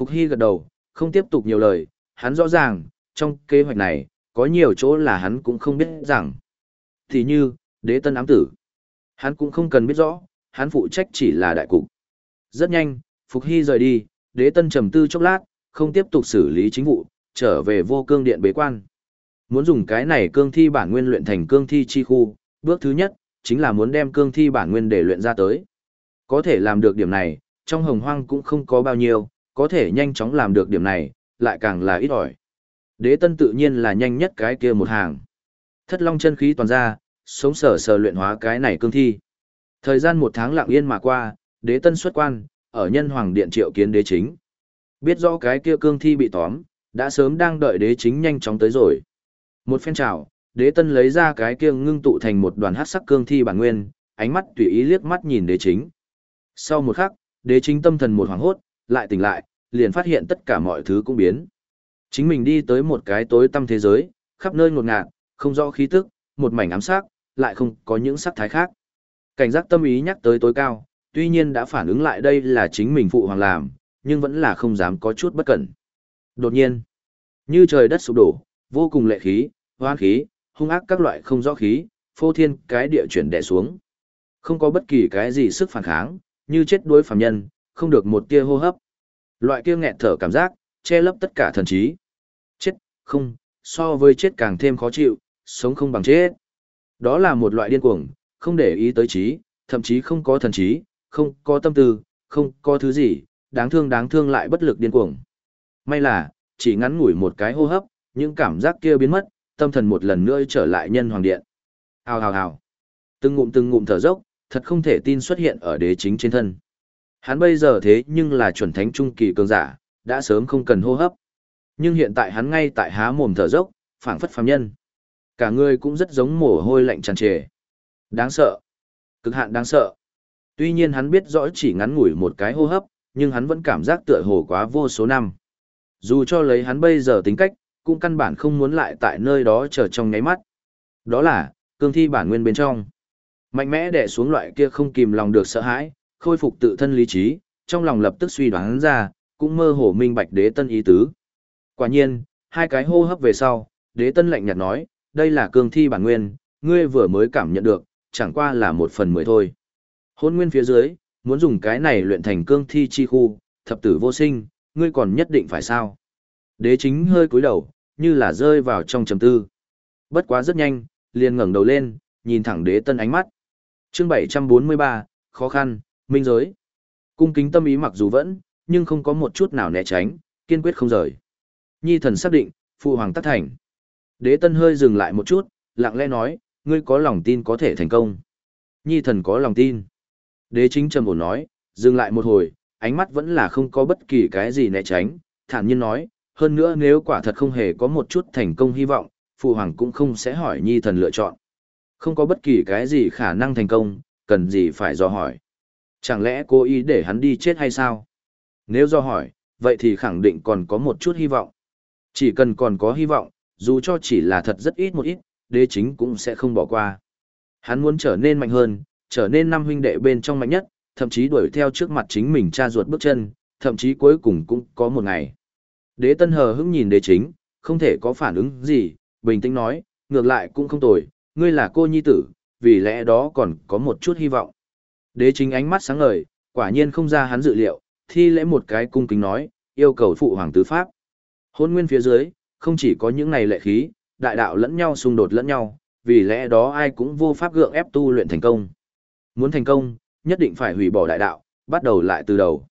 Phục Hy gật đầu, không tiếp tục nhiều lời, hắn rõ ràng, trong kế hoạch này, có nhiều chỗ là hắn cũng không biết rằng. Thì như, đế tân ám tử. Hắn cũng không cần biết rõ, hắn phụ trách chỉ là đại cục. Rất nhanh, Phục Hy rời đi, đế tân trầm tư chốc lát, không tiếp tục xử lý chính vụ, trở về vô cương điện bế quan. Muốn dùng cái này cương thi bản nguyên luyện thành cương thi chi khu, bước thứ nhất, chính là muốn đem cương thi bản nguyên để luyện ra tới. Có thể làm được điểm này, trong hồng hoang cũng không có bao nhiêu, có thể nhanh chóng làm được điểm này, lại càng là ít ỏi. Đế tân tự nhiên là nhanh nhất cái kia một hàng. Thất long chân khí toàn ra, sống sở sở luyện hóa cái này cương thi. Thời gian một tháng lặng yên mà qua, đế tân xuất quan, ở nhân hoàng điện triệu kiến đế chính. Biết rõ cái kia cương thi bị tóm, đã sớm đang đợi đế chính nhanh chóng tới rồi. Một phen chào, đế tân lấy ra cái kia ngưng tụ thành một đoàn hát sắc cương thi bản nguyên, ánh mắt tùy ý liếc mắt nhìn đế chính. Sau một khắc, đế chính tâm thần một hoàng hốt, lại tỉnh lại, liền phát hiện tất cả mọi thứ cũng biến. Chính mình đi tới một cái tối tăm thế giới, khắp nơi ngột ngạt, không rõ khí tức, một mảnh ám sắc, lại không có những sắc thái khác. Cảnh giác tâm ý nhắc tới tối cao, tuy nhiên đã phản ứng lại đây là chính mình phụ hoàng làm, nhưng vẫn là không dám có chút bất cẩn. Đột nhiên, như trời đất sụp đổ, vô cùng lệ khí, hoan khí, hung ác các loại không rõ khí, phô thiên cái địa chuyển đè xuống. Không có bất kỳ cái gì sức phản kháng, như chết đuối phàm nhân, không được một tia hô hấp. Loại kia nghẹt thở cảm giác, che lấp tất cả thần trí. Chết, không, so với chết càng thêm khó chịu, sống không bằng chết. Đó là một loại điên cuồng, không để ý tới trí, thậm chí không có thần trí, không có tâm tư, không có thứ gì, đáng thương đáng thương lại bất lực điên cuồng. May là, chỉ ngắn ngủi một cái hô hấp, những cảm giác kia biến mất, tâm thần một lần nữa trở lại nhân hoàng điện. Hào hào hào. Từng ngụm từng ngụm thở dốc, thật không thể tin xuất hiện ở đế chính trên thân. Hắn bây giờ thế nhưng là chuẩn thánh trung kỳ cường giả, đã sớm không cần hô hấp. Nhưng hiện tại hắn ngay tại há mồm thở dốc, phảng phất phàm nhân. Cả người cũng rất giống mồ hôi lạnh tràn trề. Đáng sợ. Cực hạn đáng sợ. Tuy nhiên hắn biết rõ chỉ ngắn ngủi một cái hô hấp, nhưng hắn vẫn cảm giác tựa hồ quá vô số năm. Dù cho lấy hắn bây giờ tính cách, cũng căn bản không muốn lại tại nơi đó chờ trong nháy mắt. Đó là, cương thi bản nguyên bên trong. Mạnh mẽ đè xuống loại kia không kìm lòng được sợ hãi, khôi phục tự thân lý trí, trong lòng lập tức suy đoán ra, cũng mơ hồ minh bạch đế tân ý tứ. Quả nhiên, hai cái hô hấp về sau, đế tân lạnh nhạt nói, đây là cương thi bản nguyên, ngươi vừa mới cảm nhận được, chẳng qua là một phần mười thôi. Hôn nguyên phía dưới, muốn dùng cái này luyện thành cương thi chi khu, thập tử vô sinh, ngươi còn nhất định phải sao? Đế chính hơi cúi đầu, như là rơi vào trong trầm tư. Bất quá rất nhanh, liền ngẩng đầu lên, nhìn thẳng đế tân ánh mắt. Chương 743, khó khăn, minh giới. Cung kính tâm ý mặc dù vẫn, nhưng không có một chút nào né tránh, kiên quyết không rời. Nhi thần xác định, phụ hoàng tất thành. Đế tân hơi dừng lại một chút, lặng lẽ nói, ngươi có lòng tin có thể thành công. Nhi thần có lòng tin. Đế chính trầm ổn nói, dừng lại một hồi, ánh mắt vẫn là không có bất kỳ cái gì né tránh, thản nhiên nói, hơn nữa nếu quả thật không hề có một chút thành công hy vọng, phụ hoàng cũng không sẽ hỏi nhi thần lựa chọn. Không có bất kỳ cái gì khả năng thành công, cần gì phải do hỏi. Chẳng lẽ cô ý để hắn đi chết hay sao? Nếu do hỏi, vậy thì khẳng định còn có một chút hy vọng. Chỉ cần còn có hy vọng, dù cho chỉ là thật rất ít một ít, đế chính cũng sẽ không bỏ qua. Hắn muốn trở nên mạnh hơn, trở nên năm huynh đệ bên trong mạnh nhất, thậm chí đuổi theo trước mặt chính mình cha ruột bước chân, thậm chí cuối cùng cũng có một ngày. Đế tân hờ hững nhìn đế chính, không thể có phản ứng gì, bình tĩnh nói, ngược lại cũng không tồi, ngươi là cô nhi tử, vì lẽ đó còn có một chút hy vọng. Đế chính ánh mắt sáng ngời, quả nhiên không ra hắn dự liệu, thi lễ một cái cung kính nói, yêu cầu phụ hoàng tứ pháp. Hôn nguyên phía dưới, không chỉ có những này lệ khí, đại đạo lẫn nhau xung đột lẫn nhau, vì lẽ đó ai cũng vô pháp gượng ép tu luyện thành công. Muốn thành công, nhất định phải hủy bỏ đại đạo, bắt đầu lại từ đầu.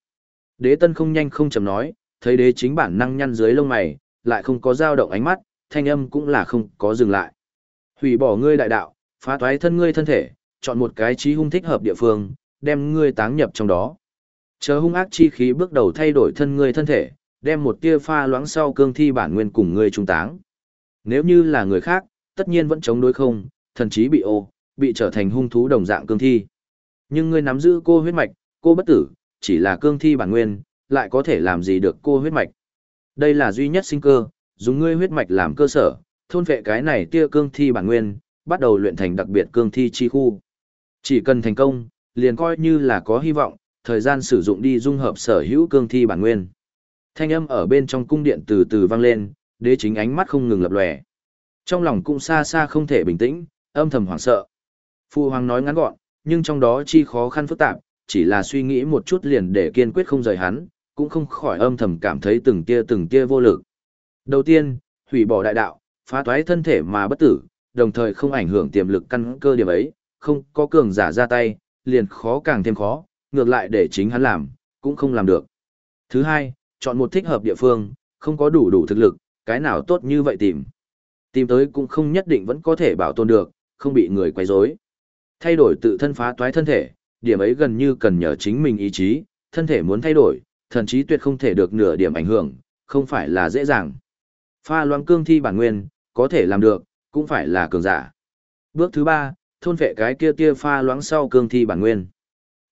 Đế tân không nhanh không chậm nói, thấy đế chính bản năng nhăn dưới lông mày, lại không có dao động ánh mắt, thanh âm cũng là không có dừng lại. Hủy bỏ ngươi đại đạo, phá toái thân ngươi thân thể, chọn một cái trí hung thích hợp địa phương, đem ngươi táng nhập trong đó. Chờ hung ác chi khí bước đầu thay đổi thân ngươi thân thể, đem một tia pha loãng sau cương thi bản nguyên cùng ngươi trung táng. Nếu như là người khác, tất nhiên vẫn chống đối không, thần chí bị ô, bị trở thành hung thú đồng dạng cương thi. Nhưng ngươi nắm giữ cô huyết mạch, cô bất tử, chỉ là cương thi bản nguyên, lại có thể làm gì được cô huyết mạch. Đây là duy nhất sinh cơ, dùng ngươi huyết mạch làm cơ sở, thôn vệ cái này tia cương thi bản nguyên, bắt đầu luyện thành đặc biệt cương thi chi khu. Chỉ cần thành công, liền coi như là có hy vọng, thời gian sử dụng đi dung hợp sở hữu cương thi bản nguyên. Thanh âm ở bên trong cung điện từ từ vang lên, đế chính ánh mắt không ngừng lập lòe. Trong lòng cũng xa xa không thể bình tĩnh, âm thầm hoảng sợ. Phu hoàng nói ngắn gọn, nhưng trong đó chi khó khăn phức tạp, chỉ là suy nghĩ một chút liền để kiên quyết không rời hắn, cũng không khỏi âm thầm cảm thấy từng tia từng tia vô lực. Đầu tiên, hủy bỏ đại đạo, phá toái thân thể mà bất tử, đồng thời không ảnh hưởng tiềm lực căn cơ điểm ấy, không có cường giả ra tay, liền khó càng thêm khó, ngược lại để chính hắn làm, cũng không làm được. Thứ hai, chọn một thích hợp địa phương, không có đủ đủ thực lực, cái nào tốt như vậy tìm. Tìm tới cũng không nhất định vẫn có thể bảo tồn được, không bị người quấy rối. Thay đổi tự thân phá toái thân thể, điểm ấy gần như cần nhờ chính mình ý chí, thân thể muốn thay đổi, thần chí tuyệt không thể được nửa điểm ảnh hưởng, không phải là dễ dàng. Pha loãng cương thi bản nguyên, có thể làm được, cũng phải là cường giả. Bước thứ ba, thôn vệ cái kia tia pha loãng sau cương thi bản nguyên.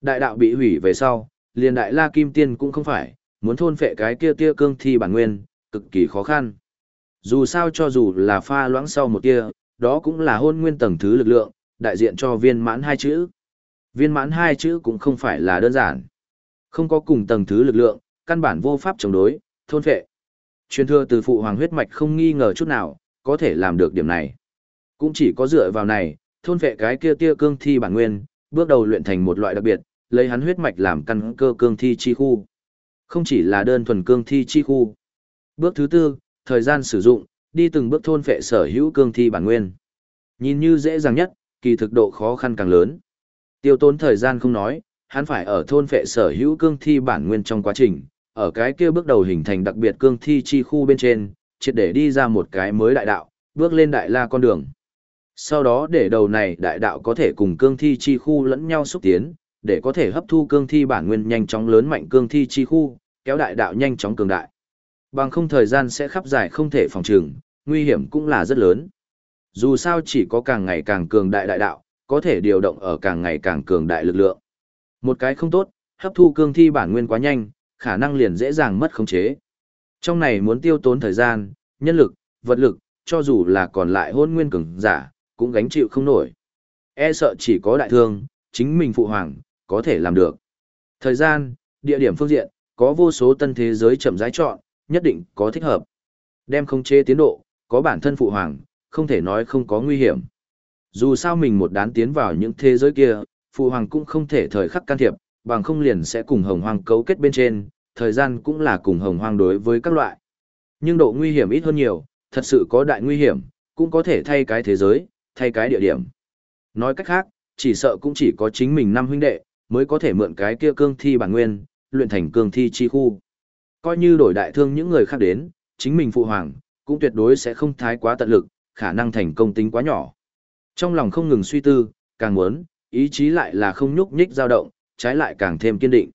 Đại đạo bị hủy về sau, liền đại la kim tiên cũng không phải, muốn thôn vệ cái kia tia cương thi bản nguyên, cực kỳ khó khăn. Dù sao cho dù là pha loãng sau một tia, đó cũng là hôn nguyên tầng thứ lực lượng, đại diện cho viên mãn hai chữ. Viên mãn hai chữ cũng không phải là đơn giản. Không có cùng tầng thứ lực lượng, căn bản vô pháp chống đối, thôn vệ. Truyền thừa từ phụ hoàng huyết mạch không nghi ngờ chút nào, có thể làm được điểm này. Cũng chỉ có dựa vào này, thôn vệ cái kia tia cương thi bản nguyên, bước đầu luyện thành một loại đặc biệt, lấy hắn huyết mạch làm căn cơ cương thi chi khu. Không chỉ là đơn thuần cương thi chi khu. Bước thứ tư, thời gian sử dụng, đi từng bước thôn vệ sở hữu cương thi bản nguyên. Nhìn như dễ dàng nhất, kỳ thực độ khó khăn càng lớn. Tiêu tốn thời gian không nói, hắn phải ở thôn vệ sở hữu cương thi bản nguyên trong quá trình, ở cái kia bước đầu hình thành đặc biệt cương thi chi khu bên trên, triệt để đi ra một cái mới đại đạo, bước lên đại la con đường. Sau đó để đầu này đại đạo có thể cùng cương thi chi khu lẫn nhau xúc tiến, để có thể hấp thu cương thi bản nguyên nhanh chóng lớn mạnh cương thi chi khu, kéo đại đạo nhanh chóng cường đại. Bằng không thời gian sẽ khắp dài không thể phòng trừng, nguy hiểm cũng là rất lớn. Dù sao chỉ có càng ngày càng cường đại đại đạo, có thể điều động ở càng ngày càng cường đại lực lượng. Một cái không tốt, hấp thu cương thi bản nguyên quá nhanh, khả năng liền dễ dàng mất khống chế. Trong này muốn tiêu tốn thời gian, nhân lực, vật lực, cho dù là còn lại hôn nguyên cường giả, cũng gánh chịu không nổi. E sợ chỉ có đại thương, chính mình phụ hoàng, có thể làm được. Thời gian, địa điểm phương diện, có vô số tân thế giới chậm rãi chọn, nhất định có thích hợp. Đem không chế tiến độ, có bản thân phụ hoàng, không thể nói không có nguy hiểm. Dù sao mình một đán tiến vào những thế giới kia, phụ hoàng cũng không thể thời khắc can thiệp, bằng không liền sẽ cùng hồng hoàng cấu kết bên trên, thời gian cũng là cùng hồng hoàng đối với các loại. Nhưng độ nguy hiểm ít hơn nhiều, thật sự có đại nguy hiểm, cũng có thể thay cái thế giới, thay cái địa điểm. Nói cách khác, chỉ sợ cũng chỉ có chính mình năm huynh đệ, mới có thể mượn cái kia cương thi bản nguyên, luyện thành cương thi chi khu. Coi như đổi đại thương những người khác đến, chính mình phụ hoàng, cũng tuyệt đối sẽ không thái quá tận lực, khả năng thành công tính quá nhỏ. Trong lòng không ngừng suy tư, càng muốn, ý chí lại là không nhúc nhích dao động, trái lại càng thêm kiên định.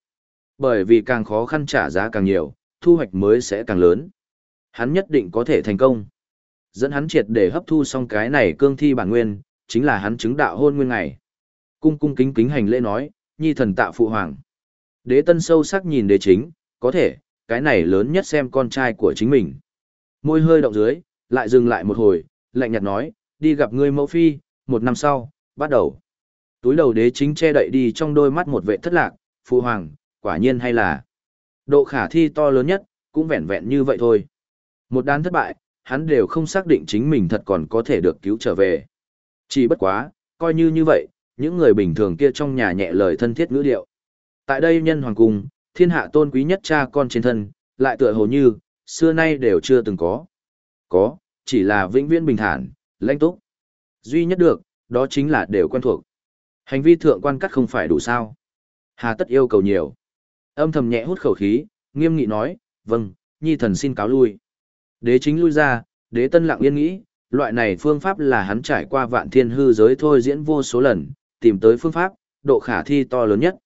Bởi vì càng khó khăn trả giá càng nhiều, thu hoạch mới sẽ càng lớn. Hắn nhất định có thể thành công. Dẫn hắn triệt để hấp thu xong cái này cương thi bản nguyên, chính là hắn chứng đạo hôn nguyên ngày. Cung cung kính kính hành lễ nói, nhi thần tạ phụ hoàng. Đế tân sâu sắc nhìn đế chính, có thể, cái này lớn nhất xem con trai của chính mình. Môi hơi động dưới, lại dừng lại một hồi, lạnh nhạt nói, đi gặp ngươi mẫu phi, một năm sau, bắt đầu. Túi đầu đế chính che đậy đi trong đôi mắt một vệ thất lạc, phụ hoàng, quả nhiên hay là. Độ khả thi to lớn nhất, cũng vẹn vẹn như vậy thôi. Một đán thất bại, hắn đều không xác định chính mình thật còn có thể được cứu trở về. Chỉ bất quá, coi như như vậy, những người bình thường kia trong nhà nhẹ lời thân thiết ngữ điệu. Tại đây nhân hoàng cung, thiên hạ tôn quý nhất cha con trên thân, lại tựa hồ như, xưa nay đều chưa từng có. Có, chỉ là vĩnh viễn bình thản, lãnh túc. Duy nhất được, đó chính là đều quen thuộc. Hành vi thượng quan cắt không phải đủ sao. Hà tất yêu cầu nhiều. Âm thầm nhẹ hút khẩu khí, nghiêm nghị nói, vâng, nhi thần xin cáo lui. Đế chính lui ra, đế tân lặng yên nghĩ, loại này phương pháp là hắn trải qua vạn thiên hư giới thôi diễn vô số lần, tìm tới phương pháp, độ khả thi to lớn nhất.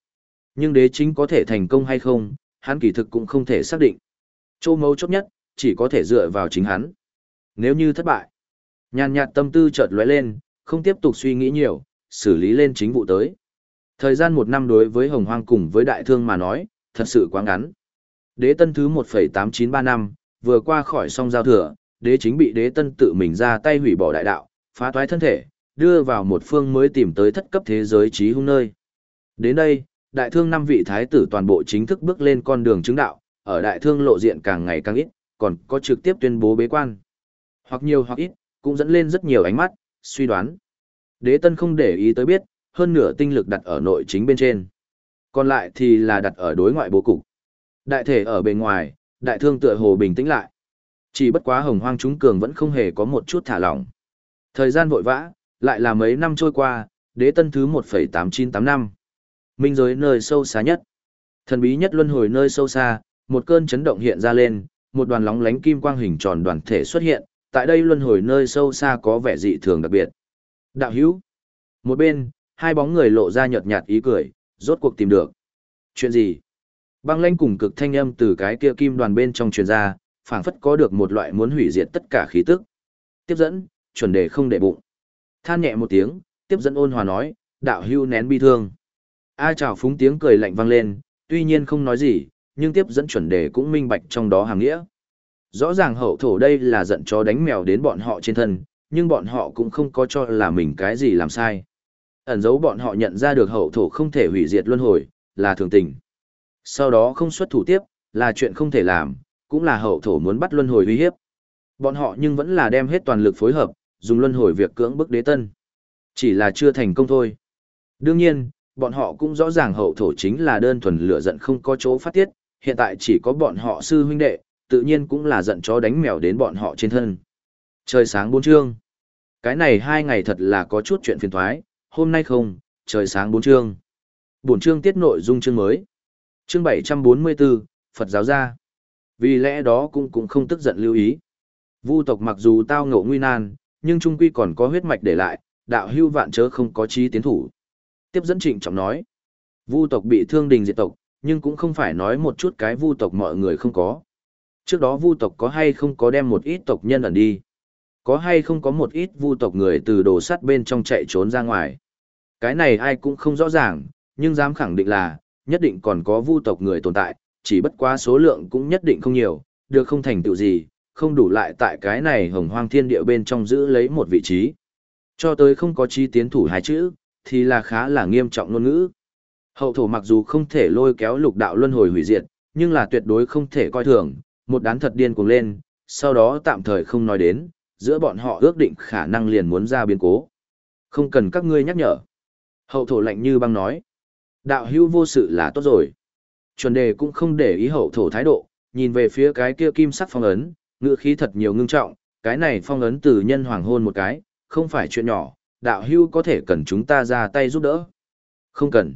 Nhưng đế chính có thể thành công hay không, hắn kỳ thực cũng không thể xác định. Châu mấu chốt nhất, chỉ có thể dựa vào chính hắn. Nếu như thất bại, nhàn nhạt tâm tư chợt lóe lên, không tiếp tục suy nghĩ nhiều, xử lý lên chính vụ tới. Thời gian một năm đối với hồng hoang cùng với đại thương mà nói, thật sự quá ngắn. Đế tân thứ 1,893 năm, vừa qua khỏi song giao thừa, đế chính bị đế tân tự mình ra tay hủy bỏ đại đạo, phá toái thân thể, đưa vào một phương mới tìm tới thất cấp thế giới trí hung nơi. Đến đây, đại thương năm vị thái tử toàn bộ chính thức bước lên con đường chứng đạo, ở đại thương lộ diện càng ngày càng ít, còn có trực tiếp tuyên bố bế quan. Hoặc nhiều hoặc ít, cũng dẫn lên rất nhiều ánh mắt, suy đoán. Đế tân không để ý tới biết, hơn nửa tinh lực đặt ở nội chính bên trên. Còn lại thì là đặt ở đối ngoại bố cục. Đại thể ở bên ngoài, đại thương tựa hồ bình tĩnh lại. Chỉ bất quá hồng hoang chúng cường vẫn không hề có một chút thả lỏng. Thời gian vội vã, lại là mấy năm trôi qua, đế tân thứ 1,8985 năm. Minh giới nơi sâu xa nhất. Thần bí nhất luân hồi nơi sâu xa, một cơn chấn động hiện ra lên, một đoàn lóng lánh kim quang hình tròn đoàn thể xuất hiện, tại đây luân hồi nơi sâu xa có vẻ dị thường đặc biệt. Đạo hữu. Một bên, hai bóng người lộ ra nhợt nhạt ý cười, rốt cuộc tìm được. Chuyện gì? Băng lanh cùng cực thanh âm từ cái kia kim đoàn bên trong truyền ra, phảng phất có được một loại muốn hủy diệt tất cả khí tức. Tiếp dẫn, chuẩn đề không để bụng. Than nhẹ một tiếng, tiếp dẫn ôn hòa nói, đạo hưu nén bi thương. A chào phúng tiếng cười lạnh vang lên, tuy nhiên không nói gì, nhưng tiếp dẫn chuẩn đề cũng minh bạch trong đó hàng nghĩa. Rõ ràng hậu thổ đây là giận chó đánh mèo đến bọn họ trên thân, nhưng bọn họ cũng không có cho là mình cái gì làm sai. Ẩn dấu bọn họ nhận ra được hậu thổ không thể hủy diệt luân hồi, là thường tình. Sau đó không xuất thủ tiếp, là chuyện không thể làm, cũng là hậu thổ muốn bắt luân hồi uy hiếp. Bọn họ nhưng vẫn là đem hết toàn lực phối hợp, dùng luân hồi việc cưỡng bức đế tân. Chỉ là chưa thành công thôi. Đương nhiên, bọn họ cũng rõ ràng hậu thổ chính là đơn thuần lửa giận không có chỗ phát tiết, hiện tại chỉ có bọn họ sư huynh đệ, tự nhiên cũng là giận chó đánh mèo đến bọn họ trên thân. Trời sáng bốn trương Cái này hai ngày thật là có chút chuyện phiền thoái, hôm nay không, trời sáng bốn trương Bốn trương tiết nội dung chương mới. Chương 744, Phật giáo gia. Vì lẽ đó cũng cũng không tức giận lưu ý. Vu tộc mặc dù tao ngộ nguy nan, nhưng trung quy còn có huyết mạch để lại, đạo hưu vạn chớ không có chí tiến thủ. Tiếp dẫn trịnh trọng nói. Vu tộc bị thương đình diệt tộc, nhưng cũng không phải nói một chút cái vu tộc mọi người không có. Trước đó vu tộc có hay không có đem một ít tộc nhân ẩn đi. Có hay không có một ít vu tộc người từ đồ sắt bên trong chạy trốn ra ngoài. Cái này ai cũng không rõ ràng, nhưng dám khẳng định là, nhất định còn có vu tộc người tồn tại, chỉ bất quá số lượng cũng nhất định không nhiều, được không thành tựu gì, không đủ lại tại cái này hồng hoang thiên địa bên trong giữ lấy một vị trí. Cho tới không có chi tiến thủ hai chữ, thì là khá là nghiêm trọng ngôn ngữ. Hậu thổ mặc dù không thể lôi kéo lục đạo luân hồi hủy diệt, nhưng là tuyệt đối không thể coi thường, một đán thật điên cuồng lên, sau đó tạm thời không nói đến, giữa bọn họ ước định khả năng liền muốn ra biến cố. Không cần các ngươi nhắc nhở. Hậu thổ lạnh như băng nói. Đạo hưu vô sự là tốt rồi. Chuẩn đề cũng không để ý hậu thổ thái độ, nhìn về phía cái kia kim sắc phong ấn, ngựa khí thật nhiều ngưng trọng, cái này phong ấn từ nhân hoàng hôn một cái, không phải chuyện nhỏ, đạo hưu có thể cần chúng ta ra tay giúp đỡ. Không cần.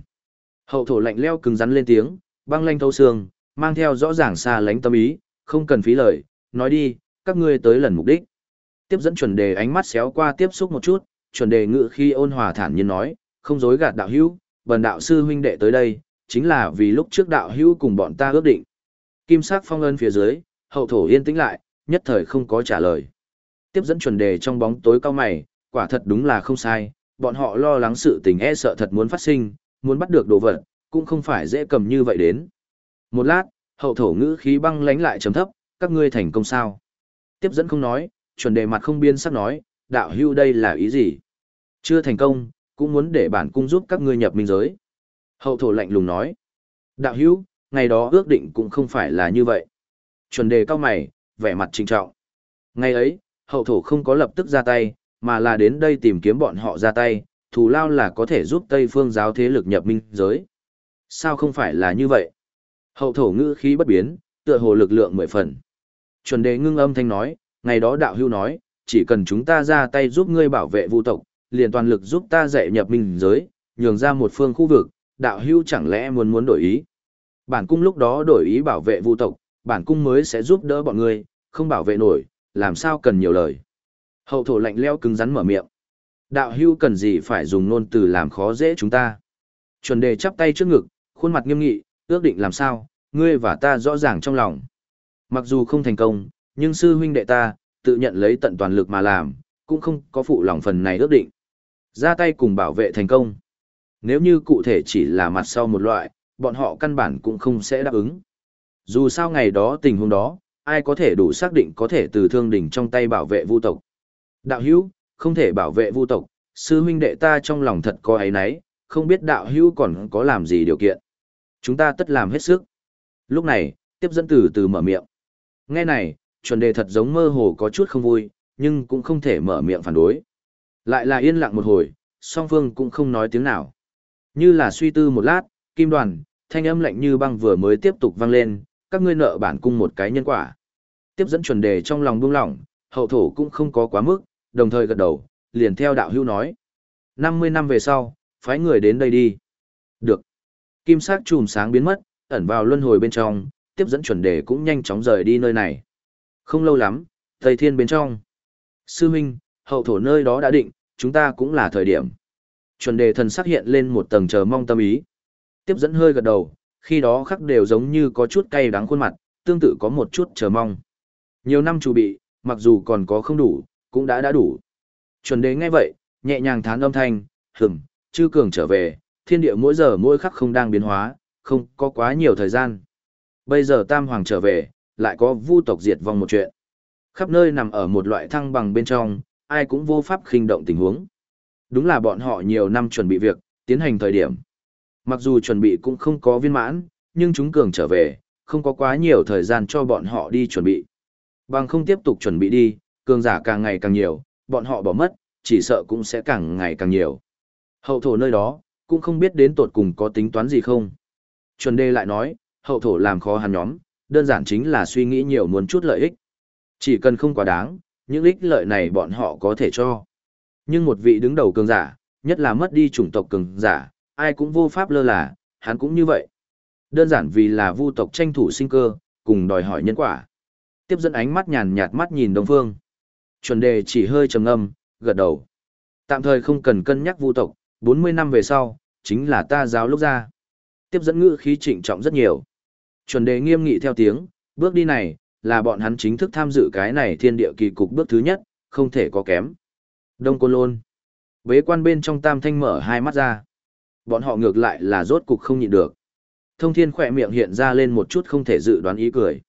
Hậu thổ lạnh leo cứng rắn lên tiếng, băng lanh thâu xương, mang theo rõ ràng xa lánh tâm ý, không cần phí lời, nói đi, các ngươi tới lần mục đích. Tiếp dẫn chuẩn đề ánh mắt xéo qua tiếp xúc một chút, chuẩn đề ngự khi ôn hòa thản nhiên nói, không dối gạt đạo hữu, bần đạo sư huynh đệ tới đây, chính là vì lúc trước đạo hữu cùng bọn ta ước định. Kim sắc phong ân phía dưới, hậu thổ yên tĩnh lại, nhất thời không có trả lời. Tiếp dẫn chuẩn đề trong bóng tối cao mày, quả thật đúng là không sai, bọn họ lo lắng sự tình e sợ thật muốn phát sinh, muốn bắt được đồ vật, cũng không phải dễ cầm như vậy đến. Một lát, hậu thổ ngữ khí băng lánh lại trầm thấp, các ngươi thành công sao? Tiếp dẫn không nói, chuẩn đề mặt không biên sắc nói, đạo hưu đây là ý gì? Chưa thành công, cũng muốn để bản cung giúp các ngươi nhập minh giới. Hậu thổ lạnh lùng nói, đạo hữu, ngày đó ước định cũng không phải là như vậy. Chuẩn đề cao mày, vẻ mặt trinh trọng. Ngày ấy, hậu thổ không có lập tức ra tay, mà là đến đây tìm kiếm bọn họ ra tay, thù lao là có thể giúp Tây phương giáo thế lực nhập minh giới. Sao không phải là như vậy? Hậu thổ ngữ khí bất biến, tựa hồ lực lượng mười phần. Chuẩn đề ngưng âm thanh nói, ngày đó đạo hưu nói, chỉ cần chúng ta ra tay giúp ngươi bảo vệ vu tộc, liền toàn lực giúp ta dạy nhập minh giới, nhường ra một phương khu vực, đạo hưu chẳng lẽ muốn muốn đổi ý. Bản cung lúc đó đổi ý bảo vệ vu tộc, bản cung mới sẽ giúp đỡ bọn người không bảo vệ nổi, làm sao cần nhiều lời. Hậu thổ lạnh leo cứng rắn mở miệng. Đạo hưu cần gì phải dùng ngôn từ làm khó dễ chúng ta. Chuẩn đề chắp tay trước ngực, khuôn mặt nghiêm nghị, ước định làm sao, ngươi và ta rõ ràng trong lòng. Mặc dù không thành công, nhưng sư huynh đệ ta, tự nhận lấy tận toàn lực mà làm, cũng không có phụ lòng phần này ước định. Ra tay cùng bảo vệ thành công. Nếu như cụ thể chỉ là mặt sau một loại, bọn họ căn bản cũng không sẽ đáp ứng. Dù sao ngày đó tình huống đó, ai có thể đủ xác định có thể từ thương đỉnh trong tay bảo vệ vu tộc. Đạo hữu, không thể bảo vệ vu tộc, sư huynh đệ ta trong lòng thật có ấy nấy, không biết đạo hữu còn có làm gì điều kiện. Chúng ta tất làm hết sức. Lúc này, tiếp dẫn từ từ mở miệng. Nghe này, chuẩn đề thật giống mơ hồ có chút không vui, nhưng cũng không thể mở miệng phản đối. Lại là yên lặng một hồi, song phương cũng không nói tiếng nào. Như là suy tư một lát, kim đoàn, thanh âm lạnh như băng vừa mới tiếp tục vang lên, các ngươi nợ bản cung một cái nhân quả. Tiếp dẫn chuẩn đề trong lòng buông lỏng, hậu thổ cũng không có quá mức, đồng thời gật đầu, liền theo đạo hưu nói. 50 năm về sau, phái người đến đây đi. Được. Kim sắc chùm sáng biến mất, ẩn vào luân hồi bên trong, tiếp dẫn chuẩn đề cũng nhanh chóng rời đi nơi này. Không lâu lắm, Tây Thiên bên trong. Sư huynh, hậu thổ nơi đó đã định, chúng ta cũng là thời điểm. Chuẩn đề thần sắc hiện lên một tầng chờ mong tâm ý. Tiếp dẫn hơi gật đầu, khi đó khắc đều giống như có chút cay đắng khuôn mặt, tương tự có một chút chờ mong. Nhiều năm chủ bị, mặc dù còn có không đủ, cũng đã đã đủ. Chuẩn đề nghe vậy, nhẹ nhàng thán âm thanh, hửm, chư cường trở về, thiên địa mỗi giờ mỗi khắc không đang biến hóa, không có quá nhiều thời gian. Bây giờ Tam Hoàng trở về, lại có vu tộc diệt vong một chuyện. Khắp nơi nằm ở một loại thăng bằng bên trong, ai cũng vô pháp khinh động tình huống. Đúng là bọn họ nhiều năm chuẩn bị việc, tiến hành thời điểm. Mặc dù chuẩn bị cũng không có viên mãn, nhưng chúng cường trở về, không có quá nhiều thời gian cho bọn họ đi chuẩn bị. Bằng không tiếp tục chuẩn bị đi, cường giả càng ngày càng nhiều, bọn họ bỏ mất, chỉ sợ cũng sẽ càng ngày càng nhiều. Hậu thổ nơi đó, cũng không biết đến tột cùng có tính toán gì không. Chuẩn đê lại nói, hậu thổ làm khó hắn nhóm, đơn giản chính là suy nghĩ nhiều muốn chút lợi ích. Chỉ cần không quá đáng, những ích lợi này bọn họ có thể cho. Nhưng một vị đứng đầu cường giả, nhất là mất đi chủng tộc cường giả, ai cũng vô pháp lơ là, hắn cũng như vậy. Đơn giản vì là vu tộc tranh thủ sinh cơ, cùng đòi hỏi nhân quả. Tiếp dẫn ánh mắt nhàn nhạt mắt nhìn Đông Phương. Chuẩn đề chỉ hơi trầm âm, gật đầu. Tạm thời không cần cân nhắc vu tộc, 40 năm về sau, chính là ta giáo lúc ra. Tiếp dẫn ngữ khí trịnh trọng rất nhiều. Chuẩn đề nghiêm nghị theo tiếng, bước đi này, là bọn hắn chính thức tham dự cái này thiên địa kỳ cục bước thứ nhất, không thể có kém. Đông Côn Lôn. Bế quan bên trong tam thanh mở hai mắt ra. Bọn họ ngược lại là rốt cục không nhịn được. Thông thiên khỏe miệng hiện ra lên một chút không thể dự đoán ý cười.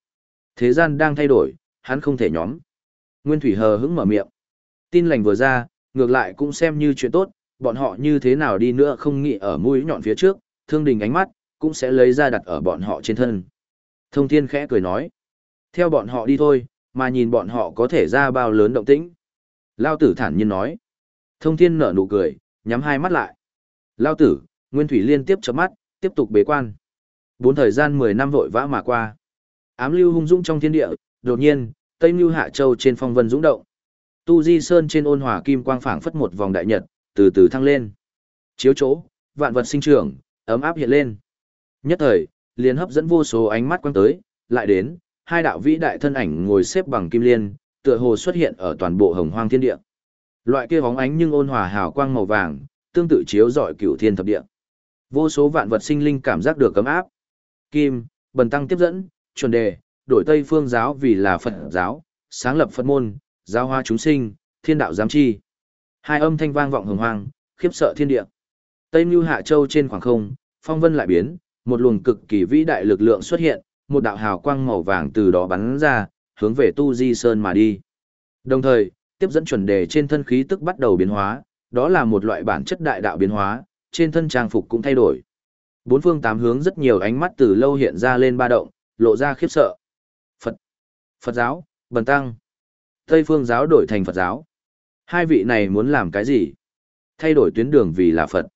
Thế gian đang thay đổi, hắn không thể nhóm. Nguyên Thủy hờ hững mở miệng. Tin lành vừa ra, ngược lại cũng xem như chuyện tốt, bọn họ như thế nào đi nữa không nghĩ ở mũi nhọn phía trước, thương đình ánh mắt, cũng sẽ lấy ra đặt ở bọn họ trên thân. Thông thiên khẽ cười nói. Theo bọn họ đi thôi, mà nhìn bọn họ có thể ra bao lớn động tĩnh. Lao tử thản nhiên nói. Thông thiên nở nụ cười, nhắm hai mắt lại. Lao tử, Nguyên Thủy liên tiếp chớp mắt, tiếp tục bế quan. Bốn thời gian 10 năm vội vã mà qua. Ám lưu hung dũng trong thiên địa, đột nhiên, Tây Nưu Hạ Châu trên phong vân dũng động. Tu Di Sơn trên ôn hòa kim quang phảng phất một vòng đại nhật, từ từ thăng lên. Chiếu chỗ, vạn vật sinh trưởng, ấm áp hiện lên. Nhất thời, liền hấp dẫn vô số ánh mắt quan tới, lại đến, hai đạo vĩ đại thân ảnh ngồi xếp bằng kim liên, tựa hồ xuất hiện ở toàn bộ hồng hoang thiên địa. Loại kia bóng ánh nhưng ôn hòa hào quang màu vàng, tương tự chiếu rọi cửu thiên thập địa. Vô số vạn vật sinh linh cảm giác được cấm áp. Kim, bần tăng tiếp dẫn, chuẩn đề, đổi Tây phương giáo vì là Phật giáo, sáng lập Phật môn, giáo hoa chúng sinh, thiên đạo giám chi. Hai âm thanh vang vọng hồng hoang, khiếp sợ thiên địa. Tây Nưu Hạ Châu trên khoảng không, phong vân lại biến, một luồng cực kỳ vĩ đại lực lượng xuất hiện, một đạo hào quang màu vàng từ đó bắn ra, hướng về Tu Di Sơn mà đi. Đồng thời, tiếp dẫn chuẩn đề trên thân khí tức bắt đầu biến hóa, đó là một loại bản chất đại đạo biến hóa, trên thân trang phục cũng thay đổi. Bốn phương tám hướng rất nhiều ánh mắt từ lâu hiện ra lên ba động, lộ ra khiếp sợ. Phật, Phật giáo, Bần Tăng, Tây phương giáo đổi thành Phật giáo. Hai vị này muốn làm cái gì? Thay đổi tuyến đường vì là Phật.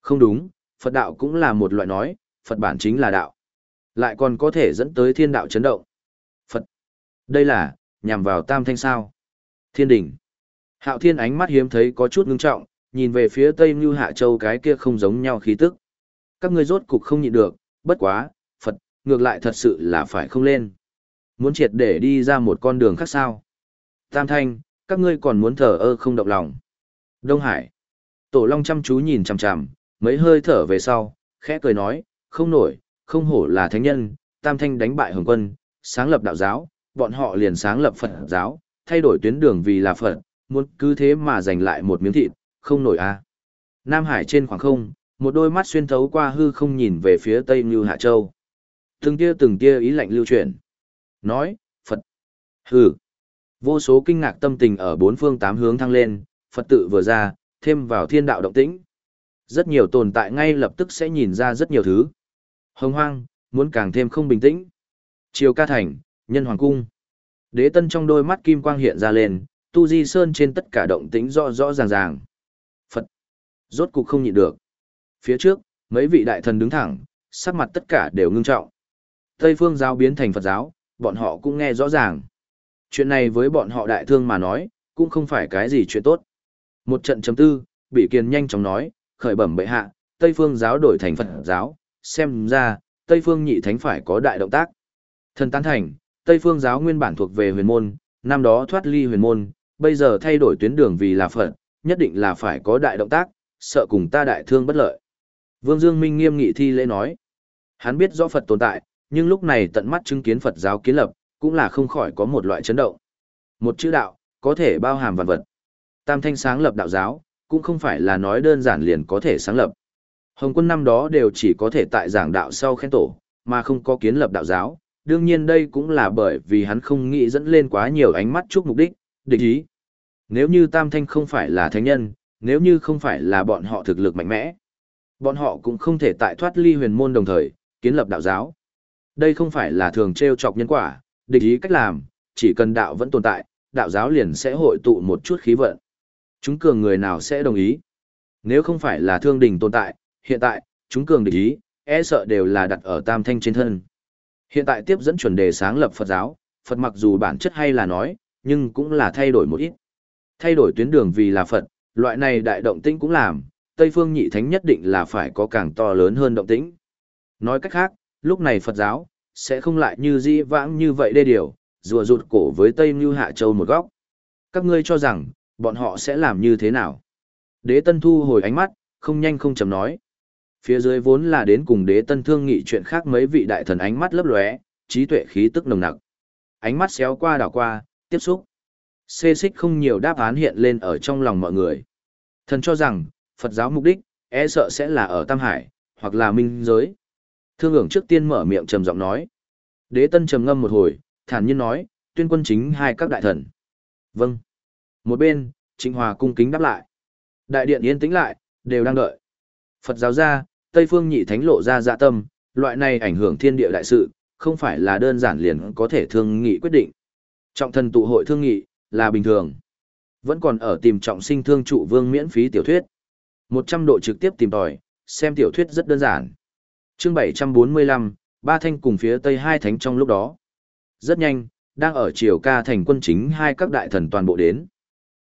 Không đúng, Phật đạo cũng là một loại nói, Phật bản chính là đạo. Lại còn có thể dẫn tới thiên đạo chấn động. Phật. Đây là, nhằm vào tam thanh sao. Thiên đỉnh. Hạo thiên ánh mắt hiếm thấy có chút ngưng trọng, nhìn về phía tây như hạ châu cái kia không giống nhau khí tức. Các ngươi rốt cục không nhịn được, bất quá, Phật, ngược lại thật sự là phải không lên. Muốn triệt để đi ra một con đường khác sao. Tam thanh, các ngươi còn muốn thở ơ không động lòng. Đông Hải. Tổ Long chăm chú nhìn chằm chằm, mấy hơi thở về sau, khẽ cười nói, không nổi, không hổ là thánh nhân, tam thanh đánh bại hồng quân, sáng lập đạo giáo, bọn họ liền sáng lập Phật giáo, thay đổi tuyến đường vì là Phật, muốn cứ thế mà giành lại một miếng thịt, không nổi a. À. Nam Hải trên khoảng không, một đôi mắt xuyên thấu qua hư không nhìn về phía Tây Như Hạ Châu. Từng tia từng tia ý lạnh lưu chuyển. Nói, Phật. Hừ. Vô số kinh ngạc tâm tình ở bốn phương tám hướng thăng lên, Phật tự vừa ra, thêm vào thiên đạo động tĩnh. Rất nhiều tồn tại ngay lập tức sẽ nhìn ra rất nhiều thứ. Hồng hoang, muốn càng thêm không bình tĩnh. Triều ca thành, nhân hoàng cung. Đế tân trong đôi mắt kim quang hiện ra lên, tu di sơn trên tất cả động tĩnh rõ rõ ràng ràng. Phật. Rốt cục không nhịn được. Phía trước, mấy vị đại thần đứng thẳng, sắc mặt tất cả đều ngưng trọng. Tây phương giáo biến thành Phật giáo, bọn họ cũng nghe rõ ràng. Chuyện này với bọn họ đại thương mà nói, cũng không phải cái gì chuyện tốt. Một trận chấm tư, bị kiền nhanh chóng nói, khởi bẩm bệ hạ, Tây phương giáo đổi thành Phật giáo, xem ra, Tây phương nhị thánh phải có đại động tác. Thần tán thành, Tây phương giáo nguyên bản thuộc về huyền môn, năm đó thoát ly huyền môn, bây giờ thay đổi tuyến đường vì là Phật, nhất định là phải có đại động tác, sợ cùng ta đại thương bất lợi. Vương Dương Minh nghiêm nghị thi lễ nói, hắn biết rõ Phật tồn tại, nhưng lúc này tận mắt chứng kiến Phật giáo kiến lập, cũng là không khỏi có một loại chấn động. Một chữ đạo, có thể bao hàm vạn vật. Tam thanh sáng lập đạo giáo, cũng không phải là nói đơn giản liền có thể sáng lập. Hồng quân năm đó đều chỉ có thể tại giảng đạo sau khen tổ, mà không có kiến lập đạo giáo. Đương nhiên đây cũng là bởi vì hắn không nghĩ dẫn lên quá nhiều ánh mắt chúc mục đích, địch ý. Nếu như Tam Thanh không phải là thánh nhân, nếu như không phải là bọn họ thực lực mạnh mẽ, bọn họ cũng không thể tại thoát ly huyền môn đồng thời, kiến lập đạo giáo. Đây không phải là thường trêu chọc nhân quả, địch ý cách làm, chỉ cần đạo vẫn tồn tại, đạo giáo liền sẽ hội tụ một chút khí vận. Chúng cường người nào sẽ đồng ý? Nếu không phải là thương đình tồn tại, hiện tại, chúng cường địch ý, e sợ đều là đặt ở tam thanh trên thân. Hiện tại tiếp dẫn chuẩn đề sáng lập Phật giáo, Phật mặc dù bản chất hay là nói, nhưng cũng là thay đổi một ít. Thay đổi tuyến đường vì là Phật, loại này đại động tĩnh cũng làm, Tây phương nhị thánh nhất định là phải có càng to lớn hơn động tĩnh. Nói cách khác, lúc này Phật giáo, sẽ không lại như di vãng như vậy đê điều, rùa rụt cổ với Tây Như Hạ Châu một góc. Các ngươi cho rằng, bọn họ sẽ làm như thế nào? Đế Tân thu hồi ánh mắt, không nhanh không chậm nói. Phía dưới vốn là đến cùng Đế Tân thương nghị chuyện khác mấy vị đại thần ánh mắt lấp lóe, trí tuệ khí tức nồng nặc. Ánh mắt xéo qua đảo qua, tiếp xúc. Xê xích không nhiều đáp án hiện lên ở trong lòng mọi người. Thần cho rằng, Phật giáo mục đích, e sợ sẽ là ở Tam Hải, hoặc là minh giới. Thương ưởng trước tiên mở miệng trầm giọng nói. Đế tân trầm ngâm một hồi, thản nhiên nói, tuyên quân chính hai các đại thần. Vâng. Một bên, Trịnh Hòa cung kính đáp lại. Đại điện yên tĩnh lại, đều đang đợi. Phật giáo ra, Tây phương nhị thánh lộ ra dạ tâm, loại này ảnh hưởng thiên địa đại sự, không phải là đơn giản liền có thể thương nghị quyết định. Trọng thần tụ hội thương nghị, là bình thường. Vẫn còn ở tìm trọng sinh thương trụ vương miễn phí tiểu thuyết. 100 độ trực tiếp tìm tòi, xem tiểu thuyết rất đơn giản chương 745, ba thanh cùng phía tây hai thánh trong lúc đó. Rất nhanh, đang ở triều ca thành quân chính hai các đại thần toàn bộ đến.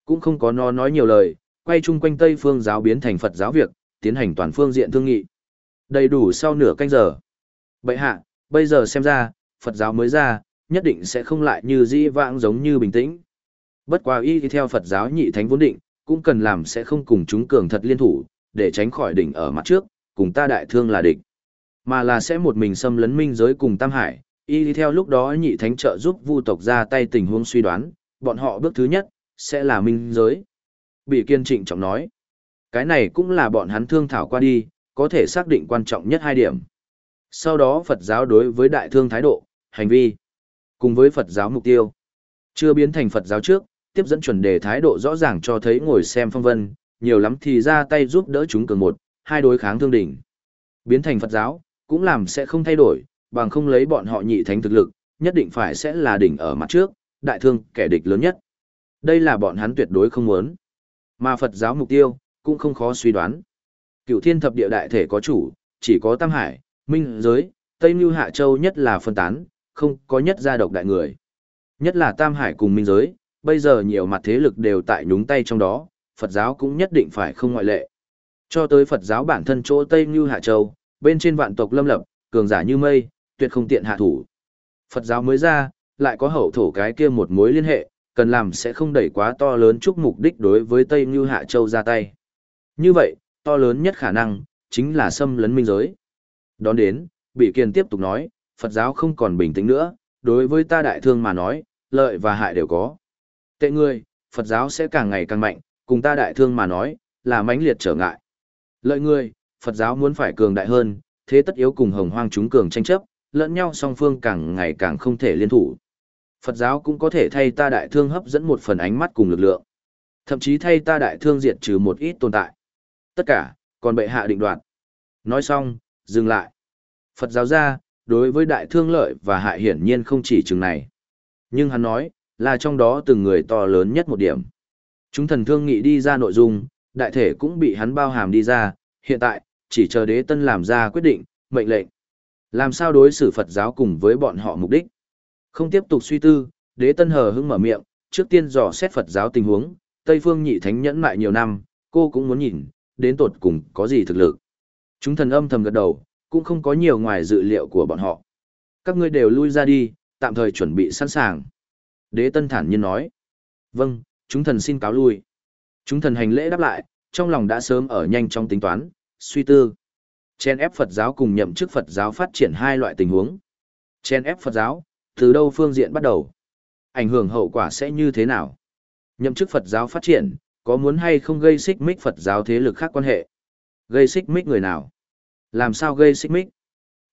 Cũng không có nó nói nhiều lời, quay chung quanh tây phương giáo biến thành Phật giáo việc, tiến hành toàn phương diện thương nghị. Đầy đủ sau nửa canh giờ. Bậy hạ, bây giờ xem ra, Phật giáo mới ra, nhất định sẽ không lại như di vãng giống như bình tĩnh. Bất quá y theo Phật giáo nhị thánh vốn định, cũng cần làm sẽ không cùng chúng cường thật liên thủ, để tránh khỏi đỉnh ở mặt trước, cùng ta đại thương là địch. Mà là sẽ một mình xâm lấn minh giới cùng Tam Hải, y theo lúc đó nhị thánh trợ giúp vu tộc ra tay tình huống suy đoán, bọn họ bước thứ nhất, sẽ là minh giới. Bị kiên trịnh trọng nói, cái này cũng là bọn hắn thương thảo qua đi, có thể xác định quan trọng nhất hai điểm. Sau đó Phật giáo đối với đại thương thái độ, hành vi, cùng với Phật giáo mục tiêu. Chưa biến thành Phật giáo trước, tiếp dẫn chuẩn đề thái độ rõ ràng cho thấy ngồi xem phong vân, nhiều lắm thì ra tay giúp đỡ chúng cường một, hai đối kháng thương đỉnh. Biến thành Phật giáo, cũng làm sẽ không thay đổi, bằng không lấy bọn họ nhị thánh thực lực, nhất định phải sẽ là đỉnh ở mặt trước, đại thương kẻ địch lớn nhất. Đây là bọn hắn tuyệt đối không muốn. Mà Phật giáo mục tiêu, cũng không khó suy đoán. Cựu thiên thập địa đại thể có chủ, chỉ có Tam Hải, Minh giới, Tây Mưu Hạ Châu nhất là phân tán, không có nhất gia độc đại người. Nhất là Tam Hải cùng Minh giới, bây giờ nhiều mặt thế lực đều tại nhúng tay trong đó, Phật giáo cũng nhất định phải không ngoại lệ. Cho tới Phật giáo bản thân chỗ Tây Mưu Hạ Châu, bên trên vạn tộc lâm lập, cường giả như mây, tuyệt không tiện hạ thủ. Phật giáo mới ra, lại có hậu thổ cái kia một mối liên hệ, cần làm sẽ không đẩy quá to lớn chúc mục đích đối với Tây Như Hạ Châu ra tay. Như vậy, to lớn nhất khả năng, chính là xâm lấn minh giới. Đón đến, Bị Kiền tiếp tục nói, Phật giáo không còn bình tĩnh nữa, đối với ta đại thương mà nói, lợi và hại đều có. Tệ người, Phật giáo sẽ càng ngày càng mạnh, cùng ta đại thương mà nói, là mãnh liệt trở ngại. Lợi người, Phật giáo muốn phải cường đại hơn, thế tất yếu cùng hồng hoang chúng cường tranh chấp, lẫn nhau song phương càng ngày càng không thể liên thủ. Phật giáo cũng có thể thay ta đại thương hấp dẫn một phần ánh mắt cùng lực lượng. Thậm chí thay ta đại thương diệt trừ một ít tồn tại. Tất cả, còn bệ hạ định đoạt. Nói xong, dừng lại. Phật giáo ra, đối với đại thương lợi và hại hiển nhiên không chỉ chừng này. Nhưng hắn nói, là trong đó từng người to lớn nhất một điểm. Chúng thần thương nghị đi ra nội dung, đại thể cũng bị hắn bao hàm đi ra, hiện tại, chỉ chờ đế tân làm ra quyết định, mệnh lệnh. Làm sao đối xử Phật giáo cùng với bọn họ mục đích. Không tiếp tục suy tư, đế tân hờ hững mở miệng, trước tiên dò xét Phật giáo tình huống, Tây Phương nhị thánh nhẫn mại nhiều năm, cô cũng muốn nhìn, đến tột cùng có gì thực lực. Chúng thần âm thầm gật đầu, cũng không có nhiều ngoài dự liệu của bọn họ. Các ngươi đều lui ra đi, tạm thời chuẩn bị sẵn sàng. Đế tân thản nhiên nói. Vâng, chúng thần xin cáo lui. Chúng thần hành lễ đáp lại, trong lòng đã sớm ở nhanh trong tính toán, suy tư. Chen ép Phật giáo cùng nhậm chức Phật giáo phát triển hai loại tình huống. Chen ép Phật giáo, từ đâu phương diện bắt đầu? Ảnh hưởng hậu quả sẽ như thế nào? Nhậm chức Phật giáo phát triển, có muốn hay không gây xích mích Phật giáo thế lực khác quan hệ? Gây xích mích người nào? Làm sao gây xích mích?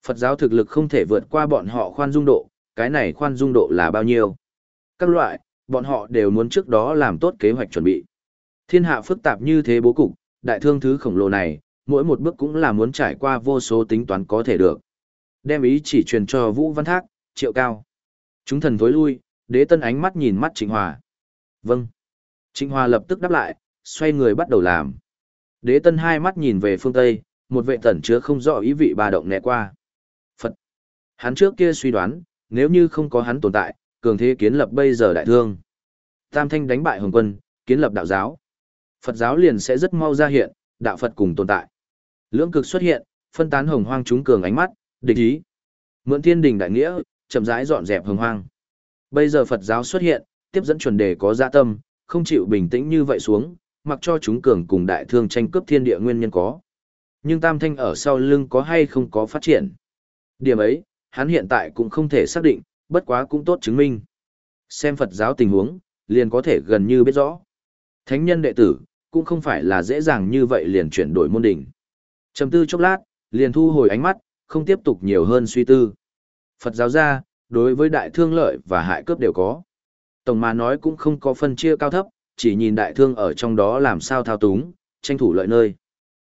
Phật giáo thực lực không thể vượt qua bọn họ khoan dung độ, cái này khoan dung độ là bao nhiêu? Các loại, bọn họ đều muốn trước đó làm tốt kế hoạch chuẩn bị. Thiên hạ phức tạp như thế bố cục, đại thương thứ khổng lồ này, mỗi một bước cũng là muốn trải qua vô số tính toán có thể được. Đem ý chỉ truyền cho Vũ Văn Thác, triệu cao. Chúng thần tối lui, đế tân ánh mắt nhìn mắt Trịnh Hòa. Vâng. Trịnh Hòa lập tức đáp lại, xoay người bắt đầu làm. Đế tân hai mắt nhìn về phương Tây, một vệ tẩn chứa không rõ ý vị bà động nẹ qua. Phật. Hắn trước kia suy đoán, nếu như không có hắn tồn tại, cường thế kiến lập bây giờ đại thương. Tam thanh đánh bại hồng quân, kiến lập đạo giáo. Phật giáo liền sẽ rất mau ra hiện, đạo Phật cùng tồn tại. Lưỡng cực xuất hiện, phân tán hồng hoang chúng cường ánh mắt, địch ý. Mượn thiên đình đại nghĩa, chậm rãi dọn dẹp hồng hoang. Bây giờ Phật giáo xuất hiện, tiếp dẫn chuẩn đề có dạ tâm, không chịu bình tĩnh như vậy xuống, mặc cho chúng cường cùng đại thương tranh cướp thiên địa nguyên nhân có. Nhưng tam thanh ở sau lưng có hay không có phát triển. Điểm ấy, hắn hiện tại cũng không thể xác định, bất quá cũng tốt chứng minh. Xem Phật giáo tình huống, liền có thể gần như biết rõ. Thánh nhân đệ tử, cũng không phải là dễ dàng như vậy liền chuyển đổi môn đỉnh. Chầm tư chốc lát, liền thu hồi ánh mắt, không tiếp tục nhiều hơn suy tư. Phật giáo ra, đối với đại thương lợi và hại cướp đều có. Tổng mà nói cũng không có phân chia cao thấp, chỉ nhìn đại thương ở trong đó làm sao thao túng, tranh thủ lợi nơi.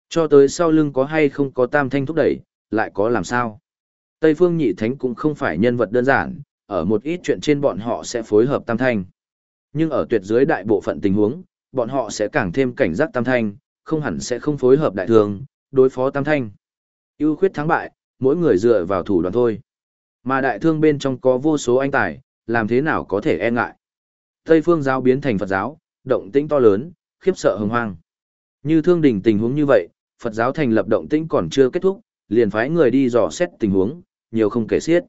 Cho tới sau lưng có hay không có tam thanh thúc đẩy, lại có làm sao. Tây phương nhị thánh cũng không phải nhân vật đơn giản, ở một ít chuyện trên bọn họ sẽ phối hợp tam thanh. Nhưng ở tuyệt dưới đại bộ phận tình huống, bọn họ sẽ càng thêm cảnh giác tam thanh, không hẳn sẽ không phối hợp đại thương, đối phó tam thanh. ưu khuyết thắng bại, mỗi người dựa vào thủ đoạn thôi. Mà đại thương bên trong có vô số anh tài, làm thế nào có thể e ngại. Tây phương giáo biến thành Phật giáo, động tĩnh to lớn, khiếp sợ hồng hoang. Như thương đình tình huống như vậy, Phật giáo thành lập động tĩnh còn chưa kết thúc, liền phái người đi dò xét tình huống, nhiều không kể xiết.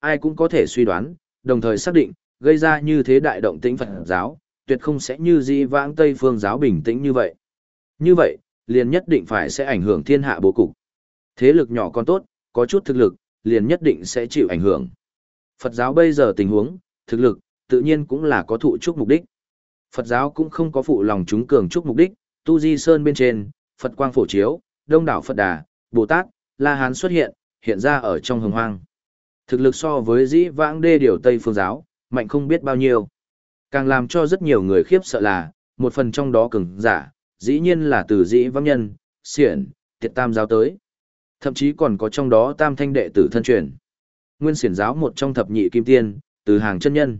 Ai cũng có thể suy đoán, đồng thời xác định, gây ra như thế đại động tĩnh Phật giáo, tuyệt không sẽ như di vãng Tây phương giáo bình tĩnh như vậy. Như vậy, liền nhất định phải sẽ ảnh hưởng thiên hạ bố cục. Thế lực nhỏ còn tốt, có chút thực lực, liền nhất định sẽ chịu ảnh hưởng. Phật giáo bây giờ tình huống, thực lực, tự nhiên cũng là có thụ chúc mục đích. Phật giáo cũng không có phụ lòng chúng cường chúc mục đích, tu di sơn bên trên, Phật quang phổ chiếu, đông đảo Phật đà, Bồ Tát, La Hán xuất hiện, hiện ra ở trong hồng hoang. Thực lực so với dĩ vãng đê điều Tây phương giáo, mạnh không biết bao nhiêu. Càng làm cho rất nhiều người khiếp sợ là, một phần trong đó cường giả, dĩ nhiên là từ dĩ vãng nhân, xiển, tiệt tam giáo tới. Thậm chí còn có trong đó tam thanh đệ tử thân truyền. Nguyên xiển giáo một trong thập nhị kim tiên, từ hàng chân nhân.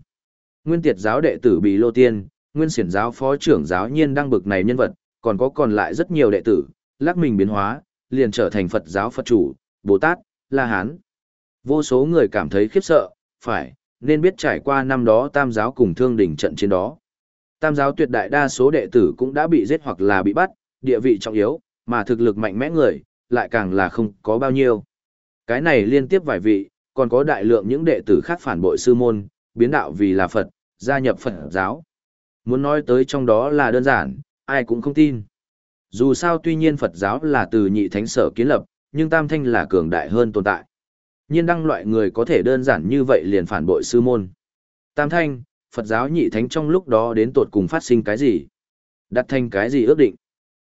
Nguyên tiệt giáo đệ tử Bì Lô Tiên, nguyên xiển giáo phó trưởng giáo nhiên đăng bực này nhân vật, còn có còn lại rất nhiều đệ tử, lắc mình biến hóa, liền trở thành Phật giáo Phật chủ, Bồ Tát, La Hán. Vô số người cảm thấy khiếp sợ, phải, nên biết trải qua năm đó tam giáo cùng thương đỉnh trận chiến đó. Tam giáo tuyệt đại đa số đệ tử cũng đã bị giết hoặc là bị bắt, địa vị trọng yếu, mà thực lực mạnh mẽ người, lại càng là không có bao nhiêu. Cái này liên tiếp vài vị, còn có đại lượng những đệ tử khác phản bội sư môn, biến đạo vì là Phật, gia nhập Phật giáo. Muốn nói tới trong đó là đơn giản, ai cũng không tin. Dù sao tuy nhiên Phật giáo là từ nhị thánh sở kiến lập, nhưng tam thanh là cường đại hơn tồn tại. Nhiên đăng loại người có thể đơn giản như vậy liền phản bội sư môn. Tam thanh, Phật giáo nhị thánh trong lúc đó đến tột cùng phát sinh cái gì? Đặt thành cái gì ước định?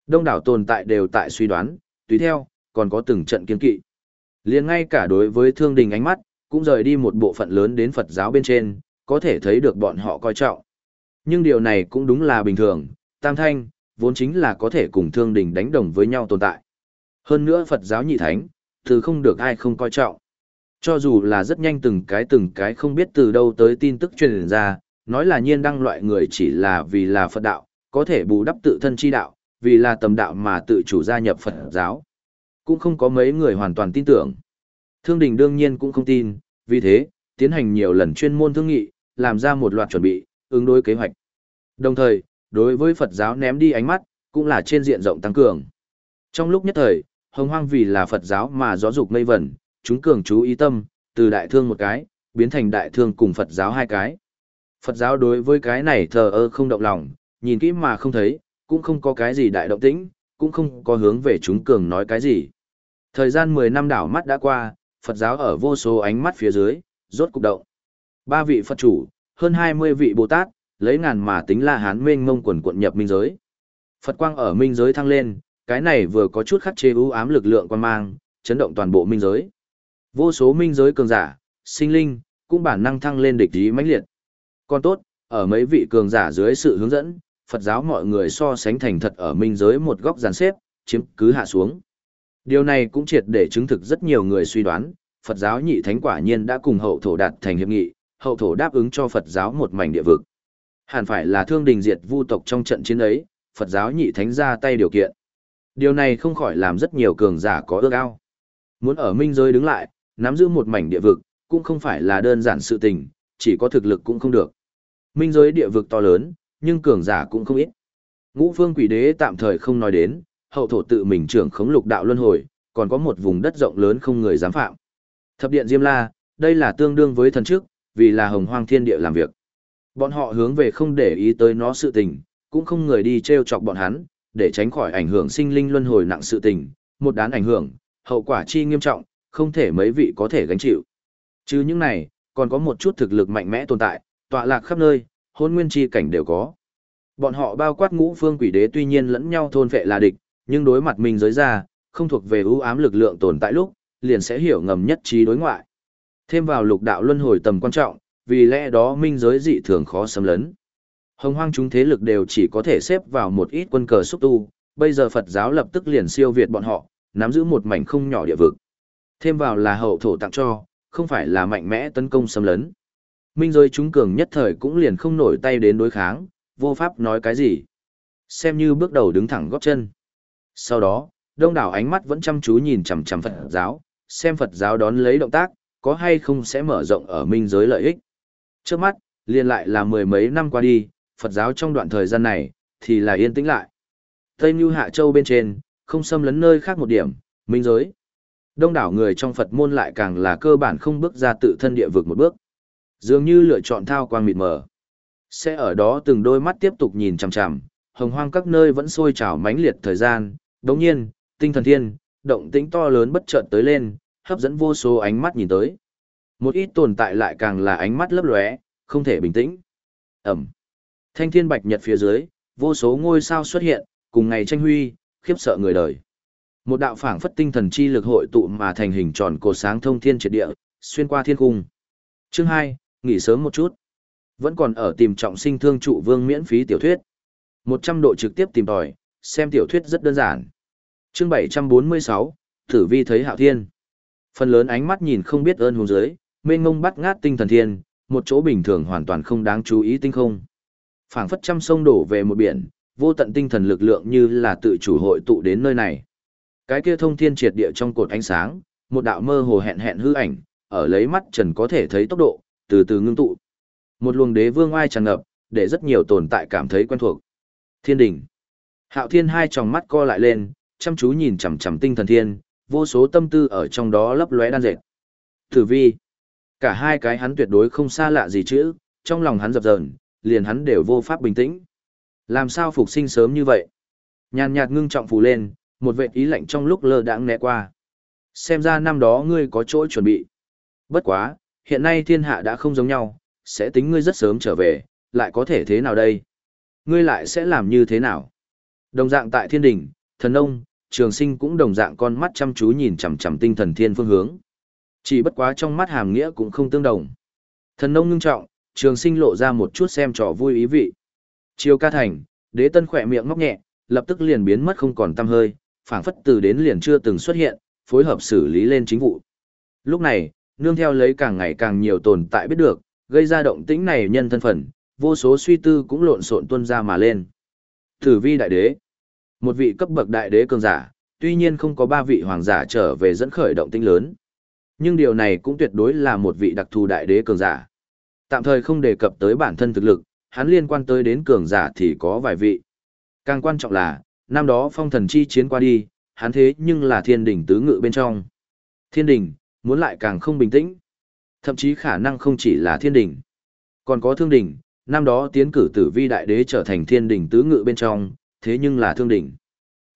Đông đảo tồn tại đều tại suy đoán, tùy theo, còn có từng trận kiên kỵ. liền ngay cả đối với thương đình ánh mắt, cũng rời đi một bộ phận lớn đến Phật giáo bên trên, có thể thấy được bọn họ coi trọng. Nhưng điều này cũng đúng là bình thường, tam thanh, vốn chính là có thể cùng thương đình đánh đồng với nhau tồn tại. Hơn nữa Phật giáo nhị thánh, từ không được ai không coi trọng. Cho dù là rất nhanh từng cái từng cái không biết từ đâu tới tin tức truyền ra, nói là nhiên đăng loại người chỉ là vì là Phật đạo, có thể bù đắp tự thân chi đạo, vì là tầm đạo mà tự chủ gia nhập Phật giáo. Cũng không có mấy người hoàn toàn tin tưởng. Thương đình đương nhiên cũng không tin, vì thế, tiến hành nhiều lần chuyên môn thương nghị, làm ra một loạt chuẩn bị, ứng đối kế hoạch. Đồng thời, đối với Phật giáo ném đi ánh mắt, cũng là trên diện rộng tăng cường. Trong lúc nhất thời, hồng hoang vì là Phật giáo mà gió dục mây vẩn, chúng cường chú ý tâm, từ đại thương một cái, biến thành đại thương cùng Phật giáo hai cái. Phật giáo đối với cái này thờ ơ không động lòng, nhìn kỹ mà không thấy, cũng không có cái gì đại động tĩnh, cũng không có hướng về chúng cường nói cái gì. Thời gian 10 năm đảo mắt đã qua, Phật giáo ở vô số ánh mắt phía dưới, rốt cục động. Ba vị Phật chủ, hơn 20 vị Bồ Tát, lấy ngàn mà tính là hán mênh mông quần quận nhập minh giới. Phật quang ở minh giới thăng lên, cái này vừa có chút khắc chế ưu ám lực lượng quan mang, chấn động toàn bộ minh giới. Vô số minh giới cường giả, sinh linh, cũng bản năng thăng lên địch ý mãnh liệt. Còn tốt, ở mấy vị cường giả dưới sự hướng dẫn, Phật giáo mọi người so sánh thành thật ở minh giới một góc dàn xếp, chiếm cứ hạ xuống. Điều này cũng triệt để chứng thực rất nhiều người suy đoán, Phật giáo nhị thánh quả nhiên đã cùng hậu thổ đạt thành hiệp nghị, hậu thổ đáp ứng cho Phật giáo một mảnh địa vực. Hẳn phải là thương đình diệt vu tộc trong trận chiến ấy, Phật giáo nhị thánh ra tay điều kiện. Điều này không khỏi làm rất nhiều cường giả có ước ao. Muốn ở minh giới đứng lại, nắm giữ một mảnh địa vực, cũng không phải là đơn giản sự tình, chỉ có thực lực cũng không được. Minh giới địa vực to lớn, nhưng cường giả cũng không ít. Ngũ phương quỷ đế tạm thời không nói đến, hậu thổ tự mình trưởng khống lục đạo luân hồi, còn có một vùng đất rộng lớn không người dám phạm. Thập điện Diêm La, đây là tương đương với thần trước, vì là hồng hoang thiên địa làm việc. Bọn họ hướng về không để ý tới nó sự tình, cũng không người đi treo chọc bọn hắn, để tránh khỏi ảnh hưởng sinh linh luân hồi nặng sự tình, một đán ảnh hưởng, hậu quả chi nghiêm trọng, không thể mấy vị có thể gánh chịu. Chứ những này, còn có một chút thực lực mạnh mẽ tồn tại, tọa lạc khắp nơi, hôn nguyên chi cảnh đều có. Bọn họ bao quát ngũ phương quỷ đế tuy nhiên lẫn nhau thôn vệ là địch, nhưng đối mặt mình giới ra, không thuộc về ưu ám lực lượng tồn tại lúc, liền sẽ hiểu ngầm nhất trí đối ngoại. Thêm vào lục đạo luân hồi tầm quan trọng, vì lẽ đó minh giới dị thường khó xâm lấn. Hồng hoang chúng thế lực đều chỉ có thể xếp vào một ít quân cờ xúc tu, bây giờ Phật giáo lập tức liền siêu việt bọn họ, nắm giữ một mảnh không nhỏ địa vực. Thêm vào là hậu thổ tặng cho, không phải là mạnh mẽ tấn công xâm lấn. Minh giới chúng cường nhất thời cũng liền không nổi tay đến đối kháng, vô pháp nói cái gì. Xem như bước đầu đứng thẳng góp chân. Sau đó, đông đảo ánh mắt vẫn chăm chú nhìn chằm chằm Phật giáo, xem Phật giáo đón lấy động tác, có hay không sẽ mở rộng ở minh giới lợi ích. Trước mắt, liền lại là mười mấy năm qua đi, Phật giáo trong đoạn thời gian này, thì là yên tĩnh lại. Tây Như Hạ Châu bên trên, không xâm lấn nơi khác một điểm, minh giới. Đông đảo người trong Phật môn lại càng là cơ bản không bước ra tự thân địa vực một bước. Dường như lựa chọn thao quang mịt mờ. Sẽ ở đó từng đôi mắt tiếp tục nhìn chằm chằm, hồng hoang các nơi vẫn sôi trào mãnh liệt thời gian, đồng nhiên, tinh thần thiên, động tĩnh to lớn bất chợt tới lên, hấp dẫn vô số ánh mắt nhìn tới. Một ít tồn tại lại càng là ánh mắt lấp lóe, không thể bình tĩnh. Ẩm. Thanh thiên bạch nhật phía dưới, vô số ngôi sao xuất hiện, cùng ngày tranh huy, khiếp sợ người đời. Một đạo phảng phất tinh thần chi lực hội tụ mà thành hình tròn cổ sáng thông thiên triệt địa, xuyên qua thiên cung. Chương 2, nghỉ sớm một chút. Vẫn còn ở tìm trọng sinh thương trụ vương miễn phí tiểu thuyết. 100 độ trực tiếp tìm tòi, xem tiểu thuyết rất đơn giản. Chương 746, Tử Vi thấy Hạo Thiên. Phần lớn ánh mắt nhìn không biết ơn hùng dưới, mênh ngông bắt ngát tinh thần thiên, một chỗ bình thường hoàn toàn không đáng chú ý tinh không. Phảng phất trăm sông đổ về một biển, vô tận tinh thần lực lượng như là tự chủ hội tụ đến nơi này. Cái kia thông thiên triệt địa trong cột ánh sáng, một đạo mơ hồ hẹn hẹn hư ảnh, ở lấy mắt trần có thể thấy tốc độ, từ từ ngưng tụ. Một luồng đế vương oai tràn ngập, để rất nhiều tồn tại cảm thấy quen thuộc. Thiên đỉnh. Hạo Thiên hai tròng mắt co lại lên, chăm chú nhìn chằm chằm tinh thần thiên, vô số tâm tư ở trong đó lấp lóe đan dệt. Tử vi. Cả hai cái hắn tuyệt đối không xa lạ gì chứ, trong lòng hắn dập dờn, liền hắn đều vô pháp bình tĩnh. Làm sao phục sinh sớm như vậy? Nhàn nhạt ngưng trọng phù lên, một vệ ý lạnh trong lúc lơ đãng né qua. Xem ra năm đó ngươi có chỗ chuẩn bị. Bất quá, hiện nay thiên hạ đã không giống nhau, sẽ tính ngươi rất sớm trở về, lại có thể thế nào đây? Ngươi lại sẽ làm như thế nào? Đồng dạng tại thiên đỉnh, thần ông, trường sinh cũng đồng dạng con mắt chăm chú nhìn chằm chằm tinh thần thiên phương hướng. Chỉ bất quá trong mắt hàm nghĩa cũng không tương đồng. Thần nông ngưng trọng, trường sinh lộ ra một chút xem trò vui ý vị. Chiều ca thành, đế tân khỏe miệng ngóc nhẹ, lập tức liền biến mất không còn tăm hơi, phảng phất từ đến liền chưa từng xuất hiện, phối hợp xử lý lên chính vụ. Lúc này, nương theo lấy càng ngày càng nhiều tồn tại biết được, gây ra động tĩnh này nhân thân phận, vô số suy tư cũng lộn xộn tuân ra mà lên. Tử vi đại đế, một vị cấp bậc đại đế cường giả, tuy nhiên không có ba vị hoàng giả trở về dẫn khởi động tinh lớn. Nhưng điều này cũng tuyệt đối là một vị đặc thù đại đế cường giả. Tạm thời không đề cập tới bản thân thực lực, hắn liên quan tới đến cường giả thì có vài vị. Càng quan trọng là, năm đó phong thần chi chiến qua đi, hắn thế nhưng là thiên đỉnh tứ ngự bên trong. Thiên đỉnh, muốn lại càng không bình tĩnh. Thậm chí khả năng không chỉ là thiên đỉnh, còn có thương đỉnh, năm đó tiến cử tử vi đại đế trở thành thiên đỉnh tứ ngự bên trong, thế nhưng là thương đỉnh.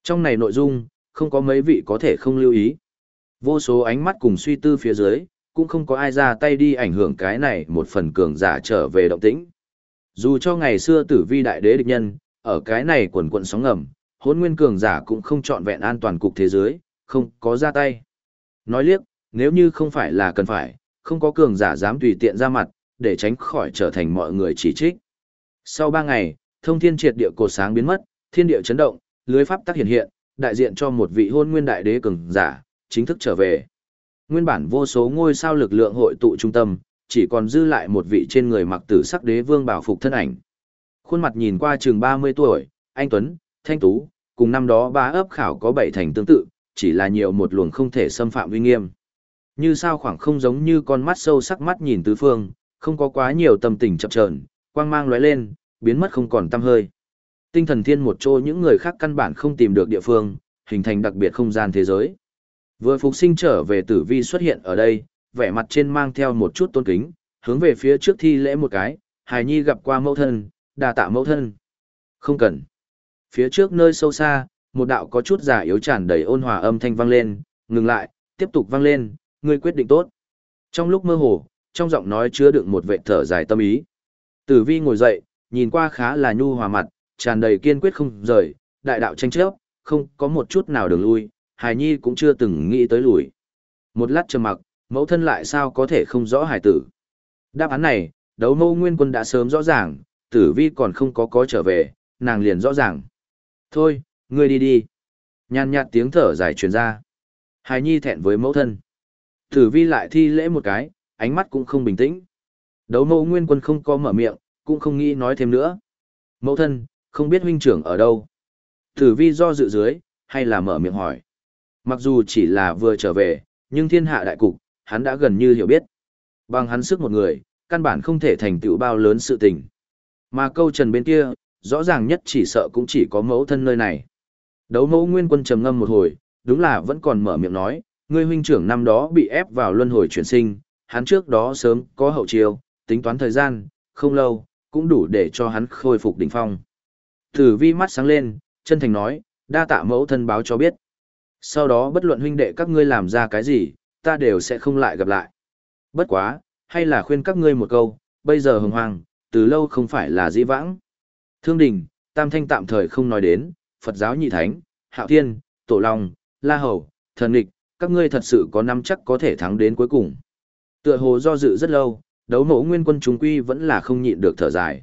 Trong này nội dung, không có mấy vị có thể không lưu ý. Vô số ánh mắt cùng suy tư phía dưới, cũng không có ai ra tay đi ảnh hưởng cái này một phần cường giả trở về động tĩnh. Dù cho ngày xưa tử vi đại đế địch nhân, ở cái này quần quận sóng ngầm, hôn nguyên cường giả cũng không trọn vẹn an toàn cục thế giới, không có ra tay. Nói liếc, nếu như không phải là cần phải, không có cường giả dám tùy tiện ra mặt, để tránh khỏi trở thành mọi người chỉ trích. Sau ba ngày, thông thiên triệt địa cột sáng biến mất, thiên địa chấn động, lưới pháp tắc hiện hiện, đại diện cho một vị hôn nguyên đại đế cường giả, chính thức trở về. Nguyên bản vô số ngôi sao lực lượng hội tụ trung tâm, chỉ còn dư lại một vị trên người mặc tử sắc đế vương bảo phục thân ảnh. Khuôn mặt nhìn qua chừng 30 tuổi, anh Tuấn, Thanh Tú, cùng năm đó ba ấp khảo có bảy thành tương tự, chỉ là nhiều một luồng không thể xâm phạm uy nghiêm. Như sao khoảng không giống như con mắt sâu sắc mắt nhìn tứ phương, không có quá nhiều tâm tình chập chờn, quang mang lóe lên, biến mất không còn tăm hơi. Tinh thần thiên một chỗ những người khác căn bản không tìm được địa phương, hình thành đặc biệt không gian thế giới. Vừa phục sinh trở về tử vi xuất hiện ở đây, vẻ mặt trên mang theo một chút tôn kính, hướng về phía trước thi lễ một cái, hài nhi gặp qua mẫu thân, đà tạ mẫu thân. Không cần. Phía trước nơi sâu xa, một đạo có chút giả yếu tràn đầy ôn hòa âm thanh vang lên, ngừng lại, tiếp tục vang lên, ngươi quyết định tốt. Trong lúc mơ hồ, trong giọng nói chứa đựng một vệ thở dài tâm ý. Tử vi ngồi dậy, nhìn qua khá là nhu hòa mặt, tràn đầy kiên quyết không rời, đại đạo tranh chấp, không có một chút nào đường lui, hài nhi cũng chưa từng nghĩ tới lùi. Một lát trầm mặc, mẫu thân lại sao có thể không rõ hài tử. Đáp án này, đấu mâu nguyên quân đã sớm rõ ràng, tử vi còn không có có trở về, nàng liền rõ ràng. Thôi, ngươi đi đi. Nhàn nhạt tiếng thở dài truyền ra. Hài nhi thẹn với mẫu thân. Tử vi lại thi lễ một cái, ánh mắt cũng không bình tĩnh. Đấu mâu nguyên quân không có mở miệng, cũng không nghĩ nói thêm nữa. Mẫu thân, không biết huynh trưởng ở đâu. Tử vi do dự dưới, hay là mở miệng hỏi. Mặc dù chỉ là vừa trở về, nhưng thiên hạ đại cục, hắn đã gần như hiểu biết. Bằng hắn sức một người, căn bản không thể thành tựu bao lớn sự tình. Mà câu trần bên kia, rõ ràng nhất chỉ sợ cũng chỉ có mẫu thân nơi này. Đấu mẫu nguyên quân trầm ngâm một hồi, đúng là vẫn còn mở miệng nói, ngươi huynh trưởng năm đó bị ép vào luân hồi chuyển sinh, hắn trước đó sớm có hậu chiêu, tính toán thời gian, không lâu, cũng đủ để cho hắn khôi phục đỉnh phong. Tử vi mắt sáng lên, chân thành nói, đa tạ mẫu thân báo cho biết. Sau đó bất luận huynh đệ các ngươi làm ra cái gì, ta đều sẽ không lại gặp lại. Bất quá, hay là khuyên các ngươi một câu, bây giờ hồng hoàng, từ lâu không phải là dĩ vãng. Thương đình, tam thanh tạm thời không nói đến, Phật giáo nhị thánh, hạo thiên, tổ long, la hầu, thần địch, các ngươi thật sự có năm chắc có thể thắng đến cuối cùng. Tựa hồ do dự rất lâu, đấu mẫu nguyên quân chúng quy vẫn là không nhịn được thở dài.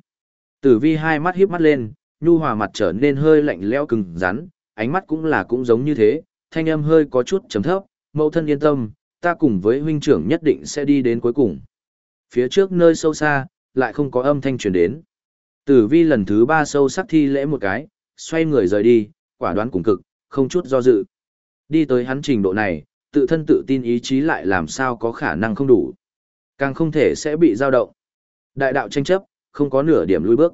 Tử vi hai mắt híp mắt lên, nhu hòa mặt trở nên hơi lạnh lẽo cứng rắn, ánh mắt cũng là cũng giống như thế, thanh âm hơi có chút trầm thấp, mẫu thân yên tâm, ta cùng với huynh trưởng nhất định sẽ đi đến cuối cùng. Phía trước nơi sâu xa, lại không có âm thanh truyền đến. Tử vi lần thứ ba sâu sắc thi lễ một cái, xoay người rời đi, quả đoán cùng cực, không chút do dự. Đi tới hắn trình độ này, tự thân tự tin ý chí lại làm sao có khả năng không đủ. Càng không thể sẽ bị dao động. Đại đạo tranh chấp, không có nửa điểm lùi bước.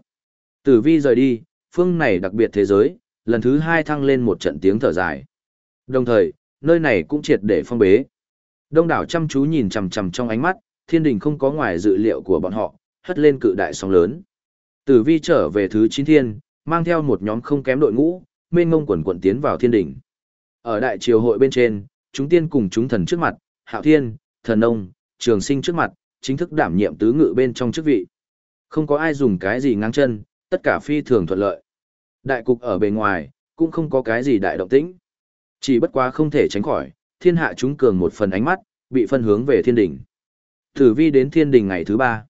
Tử vi rời đi, phương này đặc biệt thế giới, lần thứ hai thăng lên một trận tiếng thở dài. Đồng thời, nơi này cũng triệt để phong bế. Đông đảo chăm chú nhìn chằm chằm trong ánh mắt, thiên đình không có ngoài dự liệu của bọn họ, hất lên cự đại sóng lớn. Tử vi trở về thứ chín thiên, mang theo một nhóm không kém đội ngũ, mênh ngông quần quần tiến vào thiên đình. Ở đại triều hội bên trên, chúng tiên cùng chúng thần trước mặt, hạo thiên, thần ông, trường sinh trước mặt, chính thức đảm nhiệm tứ ngự bên trong chức vị. Không có ai dùng cái gì ngang chân, tất cả phi thường thuận lợi. Đại cục ở bề ngoài, cũng không có cái gì đại động tĩnh. Chỉ bất quá không thể tránh khỏi, thiên hạ chúng cường một phần ánh mắt, bị phân hướng về thiên đỉnh. Tử vi đến thiên đỉnh ngày thứ ba.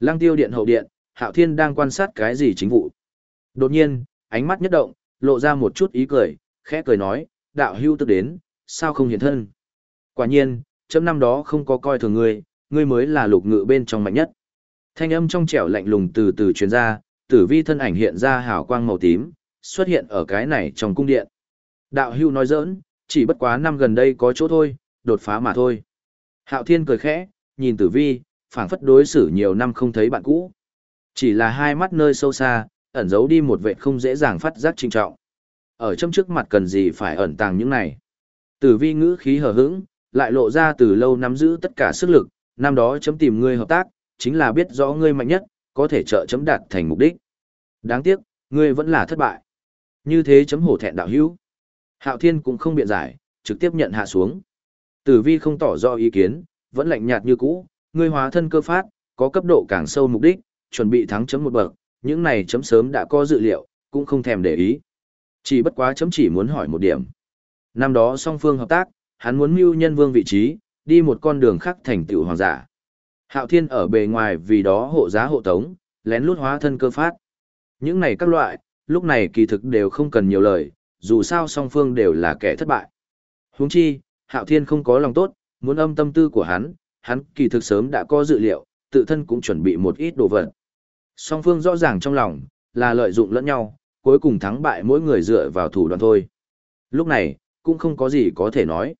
Lăng tiêu điện hậu điện, hạo thiên đang quan sát cái gì chính vụ. Đột nhiên, ánh mắt nhất động, lộ ra một chút ý cười, khẽ cười nói, đạo hưu tức đến, sao không hiện thân. Quả nhiên, chấm năm đó không có coi thường ngươi, ngươi mới là lục ngự bên trong mạnh nhất. Thanh âm trong trẻo lạnh lùng từ từ truyền ra, tử vi thân ảnh hiện ra hào quang màu tím, xuất hiện ở cái này trong cung điện. Đạo hưu nói giỡn, chỉ bất quá năm gần đây có chỗ thôi, đột phá mà thôi. Hạo thiên cười khẽ, nhìn tử vi, phảng phất đối xử nhiều năm không thấy bạn cũ. Chỉ là hai mắt nơi sâu xa, ẩn giấu đi một vệ không dễ dàng phát giác trinh trọng. Ở trong trước mặt cần gì phải ẩn tàng những này. Tử vi ngữ khí hờ hững, lại lộ ra từ lâu nắm giữ tất cả sức lực, năm đó chấm tìm ngươi hợp tác, chính là biết rõ ngươi mạnh nhất, có thể trợ chấm đạt thành mục đích. Đáng tiếc, ngươi vẫn là thất bại. Như thế chấm hổ thẹn đạo hữu. Hạo Thiên cũng không biện giải, trực tiếp nhận hạ xuống. Tử vi không tỏ rõ ý kiến, vẫn lạnh nhạt như cũ, ngươi hóa thân cơ phát, có cấp độ càng sâu mục đích, chuẩn bị thắng chấm một bậc, những này chấm sớm đã có dự liệu, cũng không thèm để ý. Chỉ bất quá chấm chỉ muốn hỏi một điểm. Năm đó song phương hợp tác, hắn muốn mưu nhân vương vị trí, đi một con đường khác thành tựu hoàng giả. Hạo Thiên ở bề ngoài vì đó hộ giá hộ tống, lén lút hóa thân cơ phát. Những này các loại, lúc này kỳ thực đều không cần nhiều lời, dù sao song phương đều là kẻ thất bại. Huống chi, Hạo Thiên không có lòng tốt, muốn âm tâm tư của hắn, hắn kỳ thực sớm đã có dự liệu, tự thân cũng chuẩn bị một ít đồ vật. Song phương rõ ràng trong lòng, là lợi dụng lẫn nhau, cuối cùng thắng bại mỗi người dựa vào thủ đoạn thôi. Lúc này, cũng không có gì có thể nói.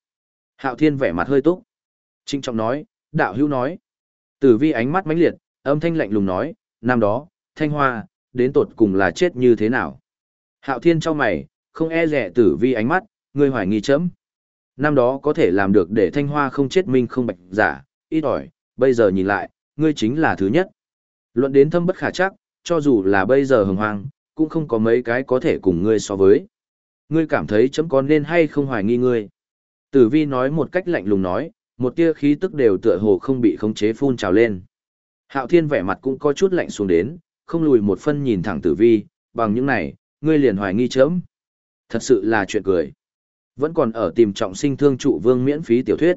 Hạo Thiên vẻ mặt hơi túc. Trinh trọng nói, đạo hữu nói. Tử vi ánh mắt mãnh liệt, âm thanh lạnh lùng nói, năm đó, thanh hoa, đến tột cùng là chết như thế nào. Hạo Thiên cho mày, không e rẻ tử vi ánh mắt, ngươi hoài nghi chấm. Năm đó có thể làm được để thanh hoa không chết minh không bạch giả, ít ỏi, bây giờ nhìn lại, ngươi chính là thứ nhất. Luận đến thâm bất khả chắc, cho dù là bây giờ hồng hoang, cũng không có mấy cái có thể cùng ngươi so với. Ngươi cảm thấy chấm có nên hay không hoài nghi ngươi. Tử vi nói một cách lạnh lùng nói, một tia khí tức đều tựa hồ không bị khống chế phun trào lên. Hạo thiên vẻ mặt cũng có chút lạnh xuống đến, không lùi một phân nhìn thẳng tử vi, bằng những này, ngươi liền hoài nghi chấm. Thật sự là chuyện cười. Vẫn còn ở tìm trọng sinh thương trụ vương miễn phí tiểu thuyết.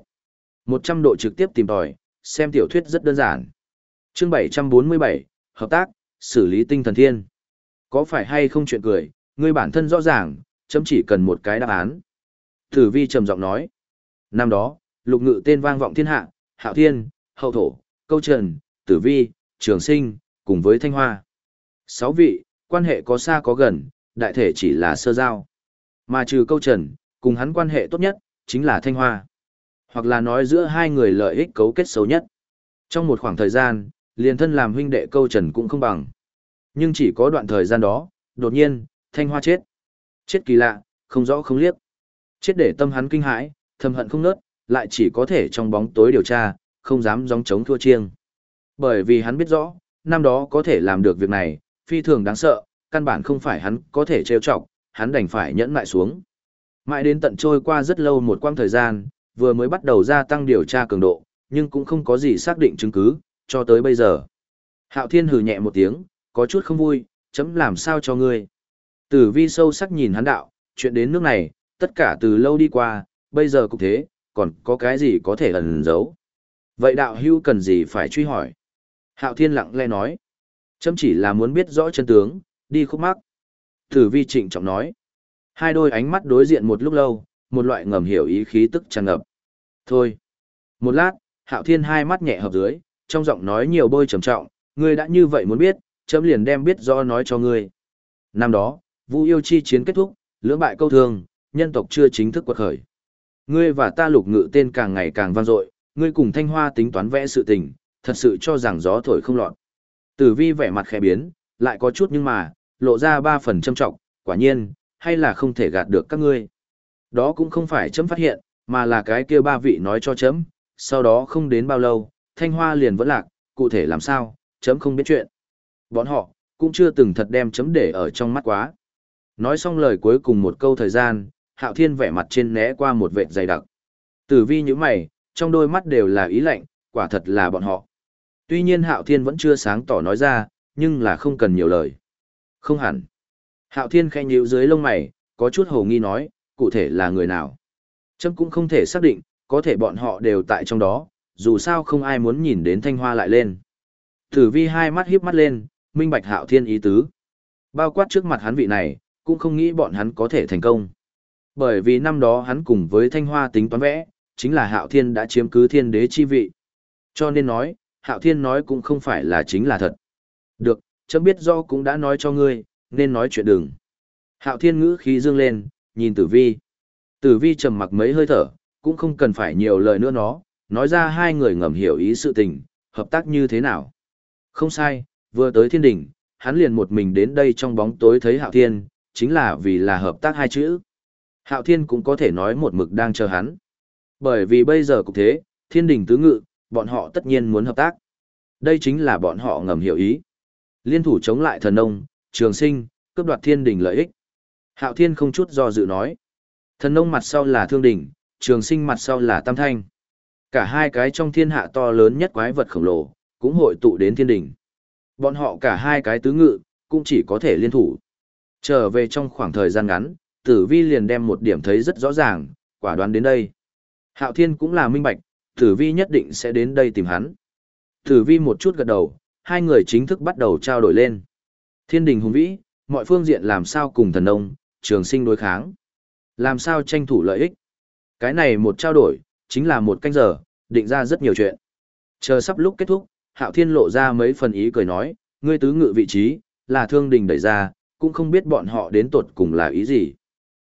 100 độ trực tiếp tìm tòi, xem tiểu thuyết rất đơn giản. Chương 747, hợp tác, xử lý tinh thần thiên. Có phải hay không chuyện cười, ngươi bản thân rõ ràng, chấm chỉ cần một cái đáp án. Tử vi trầm giọng nói. Năm đó, lục ngự tên vang vọng thiên hạ, hạo thiên, hậu thổ, câu trần, tử vi, trường sinh, cùng với thanh hoa. Sáu vị, quan hệ có xa có gần, đại thể chỉ là sơ giao. Mà trừ câu trần, cùng hắn quan hệ tốt nhất, chính là thanh hoa. Hoặc là nói giữa hai người lợi ích cấu kết xấu nhất. Trong một khoảng thời gian, liền thân làm huynh đệ câu trần cũng không bằng. Nhưng chỉ có đoạn thời gian đó, đột nhiên, thanh hoa chết. Chết kỳ lạ, không rõ không liếc. Chết để tâm hắn kinh hãi, thầm hận không nớt, lại chỉ có thể trong bóng tối điều tra, không dám gióng chống thua chiêng. Bởi vì hắn biết rõ, năm đó có thể làm được việc này, phi thường đáng sợ, căn bản không phải hắn có thể trêu chọc, hắn đành phải nhẫn lại xuống. Mãi đến tận trôi qua rất lâu một quãng thời gian, vừa mới bắt đầu gia tăng điều tra cường độ, nhưng cũng không có gì xác định chứng cứ, cho tới bây giờ. Hạo Thiên hừ nhẹ một tiếng, có chút không vui, chấm làm sao cho ngươi. Tử vi sâu sắc nhìn hắn đạo, chuyện đến nước này, tất cả từ lâu đi qua, bây giờ cũng thế, còn có cái gì có thể ẩn giấu. Vậy đạo hưu cần gì phải truy hỏi? Hạo Thiên lặng lẽ nói. Chấm chỉ là muốn biết rõ chân tướng, đi khúc mắc. Tử vi trịnh trọng nói. Hai đôi ánh mắt đối diện một lúc lâu, một loại ngầm hiểu ý khí tức tràn ngập. Thôi. Một lát, Hạo Thiên hai mắt nhẹ hợp dưới, trong giọng nói nhiều bôi trầm trọng, ngươi đã như vậy muốn biết, chấm liền đem biết rõ nói cho ngươi. Năm đó, Vu Yêu chi chiến kết thúc, lưỡng bại câu thương, nhân tộc chưa chính thức quật khởi. Ngươi và ta lục ngự tên càng ngày càng vang dội, ngươi cùng Thanh Hoa tính toán vẽ sự tình, thật sự cho rằng gió thổi không lọt. Tử Vi vẻ mặt khẽ biến, lại có chút nhưng mà, lộ ra ba phần trâm trọng, quả nhiên, hay là không thể gạt được các ngươi. Đó cũng không phải chấm phát hiện, mà là cái kia ba vị nói cho chấm, sau đó không đến bao lâu, Thanh Hoa liền vẫn lạc, cụ thể làm sao, chấm không biết chuyện. Bọn họ, cũng chưa từng thật đem chấm để ở trong mắt quá. Nói xong lời cuối cùng một câu thời gian, Hạo Thiên vẻ mặt trên né qua một vệt dày đặc. Tử vi như mày, trong đôi mắt đều là ý lạnh, quả thật là bọn họ. Tuy nhiên Hạo Thiên vẫn chưa sáng tỏ nói ra, nhưng là không cần nhiều lời. Không hẳn. Hạo Thiên khẽ nhíu dưới lông mày, có chút hồ nghi nói, cụ thể là người nào. Chấm cũng không thể xác định, có thể bọn họ đều tại trong đó, dù sao không ai muốn nhìn đến thanh hoa lại lên. Tử vi hai mắt híp mắt lên, minh bạch Hạo Thiên ý tứ. Bao quát trước mặt hắn vị này, cũng không nghĩ bọn hắn có thể thành công. Bởi vì năm đó hắn cùng với thanh hoa tính toán vẽ, chính là Hạo Thiên đã chiếm cứ thiên đế chi vị. Cho nên nói, Hạo Thiên nói cũng không phải là chính là thật. Được, chấm biết do cũng đã nói cho ngươi, nên nói chuyện đừng. Hạo Thiên ngữ khí dương lên, nhìn Tử Vi. Tử Vi trầm mặc mấy hơi thở, cũng không cần phải nhiều lời nữa nó, nói ra hai người ngầm hiểu ý sự tình, hợp tác như thế nào. Không sai, vừa tới thiên đỉnh, hắn liền một mình đến đây trong bóng tối thấy Hạo Thiên, chính là vì là hợp tác hai chữ. Hạo Thiên cũng có thể nói một mực đang chờ hắn. Bởi vì bây giờ cũng thế, thiên đình tứ ngự, bọn họ tất nhiên muốn hợp tác. Đây chính là bọn họ ngầm hiểu ý. Liên thủ chống lại thần nông, trường sinh, cướp đoạt thiên đình lợi ích. Hạo Thiên không chút do dự nói. Thần nông mặt sau là thương đình, trường sinh mặt sau là tam thanh. Cả hai cái trong thiên hạ to lớn nhất quái vật khổng lồ, cũng hội tụ đến thiên đình. Bọn họ cả hai cái tứ ngự, cũng chỉ có thể liên thủ. Trở về trong khoảng thời gian ngắn, tử vi liền đem một điểm thấy rất rõ ràng, quả đoán đến đây. Hạo Thiên cũng là minh bạch, tử vi nhất định sẽ đến đây tìm hắn. Tử vi một chút gật đầu, hai người chính thức bắt đầu trao đổi lên. Thiên đình hùng vĩ, mọi phương diện làm sao cùng thần ông, trường sinh đối kháng. Làm sao tranh thủ lợi ích. Cái này một trao đổi, chính là một canh giờ, định ra rất nhiều chuyện. Chờ sắp lúc kết thúc, Hạo Thiên lộ ra mấy phần ý cười nói, ngươi tứ ngự vị trí, là thương đình đẩy ra, cũng không biết bọn họ đến tột cùng là ý gì.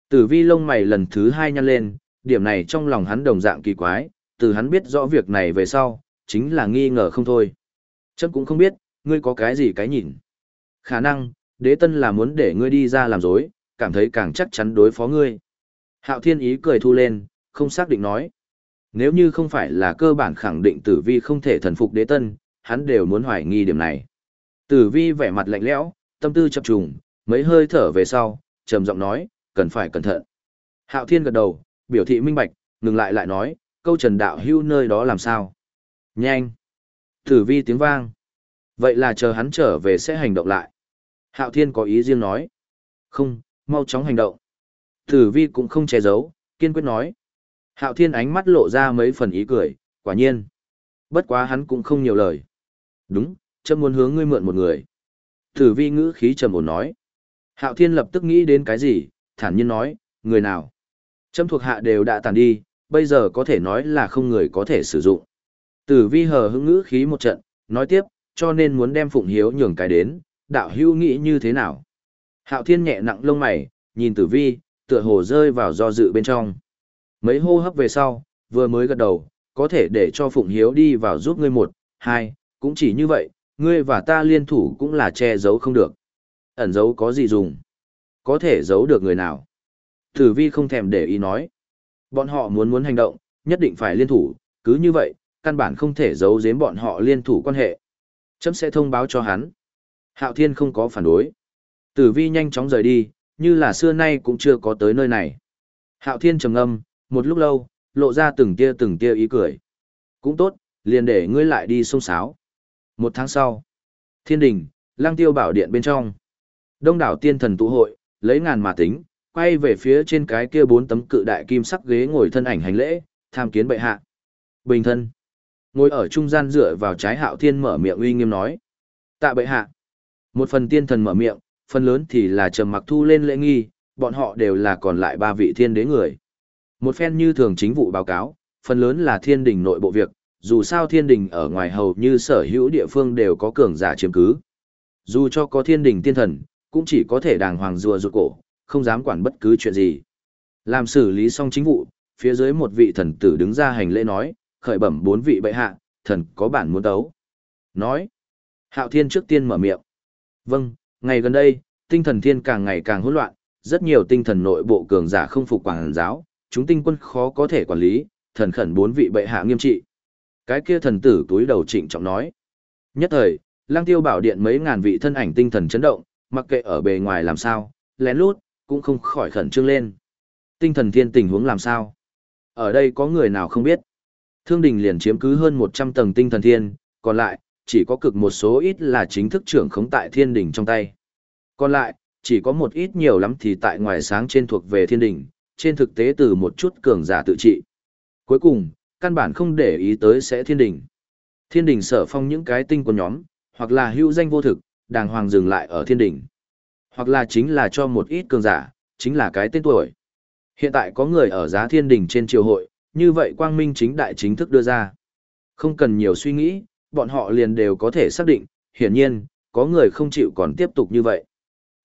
Tử vi lông mày lần thứ hai nhăn lên, điểm này trong lòng hắn đồng dạng kỳ quái, từ hắn biết rõ việc này về sau, chính là nghi ngờ không thôi. Chấm cũng không biết, ngươi có cái gì cái nhìn. Khả năng, đế tân là muốn để ngươi đi ra làm dối, cảm thấy càng chắc chắn đối phó ngươi. Hạo thiên ý cười thu lên, không xác định nói. Nếu như không phải là cơ bản khẳng định tử vi không thể thần phục đế tân, hắn đều muốn hoài nghi điểm này. Tử vi vẻ mặt lạnh lẽo, tâm tư chập trùng, mấy hơi thở về sau, trầm giọng nói, cần phải cẩn thận. Hạo thiên gật đầu, biểu thị minh bạch, ngừng lại lại nói, câu trần đạo hưu nơi đó làm sao? Nhanh! Tử vi tiếng vang. Vậy là chờ hắn trở về sẽ hành động lại. Hạo thiên có ý riêng nói. Không, mau chóng hành động. Tử vi cũng không che giấu, kiên quyết nói. Hạo thiên ánh mắt lộ ra mấy phần ý cười, quả nhiên. Bất quá hắn cũng không nhiều lời. Đúng, chấm muốn hướng ngươi mượn một người. Tử vi ngữ khí trầm ổn nói. Hạo thiên lập tức nghĩ đến cái gì, thản nhiên nói, người nào? Châm thuộc hạ đều đã tàn đi, bây giờ có thể nói là không người có thể sử dụng. Tử vi hờ hững ngữ khí một trận, nói tiếp, cho nên muốn đem Phụng Hiếu nhường cái đến, đạo hưu nghĩ như thế nào? Hạo thiên nhẹ nặng lông mày, nhìn tử vi, tựa hồ rơi vào do dự bên trong. Mấy hô hấp về sau, vừa mới gật đầu, có thể để cho Phụng Hiếu đi vào giúp ngươi một, hai, cũng chỉ như vậy, ngươi và ta liên thủ cũng là che giấu không được. Ẩn giấu có gì dùng? Có thể giấu được người nào? Tử vi không thèm để ý nói. Bọn họ muốn muốn hành động, nhất định phải liên thủ, cứ như vậy, căn bản không thể giấu giếm bọn họ liên thủ quan hệ. Chấm sẽ thông báo cho hắn. Hạo Thiên không có phản đối. Tử vi nhanh chóng rời đi, như là xưa nay cũng chưa có tới nơi này. Hạo Thiên trầm ngâm, một lúc lâu, lộ ra từng tia từng tia ý cười. Cũng tốt, liền để ngươi lại đi sông sáo. Một tháng sau, thiên đình, lang tiêu bảo điện bên trong. Đông đảo tiên thần tụ hội, lấy ngàn mà tính, quay về phía trên cái kia bốn tấm cự đại kim sắc ghế ngồi thân ảnh hành lễ, tham kiến bệ hạ. Bình thân. Ngồi ở trung gian dựa vào trái hạo thiên mở miệng uy nghiêm nói. Tạ bệ hạ. Một phần tiên thần mở miệng, phần lớn thì là trầm mặc thu lên lễ nghi, bọn họ đều là còn lại ba vị thiên đế người. Một phen như thường chính vụ báo cáo, phần lớn là thiên đình nội bộ việc, dù sao thiên đình ở ngoài hầu như sở hữu địa phương đều có cường giả chiếm cứ. Dù cho có thiên đình tiên thần, cũng chỉ có thể đàng hoàng rùa rụt cổ, không dám quản bất cứ chuyện gì. Làm xử lý xong chính vụ, phía dưới một vị thần tử đứng ra hành lễ nói, khởi bẩm bốn vị bệ hạ, thần có bản muốn tấu. Nói, hạo thiên trước tiên mở miệng. Vâng, ngày gần đây, tinh thần thiên càng ngày càng hỗn loạn, rất nhiều tinh thần nội bộ cường giả không phục quảng giáo, chúng tinh quân khó có thể quản lý, thần khẩn bốn vị bệ hạ nghiêm trị. Cái kia thần tử túi đầu trịnh trọng nói. Nhất thời, lang tiêu bảo điện mấy ngàn vị thân ảnh tinh thần chấn động, mặc kệ ở bề ngoài làm sao, lén lút, cũng không khỏi khẩn trương lên. Tinh thần thiên tình huống làm sao? Ở đây có người nào không biết? Thương đình liền chiếm cứ hơn 100 tầng tinh thần thiên, còn lại, chỉ có cực một số ít là chính thức trưởng khống tại thiên đình trong tay. Còn lại, chỉ có một ít nhiều lắm thì tại ngoài sáng trên thuộc về thiên đình, trên thực tế từ một chút cường giả tự trị. Cuối cùng, căn bản không để ý tới sẽ thiên đình. Thiên đình sở phong những cái tinh của nhóm, hoặc là hữu danh vô thực, đàng hoàng dừng lại ở thiên đỉnh, Hoặc là chính là cho một ít cường giả, chính là cái tên tuổi. Hiện tại có người ở giá thiên đỉnh trên triều hội, như vậy quang minh chính đại chính thức đưa ra. Không cần nhiều suy nghĩ, bọn họ liền đều có thể xác định, hiển nhiên, có người không chịu còn tiếp tục như vậy.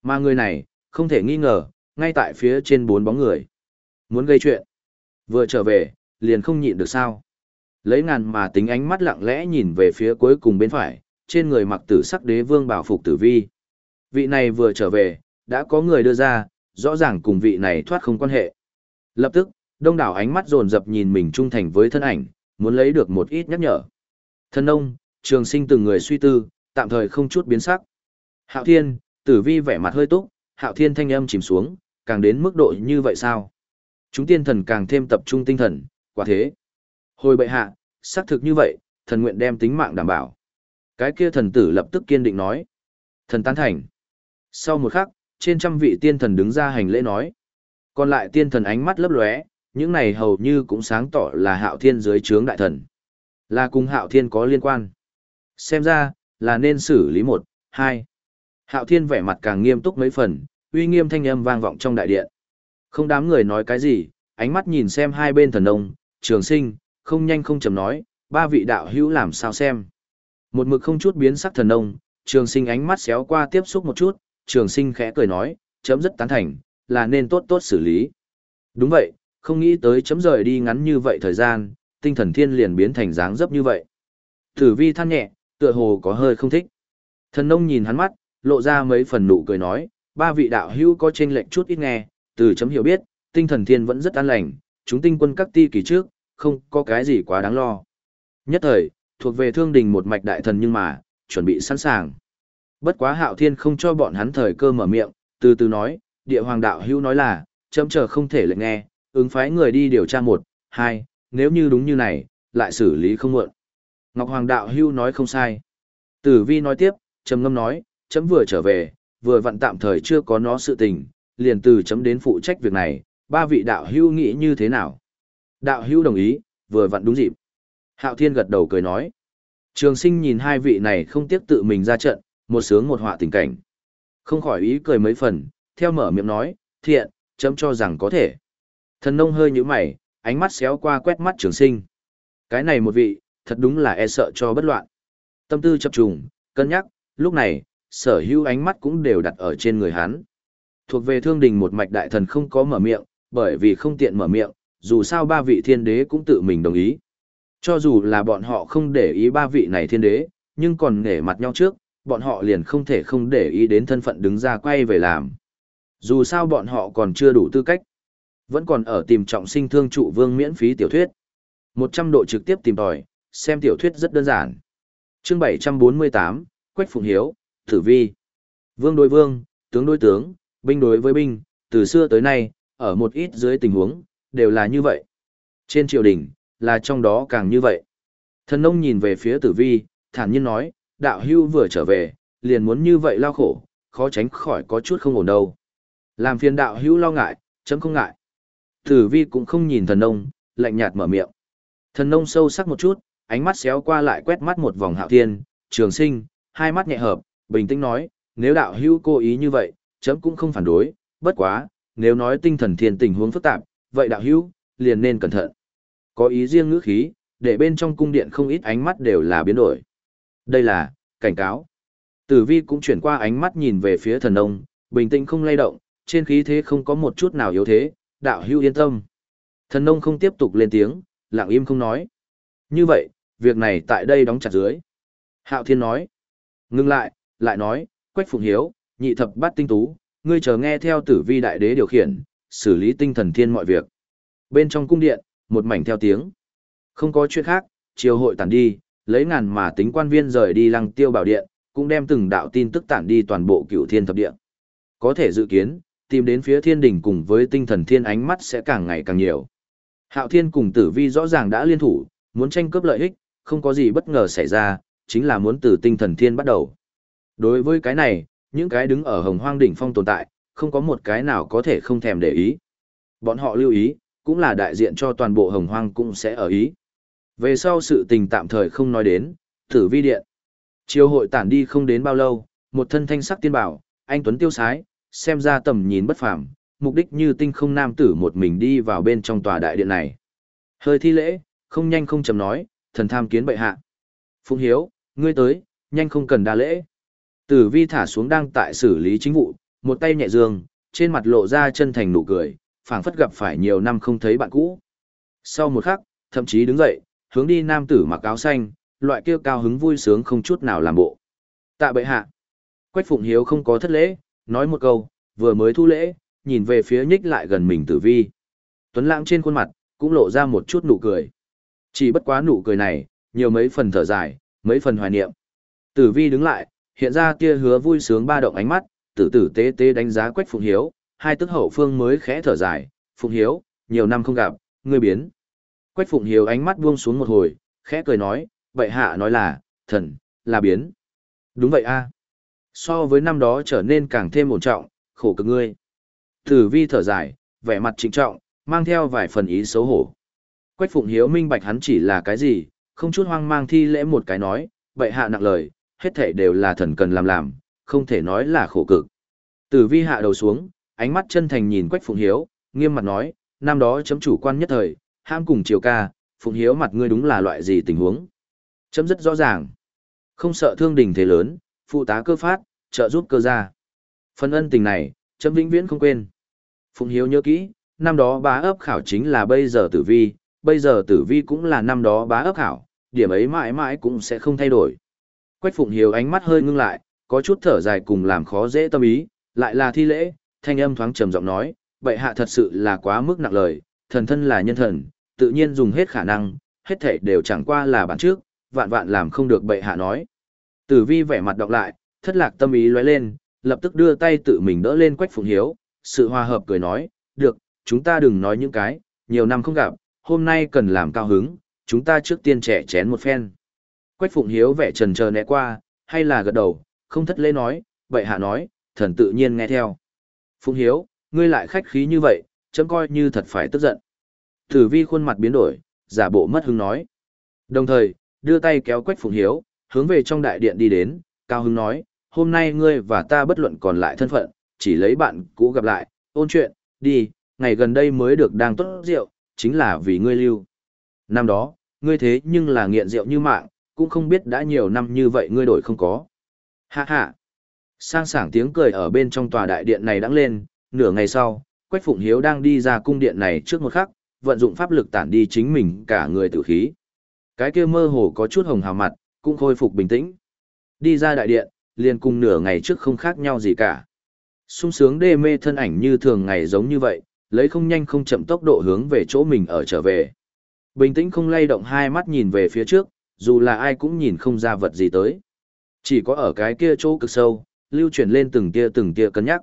Mà người này, không thể nghi ngờ, ngay tại phía trên bốn bóng người. Muốn gây chuyện. Vừa trở về, liền không nhịn được sao. Lấy ngàn mà tính ánh mắt lặng lẽ nhìn về phía cuối cùng bên phải, trên người mặc tử sắc đế vương bảo phục tử vi. Vị này vừa trở về, đã có người đưa ra, rõ ràng cùng vị này thoát không quan hệ. Lập tức, đông đảo ánh mắt dồn dập nhìn mình trung thành với thân ảnh, muốn lấy được một ít nhắc nhở. Thân ông, trường sinh từng người suy tư, tạm thời không chút biến sắc. Hạo thiên, tử vi vẻ mặt hơi túc, hạo thiên thanh âm chìm xuống, càng đến mức độ như vậy sao? Chúng tiên thần càng thêm tập trung tinh thần, quả thế. Hồi bệ hạ, xác thực như vậy, thần nguyện đem tính mạng đảm bảo. Cái kia thần tử lập tức kiên định nói. Thần tán thành. Sau một khắc, trên trăm vị tiên thần đứng ra hành lễ nói. Còn lại tiên thần ánh mắt lấp lóe, những này hầu như cũng sáng tỏ là hạo thiên dưới trướng đại thần. Là cùng hạo thiên có liên quan. Xem ra, là nên xử lý một, hai. Hạo thiên vẻ mặt càng nghiêm túc mấy phần, uy nghiêm thanh âm vang vọng trong đại điện. Không đám người nói cái gì, ánh mắt nhìn xem hai bên thần ông, trường sinh, không nhanh không chầm nói, ba vị đạo hữu làm sao xem. Một mực không chút biến sắc thần nông, trường sinh ánh mắt xéo qua tiếp xúc một chút, trường sinh khẽ cười nói, chấm rất tán thành, là nên tốt tốt xử lý. Đúng vậy, không nghĩ tới chấm rời đi ngắn như vậy thời gian, tinh thần thiên liền biến thành dáng dấp như vậy. Tử vi than nhẹ, tựa hồ có hơi không thích. Thần nông nhìn hắn mắt, lộ ra mấy phần nụ cười nói, ba vị đạo hữu có chênh lệnh chút ít nghe, từ chấm hiểu biết, tinh thần thiên vẫn rất an lành, chúng tinh quân các ti kỳ trước, không có cái gì quá đáng lo. Nhất thời, thuộc về thương đình một mạch đại thần nhưng mà, chuẩn bị sẵn sàng. Bất quá hạo thiên không cho bọn hắn thời cơ mở miệng, từ từ nói, địa hoàng đạo hữu nói là, chấm chờ không thể lệnh nghe, ứng phái người đi điều tra một, hai, nếu như đúng như này, lại xử lý không muộn. Ngọc Hoàng đạo hữu nói không sai. Tử vi nói tiếp, trầm ngâm nói, chấm vừa trở về, vừa vặn tạm thời chưa có nó sự tình, liền từ chấm đến phụ trách việc này, ba vị đạo hữu nghĩ như thế nào? Đạo hữu đồng ý, vừa vặn đúng dịp. Hạo Thiên gật đầu cười nói. Trường sinh nhìn hai vị này không tiếc tự mình ra trận, một sướng một họa tình cảnh. Không khỏi ý cười mấy phần, theo mở miệng nói, thiện, chấm cho rằng có thể. Thần nông hơi như mày, ánh mắt xéo qua quét mắt trường sinh. Cái này một vị, thật đúng là e sợ cho bất loạn. Tâm tư chập trùng, cân nhắc, lúc này, sở hữu ánh mắt cũng đều đặt ở trên người hắn. Thuộc về thương đình một mạch đại thần không có mở miệng, bởi vì không tiện mở miệng, dù sao ba vị thiên đế cũng tự mình đồng ý. Cho dù là bọn họ không để ý ba vị này thiên đế, nhưng còn nể mặt nhau trước, bọn họ liền không thể không để ý đến thân phận đứng ra quay về làm. Dù sao bọn họ còn chưa đủ tư cách. Vẫn còn ở tìm trọng sinh thương trụ vương miễn phí tiểu thuyết. 100 độ trực tiếp tìm tòi, xem tiểu thuyết rất đơn giản. chương 748, Quách Phụng Hiếu, Tử Vi. Vương đối vương, tướng đối tướng, binh đối với binh, từ xưa tới nay, ở một ít dưới tình huống, đều là như vậy. Trên triều đình, là trong đó càng như vậy. Thần nông nhìn về phía tử vi, thản nhiên nói, đạo hưu vừa trở về, liền muốn như vậy lao khổ, khó tránh khỏi có chút không ổn đâu. Làm phiền đạo hưu lo ngại, chấm không ngại. Tử vi cũng không nhìn thần nông, lạnh nhạt mở miệng. Thần nông sâu sắc một chút, ánh mắt xéo qua lại quét mắt một vòng hạo thiên, trường sinh, hai mắt nhẹ hợp, bình tĩnh nói, nếu đạo hưu cố ý như vậy, chấm cũng không phản đối, bất quá, nếu nói tinh thần thiên tình huống phức tạp, vậy đạo hưu, liền nên cẩn thận. Có ý riêng ngữ khí, để bên trong cung điện không ít ánh mắt đều là biến đổi. Đây là, cảnh cáo. Tử vi cũng chuyển qua ánh mắt nhìn về phía thần ông, bình tĩnh không lay động, trên khí thế không có một chút nào yếu thế, đạo hưu yên tâm. Thần ông không tiếp tục lên tiếng, lặng im không nói. Như vậy, việc này tại đây đóng chặt dưới. Hạo thiên nói. Ngưng lại, lại nói, quách phụng hiếu, nhị thập bát tinh tú, ngươi chờ nghe theo tử vi đại đế điều khiển, xử lý tinh thần thiên mọi việc. Bên trong cung điện, một mảnh theo tiếng. Không có chuyện khác, chiều hội tản đi, lấy ngàn mà tính quan viên rời đi lăng tiêu bảo điện, cũng đem từng đạo tin tức tản đi toàn bộ cựu thiên thập điện. Có thể dự kiến, tìm đến phía thiên đỉnh cùng với tinh thần thiên ánh mắt sẽ càng ngày càng nhiều. Hạo thiên cùng tử vi rõ ràng đã liên thủ, muốn tranh cướp lợi ích, không có gì bất ngờ xảy ra, chính là muốn từ tinh thần thiên bắt đầu. Đối với cái này, những cái đứng ở hồng hoang đỉnh phong tồn tại, không có một cái nào có thể không thèm để ý. Bọn họ lưu ý, cũng là đại diện cho toàn bộ hồng hoang cũng sẽ ở ý. Về sau sự tình tạm thời không nói đến, tử vi điện. Chiều hội tản đi không đến bao lâu, một thân thanh sắc tiên bảo, anh Tuấn tiêu sái, xem ra tầm nhìn bất phàm, mục đích như tinh không nam tử một mình đi vào bên trong tòa đại điện này. Hơi thi lễ, không nhanh không chậm nói, thần tham kiến bệ hạ. Phụng hiếu, ngươi tới, nhanh không cần đa lễ. Tử vi thả xuống đang tại xử lý chính vụ, một tay nhẹ dương, trên mặt lộ ra chân thành nụ cười, phảng phất gặp phải nhiều năm không thấy bạn cũ. Sau một khắc, thậm chí đứng dậy, hướng đi nam tử mặc áo xanh, loại kia cao hứng vui sướng không chút nào làm bộ. Tạ bệ hạ. Quách Phụng Hiếu không có thất lễ, nói một câu, vừa mới thu lễ, nhìn về phía nhích lại gần mình tử vi. Tuấn lãng trên khuôn mặt, cũng lộ ra một chút nụ cười. Chỉ bất quá nụ cười này, nhiều mấy phần thở dài, mấy phần hoài niệm. Tử vi đứng lại, hiện ra tia hứa vui sướng ba động ánh mắt, tử tử tế tế đánh giá Quách Phụng Hiếu, hai tức hậu phương mới khẽ thở dài, Phụng Hiếu, nhiều năm không gặp, ngươi biến. Quách Phụng Hiếu ánh mắt buông xuống một hồi, khẽ cười nói, vậy hạ nói là, thần, là biến. Đúng vậy a So với năm đó trở nên càng thêm ổn trọng, khổ cực ngươi. Tử vi thở dài, vẻ mặt trịnh trọng, mang theo vài phần ý xấu hổ. Quách Phụng Hiếu minh bạch hắn chỉ là cái gì, không chút hoang mang thi lễ một cái nói, vậy hạ nặng lời, hết thể đều là thần cần làm làm, không thể nói là khổ cực. Tử vi hạ đầu xuống, ánh mắt chân thành nhìn Quách Phụng Hiếu, nghiêm mặt nói, năm đó chấm chủ quan nhất thời, ham cùng chiều ca, Phụng Hiếu mặt ngươi đúng là loại gì tình huống. Chấm rất rõ ràng. Không sợ thương đình thế lớn, phụ tá cơ phát, trợ giúp cơ gia. Phần ân tình này, chấm vĩnh viễn không quên. Phụng Hiếu nhớ kỹ, năm đó bá ấp khảo chính là bây giờ tử vi, bây giờ tử vi cũng là năm đó bá ấp khảo, điểm ấy mãi mãi cũng sẽ không thay đổi. Quách Phụng Hiếu ánh mắt hơi ngưng lại, có chút thở dài cùng làm khó dễ tâm ý, lại là thi lễ, thanh âm thoáng trầm giọng nói, bệ hạ thật sự là quá mức nặng lời, thần thân là nhân thần, tự nhiên dùng hết khả năng, hết thể đều chẳng qua là bản trước, vạn vạn làm không được bệ hạ nói. Tử vi vẻ mặt đọc lại, thất lạc tâm ý lóe lên, lập tức đưa tay tự mình đỡ lên Quách Phụng Hiếu, sự hòa hợp cười nói, được, chúng ta đừng nói những cái, nhiều năm không gặp, hôm nay cần làm cao hứng, chúng ta trước tiên trẻ chén một phen. Quách Phụng Hiếu vẻ trần chờ né qua, hay là gật đầu, không thất lễ nói, bệ hạ nói, thần tự nhiên nghe theo. Phung Hiếu, ngươi lại khách khí như vậy, chấm coi như thật phải tức giận. Tử vi khuôn mặt biến đổi, giả bộ mất hứng nói. Đồng thời, đưa tay kéo Quách Phùng Hiếu, hướng về trong đại điện đi đến, cao hứng nói, hôm nay ngươi và ta bất luận còn lại thân phận, chỉ lấy bạn cũ gặp lại, ôn chuyện, đi, ngày gần đây mới được đang tốt rượu, chính là vì ngươi lưu. Năm đó, ngươi thế nhưng là nghiện rượu như mạng, cũng không biết đã nhiều năm như vậy ngươi đổi không có. Hạ hạ. Sang sảng tiếng cười ở bên trong tòa đại điện này đắng lên, nửa ngày sau, Quách Phụng Hiếu đang đi ra cung điện này trước một khắc, vận dụng pháp lực tản đi chính mình cả người tử khí. Cái kia mơ hồ có chút hồng hào mặt, cũng khôi phục bình tĩnh. Đi ra đại điện, liền cùng nửa ngày trước không khác nhau gì cả. sung sướng đê mê thân ảnh như thường ngày giống như vậy, lấy không nhanh không chậm tốc độ hướng về chỗ mình ở trở về. Bình tĩnh không lay động hai mắt nhìn về phía trước, dù là ai cũng nhìn không ra vật gì tới. Chỉ có ở cái kia chỗ cực sâu, lưu chuyển lên từng tia từng tia cân nhắc.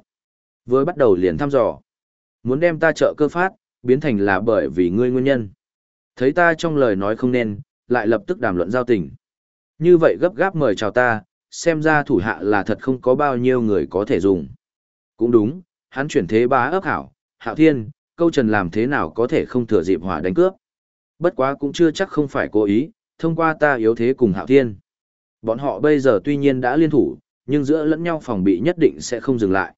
Với bắt đầu liền thăm dò. Muốn đem ta trợ cơ phát, biến thành là bởi vì ngươi nguyên nhân. Thấy ta trong lời nói không nên, lại lập tức đàm luận giao tình. Như vậy gấp gáp mời chào ta, xem ra thủ hạ là thật không có bao nhiêu người có thể dùng. Cũng đúng, hắn chuyển thế bá ấp hảo, hạo thiên, câu trần làm thế nào có thể không thừa dịp hỏa đánh cướp. Bất quá cũng chưa chắc không phải cố ý, thông qua ta yếu thế cùng hạo thiên. Bọn họ bây giờ tuy nhiên đã liên thủ, nhưng giữa lẫn nhau phòng bị nhất định sẽ không dừng lại.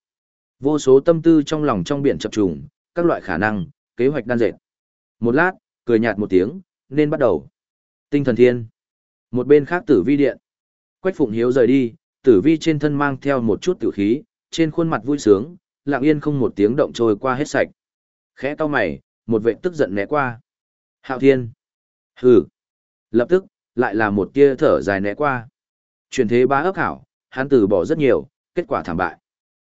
Vô số tâm tư trong lòng trong biển chập trùng, các loại khả năng, kế hoạch đan dệt. Một lát, cười nhạt một tiếng, nên bắt đầu. Tinh thần thiên. Một bên khác tử vi điện. Quách Phụng Hiếu rời đi, tử vi trên thân mang theo một chút tử khí, trên khuôn mặt vui sướng, lặng yên không một tiếng động trôi qua hết sạch. Khẽ to mày, một vệ tức giận né qua. Hạo thiên. Hừ. Lập tức, lại là một tia thở dài né qua. Chuyển thế ba ấp hảo, hắn từ bỏ rất nhiều, kết quả thảm bại.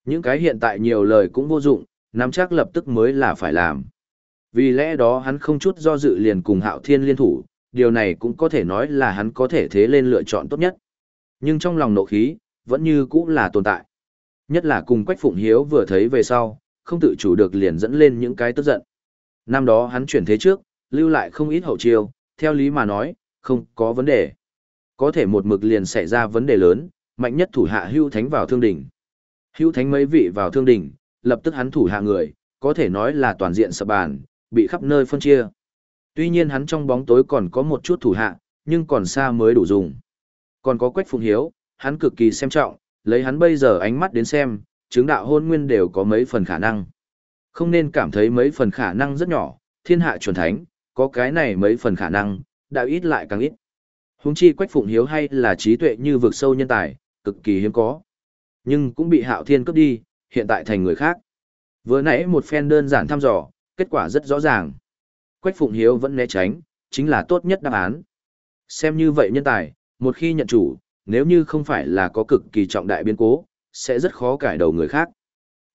Những cái hiện tại nhiều lời cũng vô dụng, nắm chắc lập tức mới là phải làm. Vì lẽ đó hắn không chút do dự liền cùng hạo thiên liên thủ, điều này cũng có thể nói là hắn có thể thế lên lựa chọn tốt nhất. Nhưng trong lòng nộ khí, vẫn như cũng là tồn tại. Nhất là cùng Quách Phụng Hiếu vừa thấy về sau, không tự chủ được liền dẫn lên những cái tức giận. Năm đó hắn chuyển thế trước, lưu lại không ít hậu chiêu, theo lý mà nói, không có vấn đề. Có thể một mực liền xảy ra vấn đề lớn, mạnh nhất thủ hạ hưu thánh vào thương đỉnh. Hưu thánh mấy vị vào thương đỉnh, lập tức hắn thủ hạ người, có thể nói là toàn diện sập bàn, bị khắp nơi phân chia. Tuy nhiên hắn trong bóng tối còn có một chút thủ hạ, nhưng còn xa mới đủ dùng. Còn có Quách Phụng Hiếu, hắn cực kỳ xem trọng, lấy hắn bây giờ ánh mắt đến xem, chứng đạo hôn nguyên đều có mấy phần khả năng. Không nên cảm thấy mấy phần khả năng rất nhỏ, thiên hạ chuẩn thánh, có cái này mấy phần khả năng, đã ít lại càng ít. Huống chi Quách Phụng Hiếu hay là trí tuệ như vực sâu nhân tài, cực kỳ hiếm có. Nhưng cũng bị Hạo Thiên cướp đi, hiện tại thành người khác. Vừa nãy một phen đơn giản thăm dò, kết quả rất rõ ràng. Quách Phụng Hiếu vẫn né tránh, chính là tốt nhất đáp án. Xem như vậy nhân tài, một khi nhận chủ, nếu như không phải là có cực kỳ trọng đại biến cố, sẽ rất khó cải đầu người khác.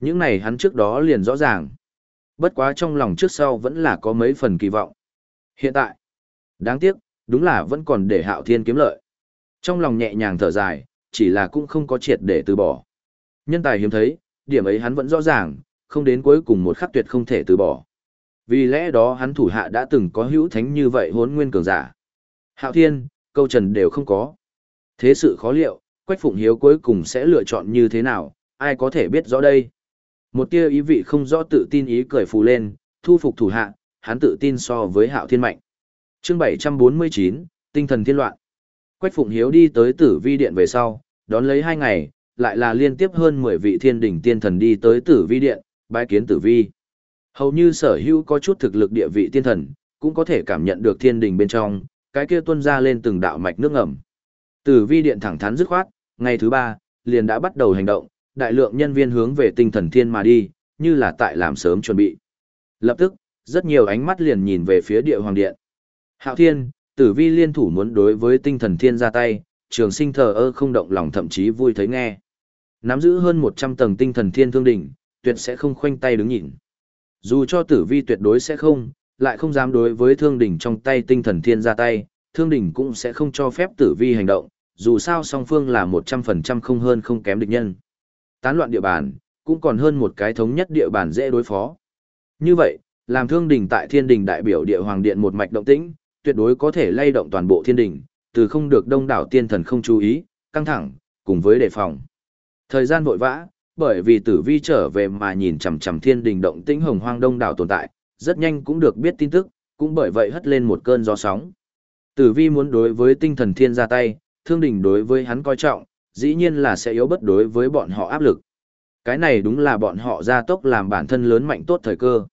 Những này hắn trước đó liền rõ ràng. Bất quá trong lòng trước sau vẫn là có mấy phần kỳ vọng. Hiện tại, đáng tiếc, đúng là vẫn còn để hạo thiên kiếm lợi. Trong lòng nhẹ nhàng thở dài, chỉ là cũng không có triệt để từ bỏ. Nhân tài hiếm thấy, điểm ấy hắn vẫn rõ ràng, không đến cuối cùng một khắc tuyệt không thể từ bỏ. Vì lẽ đó hắn thủ hạ đã từng có hữu thánh như vậy hốn nguyên cường giả. Hạo thiên, câu trần đều không có. Thế sự khó liệu, Quách Phụng Hiếu cuối cùng sẽ lựa chọn như thế nào, ai có thể biết rõ đây. Một tia ý vị không rõ tự tin ý cười phù lên, thu phục thủ hạ, hắn tự tin so với hạo thiên mạnh. chương 749, tinh thần thiên loạn. Quách Phụng Hiếu đi tới tử vi điện về sau, đón lấy hai ngày, lại là liên tiếp hơn 10 vị thiên đỉnh tiên thần đi tới tử vi điện, bái kiến tử vi. Hầu như sở hữu có chút thực lực địa vị tiên thần, cũng có thể cảm nhận được thiên đình bên trong, cái kia tuân ra lên từng đạo mạch nước ngầm. Tử vi điện thẳng thắn dứt khoát, ngày thứ ba, liền đã bắt đầu hành động, đại lượng nhân viên hướng về tinh thần thiên mà đi, như là tại làm sớm chuẩn bị. Lập tức, rất nhiều ánh mắt liền nhìn về phía địa hoàng điện. Hạo thiên, tử vi liên thủ muốn đối với tinh thần thiên ra tay, trường sinh thờ ơ không động lòng thậm chí vui thấy nghe. Nắm giữ hơn 100 tầng tinh thần thiên thương đỉnh, tuyệt sẽ không khoanh tay đứng nhìn. Dù cho tử vi tuyệt đối sẽ không, lại không dám đối với thương đỉnh trong tay tinh thần thiên ra tay, thương đỉnh cũng sẽ không cho phép tử vi hành động, dù sao song phương là 100% không hơn không kém địch nhân. Tán loạn địa bàn, cũng còn hơn một cái thống nhất địa bàn dễ đối phó. Như vậy, làm thương đỉnh tại thiên đình đại biểu địa hoàng điện một mạch động tĩnh, tuyệt đối có thể lay động toàn bộ thiên đình, từ không được đông đảo tiên thần không chú ý, căng thẳng, cùng với đề phòng. Thời gian vội vã, bởi vì tử vi trở về mà nhìn chằm chằm thiên đình động tĩnh hồng hoang đông đảo tồn tại, rất nhanh cũng được biết tin tức, cũng bởi vậy hất lên một cơn gió sóng. Tử vi muốn đối với tinh thần thiên ra tay, thương đình đối với hắn coi trọng, dĩ nhiên là sẽ yếu bất đối với bọn họ áp lực. Cái này đúng là bọn họ ra tốc làm bản thân lớn mạnh tốt thời cơ.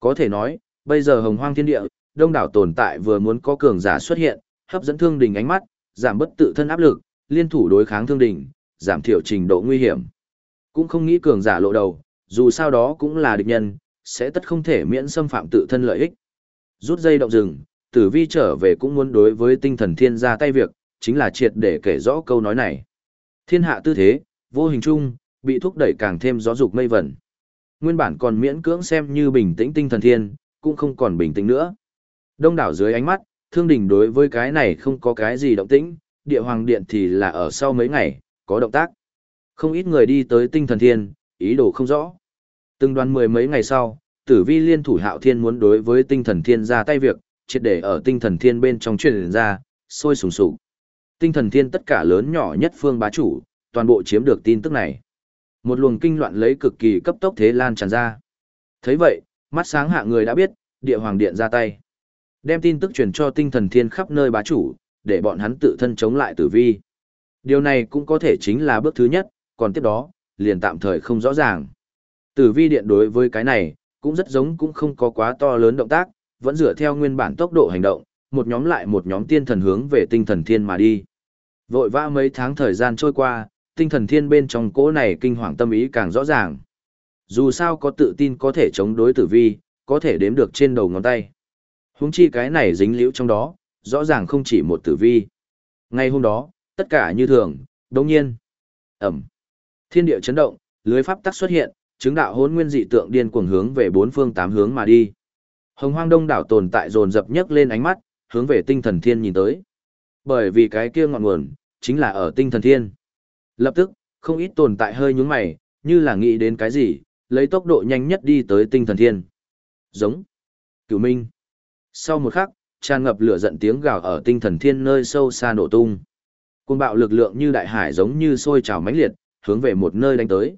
Có thể nói, bây giờ hồng hoang thiên địa, đông đảo tồn tại vừa muốn có cường giả xuất hiện, hấp dẫn thương đình ánh mắt, giảm bất tự thân áp lực, liên thủ đối kháng thương đình, giảm thiểu trình độ nguy hiểm. Cũng không nghĩ cường giả lộ đầu, dù sao đó cũng là địch nhân, sẽ tất không thể miễn xâm phạm tự thân lợi ích. Rút dây động rừng, tử vi trở về cũng muốn đối với tinh thần thiên ra tay việc, chính là triệt để kể rõ câu nói này. Thiên hạ tư thế, vô hình chung, bị thúc đẩy càng thêm gió dục mây vẩn. Nguyên bản còn miễn cưỡng xem như bình tĩnh tinh thần thiên, cũng không còn bình tĩnh nữa. Đông đảo dưới ánh mắt, thương đình đối với cái này không có cái gì động tĩnh, địa hoàng điện thì là ở sau mấy ngày, có động tác. Không ít người đi tới tinh thần thiên, ý đồ không rõ. Từng đoàn mười mấy ngày sau, tử vi liên thủ hạo thiên muốn đối với tinh thần thiên ra tay việc, triệt để ở tinh thần thiên bên trong truyền ra, sôi sùng sục. Tinh thần thiên tất cả lớn nhỏ nhất phương bá chủ, toàn bộ chiếm được tin tức này. Một luồng kinh loạn lấy cực kỳ cấp tốc thế lan tràn ra. thấy vậy, mắt sáng hạ người đã biết, địa hoàng điện ra tay. Đem tin tức truyền cho tinh thần thiên khắp nơi bá chủ, để bọn hắn tự thân chống lại tử vi. Điều này cũng có thể chính là bước thứ nhất, còn tiếp đó, liền tạm thời không rõ ràng. Tử vi điện đối với cái này, cũng rất giống cũng không có quá to lớn động tác, vẫn dựa theo nguyên bản tốc độ hành động, một nhóm lại một nhóm tiên thần hướng về tinh thần thiên mà đi. Vội vã mấy tháng thời gian trôi qua, tinh thần thiên bên trong cỗ này kinh hoàng tâm ý càng rõ ràng. Dù sao có tự tin có thể chống đối tử vi, có thể đếm được trên đầu ngón tay. Huống chi cái này dính liễu trong đó, rõ ràng không chỉ một tử vi. Ngay hôm đó, tất cả như thường, đồng nhiên. Ẩm. Thiên địa chấn động, lưới pháp tắc xuất hiện, chứng đạo hốn nguyên dị tượng điên cuồng hướng về bốn phương tám hướng mà đi. Hồng hoang đông đảo tồn tại dồn dập nhấc lên ánh mắt, hướng về tinh thần thiên nhìn tới. Bởi vì cái kia ngọn nguồn, chính là ở tinh thần thiên. Lập tức, không ít tồn tại hơi nhướng mày, như là nghĩ đến cái gì, lấy tốc độ nhanh nhất đi tới tinh thần thiên. Giống. Cửu Minh. Sau một khắc, tràn ngập lửa giận tiếng gào ở tinh thần thiên nơi sâu xa nổ tung. Cơn bạo lực lượng như đại hải giống như sôi trào mãnh liệt, hướng về một nơi đánh tới.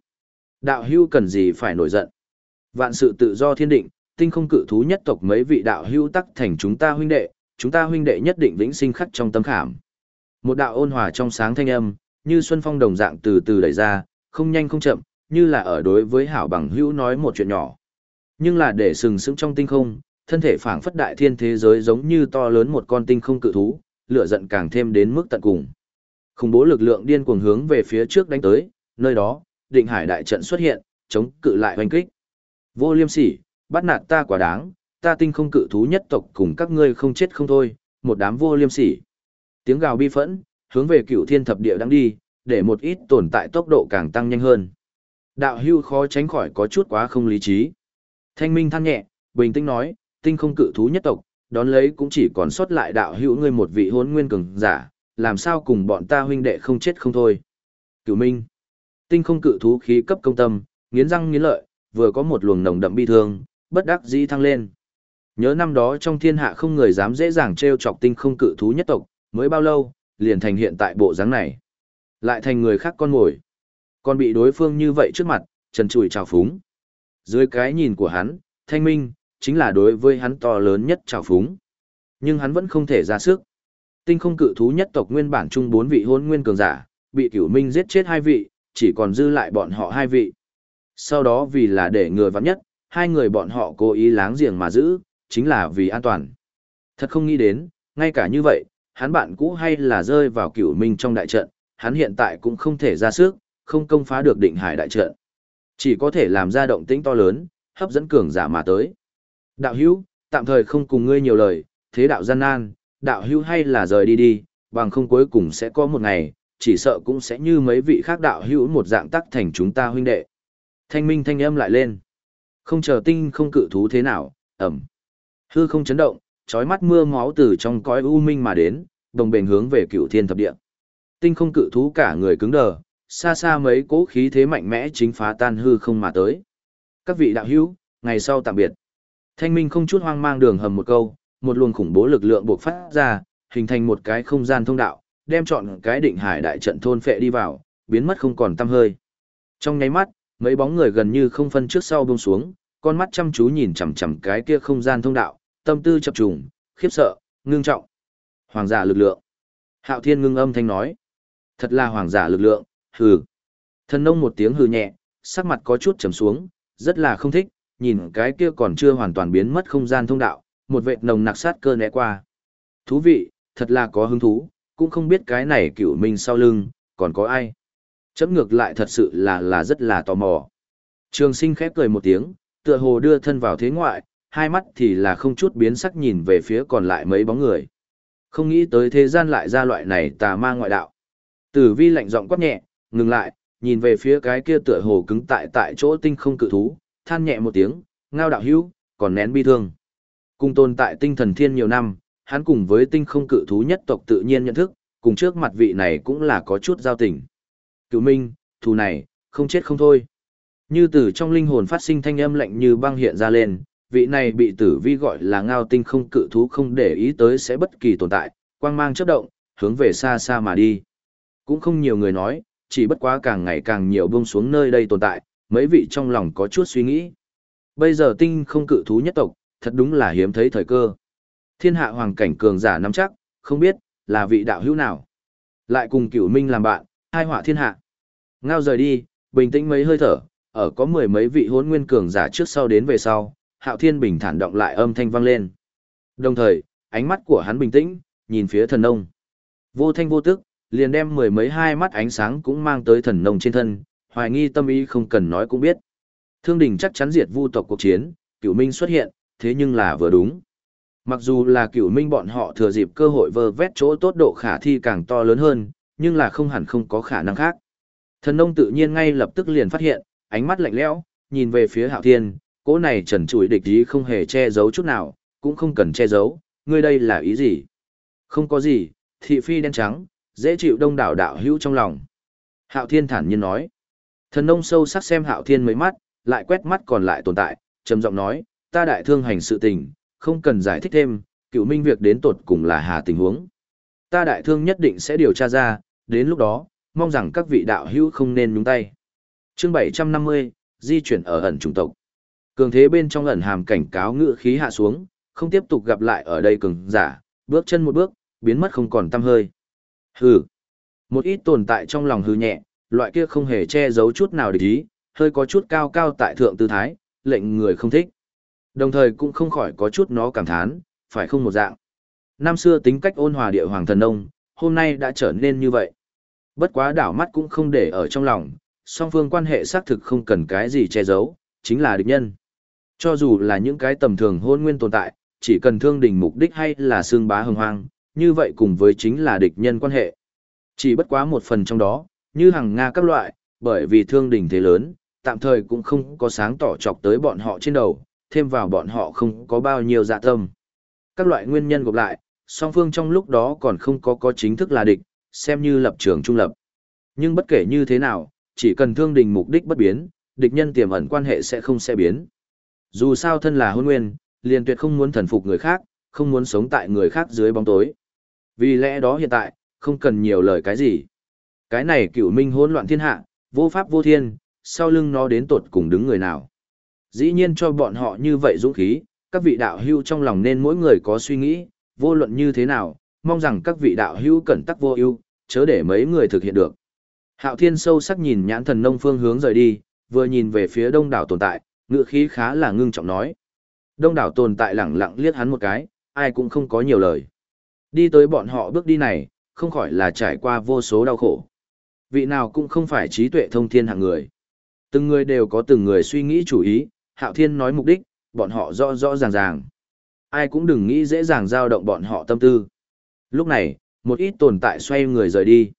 Đạo hưu cần gì phải nổi giận. Vạn sự tự do thiên định, tinh không cự thú nhất tộc mấy vị đạo hưu tắc thành chúng ta huynh đệ, chúng ta huynh đệ nhất định vĩnh sinh khắc trong tâm khảm. Một đạo ôn hòa trong sáng thanh âm, như xuân phong đồng dạng từ từ đẩy ra, không nhanh không chậm, như là ở đối với hảo bằng hữu nói một chuyện nhỏ. Nhưng là để sừng sững trong tinh không, thân thể phảng phất đại thiên thế giới giống như to lớn một con tinh không cự thú, lửa giận càng thêm đến mức tận cùng. Khủng bố lực lượng điên cuồng hướng về phía trước đánh tới, nơi đó, định hải đại trận xuất hiện, chống cự lại hoành kích. Vô liêm sỉ, bắt nạt ta quả đáng, ta tinh không cự thú nhất tộc cùng các ngươi không chết không thôi, một đám vô liêm sỉ. Tiếng gào bi phẫn, hướng về cựu thiên thập địa đang đi, để một ít tồn tại tốc độ càng tăng nhanh hơn. Đạo hưu khó tránh khỏi có chút quá không lý trí. Thanh minh than nhẹ, bình tĩnh nói, tinh không cự thú nhất tộc, đón lấy cũng chỉ còn sót lại đạo hữu ngươi một vị hôn nguyên cường giả, làm sao cùng bọn ta huynh đệ không chết không thôi. Cửu Minh, tinh không cự thú khí cấp công tâm, nghiến răng nghiến lợi, vừa có một luồng nồng đậm bi thương, bất đắc dĩ thăng lên. Nhớ năm đó trong thiên hạ không người dám dễ dàng trêu chọc tinh không cự thú nhất tộc, mới bao lâu, liền thành hiện tại bộ dáng này. Lại thành người khác con ngồi. Còn bị đối phương như vậy trước mặt, trần trụi trào phúng. Dưới cái nhìn của hắn, thanh minh, chính là đối với hắn to lớn nhất trào phúng. Nhưng hắn vẫn không thể ra sức. Tinh không cự thú nhất tộc nguyên bản chung bốn vị hôn nguyên cường giả, bị cửu minh giết chết hai vị, chỉ còn dư lại bọn họ hai vị. Sau đó vì là để người vắng nhất, hai người bọn họ cố ý láng giềng mà giữ, chính là vì an toàn. Thật không nghĩ đến, ngay cả như vậy, hắn bạn cũ hay là rơi vào cửu minh trong đại trận, hắn hiện tại cũng không thể ra sức, không công phá được định hải đại trận. Chỉ có thể làm ra động tĩnh to lớn, hấp dẫn cường giả mà tới. Đạo hữu, tạm thời không cùng ngươi nhiều lời, thế đạo gian nan, đạo hữu hay là rời đi đi, bằng không cuối cùng sẽ có một ngày, chỉ sợ cũng sẽ như mấy vị khác đạo hữu một dạng tắc thành chúng ta huynh đệ. Thanh minh thanh âm lại lên. Không chờ tinh không cự thú thế nào, ẩm. Hư không chấn động, trói mắt mưa máu từ trong cõi u minh mà đến, đồng bền hướng về cựu thiên thập địa. Tinh không cự thú cả người cứng đờ, xa xa mấy cố khí thế mạnh mẽ chính phá tan hư không mà tới. Các vị đạo hữu, ngày sau tạm biệt. Thanh minh không chút hoang mang đường hầm một câu, một luồng khủng bố lực lượng buộc phát ra, hình thành một cái không gian thông đạo, đem chọn cái định hải đại trận thôn phệ đi vào, biến mất không còn tăm hơi. Trong nháy mắt, mấy bóng người gần như không phân trước sau buông xuống, con mắt chăm chú nhìn chằm chằm cái kia không gian thông đạo, tâm tư chập trùng, khiếp sợ, ngưng trọng. Hoàng giả lực lượng. Hạo Thiên ngưng âm thanh nói. Thật là hoàng giả lực lượng, hừ. Thần nông một tiếng hừ nhẹ, sắc mặt có chút trầm xuống, rất là không thích, nhìn cái kia còn chưa hoàn toàn biến mất không gian thông đạo, một vệt nồng nặc sát cơ né qua. Thú vị, thật là có hứng thú, cũng không biết cái này cửu minh sau lưng, còn có ai. Chấm ngược lại thật sự là là rất là tò mò. Trường sinh khép cười một tiếng, tựa hồ đưa thân vào thế ngoại, hai mắt thì là không chút biến sắc nhìn về phía còn lại mấy bóng người. Không nghĩ tới thế gian lại ra loại này tà ma ngoại đạo. Tử vi lạnh giọng quát nhẹ, ngừng lại, nhìn về phía cái kia tựa hồ cứng tại tại chỗ tinh không cự thú, than nhẹ một tiếng, ngao đạo hữu, còn nén bi thương. Cùng tồn tại tinh thần thiên nhiều năm, hắn cùng với tinh không cự thú nhất tộc tự nhiên nhận thức, cùng trước mặt vị này cũng là có chút giao tình. Cửu minh, thù này, không chết không thôi. Như từ trong linh hồn phát sinh thanh âm lạnh như băng hiện ra lên, vị này bị tử vi gọi là ngao tinh không cự thú không để ý tới sẽ bất kỳ tồn tại, quang mang chớp động, hướng về xa xa mà đi. Cũng không nhiều người nói, chỉ bất quá càng ngày càng nhiều buông xuống nơi đây tồn tại, mấy vị trong lòng có chút suy nghĩ. Bây giờ tinh không cự thú nhất tộc, thật đúng là hiếm thấy thời cơ. Thiên hạ hoàng cảnh cường giả nắm chắc, không biết, là vị đạo hữu nào. Lại cùng cửu minh làm bạn, hai họa thiên hạ. Ngao rời đi, bình tĩnh mấy hơi thở, ở có mười mấy vị hốn nguyên cường giả trước sau đến về sau, hạo thiên bình thản động lại âm thanh vang lên. Đồng thời, ánh mắt của hắn bình tĩnh, nhìn phía thần nông. Vô thanh vô tức, liền đem mười mấy hai mắt ánh sáng cũng mang tới thần nông trên thân, hoài nghi tâm ý không cần nói cũng biết. Thương đình chắc chắn diệt vu tộc cuộc chiến, cửu minh xuất hiện, thế nhưng là vừa đúng. Mặc dù là cửu minh bọn họ thừa dịp cơ hội vơ vét chỗ tốt độ khả thi càng to lớn hơn, nhưng là không hẳn không có khả năng khác. Thần nông tự nhiên ngay lập tức liền phát hiện, ánh mắt lạnh lẽo, nhìn về phía hạo thiên, cỗ này trần trụi địch ý không hề che giấu chút nào, cũng không cần che giấu, ngươi đây là ý gì? Không có gì, thị phi đen trắng, dễ chịu đông đảo đạo hữu trong lòng. Hạo thiên thản nhiên nói. Thần nông sâu sắc xem hạo thiên mấy mắt, lại quét mắt còn lại tồn tại, trầm giọng nói, ta đại thương hành sự tình, không cần giải thích thêm, cựu minh việc đến tột cùng là hà tình huống. Ta đại thương nhất định sẽ điều tra ra, đến lúc đó, mong rằng các vị đạo hữu không nên nhúng tay. Chương 750, di chuyển ở ẩn chủng tộc. Cường thế bên trong ẩn hàm cảnh cáo ngự khí hạ xuống, không tiếp tục gặp lại ở đây cường giả, bước chân một bước, biến mất không còn tăm hơi. Hừ. Một ít tồn tại trong lòng hư nhẹ, loại kia không hề che giấu chút nào để ý, hơi có chút cao cao tại thượng tư thái, lệnh người không thích. Đồng thời cũng không khỏi có chút nó cảm thán, phải không một dạng. Năm xưa tính cách ôn hòa địa hoàng thần nông, hôm nay đã trở nên như vậy. Bất quá đảo mắt cũng không để ở trong lòng, song phương quan hệ xác thực không cần cái gì che giấu, chính là địch nhân. Cho dù là những cái tầm thường hôn nguyên tồn tại, chỉ cần thương đình mục đích hay là xương bá hồng hoang, như vậy cùng với chính là địch nhân quan hệ. Chỉ bất quá một phần trong đó, như hàng Nga các loại, bởi vì thương đình thế lớn, tạm thời cũng không có sáng tỏ chọc tới bọn họ trên đầu, thêm vào bọn họ không có bao nhiêu dạ tâm. Các loại nguyên nhân gộp lại, song phương trong lúc đó còn không có có chính thức là địch, xem như lập trường trung lập. Nhưng bất kể như thế nào, chỉ cần thương đình mục đích bất biến, địch nhân tiềm ẩn quan hệ sẽ không sẽ biến. Dù sao thân là hôn nguyên, liền tuyệt không muốn thần phục người khác, không muốn sống tại người khác dưới bóng tối. Vì lẽ đó hiện tại, không cần nhiều lời cái gì. Cái này cựu minh hỗn loạn thiên hạ, vô pháp vô thiên, sau lưng nó đến tột cùng đứng người nào. Dĩ nhiên cho bọn họ như vậy dũng khí, các vị đạo hưu trong lòng nên mỗi người có suy nghĩ, vô luận như thế nào, mong rằng các vị đạo hưu cẩn tắc vô ưu, chớ để mấy người thực hiện được. Hạo Thiên sâu sắc nhìn nhãn thần nông phương hướng rời đi, vừa nhìn về phía đông đảo tồn tại, ngựa khí khá là ngưng trọng nói. Đông đảo tồn tại lẳng lặng liếc hắn một cái, ai cũng không có nhiều lời. Đi tới bọn họ bước đi này, không khỏi là trải qua vô số đau khổ. Vị nào cũng không phải trí tuệ thông thiên hạng người. Từng người đều có từng người suy nghĩ chủ ý, Hạo Thiên nói mục đích, bọn họ rõ rõ ràng ràng. Ai cũng đừng nghĩ dễ dàng dao động bọn họ tâm tư. Lúc này, một ít tồn tại xoay người rời đi.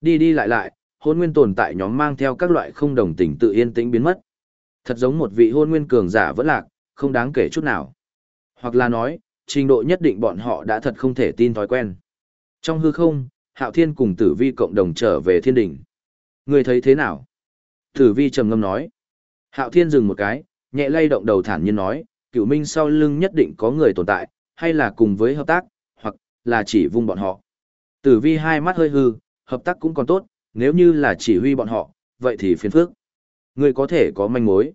Đi đi lại lại, hôn nguyên tồn tại nhóm mang theo các loại không đồng tình tự yên tĩnh biến mất. Thật giống một vị hôn nguyên cường giả vẫn lạc, không đáng kể chút nào. Hoặc là nói, trình độ nhất định bọn họ đã thật không thể tin thói quen. Trong hư không, Hạo Thiên cùng Tử Vi cộng đồng trở về thiên đỉnh. Người thấy thế nào? Tử Vi trầm ngâm nói. Hạo Thiên dừng một cái, nhẹ lay động đầu thản nhiên nói, Cửu minh sau lưng nhất định có người tồn tại, hay là cùng với hợp tác, hoặc là chỉ vung bọn họ. Tử Vi hai mắt hơi hư, hợp tác cũng còn tốt, nếu như là chỉ huy bọn họ, vậy thì phiền phức. Người có thể có manh mối.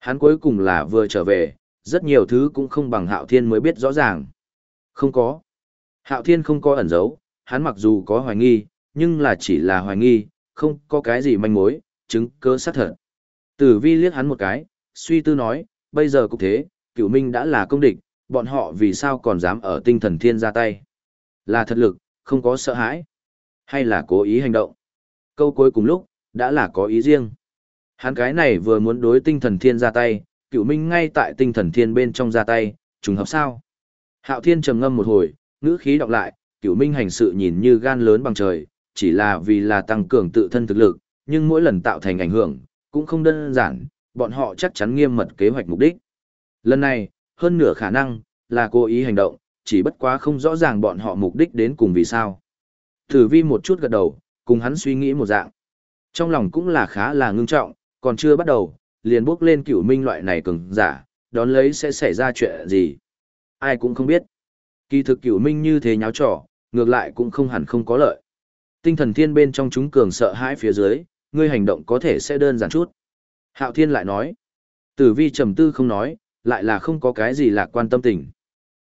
Hắn cuối cùng là vừa trở về, rất nhiều thứ cũng không bằng Hạo Thiên mới biết rõ ràng. Không có. Hạo Thiên không có ẩn giấu, hắn mặc dù có hoài nghi, nhưng là chỉ là hoài nghi, không có cái gì manh mối, chứng cơ xác thật. Tử vi liếc hắn một cái, suy tư nói, bây giờ cũng thế, cửu minh đã là công địch, bọn họ vì sao còn dám ở tinh thần thiên ra tay. Là thật lực, không có sợ hãi, hay là cố ý hành động. Câu cuối cùng lúc, đã là có ý riêng. Hắn cái này vừa muốn đối tinh thần thiên ra tay, cựu minh ngay tại tinh thần thiên bên trong ra tay, trùng hợp sao? Hạo thiên trầm ngâm một hồi, ngữ khí đọc lại, cựu minh hành sự nhìn như gan lớn bằng trời, chỉ là vì là tăng cường tự thân thực lực, nhưng mỗi lần tạo thành ảnh hưởng, cũng không đơn giản, bọn họ chắc chắn nghiêm mật kế hoạch mục đích. Lần này, hơn nửa khả năng, là cố ý hành động, chỉ bất quá không rõ ràng bọn họ mục đích đến cùng vì sao. Tử vi một chút gật đầu, cùng hắn suy nghĩ một dạng. Trong lòng cũng là khá là ngưng trọng, còn chưa bắt đầu, liền bước lên cửu minh loại này cường giả, đón lấy sẽ xảy ra chuyện gì. Ai cũng không biết. Kỳ thực cửu minh như thế nháo trò, ngược lại cũng không hẳn không có lợi. Tinh thần thiên bên trong chúng cường sợ hãi phía dưới, ngươi hành động có thể sẽ đơn giản chút. Hạo thiên lại nói. Tử vi trầm tư không nói, lại là không có cái gì lạc quan tâm tình.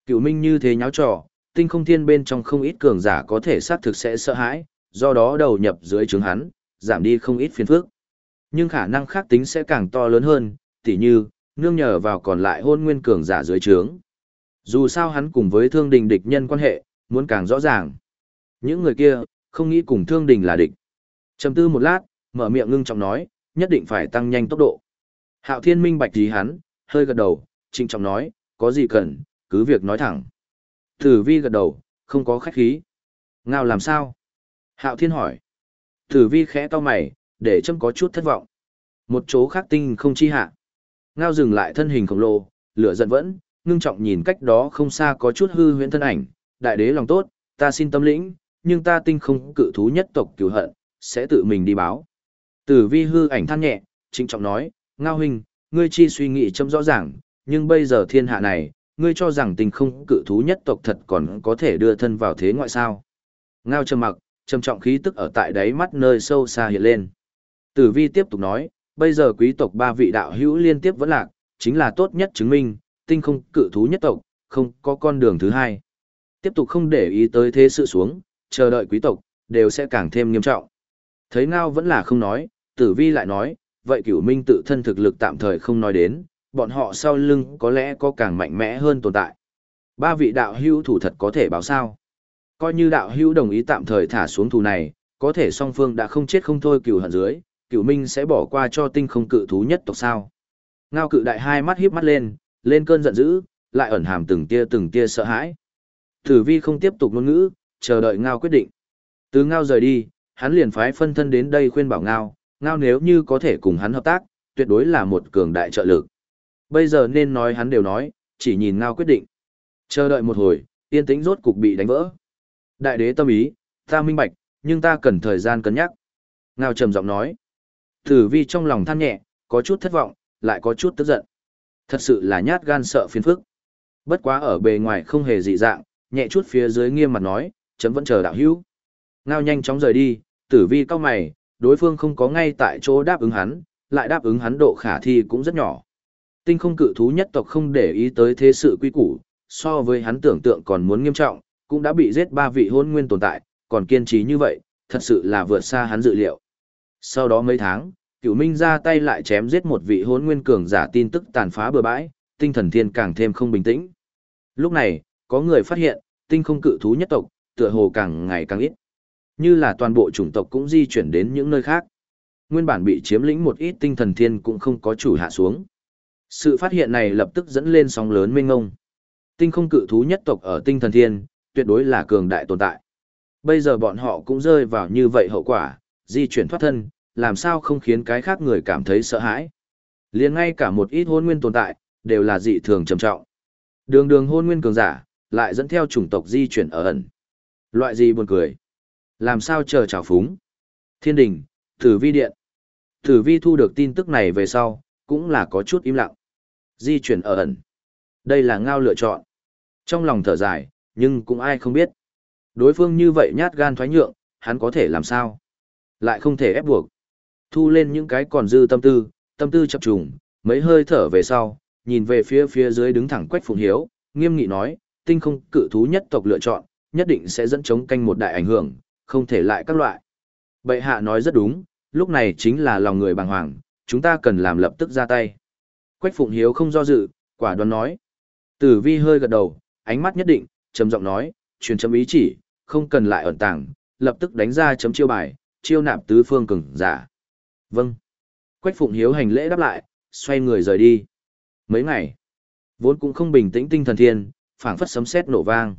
Cựu minh như thế nháo trò, tinh không thiên bên trong không ít cường giả có thể xác thực sẽ sợ hãi, do đó đầu nhập dưới trướng hắn, giảm đi không ít phiền phức. Nhưng khả năng khác tính sẽ càng to lớn hơn, tỉ như, nương nhờ vào còn lại hôn nguyên cường giả dưới trướng. Dù sao hắn cùng với thương đình địch nhân quan hệ, muốn càng rõ ràng. Những người kia, không nghĩ cùng thương đình là địch. Trầm tư một lát, mở miệng ngưng trọng nói, nhất định phải tăng nhanh tốc độ. Hạo thiên minh bạch gì hắn, hơi gật đầu, trinh trọng nói, có gì cần, cứ việc nói thẳng. Tử vi gật đầu, không có khách khí. Ngao làm sao? Hạo thiên hỏi. Tử vi khẽ to mày, để châm có chút thất vọng. Một chỗ khác tinh không chi hạ. Ngao dừng lại thân hình khổng lồ, lửa giận vẫn, ngưng trọng nhìn cách đó không xa có chút hư huyễn thân ảnh, đại đế lòng tốt, ta xin tâm lĩnh, nhưng ta tinh không cự thú nhất tộc cứu hận, sẽ tự mình đi báo. Tử vi hư ảnh than nhẹ, trịnh trọng nói, Ngao huynh, ngươi chi suy nghĩ châm rõ ràng, nhưng bây giờ thiên hạ này, ngươi cho rằng tinh không cự thú nhất tộc thật còn có thể đưa thân vào thế ngoại sao. Ngao trầm mặc, trầm trọng khí tức ở tại đáy mắt nơi sâu xa hiện lên. Tử vi tiếp tục nói, bây giờ quý tộc ba vị đạo hữu liên tiếp vẫn lạc, chính là tốt nhất chứng minh, tinh không cự thú nhất tộc, không có con đường thứ hai. Tiếp tục không để ý tới thế sự xuống, chờ đợi quý tộc, đều sẽ càng thêm nghiêm trọng. Thấy ngao vẫn là không nói, tử vi lại nói, vậy cửu minh tự thân thực lực tạm thời không nói đến, bọn họ sau lưng có lẽ có càng mạnh mẽ hơn tồn tại. Ba vị đạo hữu thủ thật có thể báo sao. Coi như đạo hữu đồng ý tạm thời thả xuống thù này, có thể song phương đã không chết không thôi cửu hận dưới, cửu minh sẽ bỏ qua cho tinh không cự thú nhất tộc sao. Ngao cự đại hai mắt híp mắt lên, lên cơn giận dữ, lại ẩn hàm từng tia từng tia sợ hãi. Tử vi không tiếp tục ngôn ngữ, chờ đợi Ngao quyết định. Từ Ngao rời đi, hắn liền phái phân thân đến đây khuyên bảo Ngao, Ngao nếu như có thể cùng hắn hợp tác, tuyệt đối là một cường đại trợ lực. Bây giờ nên nói hắn đều nói, chỉ nhìn Ngao quyết định. Chờ đợi một hồi, yên tĩnh rốt cục bị đánh vỡ. Đại đế tâm ý, ta minh bạch, nhưng ta cần thời gian cân nhắc. Ngao trầm giọng nói. Tử vi trong lòng than nhẹ, có chút thất vọng, lại có chút tức giận. Thật sự là nhát gan sợ phiền phức. Bất quá ở bề ngoài không hề dị dạng, nhẹ chút phía dưới nghiêm mặt nói, chấm vẫn chờ đạo hữu. Ngao nhanh chóng rời đi, tử vi cao mày, đối phương không có ngay tại chỗ đáp ứng hắn, lại đáp ứng hắn độ khả thi cũng rất nhỏ. Tinh không cự thú nhất tộc không để ý tới thế sự quy củ, so với hắn tưởng tượng còn muốn nghiêm trọng, cũng đã bị giết ba vị hôn nguyên tồn tại, còn kiên trì như vậy, thật sự là vượt xa hắn dự liệu. Sau đó mấy tháng, cửu minh ra tay lại chém giết một vị hôn nguyên cường giả tin tức tàn phá bừa bãi, tinh thần thiên càng thêm không bình tĩnh. Lúc này, có người phát hiện, tinh không cự thú nhất tộc, tựa hồ càng ngày càng ít. Như là toàn bộ chủng tộc cũng di chuyển đến những nơi khác. Nguyên bản bị chiếm lĩnh một ít tinh thần thiên cũng không có chủ hạ xuống. Sự phát hiện này lập tức dẫn lên sóng lớn mênh ngông. Tinh không cự thú nhất tộc ở tinh thần thiên, tuyệt đối là cường đại tồn tại. Bây giờ bọn họ cũng rơi vào như vậy hậu quả, di chuyển thoát thân, làm sao không khiến cái khác người cảm thấy sợ hãi. liền ngay cả một ít hôn nguyên tồn tại, đều là dị thường trầm trọng. Đường đường hôn nguyên cường giả, lại dẫn theo chủng tộc di chuyển ở ẩn. Loại gì buồn cười? Làm sao chờ trào phúng? Thiên đình, tử vi điện. Tử vi thu được tin tức này về sau, cũng là có chút im lặng. Di chuyển ở ẩn. Đây là ngao lựa chọn. Trong lòng thở dài, nhưng cũng ai không biết. Đối phương như vậy nhát gan thoái nhượng, hắn có thể làm sao? Lại không thể ép buộc. Thu lên những cái còn dư tâm tư, tâm tư chập trùng, mấy hơi thở về sau, nhìn về phía phía dưới đứng thẳng Quách Phụng Hiếu, nghiêm nghị nói, tinh không cự thú nhất tộc lựa chọn, nhất định sẽ dẫn chống canh một đại ảnh hưởng, không thể lại các loại. Bệ hạ nói rất đúng, lúc này chính là lòng người bàng hoàng, chúng ta cần làm lập tức ra tay. Quách Phụng Hiếu không do dự, quả đoán nói. Tử vi hơi gật đầu, ánh mắt nhất định, trầm giọng nói, truyền chấm ý chỉ, không cần lại ẩn tàng, lập tức đánh ra chấm chiêu bài, chiêu nạp tứ phương cường giả. Vâng. Quách Phụng Hiếu hành lễ đáp lại, xoay người rời đi. Mấy ngày, vốn cũng không bình tĩnh tinh thần thiên, phảng phất sấm sét nổ vang.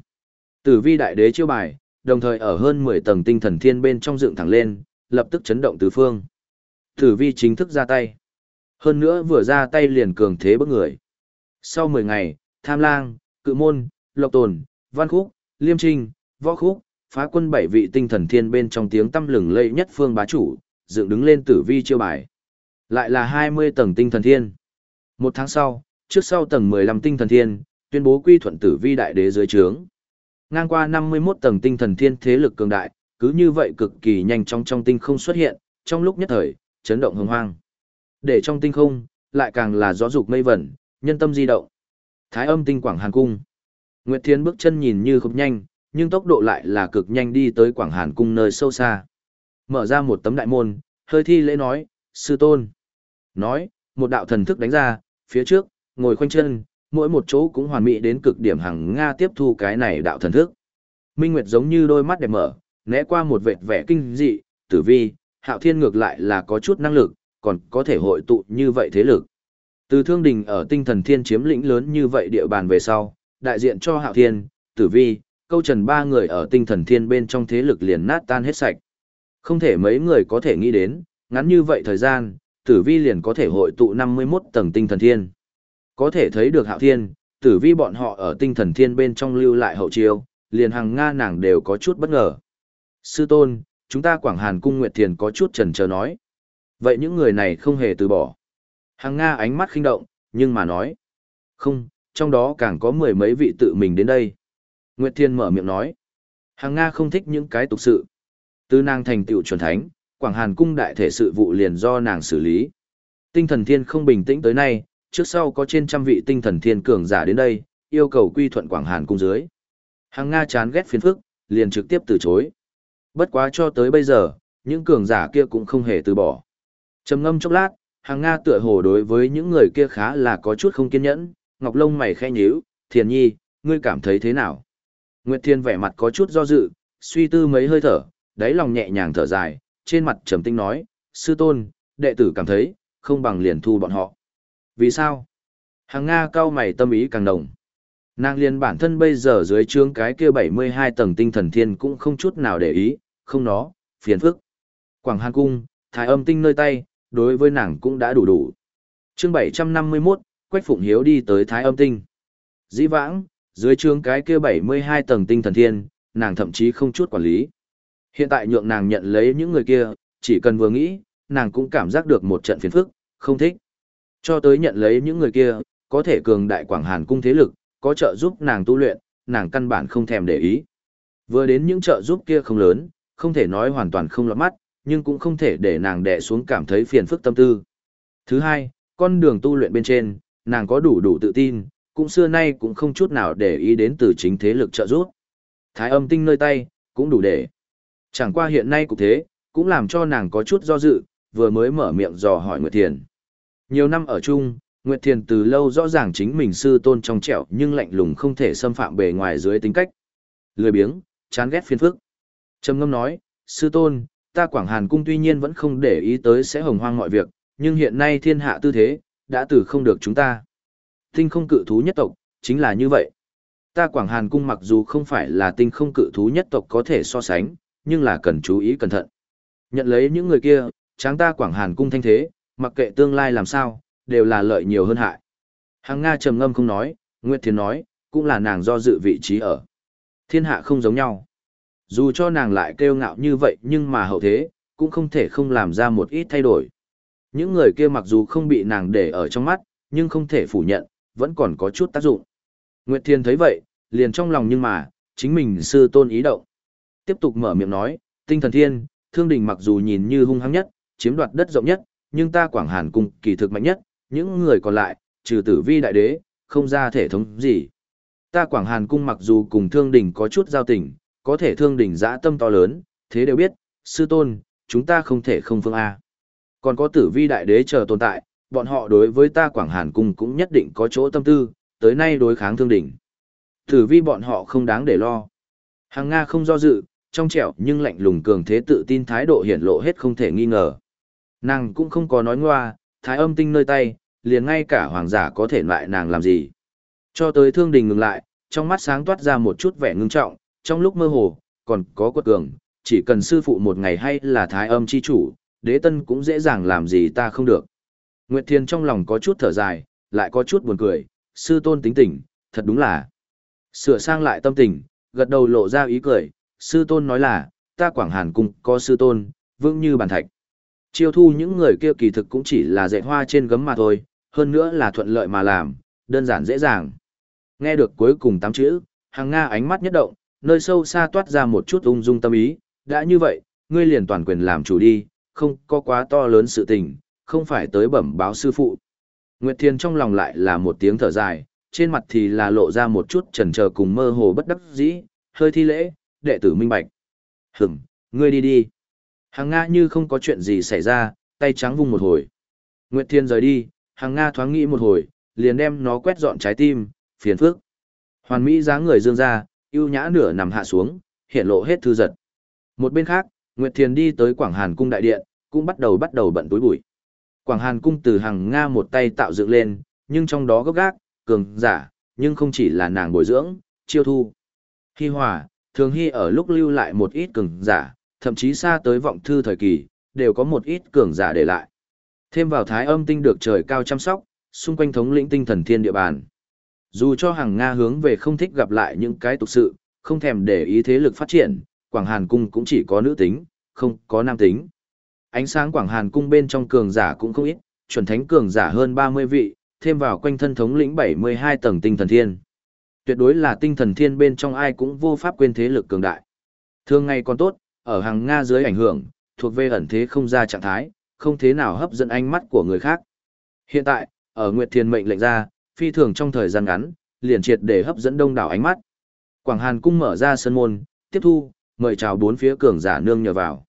Tử vi đại đế chiêu bài, đồng thời ở hơn 10 tầng tinh thần thiên bên trong dựng thẳng lên, lập tức chấn động tứ phương. Tử vi chính thức ra tay. Hơn nữa vừa ra tay liền cường thế bức người. Sau 10 ngày, Tham Lang, Cự Môn, Lộc Tồn, Văn Khúc, Liêm Trinh, Võ Khúc, phá quân bảy vị tinh thần thiên bên trong tiếng tâm lừng lẫy nhất phương bá chủ, dựng đứng lên tử vi chiêu bài. Lại là 20 tầng tinh thần thiên. Một tháng sau, trước sau tầng 15 tinh thần thiên, tuyên bố quy thuận tử vi đại đế dưới trướng. Ngang qua 51 tầng tinh thần thiên thế lực cường đại, cứ như vậy cực kỳ nhanh trong trong tinh không xuất hiện, trong lúc nhất thời, chấn động hồng hoang. Để trong tinh không, lại càng là gió dục mây vẩn, nhân tâm di động. Thái âm tinh quảng hàn cung. Nguyệt Thiên bước chân nhìn như không nhanh, nhưng tốc độ lại là cực nhanh đi tới quảng hàn cung nơi sâu xa. Mở ra một tấm đại môn, hơi thi lễ nói, sư tôn. Nói, một đạo thần thức đánh ra, phía trước, ngồi khoanh chân, mỗi một chỗ cũng hoàn mỹ đến cực điểm hàng Nga tiếp thu cái này đạo thần thức. Minh Nguyệt giống như đôi mắt đẹp mở, né qua một vệt vẻ kinh dị, tử vi, hạo thiên ngược lại là có chút năng lực, còn có thể hội tụ như vậy thế lực. Từ thương đình ở tinh thần thiên chiếm lĩnh lớn như vậy địa bàn về sau, đại diện cho hạo thiên, tử vi, câu trần ba người ở tinh thần thiên bên trong thế lực liền nát tan hết sạch. Không thể mấy người có thể nghĩ đến, ngắn như vậy thời gian, tử vi liền có thể hội tụ 51 tầng tinh thần thiên. Có thể thấy được hạo thiên, tử vi bọn họ ở tinh thần thiên bên trong lưu lại hậu chiêu, liền hàng Nga nàng đều có chút bất ngờ. Sư tôn, chúng ta Quảng Hàn Cung Nguyệt Thiền có chút trần chờ nói. Vậy những người này không hề từ bỏ. Hàng Nga ánh mắt khinh động, nhưng mà nói. Không, trong đó càng có mười mấy vị tự mình đến đây. Nguyệt Thiên mở miệng nói. Hàng Nga không thích những cái tục sự. Từ nàng thành tựu chuẩn thánh, Quảng Hàn cung đại thể sự vụ liền do nàng xử lý. Tinh thần thiên không bình tĩnh tới nay, trước sau có trên trăm vị tinh thần thiên cường giả đến đây, yêu cầu quy thuận Quảng Hàn cung dưới. Hàng Nga chán ghét phiền phức, liền trực tiếp từ chối. Bất quá cho tới bây giờ, những cường giả kia cũng không hề từ bỏ. Trầm ngâm chốc lát, hàng Nga tựa hồ đối với những người kia khá là có chút không kiên nhẫn, Ngọc Lông mày khẽ nhíu, Thiền Nhi, ngươi cảm thấy thế nào? Nguyệt Thiên vẻ mặt có chút do dự, suy tư mấy hơi thở, đáy lòng nhẹ nhàng thở dài, trên mặt trầm tinh nói, sư tôn, đệ tử cảm thấy, không bằng liền thu bọn họ. Vì sao? Hàng Nga cao mày tâm ý càng đồng. Nàng liền bản thân bây giờ dưới trướng cái kia 72 tầng tinh thần thiên cũng không chút nào để ý, không nó, phiền phức. Quảng Hàn Cung, thái âm tinh nơi tay, đối với nàng cũng đã đủ đủ. chương 751, Quách Phụng Hiếu đi tới thái âm tinh. Dĩ vãng, dưới trướng cái kia 72 tầng tinh thần thiên, nàng thậm chí không chút quản lý. Hiện tại nhượng nàng nhận lấy những người kia, chỉ cần vừa nghĩ, nàng cũng cảm giác được một trận phiền phức, không thích. Cho tới nhận lấy những người kia, có thể cường đại Quảng Hàn cung thế lực, có trợ giúp nàng tu luyện, nàng căn bản không thèm để ý. Vừa đến những trợ giúp kia không lớn, không thể nói hoàn toàn không lọt mắt, nhưng cũng không thể để nàng đè xuống cảm thấy phiền phức tâm tư. Thứ hai, con đường tu luyện bên trên, nàng có đủ đủ tự tin, cũng xưa nay cũng không chút nào để ý đến từ chính thế lực trợ giúp. Thái âm tinh nơi tay, cũng đủ để. Chẳng qua hiện nay cũng thế, cũng làm cho nàng có chút do dự, vừa mới mở miệng dò hỏi Nguyệt Thiền. Nhiều năm ở chung, Nguyệt Thiền từ lâu rõ ràng chính mình sư tôn trong trẻo nhưng lạnh lùng không thể xâm phạm bề ngoài dưới tính cách. Lười biếng, chán ghét phiền phức. Trầm ngâm nói, sư tôn, ta Quảng Hàn Cung tuy nhiên vẫn không để ý tới sẽ hồng hoang mọi việc, nhưng hiện nay thiên hạ tư thế, đã từ không được chúng ta. Tinh không cự thú nhất tộc, chính là như vậy. Ta Quảng Hàn Cung mặc dù không phải là tinh không cự thú nhất tộc có thể so sánh, nhưng là cần chú ý cẩn thận. Nhận lấy những người kia, tráng ta Quảng Hàn Cung thanh thế, mặc kệ tương lai làm sao, đều là lợi nhiều hơn hại. Hàng Nga trầm ngâm không nói, Nguyệt Thiên nói, cũng là nàng do dự vị trí ở. Thiên hạ không giống nhau. Dù cho nàng lại kêu ngạo như vậy nhưng mà hậu thế, cũng không thể không làm ra một ít thay đổi. Những người kia mặc dù không bị nàng để ở trong mắt, nhưng không thể phủ nhận, vẫn còn có chút tác dụng. Nguyệt Thiên thấy vậy, liền trong lòng nhưng mà, chính mình sư tôn ý động. Tiếp tục mở miệng nói, tinh thần thiên, thương đình mặc dù nhìn như hung hăng nhất, chiếm đoạt đất rộng nhất, nhưng ta Quảng Hàn cung kỳ thực mạnh nhất, những người còn lại, trừ tử vi đại đế, không ra thể thống gì. Ta Quảng Hàn cung mặc dù cùng thương đình có chút giao tình, có thể thương đình dã tâm to lớn, thế đều biết, sư tôn, chúng ta không thể không phương A. Còn có tử vi đại đế chờ tồn tại, bọn họ đối với ta Quảng Hàn cung cũng nhất định có chỗ tâm tư, tới nay đối kháng thương đình. Tử vi bọn họ không đáng để lo. Hàng Nga không do dự, trong trẻo nhưng lạnh lùng cường thế tự tin thái độ hiển lộ hết không thể nghi ngờ. Nàng cũng không có nói ngoa, thái âm tinh nơi tay, liền ngay cả hoàng giả có thể loại nàng làm gì. Cho tới thương đình ngừng lại, trong mắt sáng toát ra một chút vẻ ngưng trọng, trong lúc mơ hồ, còn có quật cường, chỉ cần sư phụ một ngày hay là thái âm chi chủ, đế tân cũng dễ dàng làm gì ta không được. Nguyệt Thiên trong lòng có chút thở dài, lại có chút buồn cười, sư tôn tính tình, thật đúng là. Sửa sang lại tâm tình, gật đầu lộ ra ý cười, sư tôn nói là, ta Quảng Hàn cung có sư tôn, vững như bàn thạch. Chiêu thu những người kia kỳ thực cũng chỉ là dạy hoa trên gấm mà thôi, hơn nữa là thuận lợi mà làm, đơn giản dễ dàng. Nghe được cuối cùng tám chữ, hàng Nga ánh mắt nhất động, nơi sâu xa toát ra một chút ung dung tâm ý, đã như vậy, ngươi liền toàn quyền làm chủ đi, không có quá to lớn sự tình, không phải tới bẩm báo sư phụ. Nguyệt Thiên trong lòng lại là một tiếng thở dài, trên mặt thì là lộ ra một chút chần chờ cùng mơ hồ bất đắc dĩ, hơi thi lễ, đệ tử minh bạch. Hửm, ngươi đi đi. Hàng Nga như không có chuyện gì xảy ra, tay trắng vung một hồi. Nguyệt Thiên rời đi, hàng Nga thoáng nghĩ một hồi, liền đem nó quét dọn trái tim, phiền phức. Hoàn Mỹ dáng người dương ra, ưu nhã nửa nằm hạ xuống, hiện lộ hết thư giật. Một bên khác, Nguyệt Thiên đi tới Quảng Hàn cung đại điện, cũng bắt đầu bắt đầu bận túi bụi. Quảng Hàn cung từ hàng Nga một tay tạo dựng lên, nhưng trong đó gấp gác, cường, giả, nhưng không chỉ là nàng bồi dưỡng, chiêu thu. Hi hòa, thường hy ở lúc lưu lại một ít cường giả, thậm chí xa tới vọng thư thời kỳ, đều có một ít cường giả để lại. Thêm vào thái âm tinh được trời cao chăm sóc, xung quanh thống lĩnh tinh thần thiên địa bàn. Dù cho hàng Nga hướng về không thích gặp lại những cái tục sự, không thèm để ý thế lực phát triển, Quảng Hàn Cung cũng chỉ có nữ tính, không có nam tính. Ánh sáng Quảng Hàn Cung bên trong cường giả cũng không ít, chuẩn thánh cường giả hơn 30 vị, thêm vào quanh thân thống lĩnh 72 tầng tinh thần thiên. Tuyệt đối là tinh thần thiên bên trong ai cũng vô pháp quên thế lực cường đại. Thường ngày còn tốt, ở hàng Nga dưới ảnh hưởng, thuộc về ẩn thế không ra trạng thái, không thế nào hấp dẫn ánh mắt của người khác. Hiện tại, ở Nguyệt Thiên mệnh lệnh ra, phi thường trong thời gian ngắn, liền triệt để hấp dẫn đông đảo ánh mắt. Quảng Hàn cung mở ra sân môn, tiếp thu, mời chào bốn phía cường giả nương nhờ vào.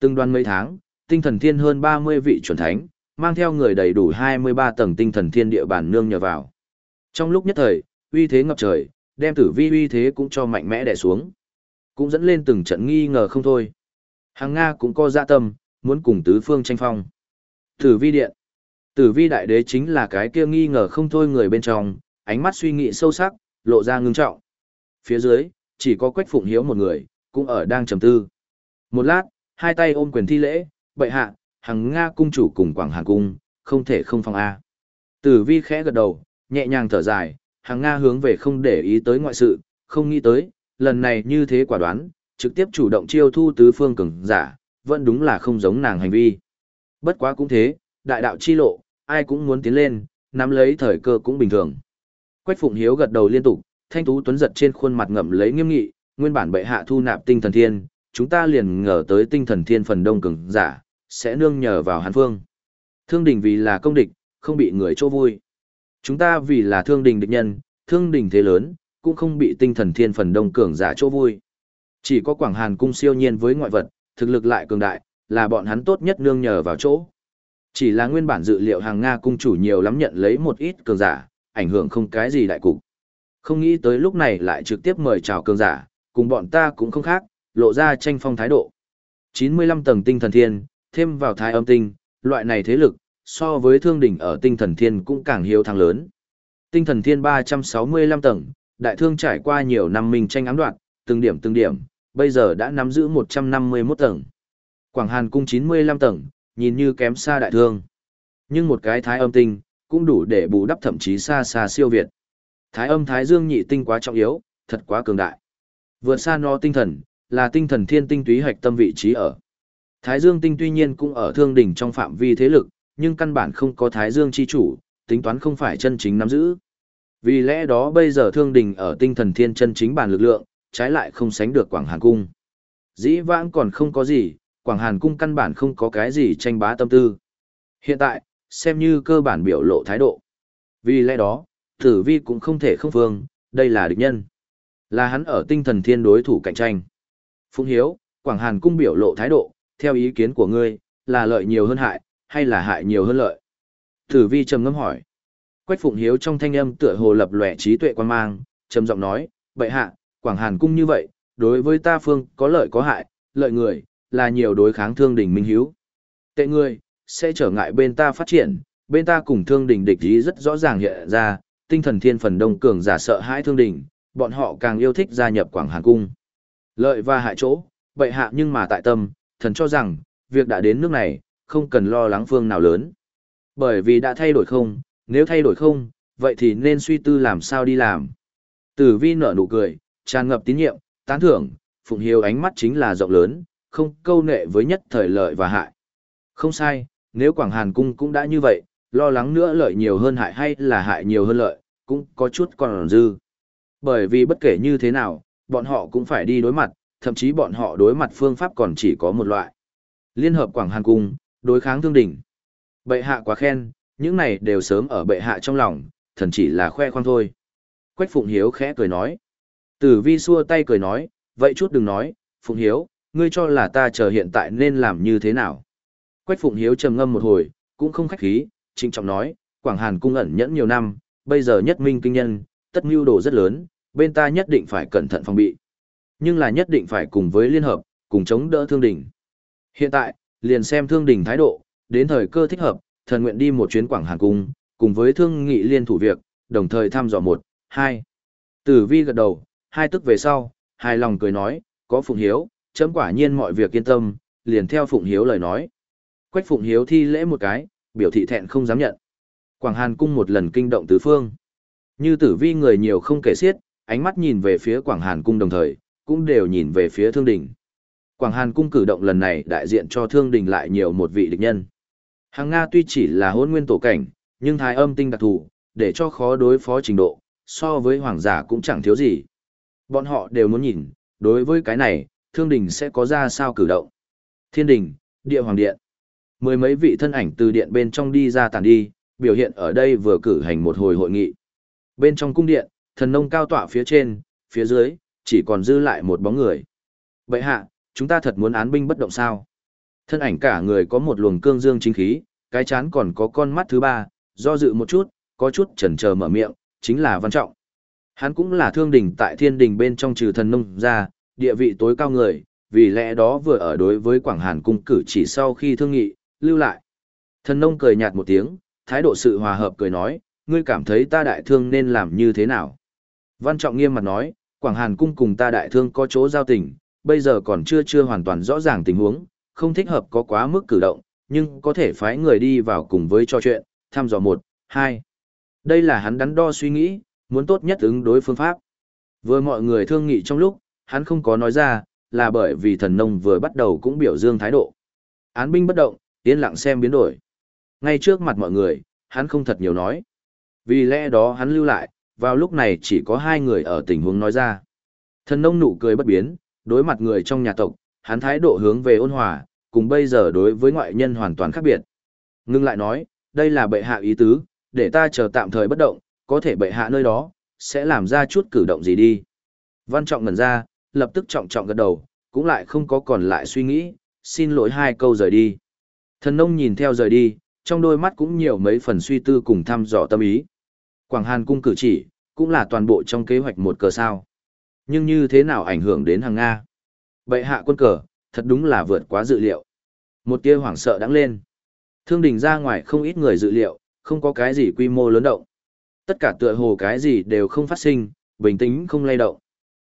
Từng đoàn mấy tháng, tinh thần thiên hơn 30 vị chuẩn thánh, mang theo người đầy đủ 23 tầng tinh thần thiên địa bản nương nhờ vào. Trong lúc nhất thời, uy thế ngập trời, đem tử vi uy thế cũng cho mạnh mẽ đè xuống. Cũng dẫn lên từng trận nghi ngờ không thôi. Hàng Nga cũng có dạ tâm, muốn cùng tứ phương tranh phong. Tử vi điện. Tử vi đại đế chính là cái kia nghi ngờ không thôi người bên trong, ánh mắt suy nghĩ sâu sắc, lộ ra ngưng trọng. Phía dưới, chỉ có Quách Phụng Hiếu một người, cũng ở đang trầm tư. Một lát, hai tay ôm quyền thi lễ, bệ hạ, hằng Nga cung chủ cùng Quảng Hàn cung, không thể không phong A. Tử vi khẽ gật đầu, nhẹ nhàng thở dài, hằng Nga hướng về không để ý tới ngoại sự, không nghĩ tới, lần này như thế quả đoán, trực tiếp chủ động chiêu thu tứ phương cường giả, vẫn đúng là không giống nàng hành vi. Bất quá cũng thế, đại đạo chi lộ, ai cũng muốn tiến lên, nắm lấy thời cơ cũng bình thường. Quách Phụng Hiếu gật đầu liên tục, thanh tú tuấn giật trên khuôn mặt ngậm lấy nghiêm nghị, nguyên bản bệ hạ thu nạp tinh thần thiên, chúng ta liền ngờ tới tinh thần thiên phần đông cường giả, sẽ nương nhờ vào hàn phương. Thương đình vì là công địch, không bị người chỗ vui. Chúng ta vì là thương đình địch nhân, thương đình thế lớn, cũng không bị tinh thần thiên phần đông cường giả chỗ vui. Chỉ có Quảng Hàn cung siêu nhiên với ngoại vật, thực lực lại cường đại, là bọn hắn tốt nhất nương nhờ vào chỗ. Chỉ là nguyên bản dự liệu hàng Nga cung chủ nhiều lắm nhận lấy một ít cường giả, ảnh hưởng không cái gì đại cục. Không nghĩ tới lúc này lại trực tiếp mời chào cường giả, cùng bọn ta cũng không khác, lộ ra tranh phong thái độ. 95 tầng tinh thần thiên, thêm vào thái âm tinh, loại này thế lực, so với thương đỉnh ở tinh thần thiên cũng càng hiếu thắng lớn. Tinh thần thiên 365 tầng, đại thương trải qua nhiều năm mình tranh ám đoạn, từng điểm từng điểm, bây giờ đã nắm giữ 151 tầng. Quảng Hàn cung 95 tầng, nhìn như kém xa đại thương. Nhưng một cái thái âm tinh, cũng đủ để bù đắp thậm chí xa xa siêu việt. Thái âm thái dương nhị tinh quá trọng yếu, thật quá cường đại. Vượt xa nó tinh thần, là tinh thần thiên tinh túy hoạch tâm vị trí ở. Thái dương tinh tuy nhiên cũng ở thương đỉnh trong phạm vi thế lực, nhưng căn bản không có thái dương chi chủ, tính toán không phải chân chính nắm giữ. Vì lẽ đó bây giờ thương đình ở tinh thần thiên chân chính bản lực lượng, trái lại không sánh được Quảng Hàn Cung. Dĩ vãng còn không có gì, Quảng Hàn Cung căn bản không có cái gì tranh bá tâm tư. Hiện tại, xem như cơ bản biểu lộ thái độ. Vì lẽ đó, tử vi cũng không thể không phương, đây là địch nhân. Là hắn ở tinh thần thiên đối thủ cạnh tranh. Phụng Hiếu, Quảng Hàn Cung biểu lộ thái độ, theo ý kiến của ngươi, là lợi nhiều hơn hại, hay là hại nhiều hơn lợi? Tử vi trầm ngâm hỏi. Quách Phụng Hiếu trong thanh âm tựa hồ lập lòe trí tuệ quan mang, trầm giọng nói, bệ hạ, Quảng Hàn Cung như vậy, đối với ta phương có lợi có hại, lợi người, là nhiều đối kháng thương đình minh hiếu. Tệ người, sẽ trở ngại bên ta phát triển, bên ta cùng thương đình địch ý rất rõ ràng hiện ra, tinh thần thiên phần đông cường giả sợ hãi thương đình, bọn họ càng yêu thích gia nhập Quảng Hàn Cung. Lợi và hại chỗ, bệ hạ nhưng mà tại tâm, thần cho rằng, việc đã đến nước này, không cần lo lắng phương nào lớn. Bởi vì đã thay đổi không, nếu thay đổi không, vậy thì nên suy tư làm sao đi làm. Tử vi nở nụ cười, tràn ngập tín nhiệm, tán thưởng, phụng hiếu ánh mắt chính là rộng lớn, không câu nệ với nhất thời lợi và hại. Không sai, nếu Quảng Hàn Cung cũng đã như vậy, lo lắng nữa lợi nhiều hơn hại hay là hại nhiều hơn lợi, cũng có chút còn dư. Bởi vì bất kể như thế nào, bọn họ cũng phải đi đối mặt, thậm chí bọn họ đối mặt phương pháp còn chỉ có một loại. Liên hợp Quảng Hàn Cung, đối kháng thương đỉnh. Bệ hạ quá khen, những này đều sớm ở bệ hạ trong lòng, thần chỉ là khoe khoang thôi. Quách Phụng Hiếu khẽ cười nói. Tử vi xua tay cười nói, vậy chút đừng nói, Phụng Hiếu, ngươi cho là ta chờ hiện tại nên làm như thế nào. Quách Phụng Hiếu trầm ngâm một hồi, cũng không khách khí, trinh trọng nói, Quảng Hàn cung ẩn nhẫn nhiều năm, bây giờ nhất minh kinh nhân, tất mưu đồ rất lớn, bên ta nhất định phải cẩn thận phòng bị. Nhưng là nhất định phải cùng với liên hợp, cùng chống đỡ thương Đình. Hiện tại, liền xem thương Đình thái độ, đến thời cơ thích hợp, thần nguyện đi một chuyến Quảng Hàn cung, cùng với thương nghị liên thủ việc, đồng thời thăm dò một, hai. Tử vi gật đầu, hai tức về sau, hài lòng cười nói, có Phụng Hiếu, chấm quả nhiên mọi việc yên tâm, liền theo Phụng Hiếu lời nói. Quách Phụng Hiếu thi lễ một cái, biểu thị thẹn không dám nhận. Quảng Hàn cung một lần kinh động tứ phương. Như tử vi người nhiều không kể xiết, ánh mắt nhìn về phía Quảng Hàn cung đồng thời, cũng đều nhìn về phía Thương Đình. Quảng Hàn cung cử động lần này đại diện cho Thương Đình lại nhiều một vị địch nhân. Hàng Nga tuy chỉ là hôn nguyên tổ cảnh, nhưng thái âm tinh đặc thù, để cho khó đối phó trình độ, so với hoàng giả cũng chẳng thiếu gì. Bọn họ đều muốn nhìn, đối với cái này, thương đình sẽ có ra sao cử động. Thiên đình, địa hoàng điện. Mười mấy vị thân ảnh từ điện bên trong đi ra tàn đi, biểu hiện ở đây vừa cử hành một hồi hội nghị. Bên trong cung điện, thần nông cao tọa phía trên, phía dưới, chỉ còn dư lại một bóng người. Vậy hạ, chúng ta thật muốn án binh bất động sao? Thân ảnh cả người có một luồng cương dương chính khí, cái chán còn có con mắt thứ ba, do dự một chút, có chút chần chờ mở miệng, chính là Văn Trọng. Hắn cũng là thương đình tại thiên đình bên trong trừ thần nông ra, địa vị tối cao người, vì lẽ đó vừa ở đối với Quảng Hàn cung cử chỉ sau khi thương nghị, lưu lại. Thần nông cười nhạt một tiếng, thái độ sự hòa hợp cười nói, ngươi cảm thấy ta đại thương nên làm như thế nào? Văn Trọng nghiêm mặt nói, Quảng Hàn cung cùng ta đại thương có chỗ giao tình, bây giờ còn chưa chưa hoàn toàn rõ ràng tình huống, không thích hợp có quá mức cử động, nhưng có thể phái người đi vào cùng với trò chuyện, thăm dò một, hai. Đây là hắn đắn đo suy nghĩ, muốn tốt nhất ứng đối phương pháp. Vừa mọi người thương nghị trong lúc, hắn không có nói ra, là bởi vì thần nông vừa bắt đầu cũng biểu dương thái độ. Án binh bất động, yên lặng xem biến đổi. Ngay trước mặt mọi người, hắn không thật nhiều nói. Vì lẽ đó hắn lưu lại, vào lúc này chỉ có hai người ở tình huống nói ra. Thần nông nụ cười bất biến, đối mặt người trong nhà tộc, hắn thái độ hướng về ôn hòa, cùng bây giờ đối với ngoại nhân hoàn toàn khác biệt. Ngưng lại nói, đây là bệ hạ ý tứ, để ta chờ tạm thời bất động, có thể bệ hạ nơi đó, sẽ làm ra chút cử động gì đi. Văn trọng ngần ra, lập tức trọng trọng gật đầu, cũng lại không có còn lại suy nghĩ, xin lỗi hai câu rời đi. Thần nông nhìn theo rời đi, trong đôi mắt cũng nhiều mấy phần suy tư cùng thăm dò tâm ý. Quảng Hàn cung cử chỉ, cũng là toàn bộ trong kế hoạch một cờ sao. Nhưng như thế nào ảnh hưởng đến hàng Nga? Bệ hạ quân cờ, thật đúng là vượt quá dự liệu. Một tia hoảng sợ đắng lên. Thương đình ra ngoài không ít người dự liệu, không có cái gì quy mô lớn động. Tất cả tựa hồ cái gì đều không phát sinh, bình tĩnh không lay động.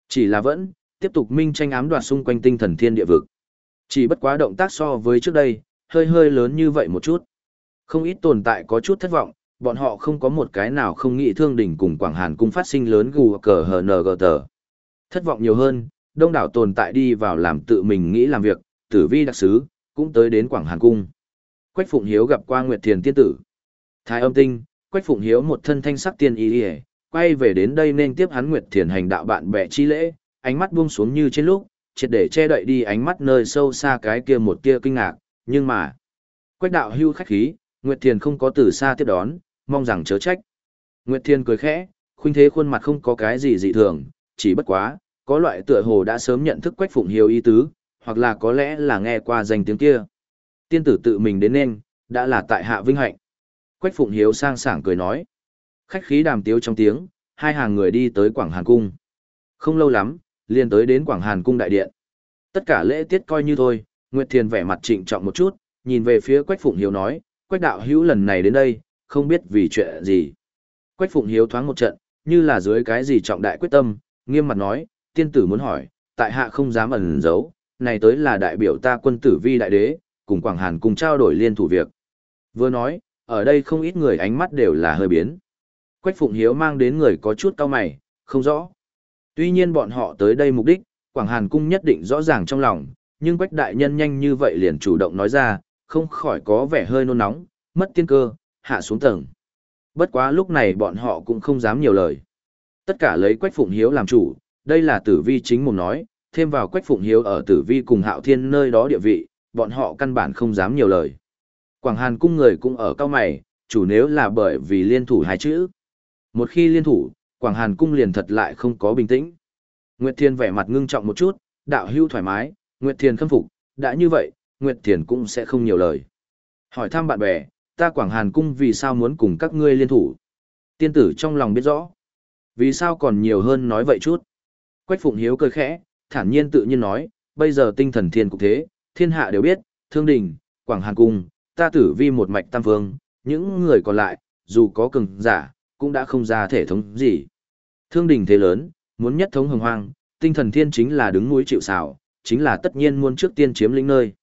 Chỉ là vẫn, tiếp tục minh tranh ám đoạt xung quanh tinh thần thiên địa vực. Chỉ bất quá động tác so với trước đây, hơi hơi lớn như vậy một chút. Không ít tồn tại có chút thất vọng, bọn họ không có một cái nào không nghĩ thương đỉnh cùng Quảng Hàn cung phát sinh lớn gù cờ hờ nờ gờ tờ. Thất vọng nhiều hơn, đông đảo tồn tại đi vào làm tự mình nghĩ làm việc, tử vi đặc sứ, cũng tới đến Quảng Hàn cung. Quách Phụng Hiếu gặp qua Nguyệt Thiền tiên tử. Thái âm tinh, Quách Phụng Hiếu một thân thanh sắc tiên y y, quay về đến đây nên tiếp hắn Nguyệt Thiền hành đạo bạn bè chi lễ, ánh mắt buông xuống như trên lúc, triệt để che đậy đi ánh mắt nơi sâu xa cái kia một kia kinh ngạc, nhưng mà, Quách đạo hưu khách khí, Nguyệt Thiền không có từ xa tiếp đón, mong rằng chớ trách. Nguyệt Thiền cười khẽ, khuynh thế khuôn mặt không có cái gì dị thường, chỉ bất quá, có loại tựa hồ đã sớm nhận thức Quách Phụng Hiếu ý tứ, hoặc là có lẽ là nghe qua danh tiếng kia. Tiên tử tự mình đến nên, đã là tại hạ vinh hạnh. Quách Phụng Hiếu sang sảng cười nói. Khách khí đàm tiếu trong tiếng, hai hàng người đi tới Quảng Hàn Cung. Không lâu lắm, liền tới đến Quảng Hàn Cung đại điện. Tất cả lễ tiết coi như thôi, Nguyệt Thiền vẻ mặt trịnh trọng một chút, nhìn về phía Quách Phụng Hiếu nói, Quách đạo hữu lần này đến đây, không biết vì chuyện gì. Quách Phụng Hiếu thoáng một trận, như là dưới cái gì trọng đại quyết tâm, nghiêm mặt nói, tiên tử muốn hỏi, tại hạ không dám ẩn giấu, này tới là đại biểu ta quân tử vi đại đế, cùng Quảng Hàn cùng trao đổi liên thủ việc. Vừa nói, ở đây không ít người ánh mắt đều là hơi biến. Quách Phụng Hiếu mang đến người có chút cao mày, không rõ. Tuy nhiên bọn họ tới đây mục đích, Quảng Hàn cung nhất định rõ ràng trong lòng, nhưng Quách Đại Nhân nhanh như vậy liền chủ động nói ra, không khỏi có vẻ hơi nôn nóng, mất tiên cơ, hạ xuống tầng. Bất quá lúc này bọn họ cũng không dám nhiều lời. Tất cả lấy Quách Phụng Hiếu làm chủ, đây là tử vi chính mồm nói, thêm vào Quách Phụng Hiếu ở tử vi cùng Hạo Thiên nơi đó địa vị, bọn họ căn bản không dám nhiều lời. Quảng Hàn cung người cũng ở cao mày, chủ nếu là bởi vì liên thủ hai chữ. Một khi liên thủ, Quảng Hàn cung liền thật lại không có bình tĩnh. Nguyệt Thiên vẻ mặt ngưng trọng một chút, đạo hưu thoải mái, Nguyệt Thiên khâm phục, đã như vậy, Nguyệt Thiên cũng sẽ không nhiều lời. Hỏi thăm bạn bè, ta Quảng Hàn cung vì sao muốn cùng các ngươi liên thủ? Tiên tử trong lòng biết rõ. Vì sao còn nhiều hơn nói vậy chút? Quách Phụng Hiếu cười khẽ, thản nhiên tự nhiên nói, bây giờ tinh thần thiên cục thế, thiên hạ đều biết, thương đình, Quảng Hàn cung, ta tử vi một mạch tam vương, những người còn lại, dù có cường giả, cũng đã không ra thể thống gì. Thương đình thế lớn, muốn nhất thống hồng hoang, tinh thần thiên chính là đứng núi chịu xào, chính là tất nhiên muốn trước tiên chiếm lĩnh nơi.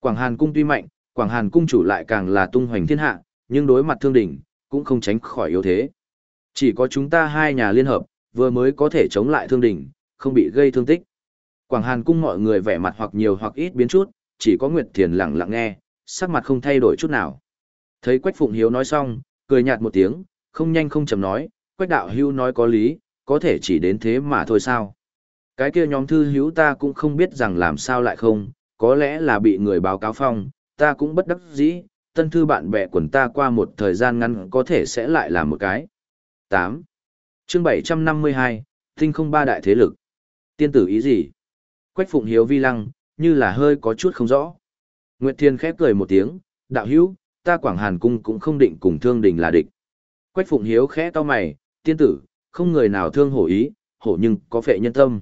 Quảng Hàn cung tuy mạnh, Quảng Hàn cung chủ lại càng là tung hoành thiên hạ, nhưng đối mặt thương đình, cũng không tránh khỏi yếu thế. Chỉ có chúng ta hai nhà liên hợp, vừa mới có thể chống lại thương đình, không bị gây thương tích. Quảng Hàn cung mọi người vẻ mặt hoặc nhiều hoặc ít biến chút, chỉ có Nguyệt Thiền lặng lặng nghe, sắc mặt không thay đổi chút nào. Thấy Quách Phụng Hiếu nói xong, cười nhạt một tiếng, không nhanh không chậm nói, Quách đạo hưu nói có lý, có thể chỉ đến thế mà thôi sao. Cái kia nhóm thư hữu ta cũng không biết rằng làm sao lại không, có lẽ là bị người báo cáo phong, ta cũng bất đắc dĩ, tân thư bạn bè quần ta qua một thời gian ngắn có thể sẽ lại làm một cái. 8. chương 752, tinh không ba đại thế lực. Tiên tử ý gì? Quách Phụng Hiếu vi lăng, như là hơi có chút không rõ. Nguyệt Thiên khép cười một tiếng, đạo hữu, ta Quảng Hàn Cung cũng không định cùng thương đình là địch. Quách Phụng Hiếu khẽ to mày, tiên tử, không người nào thương hổ ý, hổ nhưng có phệ nhân tâm.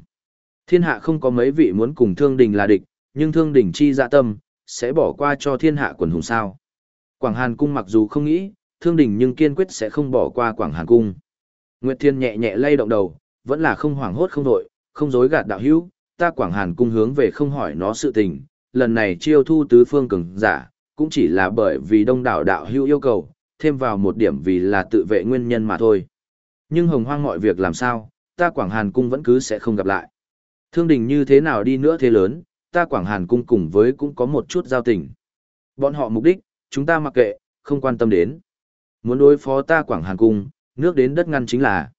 Thiên hạ không có mấy vị muốn cùng thương đình là địch, nhưng thương đình chi dạ tâm, sẽ bỏ qua cho thiên hạ quần hùng sao. Quảng Hàn Cung mặc dù không nghĩ, thương đình nhưng kiên quyết sẽ không bỏ qua Quảng Hàn Cung. Nguyệt Thiên nhẹ nhẹ lay động đầu, vẫn là không hoảng hốt không đội, không dối gạt đạo hữu, ta Quảng Hàn Cung hướng về không hỏi nó sự tình, lần này chiêu thu tứ phương cường giả, cũng chỉ là bởi vì đông đảo đạo hữu yêu cầu, thêm vào một điểm vì là tự vệ nguyên nhân mà thôi. Nhưng hồng hoang mọi việc làm sao, ta Quảng Hàn Cung vẫn cứ sẽ không gặp lại. Thương đình như thế nào đi nữa thế lớn, ta Quảng Hàn Cung cùng với cũng có một chút giao tình. Bọn họ mục đích, chúng ta mặc kệ, không quan tâm đến. Muốn đối phó ta Quảng Hàn Cung, nước đến đất ngăn chính là.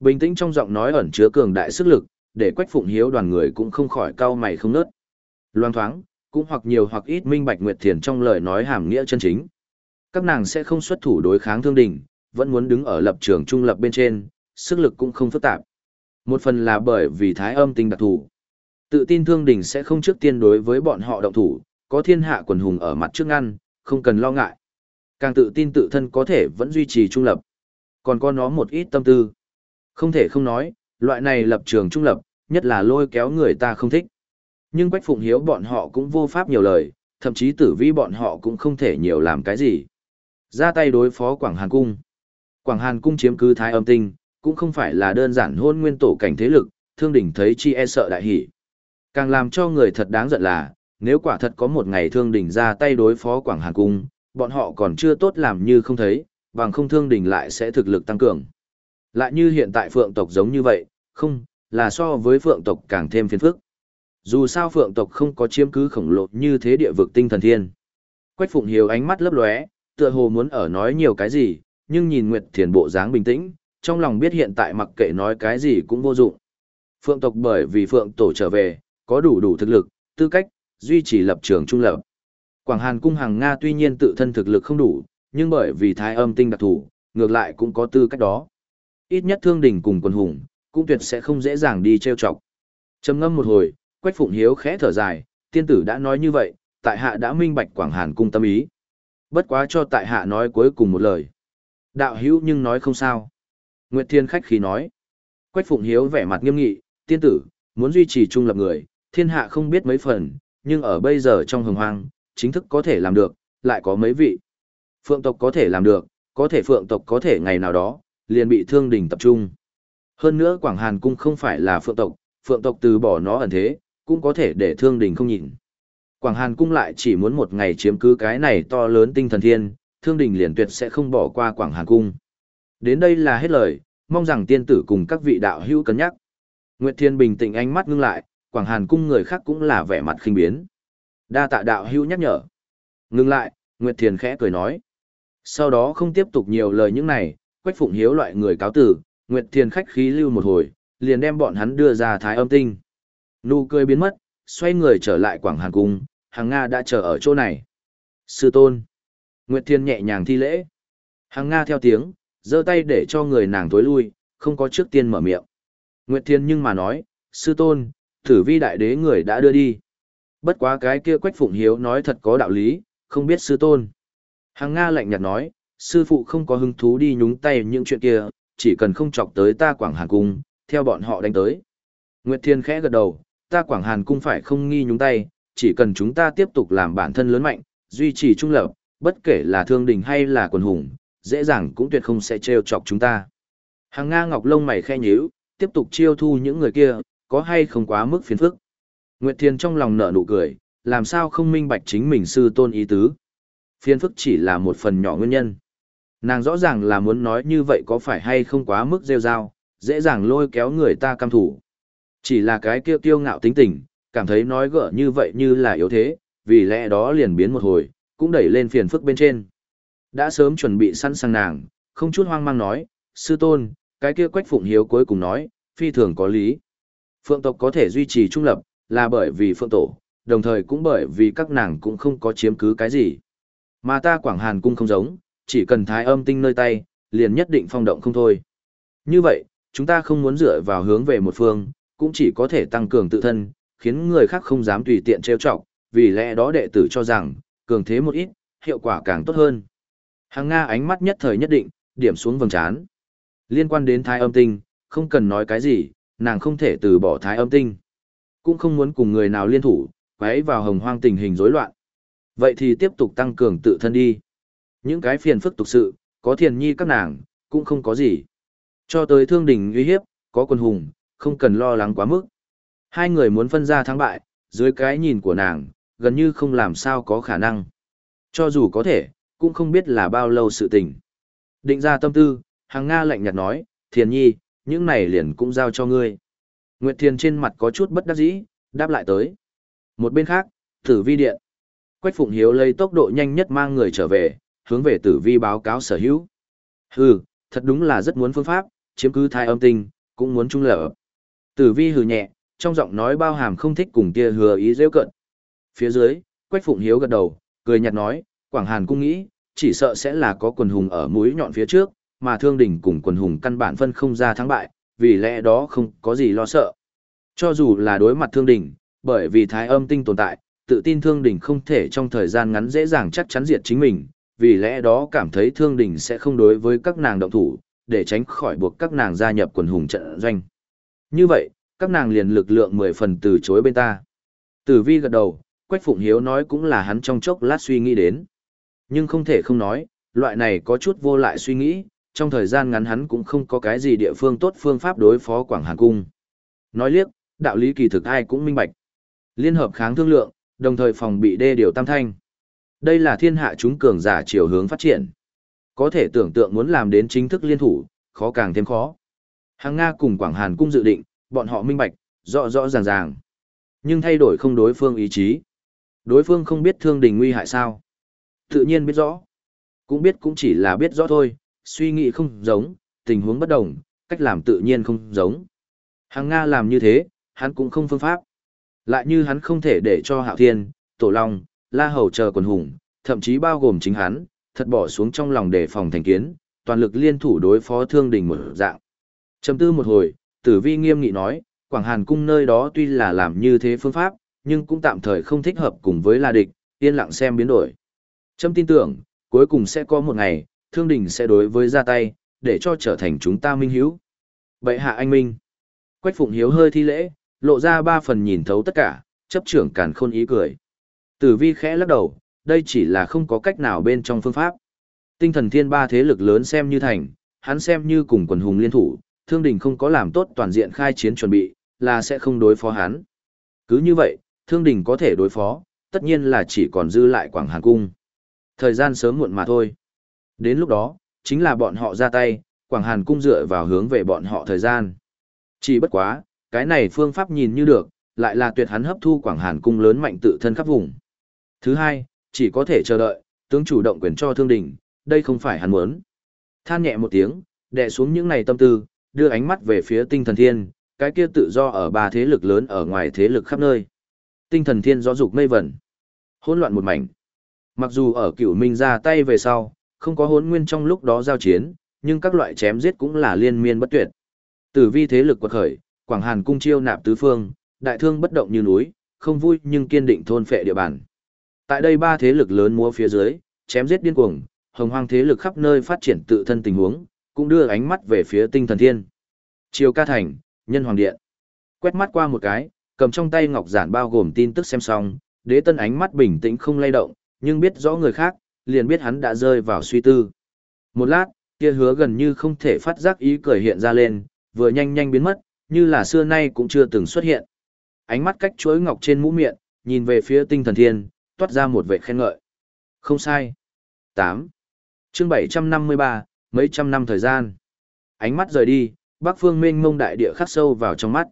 Bình tĩnh trong giọng nói ẩn chứa cường đại sức lực, để Quách Phụng Hiếu đoàn người cũng không khỏi cau mày không nớt. Loan thoáng, cũng hoặc nhiều hoặc ít minh bạch Nguyệt Thiền trong lời nói hàm nghĩa chân chính. Các nàng sẽ không xuất thủ đối kháng thương đình, vẫn muốn đứng ở lập trường trung lập bên trên, sức lực cũng không phức tạp. Một phần là bởi vì thái âm tinh đặc thù. Tự tin thương đình sẽ không trước tiên đối với bọn họ động thủ, có thiên hạ quần hùng ở mặt trước ngăn, không cần lo ngại. Càng tự tin tự thân có thể vẫn duy trì trung lập. Còn có nó một ít tâm tư. Không thể không nói, loại này lập trường trung lập, nhất là lôi kéo người ta không thích. Nhưng Quách Phụng Hiếu bọn họ cũng vô pháp nhiều lời, thậm chí tử vi bọn họ cũng không thể nhiều làm cái gì. Ra tay đối phó Quảng Hàn Cung. Quảng Hàn Cung chiếm cứ Thái âm tinh, cũng không phải là đơn giản hôn nguyên tổ cảnh thế lực, thương đỉnh thấy chi e sợ đại hỷ. Càng làm cho người thật đáng giận là, nếu quả thật có một ngày thương đỉnh ra tay đối phó Quảng Hàn Cung, bọn họ còn chưa tốt làm như không thấy, bằng không thương đỉnh lại sẽ thực lực tăng cường. Lại như hiện tại phượng tộc giống như vậy, không, là so với phượng tộc càng thêm phiền phức. Dù sao phượng tộc không có chiếm cứ khổng lồ như thế địa vực tinh thần thiên. Quách Phụng Hiếu ánh mắt lấp lóe, tựa hồ muốn ở nói nhiều cái gì, nhưng nhìn Nguyệt Thiền bộ dáng bình tĩnh, trong lòng biết hiện tại mặc kệ nói cái gì cũng vô dụng. Phượng tộc bởi vì Phượng tổ trở về, có đủ đủ thực lực, tư cách, duy trì lập trường trung lập. Quảng Hàn cung hàng Nga tuy nhiên tự thân thực lực không đủ, nhưng bởi vì thái âm tinh đặc thủ, ngược lại cũng có tư cách đó. Ít nhất thương đình cùng quân hùng, cũng tuyệt sẽ không dễ dàng đi trêu chọc. Trầm ngâm một hồi, Quách Phụng Hiếu khẽ thở dài, tiên tử đã nói như vậy, tại hạ đã minh bạch Quảng Hàn cung tâm ý. Bất quá cho tại hạ nói cuối cùng một lời. Đạo hữu nhưng nói không sao. Nguyệt Thiên khách khí nói. Quách Phụng Hiếu vẻ mặt nghiêm nghị, tiên tử, muốn duy trì trung lập người, thiên hạ không biết mấy phần, nhưng ở bây giờ trong hồng hoang, chính thức có thể làm được, lại có mấy vị. Phượng tộc có thể làm được, có thể phượng tộc có thể ngày nào đó, liền bị thương đình tập trung. Hơn nữa Quảng Hàn Cung không phải là phượng tộc, phượng tộc từ bỏ nó ẩn thế, cũng có thể để thương đình không nhìn. Quảng Hàn Cung lại chỉ muốn một ngày chiếm cứ cái này to lớn tinh thần thiên, thương đình liền tuyệt sẽ không bỏ qua Quảng Hàn Cung. Đến đây là hết lời, mong rằng tiên tử cùng các vị đạo hữu cân nhắc. Nguyệt Thiên bình tĩnh ánh mắt ngưng lại, Quảng Hàn Cung người khác cũng là vẻ mặt khinh biến. Đa tạ đạo hữu nhắc nhở. Ngưng lại, Nguyệt Thiên khẽ cười nói. Sau đó không tiếp tục nhiều lời những này, Quách Phụng Hiếu loại người cáo tử, Nguyệt Thiên khách khí lưu một hồi, liền đem bọn hắn đưa ra thái âm tinh. Nụ cười biến mất, xoay người trở lại Quảng Hàn Cung, hàng Nga đã chờ ở chỗ này. Sư tôn. Nguyệt Thiên nhẹ nhàng thi lễ. Hàng Nga theo tiếng, giơ tay để cho người nàng tối lui, không có trước tiên mở miệng. Nguyệt Thiên nhưng mà nói, sư tôn, thử vi đại đế người đã đưa đi. Bất quá cái kia Quách Phụng Hiếu nói thật có đạo lý, không biết sư tôn. Hàng Nga lạnh nhạt nói, sư phụ không có hứng thú đi nhúng tay những chuyện kia, chỉ cần không chọc tới ta Quảng Hàn Cung, theo bọn họ đánh tới. Nguyệt Thiên khẽ gật đầu, ta Quảng Hàn Cung phải không nghi nhúng tay, chỉ cần chúng ta tiếp tục làm bản thân lớn mạnh, duy trì trung lập, bất kể là thương đình hay là quần hùng, dễ dàng cũng tuyệt không sẽ trêu chọc chúng ta. Hàng Nga Ngọc lông mày khe nhíu, tiếp tục chiêu thu những người kia, có hay không quá mức phiền phức. Nguyệt Thiên trong lòng nở nụ cười, làm sao không minh bạch chính mình sư tôn ý tứ. Phiền phức chỉ là một phần nhỏ nguyên nhân. Nàng rõ ràng là muốn nói như vậy có phải hay không quá mức rêu rao, dễ dàng lôi kéo người ta cam thủ. Chỉ là cái kia kiêu ngạo tính tình, cảm thấy nói gỡ như vậy như là yếu thế, vì lẽ đó liền biến một hồi, cũng đẩy lên phiền phức bên trên. Đã sớm chuẩn bị sẵn sàng nàng, không chút hoang mang nói, sư tôn, cái kia quách phụng hiếu cuối cùng nói, phi thường có lý. Phượng tộc có thể duy trì trung lập, là bởi vì phượng tổ, đồng thời cũng bởi vì các nàng cũng không có chiếm cứ cái gì. Mà ta Quảng Hàn cung không giống, chỉ cần thái âm tinh nơi tay, liền nhất định phong động không thôi. Như vậy, chúng ta không muốn dựa vào hướng về một phương, cũng chỉ có thể tăng cường tự thân, khiến người khác không dám tùy tiện trêu chọc, vì lẽ đó đệ tử cho rằng, cường thế một ít, hiệu quả càng tốt hơn. Hàng Nga ánh mắt nhất thời nhất định, điểm xuống vầng trán. Liên quan đến thái âm tinh, không cần nói cái gì, nàng không thể từ bỏ thái âm tinh. Cũng không muốn cùng người nào liên thủ, quấy vào hồng hoang tình hình rối loạn. Vậy thì tiếp tục tăng cường tự thân đi. Những cái phiền phức tục sự, có thiền nhi các nàng, cũng không có gì. Cho tới thương đình uy hiếp, có quân hùng, không cần lo lắng quá mức. Hai người muốn phân ra thắng bại, dưới cái nhìn của nàng, gần như không làm sao có khả năng. Cho dù có thể, cũng không biết là bao lâu sự tình. Định ra tâm tư, hàng Nga lạnh nhạt nói, thiền nhi, những này liền cũng giao cho ngươi. Nguyệt Thiền trên mặt có chút bất đắc dĩ, đáp lại tới. Một bên khác, tử vi điện. Quách Phụng Hiếu lấy tốc độ nhanh nhất mang người trở về, hướng về tử vi báo cáo sở hữu. Hừ, thật đúng là rất muốn phương pháp, chiếm cứ thai âm tinh, cũng muốn trung lở. Tử vi hừ nhẹ, trong giọng nói bao hàm không thích cùng kia hừa ý rêu cận. Phía dưới, Quách Phụng Hiếu gật đầu, cười nhạt nói, Quảng Hàn cũng nghĩ, chỉ sợ sẽ là có quần hùng ở mũi nhọn phía trước, mà thương đỉnh cùng quần hùng căn bản phân không ra thắng bại, vì lẽ đó không có gì lo sợ. Cho dù là đối mặt thương đỉnh, bởi vì thái âm tinh tồn tại, tự tin thương đỉnh không thể trong thời gian ngắn dễ dàng chắc chắn diệt chính mình, vì lẽ đó cảm thấy thương đình sẽ không đối với các nàng động thủ, để tránh khỏi buộc các nàng gia nhập quần hùng trận doanh. Như vậy, các nàng liền lực lượng mười phần từ chối bên ta. Tử vi gật đầu, Quách Phụng Hiếu nói cũng là hắn trong chốc lát suy nghĩ đến. Nhưng không thể không nói, loại này có chút vô lại suy nghĩ, trong thời gian ngắn hắn cũng không có cái gì địa phương tốt phương pháp đối phó Quảng Hàn Cung. Nói liếc, đạo lý kỳ thực ai cũng minh bạch. Liên hợp kháng thương lượng, đồng thời phòng bị đê điều tam thanh. Đây là thiên hạ chúng cường giả chiều hướng phát triển. Có thể tưởng tượng muốn làm đến chính thức liên thủ, khó càng thêm khó. Hàng Nga cùng Quảng Hàn Cung dự định, bọn họ minh bạch, rõ rõ ràng ràng. Nhưng thay đổi không đối phương ý chí. Đối phương không biết thương đình nguy hại sao. Tự nhiên biết rõ. Cũng biết cũng chỉ là biết rõ thôi, suy nghĩ không giống, tình huống bất đồng, cách làm tự nhiên không giống. Hàng Nga làm như thế, hắn cũng không phương pháp. Lại như hắn không thể để cho Hạo Thiên, Tổ Long, La Hầu chờ quần hùng, thậm chí bao gồm chính hắn, thật bỏ xuống trong lòng để phòng thành kiến, toàn lực liên thủ đối phó thương đình một dạng. Chầm tư một hồi, tử vi nghiêm nghị nói, Quảng Hàn cung nơi đó tuy là làm như thế phương pháp, nhưng cũng tạm thời không thích hợp cùng với La Địch, yên lặng xem biến đổi. Trâm tin tưởng, cuối cùng sẽ có một ngày, thương đình sẽ đối với ra tay, để cho trở thành chúng ta minh hiếu. Bậy hạ anh minh. Quách Phụng Hiếu hơi thi lễ, lộ ra ba phần nhìn thấu tất cả, chấp trưởng càn khôn ý cười. Tử vi khẽ lắc đầu, đây chỉ là không có cách nào bên trong phương pháp. Tinh thần thiên ba thế lực lớn xem như thành, hắn xem như cùng quần hùng liên thủ, thương đình không có làm tốt toàn diện khai chiến chuẩn bị, là sẽ không đối phó hắn. Cứ như vậy, thương đình có thể đối phó, tất nhiên là chỉ còn dư lại Quảng Hàn Cung. Thời gian sớm muộn mà thôi. Đến lúc đó, chính là bọn họ ra tay, Quảng Hàn Cung dựa vào hướng về bọn họ thời gian. Chỉ bất quá, cái này phương pháp nhìn như được, lại là tuyệt hắn hấp thu Quảng Hàn Cung lớn mạnh tự thân khắp vùng. Thứ hai, chỉ có thể chờ đợi, tướng chủ động quyền cho thương đình, đây không phải hắn muốn. Than nhẹ một tiếng, đè xuống những này tâm tư, đưa ánh mắt về phía tinh thần thiên, cái kia tự do ở ba thế lực lớn ở ngoài thế lực khắp nơi. Tinh thần thiên gió dục mây vẩn, hỗn loạn một mảnh. Mặc dù ở cửu minh ra tay về sau, không có hỗn nguyên trong lúc đó giao chiến, nhưng các loại chém giết cũng là liên miên bất tuyệt. Tử vi thế lực quật khởi, Quảng Hàn cung chiêu nạp tứ phương, đại thương bất động như núi, không vui nhưng kiên định thôn phệ địa bàn. Tại đây ba thế lực lớn múa phía dưới, chém giết điên cuồng, hồng hoang thế lực khắp nơi phát triển tự thân tình huống, cũng đưa ánh mắt về phía tinh thần thiên. Triều ca thành, nhân hoàng điện. Quét mắt qua một cái, cầm trong tay ngọc giản bao gồm tin tức xem xong, đế tân ánh mắt bình tĩnh không lay động, nhưng biết rõ người khác, liền biết hắn đã rơi vào suy tư. Một lát, kia hứa gần như không thể phát giác ý cười hiện ra lên, vừa nhanh nhanh biến mất, như là xưa nay cũng chưa từng xuất hiện. Ánh mắt cách chuỗi ngọc trên mũ miệng, nhìn về phía tinh thần thiên, toát ra một vệ khen ngợi. Không sai. 8. chương 753, mấy trăm năm thời gian. Ánh mắt rời đi, Bắc Phương minh mông đại địa khắc sâu vào trong mắt.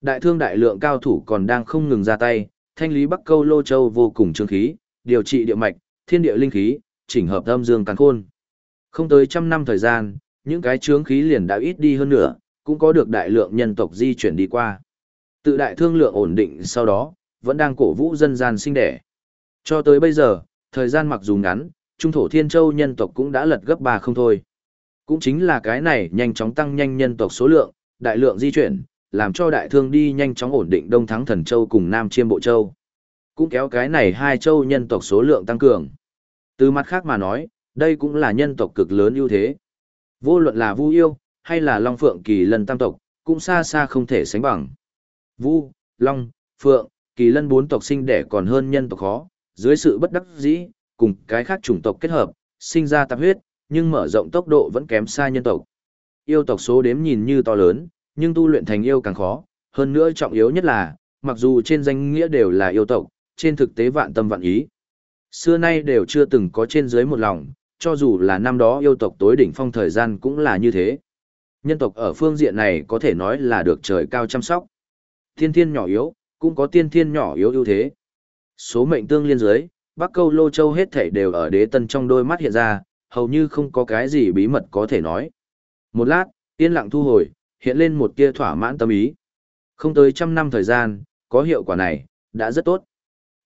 Đại thương đại lượng cao thủ còn đang không ngừng ra tay, thanh lý Bắc Câu Lô Châu vô cùng trương khí, điều trị địa mạch, thiên địa linh khí, chỉnh hợp âm dương càng khôn. Không tới trăm năm thời gian, những cái trướng khí liền đã ít đi hơn nữa, cũng có được đại lượng nhân tộc di chuyển đi qua. Tự đại thương lượng ổn định sau đó, vẫn đang cổ vũ dân gian sinh đẻ. Cho tới bây giờ, thời gian mặc dù ngắn, trung thổ thiên châu nhân tộc cũng đã lật gấp ba không thôi. Cũng chính là cái này nhanh chóng tăng nhanh nhân tộc số lượng, đại lượng di chuyển, làm cho đại thương đi nhanh chóng ổn định Đông Thắng Thần Châu cùng Nam Chiêm Bộ Châu. Cũng kéo cái này hai châu nhân tộc số lượng tăng cường. Từ mặt khác mà nói, đây cũng là nhân tộc cực lớn ưu thế. Vô luận là Vu yêu, hay là Long Phượng Kỳ Lân tam tộc, cũng xa xa không thể sánh bằng. Vu, Long, Phượng, Kỳ Lân bốn tộc sinh đẻ còn hơn nhân tộc khó, dưới sự bất đắc dĩ, cùng cái khác chủng tộc kết hợp, sinh ra tạp huyết, nhưng mở rộng tốc độ vẫn kém xa nhân tộc. Yêu tộc số đếm nhìn như to lớn, nhưng tu luyện thành yêu càng khó, hơn nữa trọng yếu nhất là, mặc dù trên danh nghĩa đều là yêu tộc, trên thực tế vạn tâm vạn ý. Xưa nay đều chưa từng có trên dưới một lòng, cho dù là năm đó yêu tộc tối đỉnh phong thời gian cũng là như thế. Nhân tộc ở phương diện này có thể nói là được trời cao chăm sóc. Tiên thiên nhỏ yếu, cũng có tiên thiên nhỏ yếu ưu thế. Số mệnh tương liên dưới, Bắc Câu Lô Châu hết thảy đều ở đế tân trong đôi mắt hiện ra, hầu như không có cái gì bí mật có thể nói. Một lát, yên lặng thu hồi, hiện lên một tia thỏa mãn tâm ý. Không tới trăm năm thời gian, có hiệu quả này, đã rất tốt.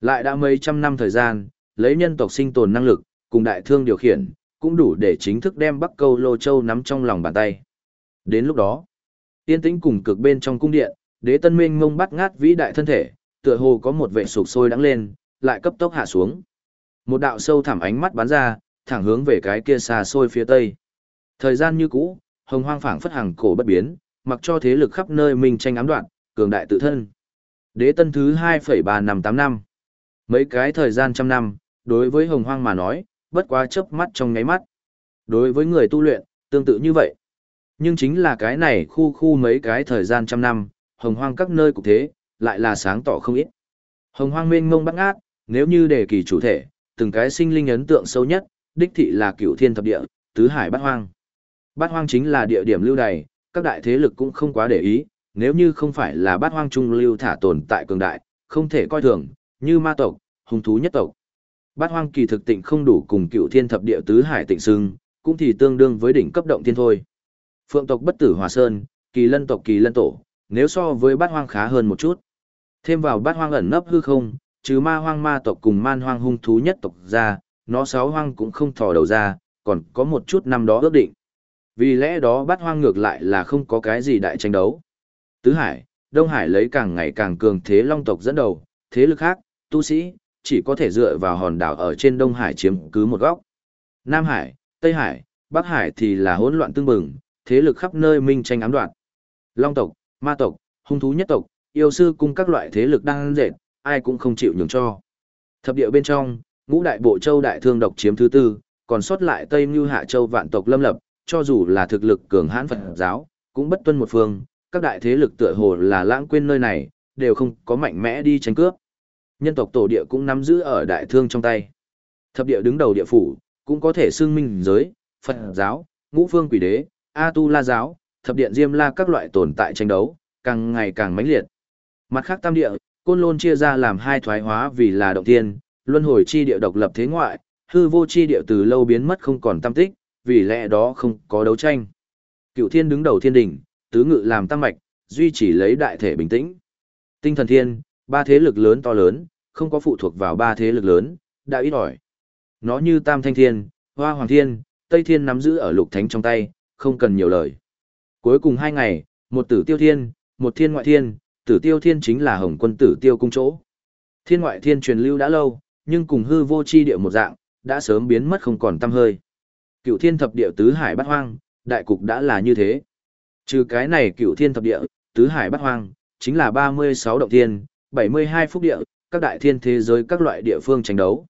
Lại đã mấy trăm năm thời gian, lấy nhân tộc sinh tồn năng lực, cùng đại thương điều khiển, cũng đủ để chính thức đem Bắc Câu Lô Châu nắm trong lòng bàn tay. Đến lúc đó, tiên tĩnh cùng cực bên trong cung điện, đế tân minh ngông bắt ngát vĩ đại thân thể, tựa hồ có một vệ sụp sôi đắng lên, lại cấp tốc hạ xuống. Một đạo sâu thẳm ánh mắt bắn ra, thẳng hướng về cái kia xa xôi phía tây. Thời gian như cũ, hồng hoang phảng phất hàng cổ bất biến, mặc cho thế lực khắp nơi mình tranh ám đoạn, cường đại tự thân. Đế tân thứ 2,3585 năm. Mấy cái thời gian trăm năm, đối với hồng hoang mà nói, bất quá chớp mắt trong ngáy mắt. Đối với người tu luyện, tương tự như vậy. Nhưng chính là cái này khu khu mấy cái thời gian trăm năm, hồng hoang các nơi cục thế, lại là sáng tỏ không ít. Hồng hoang mênh mông bắt ngát, nếu như đề kỳ chủ thể, từng cái sinh linh ấn tượng sâu nhất, đích thị là cửu thiên thập địa, tứ hải bát hoang. Bát hoang chính là địa điểm lưu đày, các đại thế lực cũng không quá để ý, nếu như không phải là bát hoang trung lưu thả tồn tại cường đại, không thể coi thường, như ma tộc, hung thú nhất tộc. Bát hoang kỳ thực tịnh không đủ cùng cựu thiên thập địa tứ hải tịnh sưng, cũng thì tương đương với đỉnh cấp động thiên thôi. Phượng tộc bất tử hòa sơn, kỳ lân tộc kỳ lân tổ, nếu so với bát hoang khá hơn một chút. Thêm vào bát hoang ẩn nấp hư không, trừ ma hoang ma tộc cùng man hoang hung thú nhất tộc ra, nó sáu hoang cũng không thò đầu ra, còn có một chút năm đó ước định. Vì lẽ đó bát hoang ngược lại là không có cái gì đại tranh đấu. Tứ Hải, Đông Hải lấy càng ngày càng cường thế long tộc dẫn đầu, thế lực khác, tu sĩ, chỉ có thể dựa vào hòn đảo ở trên Đông Hải chiếm cứ một góc. Nam Hải, Tây Hải, Bắc Hải thì là hỗn loạn tương bừng, thế lực khắp nơi minh tranh ám đoạn. Long tộc, ma tộc, hung thú nhất tộc, yêu sư cùng các loại thế lực đang dệt, ai cũng không chịu nhường cho. Thập địa bên trong, ngũ đại bộ châu đại thương độc chiếm thứ tư, còn sót lại Tây Như Hạ Châu vạn tộc lâm lập, cho dù là thực lực cường hãn Phật giáo, cũng bất tuân một phương, các đại thế lực tựa hồ là lãng quên nơi này, đều không có mạnh mẽ đi tranh cướp. Nhân tộc tổ địa cũng nắm giữ ở đại thương trong tay. Thập địa đứng đầu địa phủ, cũng có thể xưng minh giới, Phật giáo, ngũ phương quỷ đế, A Tu La giáo, thập điện Diêm La các loại tồn tại tranh đấu, càng ngày càng mãnh liệt. Mặt khác tam địa, côn lôn chia ra làm hai thoái hóa vì là động tiên, luân hồi chi địa độc lập thế ngoại, hư vô chi địa từ lâu biến mất không còn tam tích, vì lẽ đó không có đấu tranh. Cựu thiên đứng đầu thiên đỉnh, tứ ngự làm tăng mạch, duy trì lấy đại thể bình tĩnh. Tinh thần thiên, ba thế lực lớn to lớn, không có phụ thuộc vào ba thế lực lớn, đã ít ỏi. Nó như tam thanh thiên, hoa hoàng thiên, tây thiên nắm giữ ở lục thánh trong tay, không cần nhiều lời. Cuối cùng hai ngày, một tử tiêu thiên, một thiên ngoại thiên, tử tiêu thiên chính là hồng quân tử tiêu cung chỗ. Thiên ngoại thiên truyền lưu đã lâu, nhưng cùng hư vô chi địa một dạng, đã sớm biến mất không còn tăm hơi. Cựu thiên thập địa tứ hải bát hoang, đại cục đã là như thế. Trừ cái này cựu thiên thập địa, tứ hải bát hoang, chính là 36 động thiên, 72 phúc địa, các đại thiên thế giới các loại địa phương tranh đấu.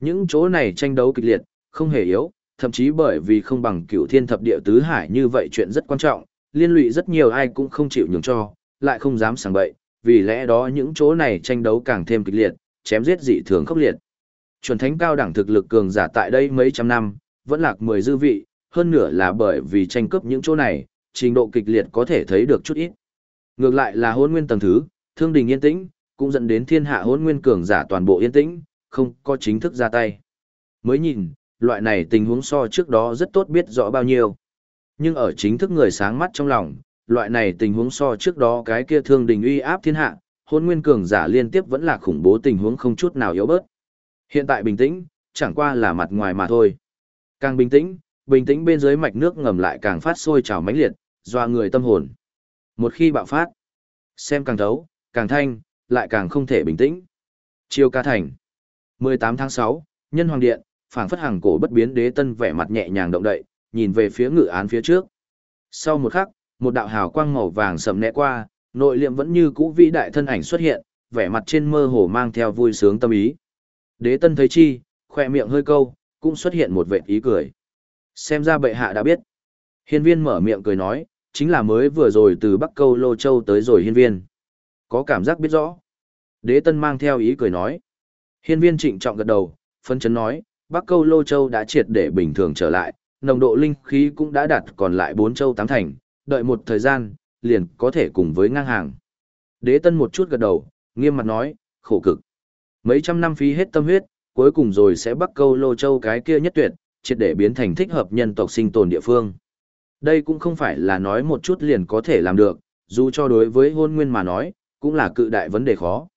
Những chỗ này tranh đấu kịch liệt, không hề yếu, thậm chí bởi vì không bằng cựu thiên thập địa tứ hải như vậy chuyện rất quan trọng, liên lụy rất nhiều ai cũng không chịu nhường cho, lại không dám sảng bậy, vì lẽ đó những chỗ này tranh đấu càng thêm kịch liệt, chém giết dị thường khốc liệt. Chuẩn thánh cao đẳng thực lực cường giả tại đây mấy trăm năm, vẫn lạc mười dư vị, hơn nửa là bởi vì tranh cướp những chỗ này, trình độ kịch liệt có thể thấy được chút ít. Ngược lại là hôn nguyên tầng thứ, thương đình yên tĩnh, cũng dẫn đến thiên hạ hôn nguyên cường giả toàn bộ yên tĩnh, không có chính thức ra tay. Mới nhìn, loại này tình huống so trước đó rất tốt biết rõ bao nhiêu. Nhưng ở chính thức người sáng mắt trong lòng, loại này tình huống so trước đó cái kia thương đình uy áp thiên hạ, hôn nguyên cường giả liên tiếp vẫn là khủng bố tình huống không chút nào yếu bớt. Hiện tại bình tĩnh, chẳng qua là mặt ngoài mà thôi. Càng bình tĩnh, bình tĩnh bên dưới mạch nước ngầm lại càng phát sôi trào mãnh liệt, doa người tâm hồn. Một khi bạo phát, xem càng thấu, càng thanh, lại càng không thể bình tĩnh. Chiêu ca thành. 18 tháng 6, Nhân Hoàng Điện, phảng phất hàng cổ bất biến đế tân vẻ mặt nhẹ nhàng động đậy, nhìn về phía ngự án phía trước. Sau một khắc, một đạo hào quang màu vàng sầm nẹ qua, nội liệm vẫn như cũ vĩ đại thân ảnh xuất hiện, vẻ mặt trên mơ hồ mang theo vui sướng tâm ý. Đế tân thấy chi, khoe miệng hơi câu, cũng xuất hiện một vệt ý cười. Xem ra bệ hạ đã biết. Hiên viên mở miệng cười nói, chính là mới vừa rồi từ Bắc Câu Lô Châu tới rồi hiên viên. Có cảm giác biết rõ. Đế tân mang theo ý cười nói. Hiên viên trịnh trọng gật đầu, phân chấn nói, Bắc Câu Lô Châu đã triệt để bình thường trở lại, nồng độ linh khí cũng đã đạt còn lại bốn châu tám thành, đợi một thời gian, liền có thể cùng với ngang hàng. Đế tân một chút gật đầu, nghiêm mặt nói, khổ cực. Mấy trăm năm phí hết tâm huyết, cuối cùng rồi sẽ Bắc Câu Lô Châu cái kia nhất tuyệt, triệt để biến thành thích hợp nhân tộc sinh tồn địa phương. Đây cũng không phải là nói một chút liền có thể làm được, dù cho đối với hôn nguyên mà nói, cũng là cự đại vấn đề khó.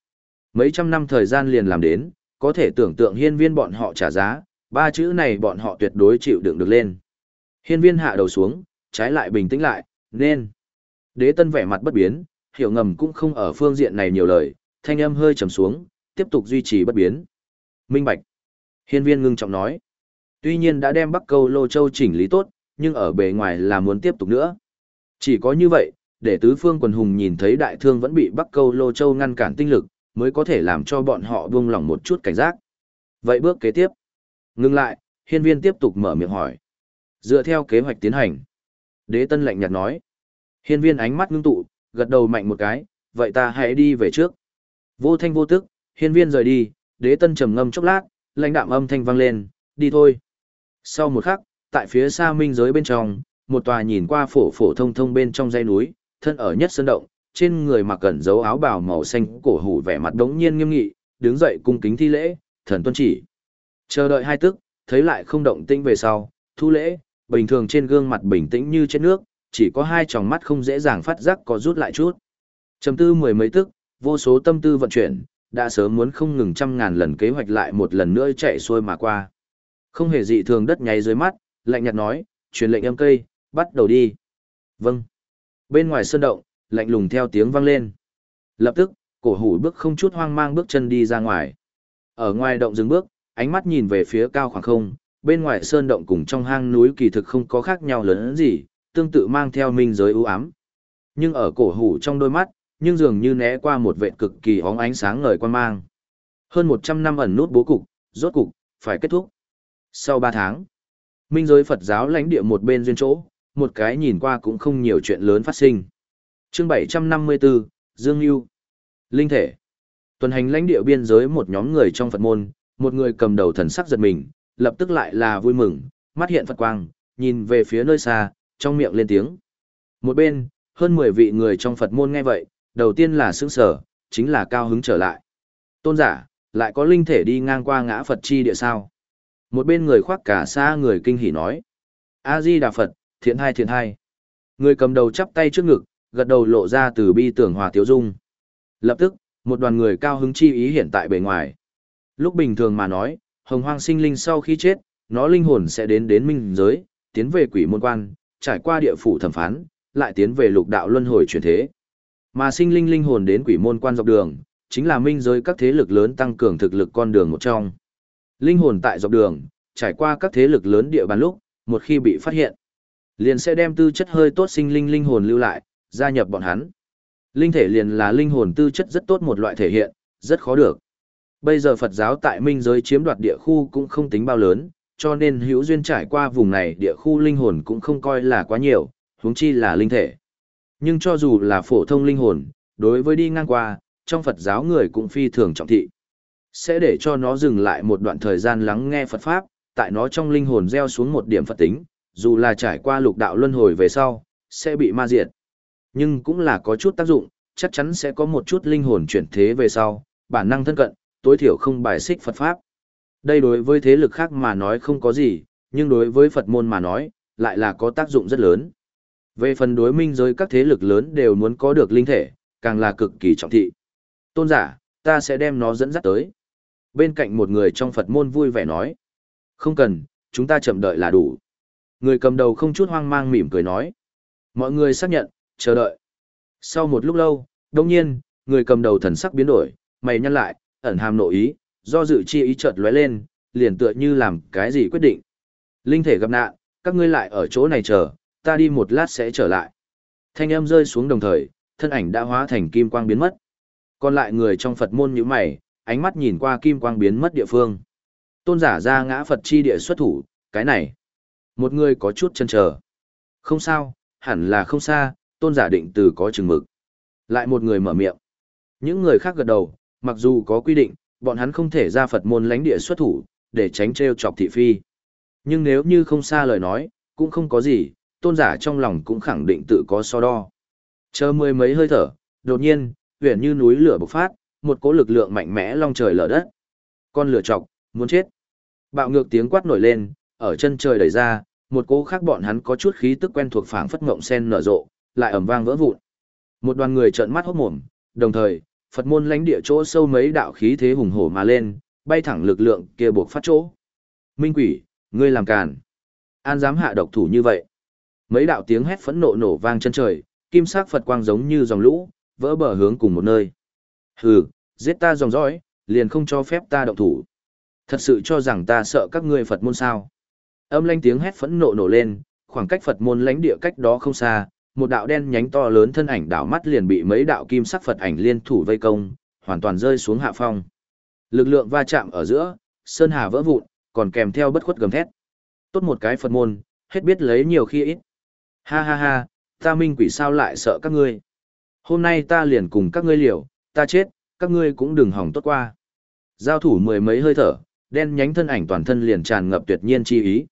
Mấy trăm năm thời gian liền làm đến, có thể tưởng tượng hiên viên bọn họ trả giá, ba chữ này bọn họ tuyệt đối chịu đựng được lên. Hiên viên hạ đầu xuống, trái lại bình tĩnh lại, nên. Đế tân vẻ mặt bất biến, hiểu ngầm cũng không ở phương diện này nhiều lời, thanh âm hơi trầm xuống, tiếp tục duy trì bất biến. Minh Bạch. Hiên viên ngưng trọng nói. Tuy nhiên đã đem Bắc Câu Lô Châu chỉnh lý tốt, nhưng ở bề ngoài là muốn tiếp tục nữa. Chỉ có như vậy, để tứ phương quần hùng nhìn thấy đại thương vẫn bị Bắc Câu Lô Châu ngăn cản tinh lực, mới có thể làm cho bọn họ buông lỏng một chút cảnh giác. Vậy bước kế tiếp. Ngưng lại, hiên viên tiếp tục mở miệng hỏi. Dựa theo kế hoạch tiến hành. Đế tân lạnh nhạt nói. Hiên viên ánh mắt ngưng tụ, gật đầu mạnh một cái, vậy ta hãy đi về trước. Vô thanh vô tức, hiên viên rời đi, đế tân trầm ngâm chốc lát, lãnh đạm âm thanh vang lên, đi thôi. Sau một khắc, tại phía xa minh giới bên trong, một tòa nhìn qua phổ phổ thông thông bên trong dãy núi, thân ở nhất sơn động, trên người mặc cẩn dấu áo bào màu xanh cổ hủ vẻ mặt đống nhiên nghiêm nghị, đứng dậy cung kính thi lễ, thần tuân chỉ. Chờ đợi hai tức, thấy lại không động tĩnh về sau, thu lễ, bình thường trên gương mặt bình tĩnh như trên nước, chỉ có hai tròng mắt không dễ dàng phát giác có rút lại chút. Trầm tư mười mấy tức, vô số tâm tư vận chuyển, đã sớm muốn không ngừng trăm ngàn lần kế hoạch lại một lần nữa chạy xuôi mà qua. Không hề dị thường đất nháy dưới mắt, lạnh nhạt nói, truyền lệnh âm cây, bắt đầu đi. Vâng. Bên ngoài sơn động, lạnh lùng theo tiếng vang lên. Lập tức, cổ hủ bước không chút hoang mang bước chân đi ra ngoài. Ở ngoài động dừng bước, ánh mắt nhìn về phía cao khoảng không, bên ngoài sơn động cùng trong hang núi kỳ thực không có khác nhau lớn gì, tương tự mang theo minh giới ưu ám. Nhưng ở cổ hủ trong đôi mắt, nhưng dường như né qua một vệ cực kỳ óng ánh sáng ngời quan mang. Hơn 100 năm ẩn nút bố cục, rốt cục, phải kết thúc. Sau 3 tháng, minh giới Phật giáo lãnh địa một bên duyên chỗ, một cái nhìn qua cũng không nhiều chuyện lớn phát sinh chương 754, Dương Yêu. Linh thể. Tuần hành lãnh địa biên giới một nhóm người trong Phật môn, một người cầm đầu thần sắc giật mình, lập tức lại là vui mừng, mắt hiện Phật quang, nhìn về phía nơi xa, trong miệng lên tiếng. Một bên, hơn 10 vị người trong Phật môn nghe vậy, đầu tiên là sướng sở, chính là cao hứng trở lại. Tôn giả, lại có linh thể đi ngang qua ngã Phật chi địa sao. Một bên người khoác cả xa người kinh hỉ nói. A-di Đà Phật, thiện hai thiện hai. Người cầm đầu chắp tay trước ngực, gật đầu lộ ra từ bi tưởng hòa tiếu dung. Lập tức, một đoàn người cao hứng chi ý hiện tại bề ngoài. Lúc bình thường mà nói, hồng hoang sinh linh sau khi chết, nó linh hồn sẽ đến đến minh giới, tiến về quỷ môn quan, trải qua địa phủ thẩm phán, lại tiến về lục đạo luân hồi chuyển thế. Mà sinh linh linh hồn đến quỷ môn quan dọc đường, chính là minh giới các thế lực lớn tăng cường thực lực con đường một trong. Linh hồn tại dọc đường, trải qua các thế lực lớn địa bàn lúc, một khi bị phát hiện, liền sẽ đem tư chất hơi tốt sinh linh linh hồn lưu lại, gia nhập bọn hắn. Linh thể liền là linh hồn tư chất rất tốt một loại thể hiện, rất khó được. Bây giờ Phật giáo tại minh giới chiếm đoạt địa khu cũng không tính bao lớn, cho nên hữu duyên trải qua vùng này địa khu linh hồn cũng không coi là quá nhiều, huống chi là linh thể. Nhưng cho dù là phổ thông linh hồn, đối với đi ngang qua, trong Phật giáo người cũng phi thường trọng thị. Sẽ để cho nó dừng lại một đoạn thời gian lắng nghe Phật Pháp, tại nó trong linh hồn gieo xuống một điểm Phật tính, dù là trải qua lục đạo luân hồi về sau, sẽ bị ma diệt. Nhưng cũng là có chút tác dụng, chắc chắn sẽ có một chút linh hồn chuyển thế về sau, bản năng thân cận, tối thiểu không bài xích Phật Pháp. Đây đối với thế lực khác mà nói không có gì, nhưng đối với Phật môn mà nói, lại là có tác dụng rất lớn. Về phần đối minh giới các thế lực lớn đều muốn có được linh thể, càng là cực kỳ trọng thị. Tôn giả, ta sẽ đem nó dẫn dắt tới. Bên cạnh một người trong Phật môn vui vẻ nói. Không cần, chúng ta chậm đợi là đủ. Người cầm đầu không chút hoang mang mỉm cười nói. Mọi người xác nhận, chờ đợi. Sau một lúc lâu, đông nhiên, người cầm đầu thần sắc biến đổi, mày nhăn lại, ẩn hàm nội ý, do dự chi ý chợt lóe lên, liền tựa như làm cái gì quyết định. Linh thể gặp nạn, các ngươi lại ở chỗ này chờ, ta đi một lát sẽ trở lại. Thanh âm rơi xuống đồng thời, thân ảnh đã hóa thành kim quang biến mất. Còn lại người trong Phật môn như mày, ánh mắt nhìn qua kim quang biến mất địa phương. Tôn giả ra ngã Phật chi địa xuất thủ, cái này. Một người có chút chân chờ. Không sao, hẳn là không xa, tôn giả định từ có chừng mực. Lại một người mở miệng. Những người khác gật đầu, mặc dù có quy định, bọn hắn không thể ra Phật môn lãnh địa xuất thủ, để tránh treo chọc thị phi. Nhưng nếu như không xa lời nói, cũng không có gì, tôn giả trong lòng cũng khẳng định tự có so đo. Chờ mười mấy hơi thở, đột nhiên, huyền như núi lửa bộc phát, một cỗ lực lượng mạnh mẽ long trời lở đất. Con lửa chọc, muốn chết. Bạo ngược tiếng quát nổi lên, ở chân trời đẩy ra, một cỗ khác bọn hắn có chút khí tức quen thuộc phảng phất ngộng sen nở rộ, lại ầm vang vỡ vụn. Một đoàn người trợn mắt hốt mồm, đồng thời, Phật môn lãnh địa chỗ sâu mấy đạo khí thế hùng hổ mà lên, bay thẳng lực lượng kia buộc phát chỗ. Minh quỷ, ngươi làm càn. An dám hạ độc thủ như vậy. Mấy đạo tiếng hét phẫn nộ nổ vang chân trời, kim sắc Phật quang giống như dòng lũ, vỡ bờ hướng cùng một nơi. Hừ, giết ta dòng dõi, liền không cho phép ta động thủ. Thật sự cho rằng ta sợ các ngươi Phật môn sao. Âm lanh tiếng hét phẫn nộ nổ lên, khoảng cách Phật môn lãnh địa cách đó không xa, một đạo đen nhánh to lớn thân ảnh đảo mắt liền bị mấy đạo kim sắc Phật ảnh liên thủ vây công, hoàn toàn rơi xuống hạ phong. Lực lượng va chạm ở giữa, sơn hà vỡ vụn, còn kèm theo bất khuất gầm thét. Tốt một cái Phật môn, hết biết lấy nhiều khi ít. Ha ha ha, ta minh quỷ sao lại sợ các ngươi. Hôm nay ta liền cùng các ngươi liều, ta chết, các ngươi cũng đừng hỏng tốt qua. Giao thủ mười mấy hơi thở, đen nhánh thân ảnh toàn thân liền tràn ngập tuyệt nhiên chi ý.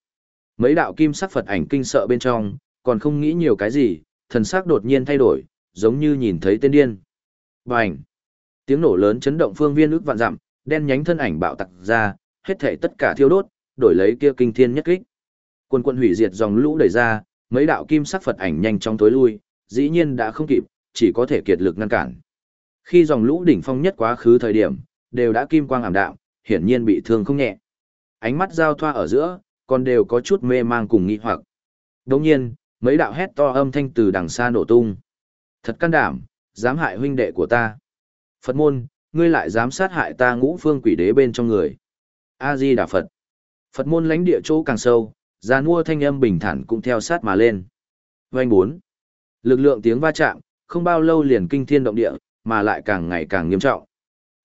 Mấy đạo kim sắc Phật ảnh kinh sợ bên trong, còn không nghĩ nhiều cái gì, thần sắc đột nhiên thay đổi, giống như nhìn thấy tên điên. Bành! Tiếng nổ lớn chấn động phương viên ước vạn dặm, đen nhánh thân ảnh bạo tặc ra, hết thảy tất cả thiêu đốt, đổi lấy kia kinh thiên nhất kích. Quân quân hủy diệt dòng lũ đẩy ra, mấy đạo kim sắc Phật ảnh nhanh chóng tối lui, dĩ nhiên đã không kịp, chỉ có thể kiệt lực ngăn cản. Khi dòng lũ đỉnh phong nhất quá khứ thời điểm, đều đã kim quang ảm đạm, hiển nhiên bị thương không nhẹ. Ánh mắt giao thoa ở giữa, còn đều có chút mê mang cùng nghi hoặc. Đồng nhiên, mấy đạo hét to âm thanh từ đằng xa nổ tung. Thật can đảm, dám hại huynh đệ của ta. Phật môn, ngươi lại dám sát hại ta ngũ phương quỷ đế bên trong người. A-di Đà Phật. Phật môn lãnh địa chỗ càng sâu, ra nua thanh âm bình thản cũng theo sát mà lên. Vành bốn. Lực lượng tiếng va chạm, không bao lâu liền kinh thiên động địa, mà lại càng ngày càng nghiêm trọng.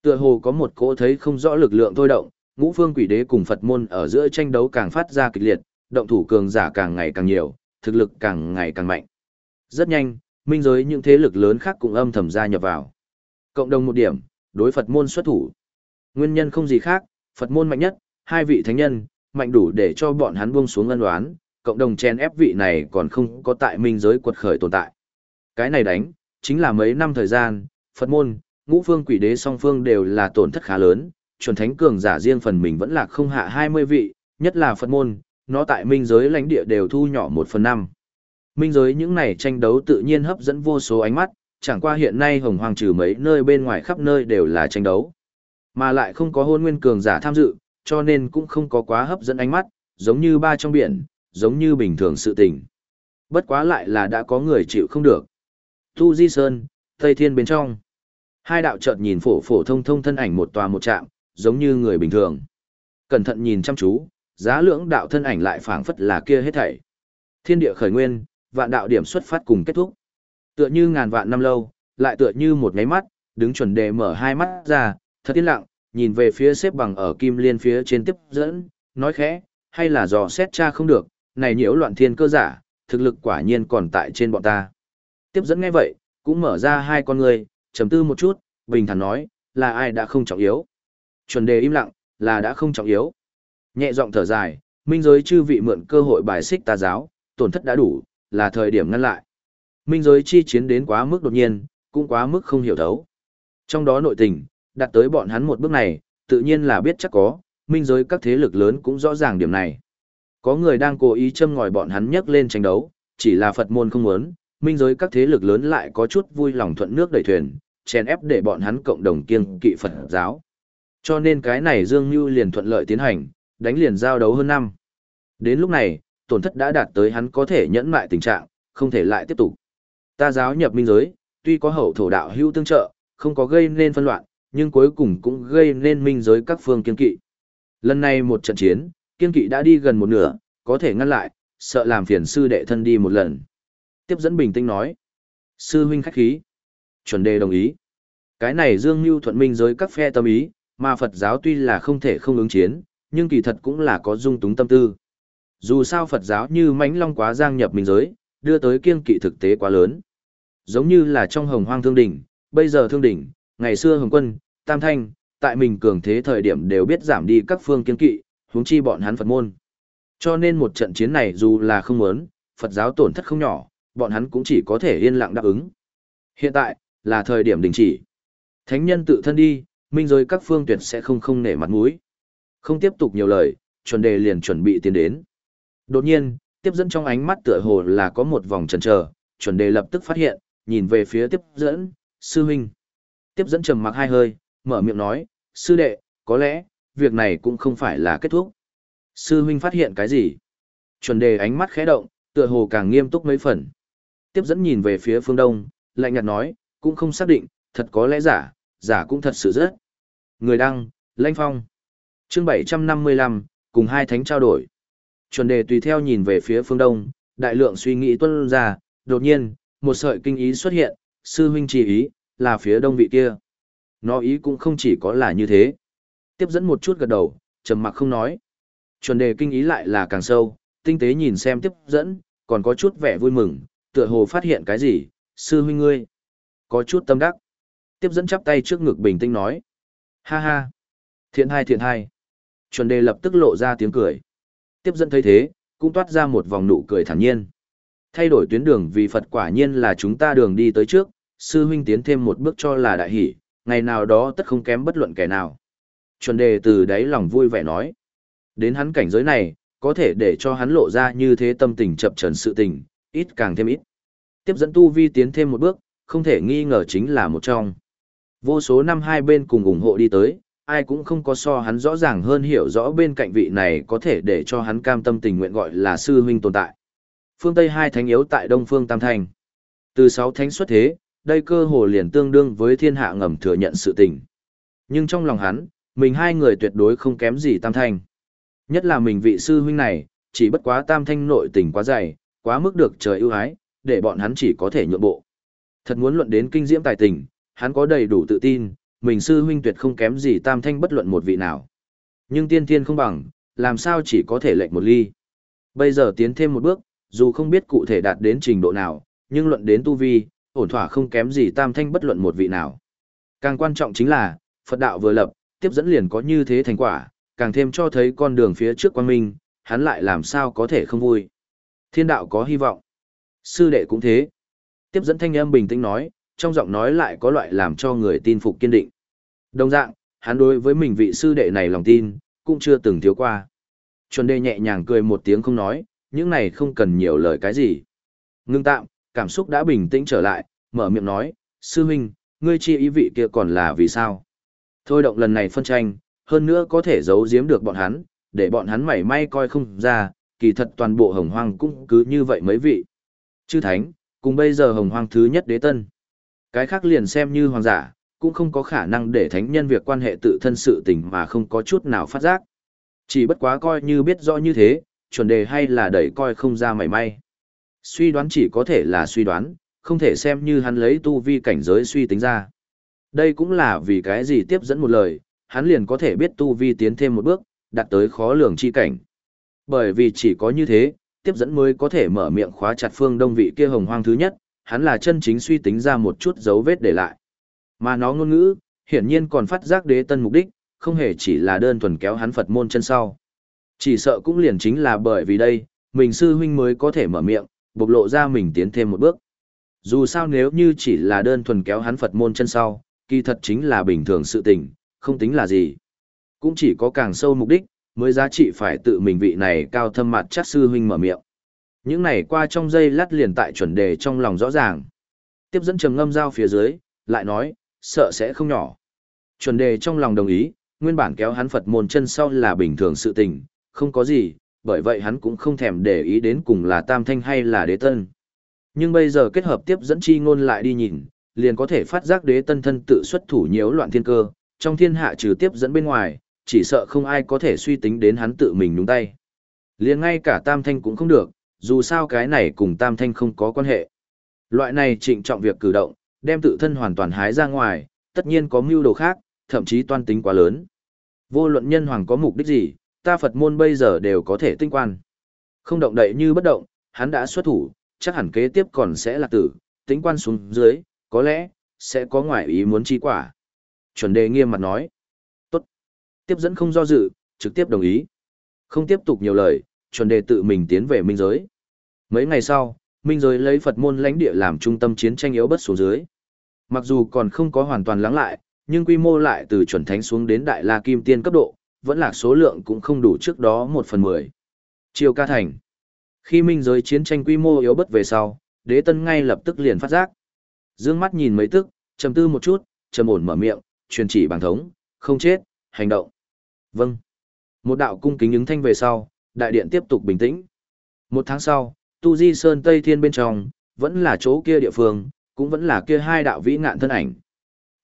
Tựa hồ có một cỗ thấy không rõ lực lượng thôi động, ngũ phương quỷ đế cùng Phật môn ở giữa tranh đấu càng phát ra kịch liệt, động thủ cường giả càng ngày càng nhiều, thực lực càng ngày càng mạnh. Rất nhanh, minh giới những thế lực lớn khác cũng âm thầm gia nhập vào. Cộng đồng một điểm, đối Phật môn xuất thủ. Nguyên nhân không gì khác, Phật môn mạnh nhất, hai vị thánh nhân, mạnh đủ để cho bọn hắn buông xuống ân oán, cộng đồng chen ép vị này còn không có tại minh giới quật khởi tồn tại. Cái này đánh, chính là mấy năm thời gian, Phật môn, ngũ phương quỷ đế song phương đều là tổn thất khá lớn, chuẩn thánh cường giả riêng phần mình vẫn là không hạ 20 vị, nhất là Phật môn, nó tại minh giới lãnh địa đều thu nhỏ một phần năm. Minh giới những này tranh đấu tự nhiên hấp dẫn vô số ánh mắt, chẳng qua hiện nay hồng hoàng trừ mấy nơi bên ngoài khắp nơi đều là tranh đấu. Mà lại không có hôn nguyên cường giả tham dự, cho nên cũng không có quá hấp dẫn ánh mắt, giống như ba trong biển, giống như bình thường sự tình. Bất quá lại là đã có người chịu không được. Tu Di Sơn, Tây Thiên bên trong. Hai đạo chợt nhìn phổ phổ thông thông thân ảnh một tòa một trạm, giống như người bình thường. Cẩn thận nhìn chăm chú, giá lưỡng đạo thân ảnh lại phảng phất là kia hết thảy. Thiên địa khởi nguyên, vạn đạo điểm xuất phát cùng kết thúc. Tựa như ngàn vạn năm lâu, lại tựa như một nháy mắt, đứng chuẩn đề mở hai mắt ra, thật yên lặng, nhìn về phía xếp bằng ở kim liên phía trên tiếp dẫn, nói khẽ, hay là dò xét cha không được, này nhiễu loạn thiên cơ giả, thực lực quả nhiên còn tại trên bọn ta. Tiếp dẫn nghe vậy, cũng mở ra hai con người, trầm tư một chút, bình thản nói, là ai đã không trọng yếu. Chuẩn đề im lặng, là đã không trọng yếu. Nhẹ giọng thở dài, minh giới chư vị mượn cơ hội bài xích tà giáo, tổn thất đã đủ, là thời điểm ngăn lại. Minh giới chi chiến đến quá mức đột nhiên, cũng quá mức không hiểu thấu. Trong đó nội tình, đặt tới bọn hắn một bước này, tự nhiên là biết chắc có, minh giới các thế lực lớn cũng rõ ràng điểm này. Có người đang cố ý châm ngòi bọn hắn nhấc lên tranh đấu, chỉ là Phật môn không muốn, minh giới các thế lực lớn lại có chút vui lòng thuận nước đẩy thuyền, chèn ép để bọn hắn cộng đồng kiêng kỵ Phật giáo. Cho nên cái này Dương Nhu liền thuận lợi tiến hành, đánh liền giao đấu hơn năm. Đến lúc này, tổn thất đã đạt tới hắn có thể nhẫn mại tình trạng, không thể lại tiếp tục. Ta giáo nhập minh giới, tuy có hậu thổ đạo hữu tương trợ, không có gây nên phân loạn, nhưng cuối cùng cũng gây nên minh giới các phương kiên kỵ. Lần này một trận chiến, kiên kỵ đã đi gần một nửa, có thể ngăn lại, sợ làm phiền sư đệ thân đi một lần. Tiếp dẫn bình tĩnh nói. Sư huynh khách khí. Chuẩn đề đồng ý. Cái này Dương Nhu thuận minh giới các phe tâm ý, mà Phật giáo tuy là không thể không ứng chiến, nhưng kỳ thật cũng là có dung túng tâm tư. Dù sao Phật giáo như mãnh long quá giang nhập minh giới, đưa tới kiên kỵ thực tế quá lớn. Giống như là trong hồng hoang thương đỉnh, bây giờ thương đỉnh, ngày xưa hồng quân, tam thanh, tại mình cường thế thời điểm đều biết giảm đi các phương kiên kỵ, huống chi bọn hắn Phật môn. Cho nên một trận chiến này dù là không muốn, Phật giáo tổn thất không nhỏ, bọn hắn cũng chỉ có thể yên lặng đáp ứng. Hiện tại, là thời điểm đình chỉ. Thánh nhân tự thân đi, minh giới các phương tuyệt sẽ không không nể mặt mũi. Không tiếp tục nhiều lời, chuẩn đề liền chuẩn bị tiến đến. Đột nhiên, tiếp dẫn trong ánh mắt tựa hồ là có một vòng chần chờ, chuẩn đề lập tức phát hiện, nhìn về phía tiếp dẫn, sư huynh. Tiếp dẫn trầm mặc hai hơi, mở miệng nói, sư đệ, có lẽ, việc này cũng không phải là kết thúc. Sư huynh phát hiện cái gì? Chuẩn đề ánh mắt khẽ động, tựa hồ càng nghiêm túc mấy phần. Tiếp dẫn nhìn về phía phương đông, lạnh nhạt nói, cũng không xác định, thật có lẽ giả, giả cũng thật sự rất. Người đăng, lãnh phong chương 755, cùng hai thánh trao đổi. Chuẩn đề tùy theo nhìn về phía phương đông, đại lượng suy nghĩ tuân ra, đột nhiên, một sợi kinh ý xuất hiện, sư huynh chỉ ý, là phía đông vị kia. Nó ý cũng không chỉ có là như thế. Tiếp dẫn một chút gật đầu, trầm mặc không nói. Chuẩn đề kinh ý lại là càng sâu, tinh tế nhìn xem tiếp dẫn, còn có chút vẻ vui mừng, tựa hồ phát hiện cái gì, sư huynh ngươi. Có chút tâm đắc. Tiếp dẫn chắp tay trước ngực bình tĩnh nói. Ha ha. Thiện hai thiện hai. Chuẩn đề lập tức lộ ra tiếng cười. Tiếp dẫn thấy thế, cũng toát ra một vòng nụ cười thản nhiên. Thay đổi tuyến đường vì Phật quả nhiên là chúng ta đường đi tới trước, sư huynh tiến thêm một bước cho là đại hỷ, ngày nào đó tất không kém bất luận kẻ nào. Chuẩn đề từ đáy lòng vui vẻ nói. Đến hắn cảnh giới này, có thể để cho hắn lộ ra như thế tâm tình chập trần sự tình, ít càng thêm ít. Tiếp dẫn tu vi tiến thêm một bước, không thể nghi ngờ chính là một trong. Vô số năm hai bên cùng ủng hộ đi tới, ai cũng không có so hắn rõ ràng hơn hiểu rõ bên cạnh vị này có thể để cho hắn cam tâm tình nguyện gọi là sư huynh tồn tại. Phương Tây hai thánh yếu tại Đông Phương Tam Thành. Từ sáu thánh xuất thế, đây cơ hồ liền tương đương với thiên hạ ngầm thừa nhận sự tình. Nhưng trong lòng hắn, mình hai người tuyệt đối không kém gì Tam Thanh. Nhất là mình vị sư huynh này, chỉ bất quá Tam Thanh nội tình quá dày, quá mức được trời ưu ái, để bọn hắn chỉ có thể nhượng bộ. Thật muốn luận đến kinh diễm tài tình, hắn có đầy đủ tự tin, mình sư huynh tuyệt không kém gì tam thanh bất luận một vị nào. Nhưng tiên thiên không bằng, làm sao chỉ có thể lệnh một ly. Bây giờ tiến thêm một bước, dù không biết cụ thể đạt đến trình độ nào, nhưng luận đến tu vi, ổn thỏa không kém gì tam thanh bất luận một vị nào. Càng quan trọng chính là, Phật đạo vừa lập, tiếp dẫn liền có như thế thành quả, càng thêm cho thấy con đường phía trước quan minh, hắn lại làm sao có thể không vui. Thiên đạo có hy vọng. Sư đệ cũng thế. Tiếp dẫn thanh âm bình tĩnh nói, trong giọng nói lại có loại làm cho người tin phục kiên định. Đồng dạng, hắn đối với mình vị sư đệ này lòng tin, cũng chưa từng thiếu qua. Chuẩn đề nhẹ nhàng cười một tiếng không nói, những này không cần nhiều lời cái gì. Ngưng tạm, cảm xúc đã bình tĩnh trở lại, mở miệng nói, sư huynh, ngươi chi ý vị kia còn là vì sao? Thôi động lần này phân tranh, hơn nữa có thể giấu giếm được bọn hắn, để bọn hắn mảy may coi không ra, kỳ thật toàn bộ hồng hoang cũng cứ như vậy mấy vị. Chư thánh, cùng bây giờ hồng hoang thứ nhất đế tân. Cái khác liền xem như hoàng giả, cũng không có khả năng để thánh nhân việc quan hệ tự thân sự tình mà không có chút nào phát giác. Chỉ bất quá coi như biết rõ như thế, chuẩn đề hay là đẩy coi không ra mảy may. Suy đoán chỉ có thể là suy đoán, không thể xem như hắn lấy tu vi cảnh giới suy tính ra. Đây cũng là vì cái gì tiếp dẫn một lời, hắn liền có thể biết tu vi tiến thêm một bước, đạt tới khó lường chi cảnh. Bởi vì chỉ có như thế, tiếp dẫn mới có thể mở miệng khóa chặt phương đông vị kia hồng hoang thứ nhất, hắn là chân chính suy tính ra một chút dấu vết để lại. Mà nó ngôn ngữ, hiển nhiên còn phát giác đế tân mục đích, không hề chỉ là đơn thuần kéo hắn Phật môn chân sau. Chỉ sợ cũng liền chính là bởi vì đây, mình sư huynh mới có thể mở miệng, bộc lộ ra mình tiến thêm một bước. Dù sao nếu như chỉ là đơn thuần kéo hắn Phật môn chân sau, kỳ thật chính là bình thường sự tình, không tính là gì. Cũng chỉ có càng sâu mục đích, mới giá trị phải tự mình vị này cao thâm mặt chắc sư huynh mở miệng. Những này qua trong dây lát liền tại chuẩn đề trong lòng rõ ràng. Tiếp dẫn trầm ngâm giao phía dưới, lại nói, sợ sẽ không nhỏ. Chuẩn đề trong lòng đồng ý, nguyên bản kéo hắn Phật môn chân sau là bình thường sự tình, không có gì, bởi vậy hắn cũng không thèm để ý đến cùng là tam thanh hay là đế tân. Nhưng bây giờ kết hợp tiếp dẫn chi ngôn lại đi nhìn, liền có thể phát giác đế tân thân tự xuất thủ nhiễu loạn thiên cơ, trong thiên hạ trừ tiếp dẫn bên ngoài, chỉ sợ không ai có thể suy tính đến hắn tự mình đúng tay. liền ngay cả Tam Thanh cũng không được, dù sao cái này cùng Tam Thanh không có quan hệ. Loại này trịnh trọng việc cử động, đem tự thân hoàn toàn hái ra ngoài, tất nhiên có mưu đồ khác, thậm chí toan tính quá lớn. Vô luận nhân hoàng có mục đích gì, ta Phật môn bây giờ đều có thể tinh quan. Không động đậy như bất động, hắn đã xuất thủ, chắc hẳn kế tiếp còn sẽ là tử, tính quan xuống dưới, có lẽ, sẽ có ngoại ý muốn chi quả. Chuẩn đề nghiêm mặt nói. Tốt. Tiếp dẫn không do dự, trực tiếp đồng ý. Không tiếp tục nhiều lời, chuẩn đề tự mình tiến về minh giới. Mấy ngày sau, minh giới lấy Phật môn lãnh địa làm trung tâm chiến tranh yếu bất xuống dưới. Mặc dù còn không có hoàn toàn lắng lại, nhưng quy mô lại từ chuẩn thánh xuống đến đại la kim tiên cấp độ, vẫn là số lượng cũng không đủ trước đó một phần mười. Triều ca thành. Khi minh giới chiến tranh quy mô yếu bất về sau, đế tân ngay lập tức liền phát giác. Dương mắt nhìn mấy tức, trầm tư một chút, trầm ổn mở miệng, truyền chỉ bằng thống, không chết, hành động. Vâng. Một đạo cung kính ứng thanh về sau, đại điện tiếp tục bình tĩnh. Một tháng sau, Tu Di Sơn Tây Thiên bên trong, vẫn là chỗ kia địa phương, cũng vẫn là kia hai đạo vĩ ngạn thân ảnh.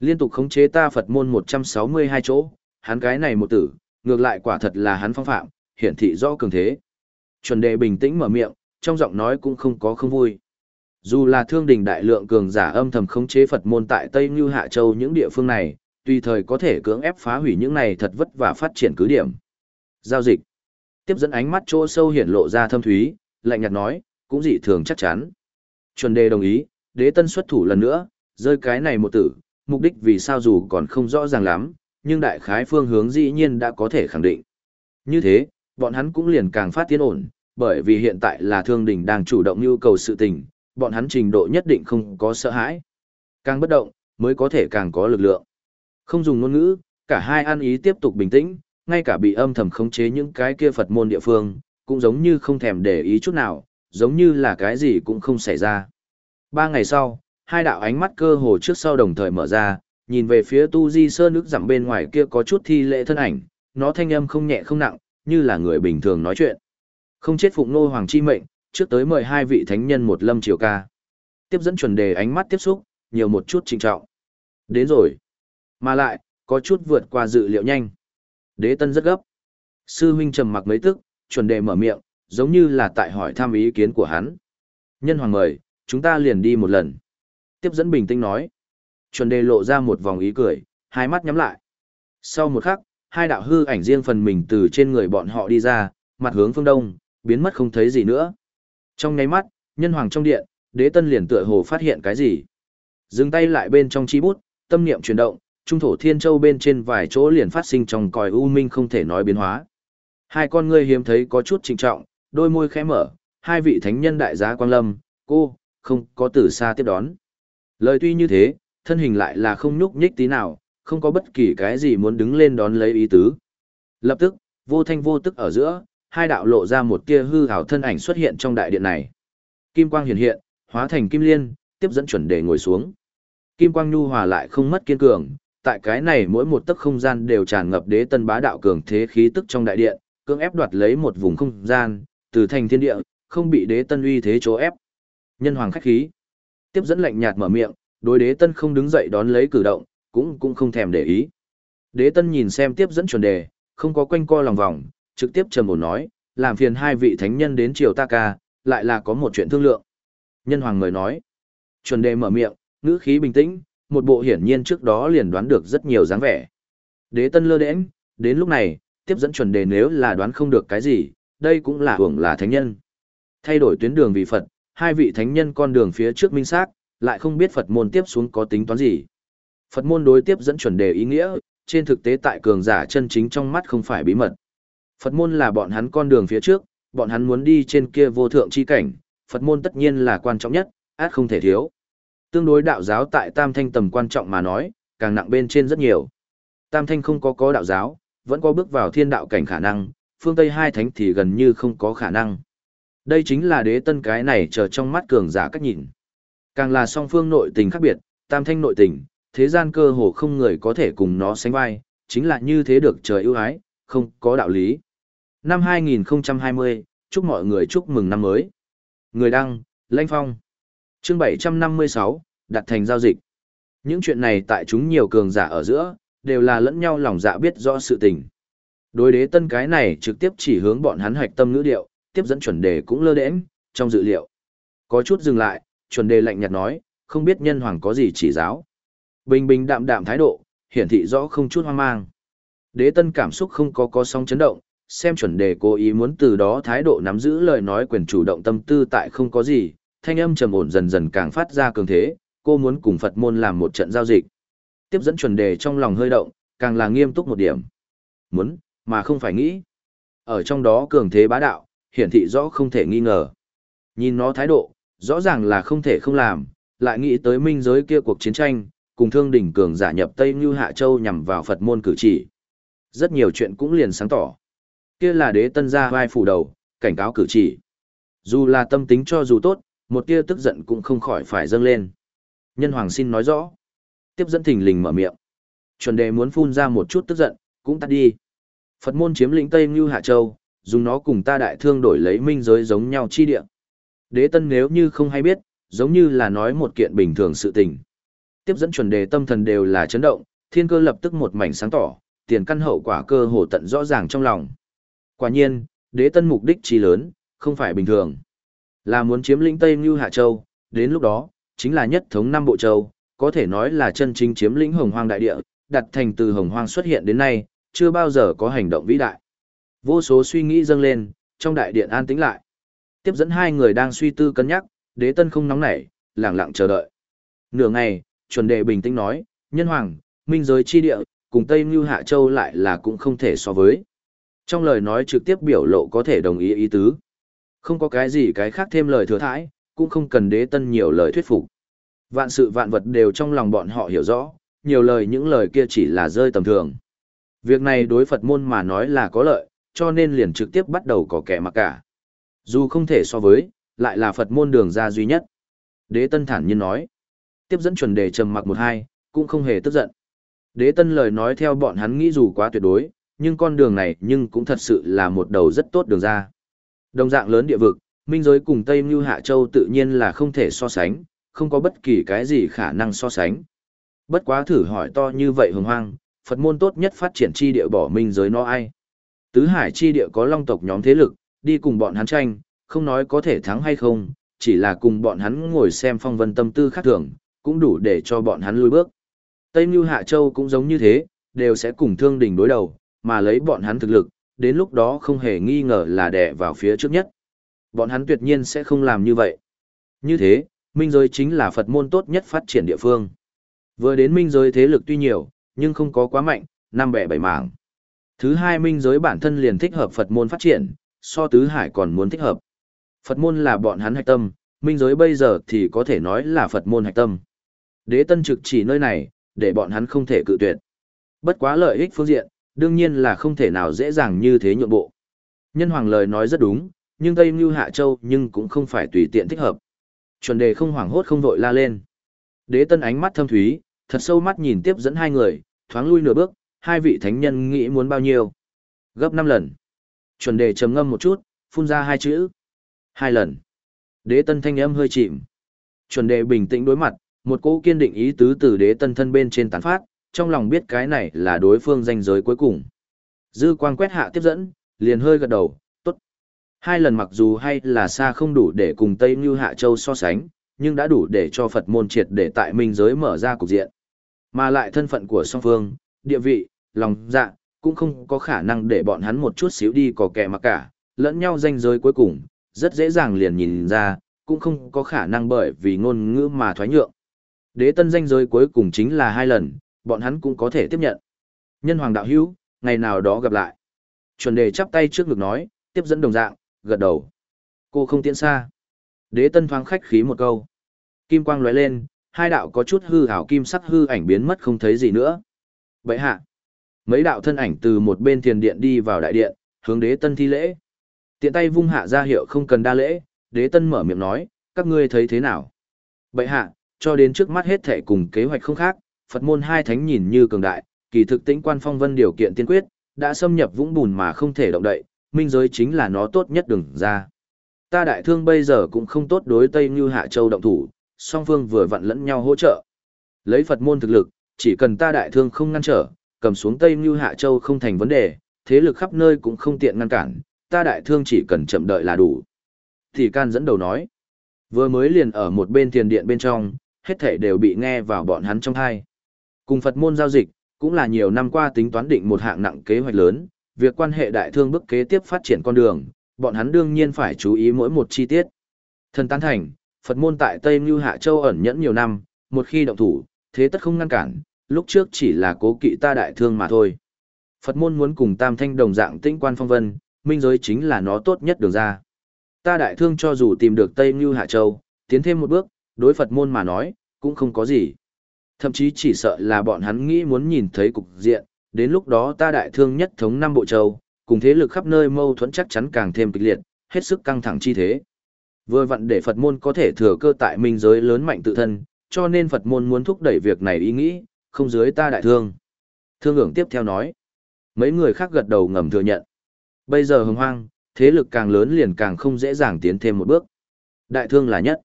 Liên tục khống chế ta Phật môn 162 chỗ, hắn cái này một tử, ngược lại quả thật là hắn phong phạm, hiển thị rõ cường thế. Chuẩn đề bình tĩnh mở miệng, trong giọng nói cũng không có không vui. Dù là thương đình đại lượng cường giả âm thầm khống chế Phật môn tại Tây Như Hạ Châu những địa phương này, tùy thời có thể cưỡng ép phá hủy những này thật vất và phát triển cứ điểm. Giao dịch. Tiếp dẫn ánh mắt chỗ sâu hiển lộ ra thâm thúy, lạnh nhạt nói, cũng dị thường chắc chắn. Chuẩn đề đồng ý, đế tân xuất thủ lần nữa, rơi cái này một tử, mục đích vì sao dù còn không rõ ràng lắm, nhưng đại khái phương hướng dĩ nhiên đã có thể khẳng định. Như thế, bọn hắn cũng liền càng phát tiến ổn, bởi vì hiện tại là thương đình đang chủ động nhu cầu sự tình, bọn hắn trình độ nhất định không có sợ hãi. Càng bất động, mới có thể càng có lực lượng. Không dùng ngôn ngữ, cả hai an ý tiếp tục bình tĩnh, ngay cả bị âm thầm khống chế những cái kia Phật môn địa phương, cũng giống như không thèm để ý chút nào, giống như là cái gì cũng không xảy ra. Ba ngày sau, hai đạo ánh mắt cơ hồ trước sau đồng thời mở ra, nhìn về phía Tu Di Sơn nước dặm bên ngoài kia có chút thi lễ thân ảnh, nó thanh âm không nhẹ không nặng, như là người bình thường nói chuyện. Không chết phụng nô hoàng chi mệnh, trước tới mời hai vị thánh nhân một lâm triều ca. Tiếp dẫn chuẩn đề ánh mắt tiếp xúc, nhiều một chút trinh trọng. Đến rồi. Mà lại, có chút vượt qua dự liệu nhanh. Đế tân rất gấp. Sư huynh trầm mặc mấy tức, chuẩn đề mở miệng, giống như là tại hỏi thăm ý kiến của hắn. Nhân hoàng mời, chúng ta liền đi một lần. Tiếp dẫn bình tĩnh nói. Chuẩn đề lộ ra một vòng ý cười, hai mắt nhắm lại. Sau một khắc, hai đạo hư ảnh riêng phần mình từ trên người bọn họ đi ra, mặt hướng phương đông, biến mất không thấy gì nữa. Trong nháy mắt, nhân hoàng trong điện, đế tân liền tựa hồ phát hiện cái gì. Dừng tay lại bên trong chi bút, tâm niệm chuyển động, trung thổ thiên châu bên trên vài chỗ liền phát sinh trong còi u minh không thể nói biến hóa. Hai con ngươi hiếm thấy có chút trịnh trọng, đôi môi khẽ mở, hai vị thánh nhân đại giá quang lâm, cô, không có từ xa tiếp đón. Lời tuy như thế, thân hình lại là không nhúc nhích tí nào, không có bất kỳ cái gì muốn đứng lên đón lấy ý tứ. Lập tức, vô thanh vô tức ở giữa, hai đạo lộ ra một tia hư hào thân ảnh xuất hiện trong đại điện này. Kim quang hiện hiện, hóa thành kim liên, tiếp dẫn chuẩn để ngồi xuống. Kim quang nhu hòa lại không mất kiên cường, tại cái này mỗi một tấc không gian đều tràn ngập đế tân bá đạo cường thế khí tức trong đại điện, cưỡng ép đoạt lấy một vùng không gian, từ thành thiên địa, không bị đế tân uy thế chỗ ép. Nhân hoàng khách khí. Tiếp dẫn lạnh nhạt mở miệng, đối đế tân không đứng dậy đón lấy cử động, cũng cũng không thèm để ý. Đế tân nhìn xem tiếp dẫn chuẩn đề, không có quanh co lòng vòng, trực tiếp trầm ổn nói, làm phiền hai vị thánh nhân đến triều ta ca, lại là có một chuyện thương lượng. Nhân hoàng mời nói. Chuẩn đề mở miệng, ngữ khí bình tĩnh, một bộ hiển nhiên trước đó liền đoán được rất nhiều dáng vẻ. Đế tân lơ đễnh, đến lúc này, tiếp dẫn chuẩn đề nếu là đoán không được cái gì, đây cũng là hưởng là thánh nhân. Thay đổi tuyến đường vì Phật, hai vị thánh nhân con đường phía trước minh xác, lại không biết Phật môn tiếp xuống có tính toán gì. Phật môn đối tiếp dẫn chuẩn đề ý nghĩa, trên thực tế tại cường giả chân chính trong mắt không phải bí mật. Phật môn là bọn hắn con đường phía trước, bọn hắn muốn đi trên kia vô thượng chi cảnh, Phật môn tất nhiên là quan trọng nhất, át không thể thiếu. Tương đối đạo giáo tại Tam Thanh tầm quan trọng mà nói, càng nặng bên trên rất nhiều. Tam Thanh không có có đạo giáo, vẫn có bước vào thiên đạo cảnh khả năng, phương Tây hai thánh thì gần như không có khả năng. Đây chính là đế tân cái này chờ trong mắt cường giả cách nhìn. Càng là song phương nội tình khác biệt, Tam Thanh nội tình, thế gian cơ hồ không người có thể cùng nó sánh vai, chính là như thế được trời ưu ái, không có đạo lý. Năm 2020, chúc mọi người chúc mừng năm mới. Người đăng, Lanh Phong. Chương 756, đặt thành giao dịch. Những chuyện này tại chúng nhiều cường giả ở giữa, đều là lẫn nhau lòng dạ biết rõ sự tình. Đối đế tân cái này trực tiếp chỉ hướng bọn hắn hoạch tâm ngữ điệu, tiếp dẫn chuẩn đề cũng lơ đễnh, trong dự liệu. Có chút dừng lại, chuẩn đề lạnh nhạt nói, không biết nhân hoàng có gì chỉ giáo. Bình bình đạm đạm thái độ, hiển thị rõ không chút hoang mang. Đế tân cảm xúc không có có sóng chấn động, xem chuẩn đề cố ý muốn từ đó thái độ nắm giữ lời nói quyền chủ động tâm tư tại không có gì, thanh âm trầm ổn dần dần càng phát ra cường thế, cô muốn cùng Phật môn làm một trận giao dịch. Tiếp dẫn chuẩn đề trong lòng hơi động, càng là nghiêm túc một điểm. Muốn, mà không phải nghĩ. Ở trong đó cường thế bá đạo, hiển thị rõ không thể nghi ngờ. Nhìn nó thái độ, rõ ràng là không thể không làm, lại nghĩ tới minh giới kia cuộc chiến tranh, cùng thương đỉnh cường giả nhập Tây Như Hạ Châu nhằm vào Phật môn cử chỉ. Rất nhiều chuyện cũng liền sáng tỏ. Kia là đế tân gia vai phủ đầu, cảnh cáo cử chỉ. Dù là tâm tính cho dù tốt, một tia tức giận cũng không khỏi phải dâng lên. Nhân hoàng xin nói rõ. Tiếp dẫn thình lình mở miệng. Chuẩn đề muốn phun ra một chút tức giận, cũng tắt đi. Phật môn chiếm lĩnh Tây Như Hạ Châu, dùng nó cùng ta đại thương đổi lấy minh giới giống nhau chi địa. Đế tân nếu như không hay biết, giống như là nói một kiện bình thường sự tình. Tiếp dẫn chuẩn đề tâm thần đều là chấn động, thiên cơ lập tức một mảnh sáng tỏ, tiền căn hậu quả cơ hồ tận rõ ràng trong lòng. Quả nhiên, đế tân mục đích chi lớn, không phải bình thường. Là muốn chiếm lĩnh Tây Như Hạ Châu, đến lúc đó, chính là nhất thống năm bộ châu, có thể nói là chân chính chiếm lĩnh hồng hoang đại địa, đặt thành từ hồng hoang xuất hiện đến nay, chưa bao giờ có hành động vĩ đại. Vô số suy nghĩ dâng lên, trong đại điện an tĩnh lại. Tiếp dẫn hai người đang suy tư cân nhắc, đế tân không nóng nảy, lặng lặng chờ đợi. Nửa ngày, chuẩn đệ bình tĩnh nói, nhân hoàng, minh giới chi địa, cùng Tây Mưu Hạ Châu lại là cũng không thể so với. Trong lời nói trực tiếp biểu lộ có thể đồng ý ý tứ. Không có cái gì cái khác thêm lời thừa thãi, cũng không cần đế tân nhiều lời thuyết phục. Vạn sự vạn vật đều trong lòng bọn họ hiểu rõ, nhiều lời những lời kia chỉ là rơi tầm thường. Việc này đối Phật môn mà nói là có lợi, cho nên liền trực tiếp bắt đầu có kẻ mặc cả. Dù không thể so với, lại là Phật môn đường ra duy nhất. Đế Tân thản nhiên nói. Tiếp dẫn chuẩn đề trầm mặc một hai, cũng không hề tức giận. Đế Tân lời nói theo bọn hắn nghĩ dù quá tuyệt đối, nhưng con đường này nhưng cũng thật sự là một đầu rất tốt đường ra. Đồng dạng lớn địa vực, minh giới cùng Tây Mưu Hạ Châu tự nhiên là không thể so sánh, không có bất kỳ cái gì khả năng so sánh. Bất quá thử hỏi to như vậy hồng hoang, Phật môn tốt nhất phát triển chi địa bỏ minh giới nó ai. Tứ hải chi địa có long tộc nhóm thế lực, đi cùng bọn hắn tranh, không nói có thể thắng hay không, chỉ là cùng bọn hắn ngồi xem phong vân tâm tư khác thường, cũng đủ để cho bọn hắn lùi bước. Tây Mưu Hạ Châu cũng giống như thế, đều sẽ cùng thương đỉnh đối đầu, mà lấy bọn hắn thực lực, đến lúc đó không hề nghi ngờ là đè vào phía trước nhất. Bọn hắn tuyệt nhiên sẽ không làm như vậy. Như thế, minh giới chính là Phật môn tốt nhất phát triển địa phương. Vừa đến minh giới thế lực tuy nhiều, nhưng không có quá mạnh, năm bẻ bảy mảng. Thứ hai minh giới bản thân liền thích hợp Phật môn phát triển, so tứ hải còn muốn thích hợp. Phật môn là bọn hắn hạch tâm, minh giới bây giờ thì có thể nói là Phật môn hạch tâm. Đế tân trực chỉ nơi này, để bọn hắn không thể cự tuyệt. Bất quá lợi ích phương diện, đương nhiên là không thể nào dễ dàng như thế nhượng bộ. Nhân hoàng lời nói rất đúng, nhưng Tây Mưu Hạ Châu nhưng cũng không phải tùy tiện thích hợp. Chuẩn đề không hoảng hốt không vội la lên. Đế tân ánh mắt thâm thúy, thật sâu mắt nhìn tiếp dẫn hai người, thoáng lui nửa bước, hai vị thánh nhân nghĩ muốn bao nhiêu. Gấp năm lần. Chuẩn đề trầm ngâm một chút, phun ra hai chữ. Hai lần. Đế tân thanh âm hơi chìm. Chuẩn đề bình tĩnh đối mặt, một cỗ kiên định ý tứ từ đế tân thân bên trên tán phát, trong lòng biết cái này là đối phương danh giới cuối cùng. Dư quang quét hạ tiếp dẫn, liền hơi gật đầu, tốt. Hai lần mặc dù hay là xa không đủ để cùng Tây Như Hạ Châu so sánh, nhưng đã đủ để cho Phật môn triệt để tại minh giới mở ra cục diện. Mà lại thân phận của song phương, địa vị, lòng dạ, cũng không có khả năng để bọn hắn một chút xíu đi có kẻ mà cả, lẫn nhau danh giới cuối cùng, rất dễ dàng liền nhìn ra, cũng không có khả năng bởi vì ngôn ngữ mà thoái nhượng. Đế tân danh giới cuối cùng chính là hai lần, bọn hắn cũng có thể tiếp nhận. Nhân hoàng đạo hữu, ngày nào đó gặp lại. Chuẩn đề chắp tay trước ngực nói, tiếp dẫn đồng dạng, gật đầu. Cô không tiễn xa. Đế tân thoáng khách khí một câu. Kim quang lóe lên, hai đạo có chút hư ảo kim sắc hư ảnh biến mất không thấy gì nữa bệ hạ. Mấy đạo thân ảnh từ một bên thiền điện đi vào đại điện, hướng đế tân thi lễ. Tiện tay vung hạ ra hiệu không cần đa lễ, đế tân mở miệng nói, các ngươi thấy thế nào? Bệ hạ, cho đến trước mắt hết thể cùng kế hoạch không khác, Phật môn hai thánh nhìn như cường đại, kỳ thực tĩnh quan phong vân điều kiện tiên quyết, đã xâm nhập vũng bùn mà không thể động đậy, minh giới chính là nó tốt nhất đừng ra. Ta đại thương bây giờ cũng không tốt đối Tây Như Hạ Châu động thủ, song phương vừa vặn lẫn nhau hỗ trợ. Lấy Phật môn thực lực, chỉ cần ta đại thương không ngăn trở, cầm xuống Tây Như Hạ Châu không thành vấn đề, thế lực khắp nơi cũng không tiện ngăn cản, ta đại thương chỉ cần chậm đợi là đủ. Thì can dẫn đầu nói, vừa mới liền ở một bên tiền điện bên trong, hết thể đều bị nghe vào bọn hắn trong thai. Cùng Phật môn giao dịch, cũng là nhiều năm qua tính toán định một hạng nặng kế hoạch lớn, việc quan hệ đại thương bước kế tiếp phát triển con đường, bọn hắn đương nhiên phải chú ý mỗi một chi tiết. Thần tán thành, Phật môn tại Tây Như Hạ Châu ẩn nhẫn nhiều năm, một khi động thủ, thế tất không ngăn cản, lúc trước chỉ là cố kỵ ta đại thương mà thôi. Phật môn muốn cùng tam thanh đồng dạng tĩnh quan phong vân, minh giới chính là nó tốt nhất đường ra. Ta đại thương cho dù tìm được Tây Như Hạ Châu, tiến thêm một bước, đối Phật môn mà nói, cũng không có gì. Thậm chí chỉ sợ là bọn hắn nghĩ muốn nhìn thấy cục diện, đến lúc đó ta đại thương nhất thống năm bộ châu, cùng thế lực khắp nơi mâu thuẫn chắc chắn càng thêm kịch liệt, hết sức căng thẳng chi thế. Vừa vặn để Phật môn có thể thừa cơ tại minh giới lớn mạnh tự thân, cho nên Phật môn muốn thúc đẩy việc này ý nghĩ, không dưới ta đại thương. Thương ưởng tiếp theo nói. Mấy người khác gật đầu ngầm thừa nhận. Bây giờ hồng hoang, thế lực càng lớn liền càng không dễ dàng tiến thêm một bước. Đại thương là nhất.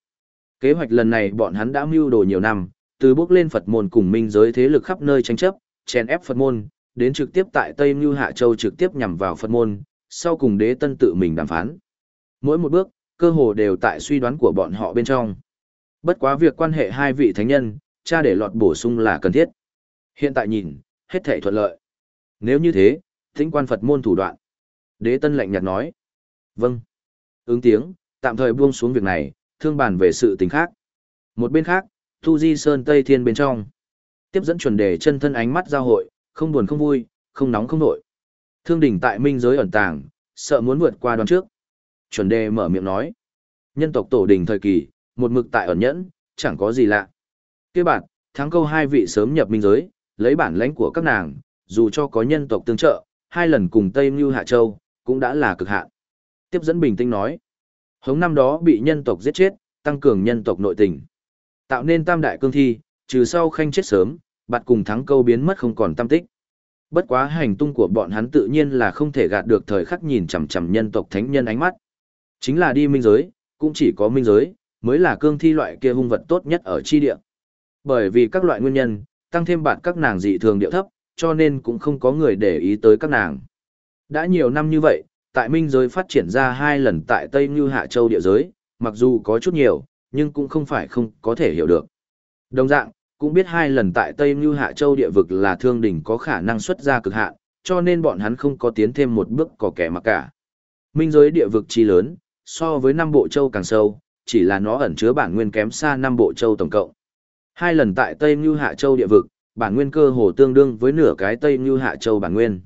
Kế hoạch lần này bọn hắn đã mưu đồ nhiều năm, từ bước lên Phật môn cùng minh giới thế lực khắp nơi tranh chấp, chèn ép Phật môn, đến trực tiếp tại Tây Mưu Hạ Châu trực tiếp nhằm vào Phật môn, sau cùng đế tân tự mình đàm phán. Mỗi một bước, cơ hồ đều tại suy đoán của bọn họ bên trong. Bất quá việc quan hệ hai vị thánh nhân, cha để lọt bổ sung là cần thiết. Hiện tại nhìn, hết thể thuận lợi. Nếu như thế, tính quan Phật môn thủ đoạn. Đế tân lạnh nhạt nói. Vâng. Ứng tiếng, tạm thời buông xuống việc này, thương bàn về sự tình khác. Một bên khác, Thu Di Sơn Tây Thiên bên trong. Tiếp dẫn chuẩn đề chân thân ánh mắt giao hội, không buồn không vui, không nóng không nổi. Thương đỉnh tại minh giới ẩn tàng, sợ muốn vượt qua đoàn trước. Chuẩn đề mở miệng nói. Nhân tộc tổ đình thời kỳ, một mực tại ẩn nhẫn, chẳng có gì lạ. Kế bạn, thắng câu hai vị sớm nhập minh giới, lấy bản lãnh của các nàng, dù cho có nhân tộc tương trợ, hai lần cùng Tây Mưu Hạ Châu, cũng đã là cực hạn. Tiếp dẫn bình tĩnh nói. Hống năm đó bị nhân tộc giết chết, tăng cường nhân tộc nội tình. Tạo nên tam đại cương thi, trừ sau khanh chết sớm, bạt cùng thắng câu biến mất không còn tâm tích. Bất quá hành tung của bọn hắn tự nhiên là không thể gạt được thời khắc nhìn chằm chằm nhân tộc thánh nhân ánh mắt. Chính là đi minh giới, cũng chỉ có minh giới, mới là cương thi loại kia hung vật tốt nhất ở chi địa. Bởi vì các loại nguyên nhân, tăng thêm bạn các nàng dị thường điệu thấp, cho nên cũng không có người để ý tới các nàng. Đã nhiều năm như vậy, tại minh giới phát triển ra hai lần tại Tây Như Hạ Châu địa giới, mặc dù có chút nhiều, nhưng cũng không phải không có thể hiểu được. Đồng dạng, cũng biết hai lần tại Tây Như Hạ Châu địa vực là thương đỉnh có khả năng xuất ra cực hạn, cho nên bọn hắn không có tiến thêm một bước có kẻ mà cả. Minh giới địa vực chi lớn, so với năm bộ châu càng sâu, chỉ là nó ẩn chứa bản nguyên kém xa năm bộ châu tổng cộng. Hai lần tại Tây Như Hạ Châu địa vực, bản nguyên cơ hồ tương đương với nửa cái Tây Như Hạ Châu bản nguyên.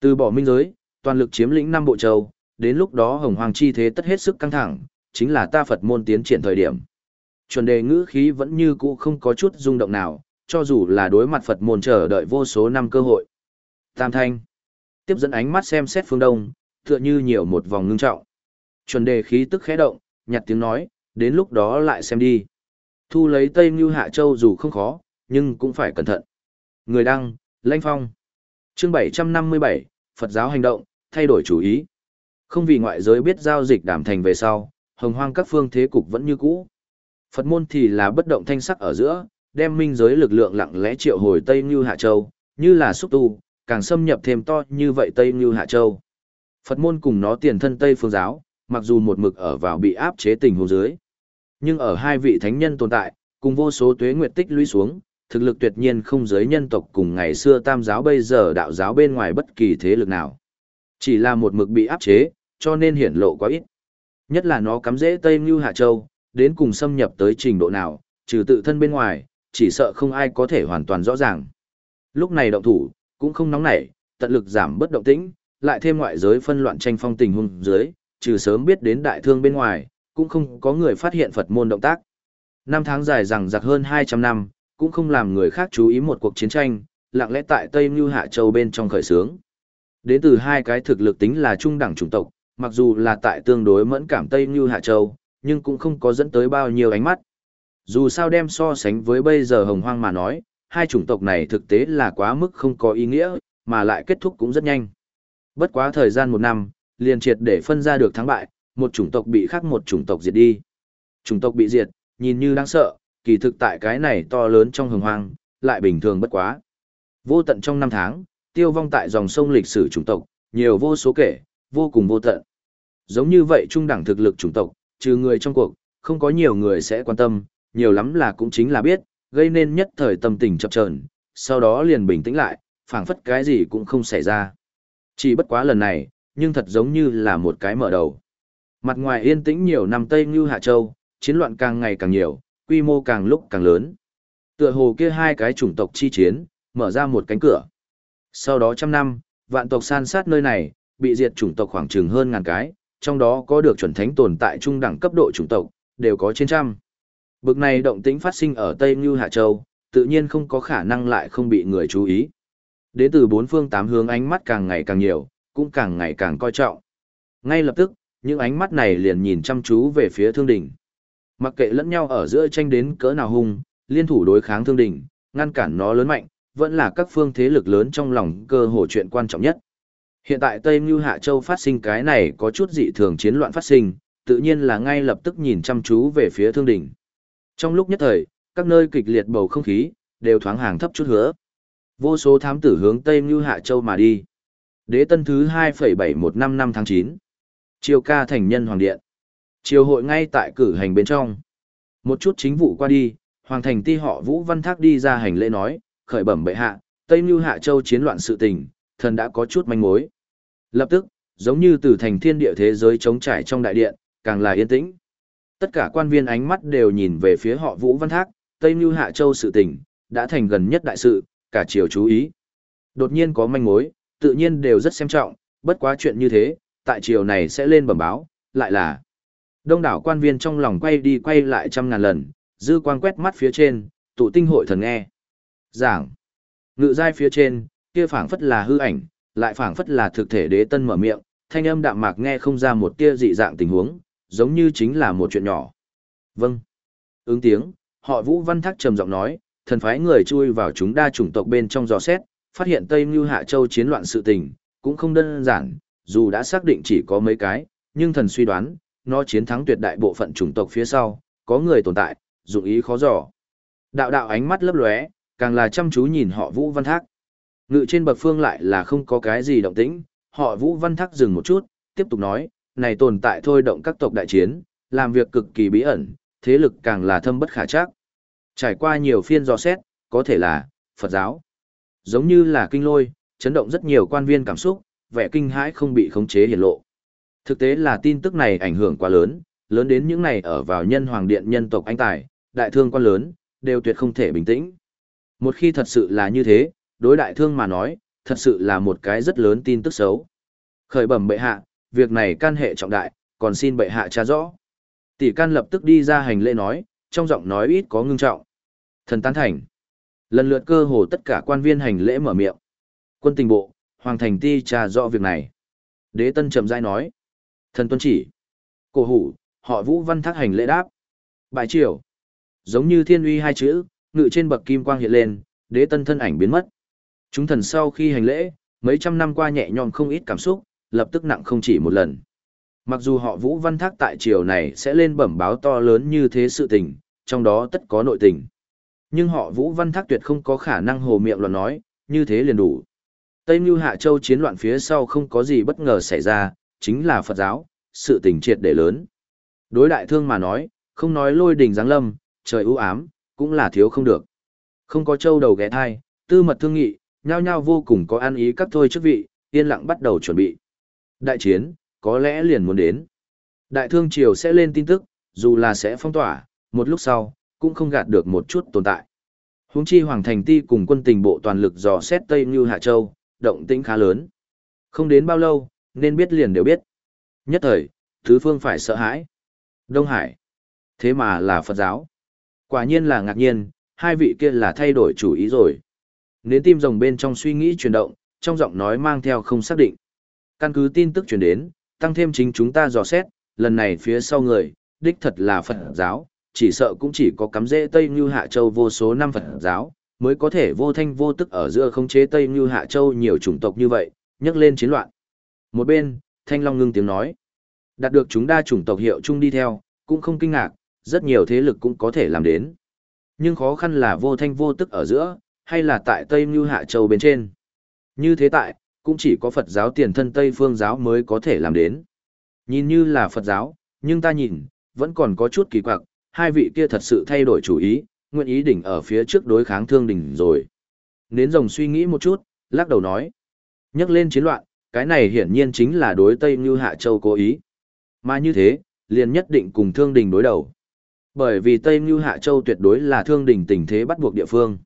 Từ bỏ minh giới, toàn lực chiếm lĩnh năm bộ châu, đến lúc đó hồng hoàng chi thế tất hết sức căng thẳng, chính là ta Phật môn tiến triển thời điểm. Chuẩn đề ngữ khí vẫn như cũ không có chút rung động nào, cho dù là đối mặt Phật môn chờ đợi vô số năm cơ hội. Tam thanh. Tiếp dẫn ánh mắt xem xét phương đông, tựa như nhiều một vòng ngưng trọng. Chuẩn đề khí tức khẽ động, nhặt tiếng nói, đến lúc đó lại xem đi. Thu lấy Tây Mưu Hạ Châu dù không khó, nhưng cũng phải cẩn thận. Người đăng, Lanh Phong. Chương 757, Phật giáo hành động, thay đổi chủ ý. Không vì ngoại giới biết giao dịch đảm thành về sau, hồng hoang các phương thế cục vẫn như cũ. Phật môn thì là bất động thanh sắc ở giữa, đem minh giới lực lượng lặng lẽ triệu hồi Tây Như Hạ Châu, như là xúc tu, càng xâm nhập thêm to như vậy Tây Như Hạ Châu. Phật môn cùng nó tiền thân Tây phương giáo, mặc dù một mực ở vào bị áp chế tình huống dưới. Nhưng ở hai vị thánh nhân tồn tại, cùng vô số tuế nguyệt tích lũy xuống, thực lực tuyệt nhiên không giới nhân tộc cùng ngày xưa tam giáo bây giờ đạo giáo bên ngoài bất kỳ thế lực nào. Chỉ là một mực bị áp chế, cho nên hiển lộ quá ít. Nhất là nó cắm dễ Tây Ngưu Hạ Châu, đến cùng xâm nhập tới trình độ nào, trừ tự thân bên ngoài, chỉ sợ không ai có thể hoàn toàn rõ ràng. Lúc này động thủ, cũng không nóng nảy, tận lực giảm bất động tĩnh, lại thêm ngoại giới phân loạn tranh phong tình hung dưới, trừ sớm biết đến đại thương bên ngoài, cũng không có người phát hiện Phật môn động tác. Năm tháng dài rằng giặc hơn 200 năm, cũng không làm người khác chú ý một cuộc chiến tranh, lặng lẽ tại Tây Mưu Hạ Châu bên trong khởi sướng. Đến từ hai cái thực lực tính là trung đẳng chủng tộc, mặc dù là tại tương đối mẫn cảm Tây Mưu Hạ Châu, nhưng cũng không có dẫn tới bao nhiêu ánh mắt. Dù sao đem so sánh với bây giờ hồng hoang mà nói, hai chủng tộc này thực tế là quá mức không có ý nghĩa, mà lại kết thúc cũng rất nhanh. Bất quá thời gian một năm, liền triệt để phân ra được thắng bại, một chủng tộc bị khác một chủng tộc diệt đi. Chủng tộc bị diệt, nhìn như đáng sợ, kỳ thực tại cái này to lớn trong hồng hoang, lại bình thường bất quá. Vô tận trong năm tháng, tiêu vong tại dòng sông lịch sử chủng tộc, nhiều vô số kể, vô cùng vô tận. Giống như vậy trung đẳng thực lực chủng tộc, trừ người trong cuộc, không có nhiều người sẽ quan tâm, nhiều lắm là cũng chính là biết, gây nên nhất thời tâm tình chập chờn, sau đó liền bình tĩnh lại, phảng phất cái gì cũng không xảy ra. Chỉ bất quá lần này, nhưng thật giống như là một cái mở đầu. Mặt ngoài yên tĩnh nhiều năm Tây Như Hạ Châu, chiến loạn càng ngày càng nhiều, quy mô càng lúc càng lớn. Tựa hồ kia hai cái chủng tộc chi chiến, mở ra một cánh cửa. Sau đó trăm năm, vạn tộc san sát nơi này, bị diệt chủng tộc khoảng chừng hơn ngàn cái, trong đó có được chuẩn thánh tồn tại trung đẳng cấp độ chủng tộc, đều có trên trăm. Bực này động tĩnh phát sinh ở Tây Như Hạ Châu, tự nhiên không có khả năng lại không bị người chú ý. Đến từ bốn phương tám hướng ánh mắt càng ngày càng nhiều, cũng càng ngày càng coi trọng. Ngay lập tức, những ánh mắt này liền nhìn chăm chú về phía thương đỉnh. Mặc kệ lẫn nhau ở giữa tranh đến cỡ nào hung, liên thủ đối kháng thương đỉnh, ngăn cản nó lớn mạnh, vẫn là các phương thế lực lớn trong lòng cơ hội chuyện quan trọng nhất. Hiện tại Tây Ngưu Hạ Châu phát sinh cái này có chút dị thường chiến loạn phát sinh, tự nhiên là ngay lập tức nhìn chăm chú về phía thương đỉnh. Trong lúc nhất thời, các nơi kịch liệt bầu không khí, đều thoáng hàng thấp chút hứa. Vô số thám tử hướng Tây Ngưu Hạ Châu mà đi. Đế tân thứ 2,715 năm tháng 9. Triều ca thành nhân hoàng điện. Triều hội ngay tại cử hành bên trong. Một chút chính vụ qua đi, hoàng thành ti họ Vũ Văn Thác đi ra hành lễ nói, khởi bẩm bệ hạ, Tây Mưu Hạ Châu chiến loạn sự tình, thần đã có chút manh mối. Lập tức, giống như từ thành thiên địa thế giới chống trải trong đại điện, càng là yên tĩnh. Tất cả quan viên ánh mắt đều nhìn về phía họ Vũ Văn Thác, Tây Mưu Hạ Châu sự tình, đã thành gần nhất đại sự, cả triều chú ý. Đột nhiên có manh mối, tự nhiên đều rất xem trọng, bất quá chuyện như thế, tại triều này sẽ lên bẩm báo, lại là đông đảo quan viên trong lòng quay đi quay lại trăm ngàn lần, dư quan quét mắt phía trên, tụ tinh hội thần nghe. Giảng, ngự giai phía trên, kia phảng phất là hư ảnh, lại phảng phất là thực thể đế tân mở miệng, thanh âm đạm mạc nghe không ra một tia dị dạng tình huống, giống như chính là một chuyện nhỏ. Vâng. Ứng tiếng, họ Vũ Văn Thác trầm giọng nói, thần phái người chui vào chúng đa chủng tộc bên trong dò xét, phát hiện Tây Mưu Hạ Châu chiến loạn sự tình, cũng không đơn giản, dù đã xác định chỉ có mấy cái, nhưng thần suy đoán, nó chiến thắng tuyệt đại bộ phận chủng tộc phía sau, có người tồn tại, dụng ý khó dò. Đạo đạo ánh mắt lấp lóe, càng là chăm chú nhìn họ Vũ Văn Thác. Ngự trên bậc phương lại là không có cái gì động tĩnh, họ Vũ Văn Thác dừng một chút, tiếp tục nói, này tồn tại thôi động các tộc đại chiến, làm việc cực kỳ bí ẩn, thế lực càng là thâm bất khả chắc. Trải qua nhiều phiên dò xét, có thể là Phật giáo. Giống như là kinh lôi, chấn động rất nhiều quan viên cảm xúc, vẻ kinh hãi không bị khống chế hiển lộ. Thực tế là tin tức này ảnh hưởng quá lớn, lớn đến những này ở vào nhân hoàng điện nhân tộc anh tài, đại thương quan lớn, đều tuyệt không thể bình tĩnh. Một khi thật sự là như thế, đối đại thương mà nói, thật sự là một cái rất lớn tin tức xấu. Khởi bẩm bệ hạ, việc này can hệ trọng đại, còn xin bệ hạ tra rõ. Tỷ can lập tức đi ra hành lễ nói, trong giọng nói ít có ngưng trọng. Thần tán thành. Lần lượt cơ hồ tất cả quan viên hành lễ mở miệng. Quân tình bộ, hoàng thành ti trà rõ việc này. Đế tân trầm dai nói. Thần tuân chỉ. Cổ hủ, họ vũ văn thác hành lễ đáp. Bài triều. Giống như thiên uy hai chữ, ngự trên bậc kim quang hiện lên, đế tân thân ảnh biến mất. Chúng thần sau khi hành lễ, mấy trăm năm qua nhẹ nhõm không ít cảm xúc, lập tức nặng không chỉ một lần. Mặc dù họ Vũ Văn Thác tại triều này sẽ lên bẩm báo to lớn như thế sự tình, trong đó tất có nội tình. Nhưng họ Vũ Văn Thác tuyệt không có khả năng hồ miệng luận nói, như thế liền đủ. Tây Mưu Hạ Châu chiến loạn phía sau không có gì bất ngờ xảy ra, chính là Phật giáo, sự tình triệt để lớn. Đối đại thương mà nói, không nói lôi đình giáng lâm, trời ưu ám, cũng là thiếu không được. Không có châu đầu ghé thai, tư mật thương nghị, nhao nhao vô cùng có ăn ý các thôi chức vị, yên lặng bắt đầu chuẩn bị. Đại chiến, có lẽ liền muốn đến. Đại thương triều sẽ lên tin tức, dù là sẽ phong tỏa, một lúc sau, cũng không gạt được một chút tồn tại. Huống chi Hoàng Thành Ti cùng quân tình bộ toàn lực dò xét Tây Như Hạ Châu, động tĩnh khá lớn. Không đến bao lâu, nên biết liền đều biết. Nhất thời, thứ phương phải sợ hãi. Đông Hải. Thế mà là Phật giáo. Quả nhiên là ngạc nhiên, hai vị kia là thay đổi chủ ý rồi. Nến tim rồng bên trong suy nghĩ chuyển động, trong giọng nói mang theo không xác định. Căn cứ tin tức truyền đến, tăng thêm chính chúng ta dò xét, lần này phía sau người, đích thật là Phật giáo, chỉ sợ cũng chỉ có cắm rễ Tây Như Hạ Châu vô số năm Phật giáo, mới có thể vô thanh vô tức ở giữa khống chế Tây Như Hạ Châu nhiều chủng tộc như vậy, nhấc lên chiến loạn. Một bên, Thanh Long ngưng tiếng nói, đạt được chúng đa chủng tộc hiệu chung đi theo, cũng không kinh ngạc, rất nhiều thế lực cũng có thể làm đến. Nhưng khó khăn là vô thanh vô tức ở giữa, hay là tại Tây Như Hạ Châu bên trên. Như thế tại, cũng chỉ có Phật giáo tiền thân Tây phương giáo mới có thể làm đến. Nhìn như là Phật giáo, nhưng ta nhìn, vẫn còn có chút kỳ quặc, hai vị kia thật sự thay đổi chủ ý, nguyện ý đỉnh ở phía trước đối kháng thương đỉnh rồi. Nến rồng suy nghĩ một chút, lắc đầu nói. Nhắc lên chiến loạn, cái này hiển nhiên chính là đối Tây Như Hạ Châu cố ý. Mà như thế, liền nhất định cùng thương đình đối đầu. Bởi vì Tây Như Hạ Châu tuyệt đối là thương đình tình thế bắt buộc địa phương.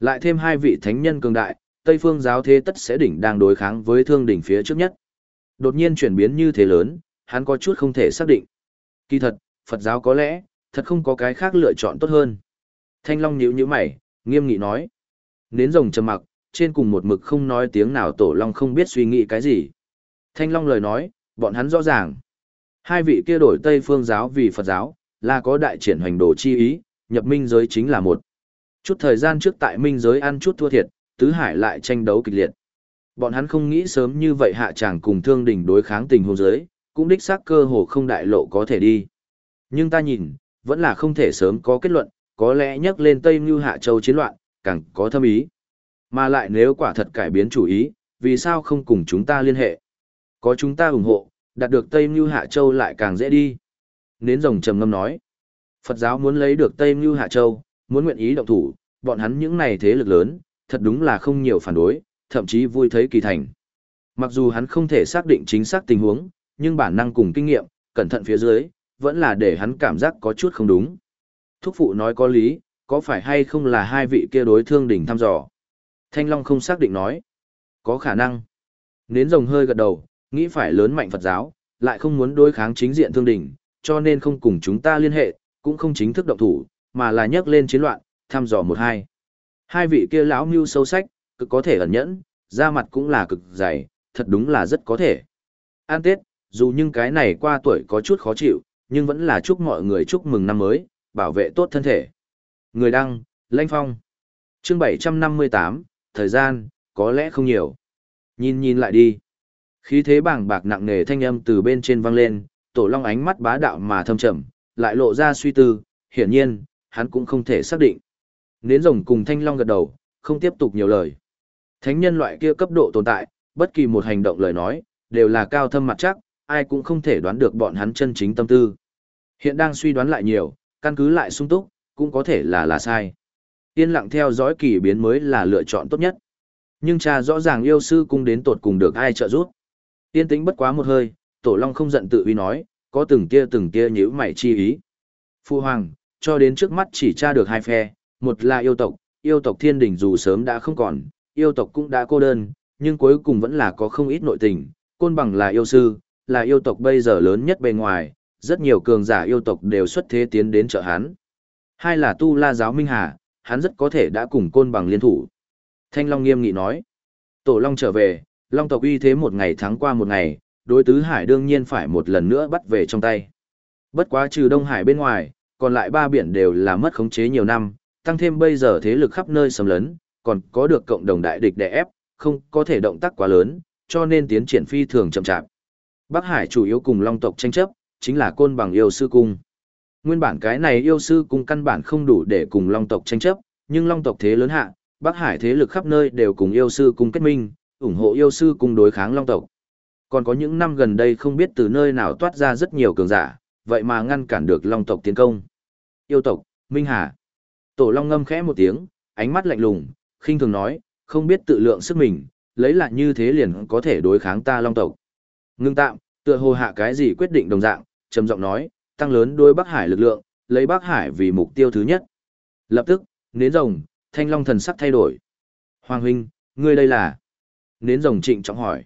Lại thêm hai vị thánh nhân cường đại, Tây phương giáo thế tất sẽ đỉnh đang đối kháng với thương đình phía trước nhất. Đột nhiên chuyển biến như thế lớn, hắn có chút không thể xác định. Kỳ thật, Phật giáo có lẽ, thật không có cái khác lựa chọn tốt hơn. Thanh Long nhíu nhíu mày, nghiêm nghị nói. Nến rồng trầm mặc, trên cùng một mực không nói tiếng nào Tổ Long không biết suy nghĩ cái gì. Thanh Long lời nói, bọn hắn rõ ràng. Hai vị kia đổi Tây phương giáo vì Phật giáo, là có đại triển hoành đồ chi ý, nhập minh giới chính là một. Chút thời gian trước tại minh giới ăn chút thua thiệt, tứ hải lại tranh đấu kịch liệt. Bọn hắn không nghĩ sớm như vậy hạ chàng cùng thương đỉnh đối kháng tình hôn giới, cũng đích xác cơ hồ không đại lộ có thể đi. Nhưng ta nhìn, vẫn là không thể sớm có kết luận, có lẽ nhắc lên Tây Như Hạ Châu chiến loạn, càng có thâm ý. Mà lại nếu quả thật cải biến chủ ý, vì sao không cùng chúng ta liên hệ? Có chúng ta ủng hộ, đạt được Tây Như Hạ Châu lại càng dễ đi. Nến rồng trầm ngâm nói. Phật giáo muốn lấy được Tây Như Hạ Châu, muốn nguyện ý động thủ, bọn hắn những này thế lực lớn, thật đúng là không nhiều phản đối, thậm chí vui thấy kỳ thành. Mặc dù hắn không thể xác định chính xác tình huống, nhưng bản năng cùng kinh nghiệm, cẩn thận phía dưới, vẫn là để hắn cảm giác có chút không đúng. Thúc phụ nói có lý, có phải hay không là hai vị kia đối thương đỉnh thăm dò? Thanh Long không xác định nói. Có khả năng. Nến rồng hơi gật đầu, nghĩ phải lớn mạnh Phật giáo, lại không muốn đối kháng chính diện thương đỉnh, cho nên không cùng chúng ta liên hệ, cũng không chính thức động thủ, mà là nhắc lên chiến loạn, thăm dò một hai. Hai vị kia lão mưu sâu sách, cực có thể ẩn nhẫn, da mặt cũng là cực dày, thật đúng là rất có thể. An Tết, dù nhưng cái này qua tuổi có chút khó chịu, nhưng vẫn là chúc mọi người chúc mừng năm mới, bảo vệ tốt thân thể. Người đăng, Lanh Phong. Chương 758, thời gian, có lẽ không nhiều. Nhìn nhìn lại đi. Khí thế bảng bạc nặng nề thanh âm từ bên trên vang lên, tổ long ánh mắt bá đạo mà thâm trầm, lại lộ ra suy tư, hiển nhiên, hắn cũng không thể xác định. Nến rồng cùng thanh long gật đầu, không tiếp tục nhiều lời. Thánh nhân loại kia cấp độ tồn tại, bất kỳ một hành động lời nói, đều là cao thâm mặt chắc, ai cũng không thể đoán được bọn hắn chân chính tâm tư. Hiện đang suy đoán lại nhiều, căn cứ lại sung túc, cũng có thể là là sai. Yên lặng theo dõi kỳ biến mới là lựa chọn tốt nhất. Nhưng cha rõ ràng yêu sư cung đến tột cùng được ai trợ giúp. Yên tĩnh bất quá một hơi, Tổ Long không giận tự uy nói, có từng kia từng kia nhíu mày chi ý. Phu Hoàng, cho đến trước mắt chỉ tra được hai phe, một là yêu tộc, yêu tộc thiên đình dù sớm đã không còn, yêu tộc cũng đã cô đơn, nhưng cuối cùng vẫn là có không ít nội tình, côn bằng là yêu sư, là yêu tộc bây giờ lớn nhất bề ngoài, rất nhiều cường giả yêu tộc đều xuất thế tiến đến trợ hắn. Hai là tu la giáo Minh Hà, hắn rất có thể đã cùng côn bằng liên thủ. Thanh Long nghiêm nghị nói, Tổ Long trở về, Long tộc uy thế một ngày thắng qua một ngày, đối tứ hải đương nhiên phải một lần nữa bắt về trong tay. Bất quá trừ Đông Hải bên ngoài, còn lại ba biển đều là mất khống chế nhiều năm, tăng thêm bây giờ thế lực khắp nơi xâm lấn, còn có được cộng đồng đại địch đè ép, không có thể động tác quá lớn, cho nên tiến triển phi thường chậm chạp. Bắc Hải chủ yếu cùng Long tộc tranh chấp, chính là côn bằng yêu sư cung. Nguyên bản cái này yêu sư cung căn bản không đủ để cùng Long tộc tranh chấp, nhưng Long tộc thế lớn hạ, Bắc Hải thế lực khắp nơi đều cùng yêu sư cung kết minh, ủng hộ yêu sư cung đối kháng Long tộc. Còn có những năm gần đây không biết từ nơi nào toát ra rất nhiều cường giả, vậy mà ngăn cản được Long tộc tiến công. Yêu tộc, Minh Hà. Tổ Long ngâm khẽ một tiếng, ánh mắt lạnh lùng, khinh thường nói, không biết tự lượng sức mình, lấy lại như thế liền có thể đối kháng ta Long tộc. Ngưng tạm, tựa hồ hạ cái gì quyết định đồng dạng, trầm giọng nói, tăng lớn đối Bắc Hải lực lượng, lấy Bắc Hải vì mục tiêu thứ nhất. Lập tức, nến rồng, thanh long thần sắc thay đổi. Hoàng huynh, ngươi đây là? Nến rồng trịnh trọng hỏi.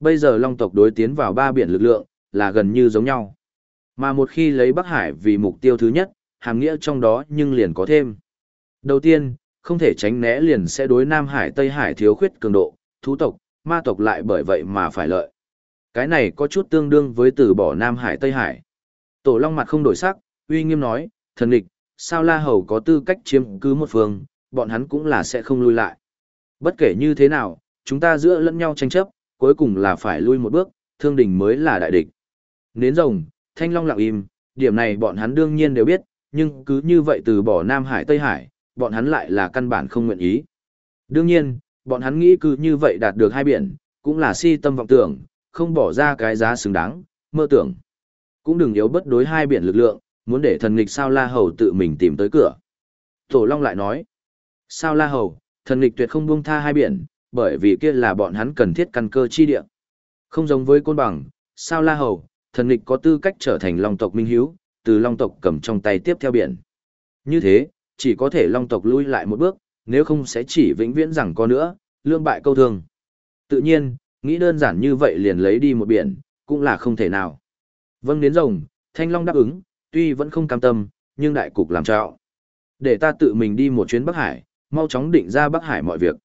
Bây giờ long tộc đối tiến vào ba biển lực lượng, là gần như giống nhau. Mà một khi lấy Bắc Hải vì mục tiêu thứ nhất, hàm nghĩa trong đó nhưng liền có thêm. Đầu tiên, không thể tránh né liền sẽ đối Nam Hải Tây Hải thiếu khuyết cường độ, thú tộc, ma tộc lại bởi vậy mà phải lợi. Cái này có chút tương đương với từ bỏ Nam Hải Tây Hải. Tổ Long mặt không đổi sắc, uy nghiêm nói, thần địch, sao La Hầu có tư cách chiếm cứ một phương, bọn hắn cũng là sẽ không lui lại. Bất kể như thế nào, chúng ta giữa lẫn nhau tranh chấp, cuối cùng là phải lui một bước, thương đình mới là đại địch. Nến rồng, thanh long lặng im, điểm này bọn hắn đương nhiên đều biết, nhưng cứ như vậy từ bỏ Nam Hải Tây Hải, bọn hắn lại là căn bản không nguyện ý. Đương nhiên, bọn hắn nghĩ cứ như vậy đạt được hai biển, cũng là si tâm vọng tưởng, không bỏ ra cái giá xứng đáng, mơ tưởng. Cũng đừng yếu bất đối hai biển lực lượng, muốn để thần nghịch sao la hầu tự mình tìm tới cửa. Tổ Long lại nói, sao la hầu, thần nghịch tuyệt không buông tha hai biển, bởi vì kia là bọn hắn cần thiết căn cơ chi địa. Không giống với côn bằng, sao la hầu, thần nghịch có tư cách trở thành long tộc minh hiếu, từ long tộc cầm trong tay tiếp theo biển. Như thế, chỉ có thể long tộc lui lại một bước, nếu không sẽ chỉ vĩnh viễn rằng có nữa, lương bại câu thường Tự nhiên, nghĩ đơn giản như vậy liền lấy đi một biển, cũng là không thể nào. Vâng đến rồng, Thanh Long đáp ứng, tuy vẫn không cam tâm, nhưng đại cục làm trao. Để ta tự mình đi một chuyến Bắc Hải, mau chóng định ra Bắc Hải mọi việc.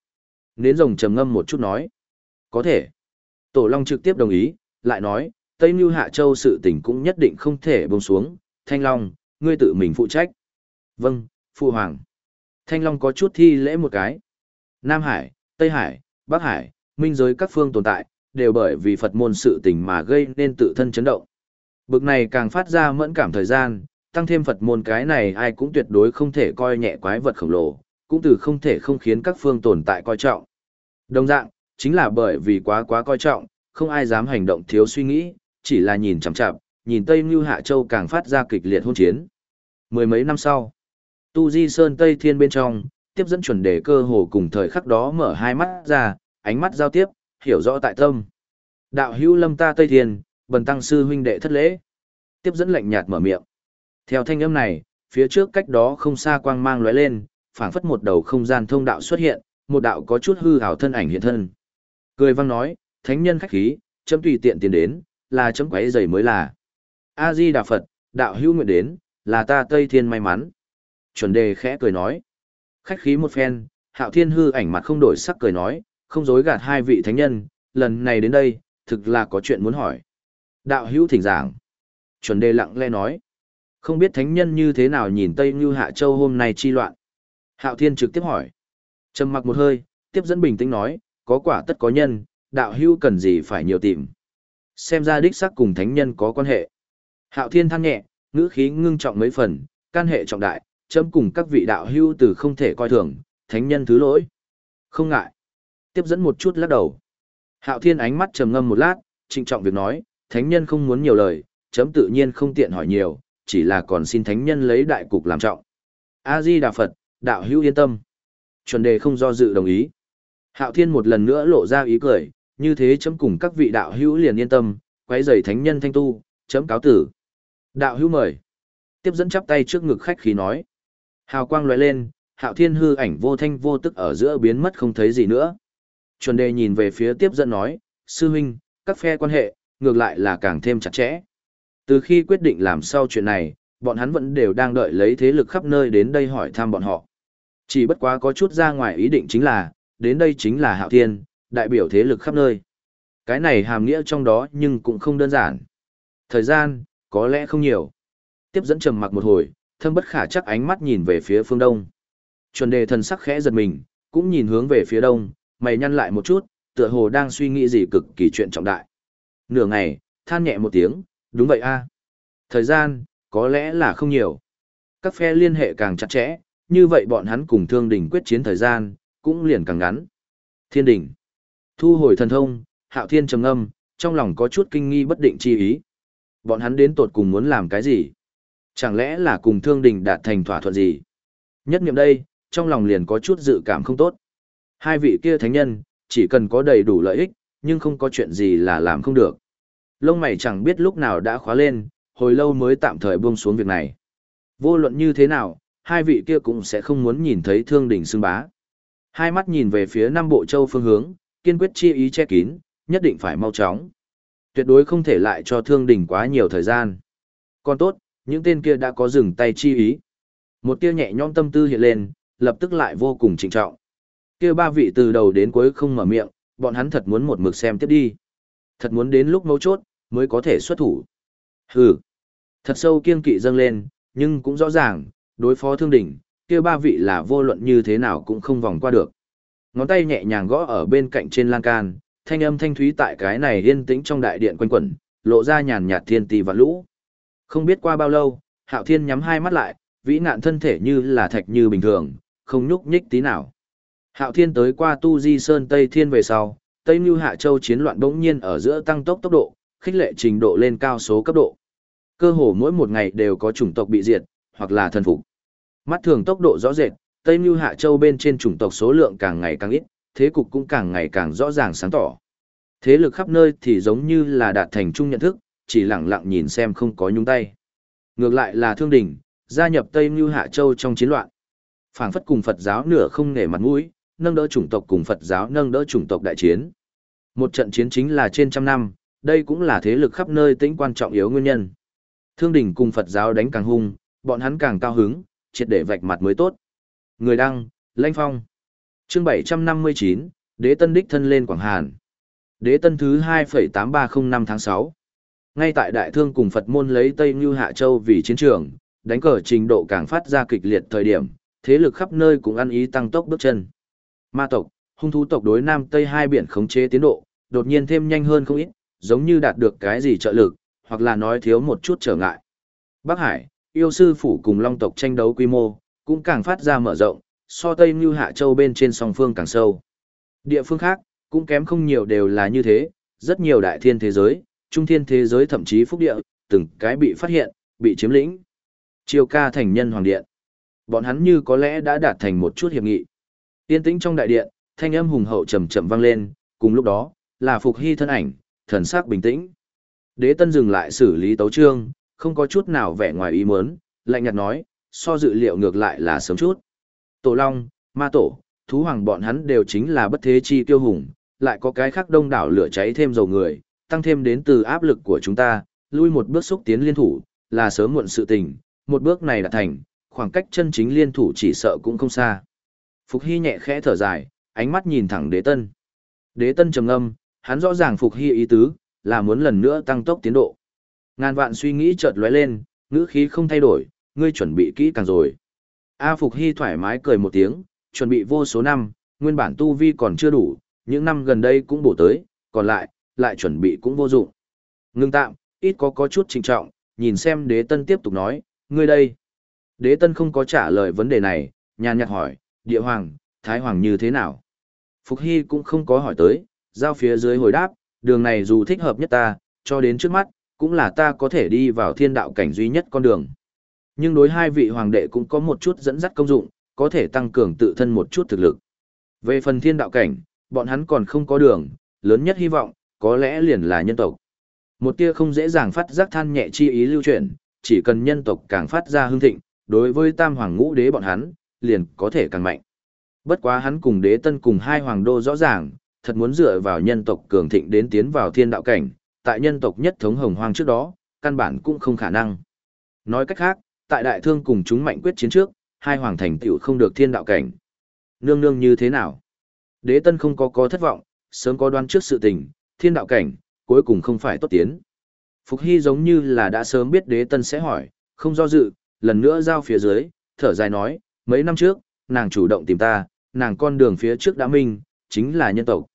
Nến rồng trầm ngâm một chút nói. Có thể. Tổ Long trực tiếp đồng ý, lại nói, Tây Mưu Hạ Châu sự tình cũng nhất định không thể buông xuống. Thanh Long, ngươi tự mình phụ trách. Vâng, Phu Hoàng. Thanh Long có chút thi lễ một cái. Nam Hải, Tây Hải, Bắc Hải, minh giới các phương tồn tại, đều bởi vì Phật môn sự tình mà gây nên tự thân chấn động. Bực này càng phát ra mẫn cảm thời gian, tăng thêm Phật môn cái này ai cũng tuyệt đối không thể coi nhẹ quái vật khổng lồ, cũng từ không thể không khiến các phương tồn tại coi trọng. Đồng dạng, chính là bởi vì quá quá coi trọng, không ai dám hành động thiếu suy nghĩ, chỉ là nhìn chằm chằm, nhìn Tây Như Hạ Châu càng phát ra kịch liệt hôn chiến. Mười mấy năm sau, Tu Di Sơn Tây Thiên bên trong, tiếp dẫn chuẩn đề cơ hồ cùng thời khắc đó mở hai mắt ra, ánh mắt giao tiếp, hiểu rõ tại tâm. Đạo hữu lâm ta Tây Thiên, bần tăng sư huynh đệ thất lễ. Tiếp dẫn lạnh nhạt mở miệng. Theo thanh âm này, phía trước cách đó không xa quang mang lóe lên, phảng phất một đầu không gian thông đạo xuất hiện, một đạo có chút hư ảo thân ảnh hiện thân. Cười vang nói, thánh nhân khách khí, chấm tùy tiện tiến đến, là chấm quấy giày mới là. A Di Đà Phật, đạo hữu nguyện đến, là ta Tây Thiên may mắn. Chuẩn đề khẽ cười nói. Khách khí một phen, Hạo Thiên hư ảnh mặt không đổi sắc cười nói, không dối gạt hai vị thánh nhân, lần này đến đây, thực là có chuyện muốn hỏi. Đạo hữu thỉnh giảng. Chuẩn đề lặng lẽ nói. Không biết thánh nhân như thế nào nhìn Tây Như Hạ Châu hôm nay chi loạn. Hạo Thiên trực tiếp hỏi. trầm mặc một hơi, tiếp dẫn bình tĩnh nói, có quả tất có nhân, đạo hữu cần gì phải nhiều tìm. Xem ra đích xác cùng thánh nhân có quan hệ. Hạo Thiên than nhẹ, ngữ khí ngưng trọng mấy phần, can hệ trọng đại, chấm cùng các vị đạo hữu từ không thể coi thường, thánh nhân thứ lỗi. Không ngại. Tiếp dẫn một chút lắc đầu. Hạo Thiên ánh mắt trầm ngâm một lát, trịnh trọng việc nói, thánh nhân không muốn nhiều lời, chấm tự nhiên không tiện hỏi nhiều, chỉ là còn xin thánh nhân lấy đại cục làm trọng. A Di Đà Phật, đạo hữu yên tâm. Chuẩn đề không do dự đồng ý. Hạo Thiên một lần nữa lộ ra ý cười, như thế chấm cùng các vị đạo hữu liền yên tâm, quấy rầy thánh nhân thanh tu, chấm cáo tử. Đạo hữu mời. Tiếp dẫn chắp tay trước ngực khách khí nói. Hào quang lóe lên, Hạo Thiên hư ảnh vô thanh vô tức ở giữa biến mất không thấy gì nữa. Chuẩn đề nhìn về phía tiếp dẫn nói, sư huynh, các phe quan hệ, ngược lại là càng thêm chặt chẽ. Từ khi quyết định làm sau chuyện này, bọn hắn vẫn đều đang đợi lấy thế lực khắp nơi đến đây hỏi thăm bọn họ. Chỉ bất quá có chút ra ngoài ý định chính là, đến đây chính là Hạo Thiên, đại biểu thế lực khắp nơi. Cái này hàm nghĩa trong đó nhưng cũng không đơn giản. Thời gian, có lẽ không nhiều. Tiếp dẫn trầm mặc một hồi, thâm bất khả chắc ánh mắt nhìn về phía phương đông. Chuẩn đề thần sắc khẽ giật mình, cũng nhìn hướng về phía đông, mày nhăn lại một chút, tựa hồ đang suy nghĩ gì cực kỳ chuyện trọng đại. Nửa ngày, than nhẹ một tiếng, đúng vậy a. Thời gian, có lẽ là không nhiều. Các phe liên hệ càng chặt chẽ, như vậy bọn hắn cùng thương đình quyết chiến thời gian, cũng liền càng ngắn. Thiên đình, Thu hồi thần thông, hạo thiên trầm âm, trong lòng có chút kinh nghi bất định chi ý. Bọn hắn đến tột cùng muốn làm cái gì? Chẳng lẽ là cùng thương đình đạt thành thỏa thuận gì? Nhất niệm đây, trong lòng liền có chút dự cảm không tốt. Hai vị kia thánh nhân, chỉ cần có đầy đủ lợi ích, nhưng không có chuyện gì là làm không được. Lông mày chẳng biết lúc nào đã khóa lên, hồi lâu mới tạm thời buông xuống việc này. Vô luận như thế nào, hai vị kia cũng sẽ không muốn nhìn thấy thương đỉnh xương bá. Hai mắt nhìn về phía nam bộ châu phương hướng, kiên quyết chi ý che kín, nhất định phải mau chóng. Tuyệt đối không thể lại cho thương đỉnh quá nhiều thời gian. Còn tốt, những tên kia đã có dừng tay chi ý. Một tia nhẹ nhõm tâm tư hiện lên, lập tức lại vô cùng trịnh trọng. Kia ba vị từ đầu đến cuối không mở miệng, bọn hắn thật muốn một mực xem tiếp đi. Thật muốn đến lúc mấu chốt, mới có thể xuất thủ. Hừ. Thật sâu kiên kỵ dâng lên, nhưng cũng rõ ràng, đối phó thương đỉnh, kia ba vị là vô luận như thế nào cũng không vòng qua được. Ngón tay nhẹ nhàng gõ ở bên cạnh trên lan can, thanh âm thanh thúy tại cái này yên tĩnh trong đại điện quanh quẩn, lộ ra nhàn nhạt thiên tì và lũ. Không biết qua bao lâu, Hạo Thiên nhắm hai mắt lại, vĩ nạn thân thể như là thạch như bình thường, không nhúc nhích tí nào. Hạo Thiên tới qua Tu Di Sơn Tây Thiên về sau, Tây Nưu Hạ Châu chiến loạn bỗng nhiên ở giữa tăng tốc tốc độ, khích lệ trình độ lên cao số cấp độ. Cơ hồ mỗi một ngày đều có chủng tộc bị diệt, hoặc là thần phục. Mắt thường tốc độ rõ rệt, Tây Nưu Hạ Châu bên trên chủng tộc số lượng càng ngày càng ít, thế cục cũng càng ngày càng rõ ràng sáng tỏ. Thế lực khắp nơi thì giống như là đạt thành chung nhận thức, chỉ lặng lặng nhìn xem không có nhúng tay. Ngược lại là Thương Đình, gia nhập Tây Nưu Hạ Châu trong chiến loạn. Phảng phất cùng Phật giáo nửa không nể mặt mũi, nâng đỡ chủng tộc cùng Phật giáo nâng đỡ chủng tộc đại chiến. Một trận chiến chính là trên trăm năm, đây cũng là thế lực khắp nơi tính quan trọng yếu nguyên nhân. Thương đỉnh cùng Phật giáo đánh càng hung, bọn hắn càng cao hứng, triệt để vạch mặt mới tốt. Người đăng, Lanh Phong. Chương 759, Đế Tân đích thân lên Quảng Hàn. Đế Tân thứ 2.8305 tháng 6. Ngay tại Đại Thương cùng Phật môn lấy Tây Như Hạ Châu vì chiến trường, đánh cờ trình độ càng phát ra kịch liệt thời điểm, thế lực khắp nơi cũng ăn ý tăng tốc bước chân. Ma tộc, hung thú tộc đối Nam Tây hai biển khống chế tiến độ, đột nhiên thêm nhanh hơn không ít, giống như đạt được cái gì trợ lực, hoặc là nói thiếu một chút trở ngại. Bắc Hải, yêu sư phủ cùng Long tộc tranh đấu quy mô, cũng càng phát ra mở rộng, so Tây Như Hạ Châu bên trên song phương càng sâu. Địa phương khác, cũng kém không nhiều đều là như thế, rất nhiều đại thiên thế giới, trung thiên thế giới thậm chí phúc địa, từng cái bị phát hiện, bị chiếm lĩnh. Triều ca thành nhân hoàng điện. Bọn hắn như có lẽ đã đạt thành một chút hiệp nghị. Yên tĩnh trong đại điện, thanh âm hùng hậu trầm trầm vang lên, cùng lúc đó, là Phục Hy thân ảnh, thần sắc bình tĩnh. Đế Tân dừng lại xử lý tấu trương, không có chút nào vẻ ngoài ý muốn, lạnh nhạt nói, so dự liệu ngược lại là sớm chút. Tổ Long, Ma Tổ, Thú Hoàng bọn hắn đều chính là bất thế chi tiêu hùng, lại có cái khác đông đảo lửa cháy thêm dầu người, tăng thêm đến từ áp lực của chúng ta, lui một bước xúc tiến liên thủ, là sớm muộn sự tình, một bước này đã thành, khoảng cách chân chính liên thủ chỉ sợ cũng không xa. Phục Hy nhẹ khẽ thở dài, ánh mắt nhìn thẳng Đế Tân. Đế Tân trầm ngâm, hắn rõ ràng Phục Hy ý tứ, là muốn lần nữa tăng tốc tiến độ. Ngàn vạn suy nghĩ chợt lóe lên, ngữ khí không thay đổi, ngươi chuẩn bị kỹ càng rồi. A Phục Hy thoải mái cười một tiếng, chuẩn bị vô số năm, nguyên bản tu vi còn chưa đủ, những năm gần đây cũng bổ tới, còn lại, lại chuẩn bị cũng vô dụng. Ngưng tạm, ít có có chút trinh trọng, nhìn xem đế tân tiếp tục nói, ngươi đây. Đế tân không có trả lời vấn đề này, nhàn nhạt hỏi, địa hoàng, thái hoàng như thế nào? Phục Hy cũng không có hỏi tới, giao phía dưới hồi đáp, đường này dù thích hợp nhất ta, cho đến trước mắt, cũng là ta có thể đi vào thiên đạo cảnh duy nhất con đường. Nhưng đối hai vị hoàng đệ cũng có một chút dẫn dắt công dụng, có thể tăng cường tự thân một chút thực lực. Về phần thiên đạo cảnh, bọn hắn còn không có đường, lớn nhất hy vọng, có lẽ liền là nhân tộc. Một tia không dễ dàng phát giác than nhẹ chi ý lưu chuyển, chỉ cần nhân tộc càng phát ra hưng thịnh, đối với tam hoàng ngũ đế bọn hắn, liền có thể càng mạnh. Bất quá hắn cùng đế tân cùng hai hoàng đô rõ ràng, thật muốn dựa vào nhân tộc cường thịnh đến tiến vào thiên đạo cảnh, tại nhân tộc nhất thống hồng hoang trước đó, căn bản cũng không khả năng. Nói cách khác, tại đại thương cùng chúng mạnh quyết chiến trước, hai hoàng thành tựu không được thiên đạo cảnh. Nương nương như thế nào? Đế tân không có có thất vọng, sớm có đoán trước sự tình, thiên đạo cảnh, cuối cùng không phải tốt tiến. Phục Hy giống như là đã sớm biết đế tân sẽ hỏi, không do dự, lần nữa giao phía dưới, thở dài nói, mấy năm trước, nàng chủ động tìm ta, nàng con đường phía trước đã minh, chính là nhân tộc.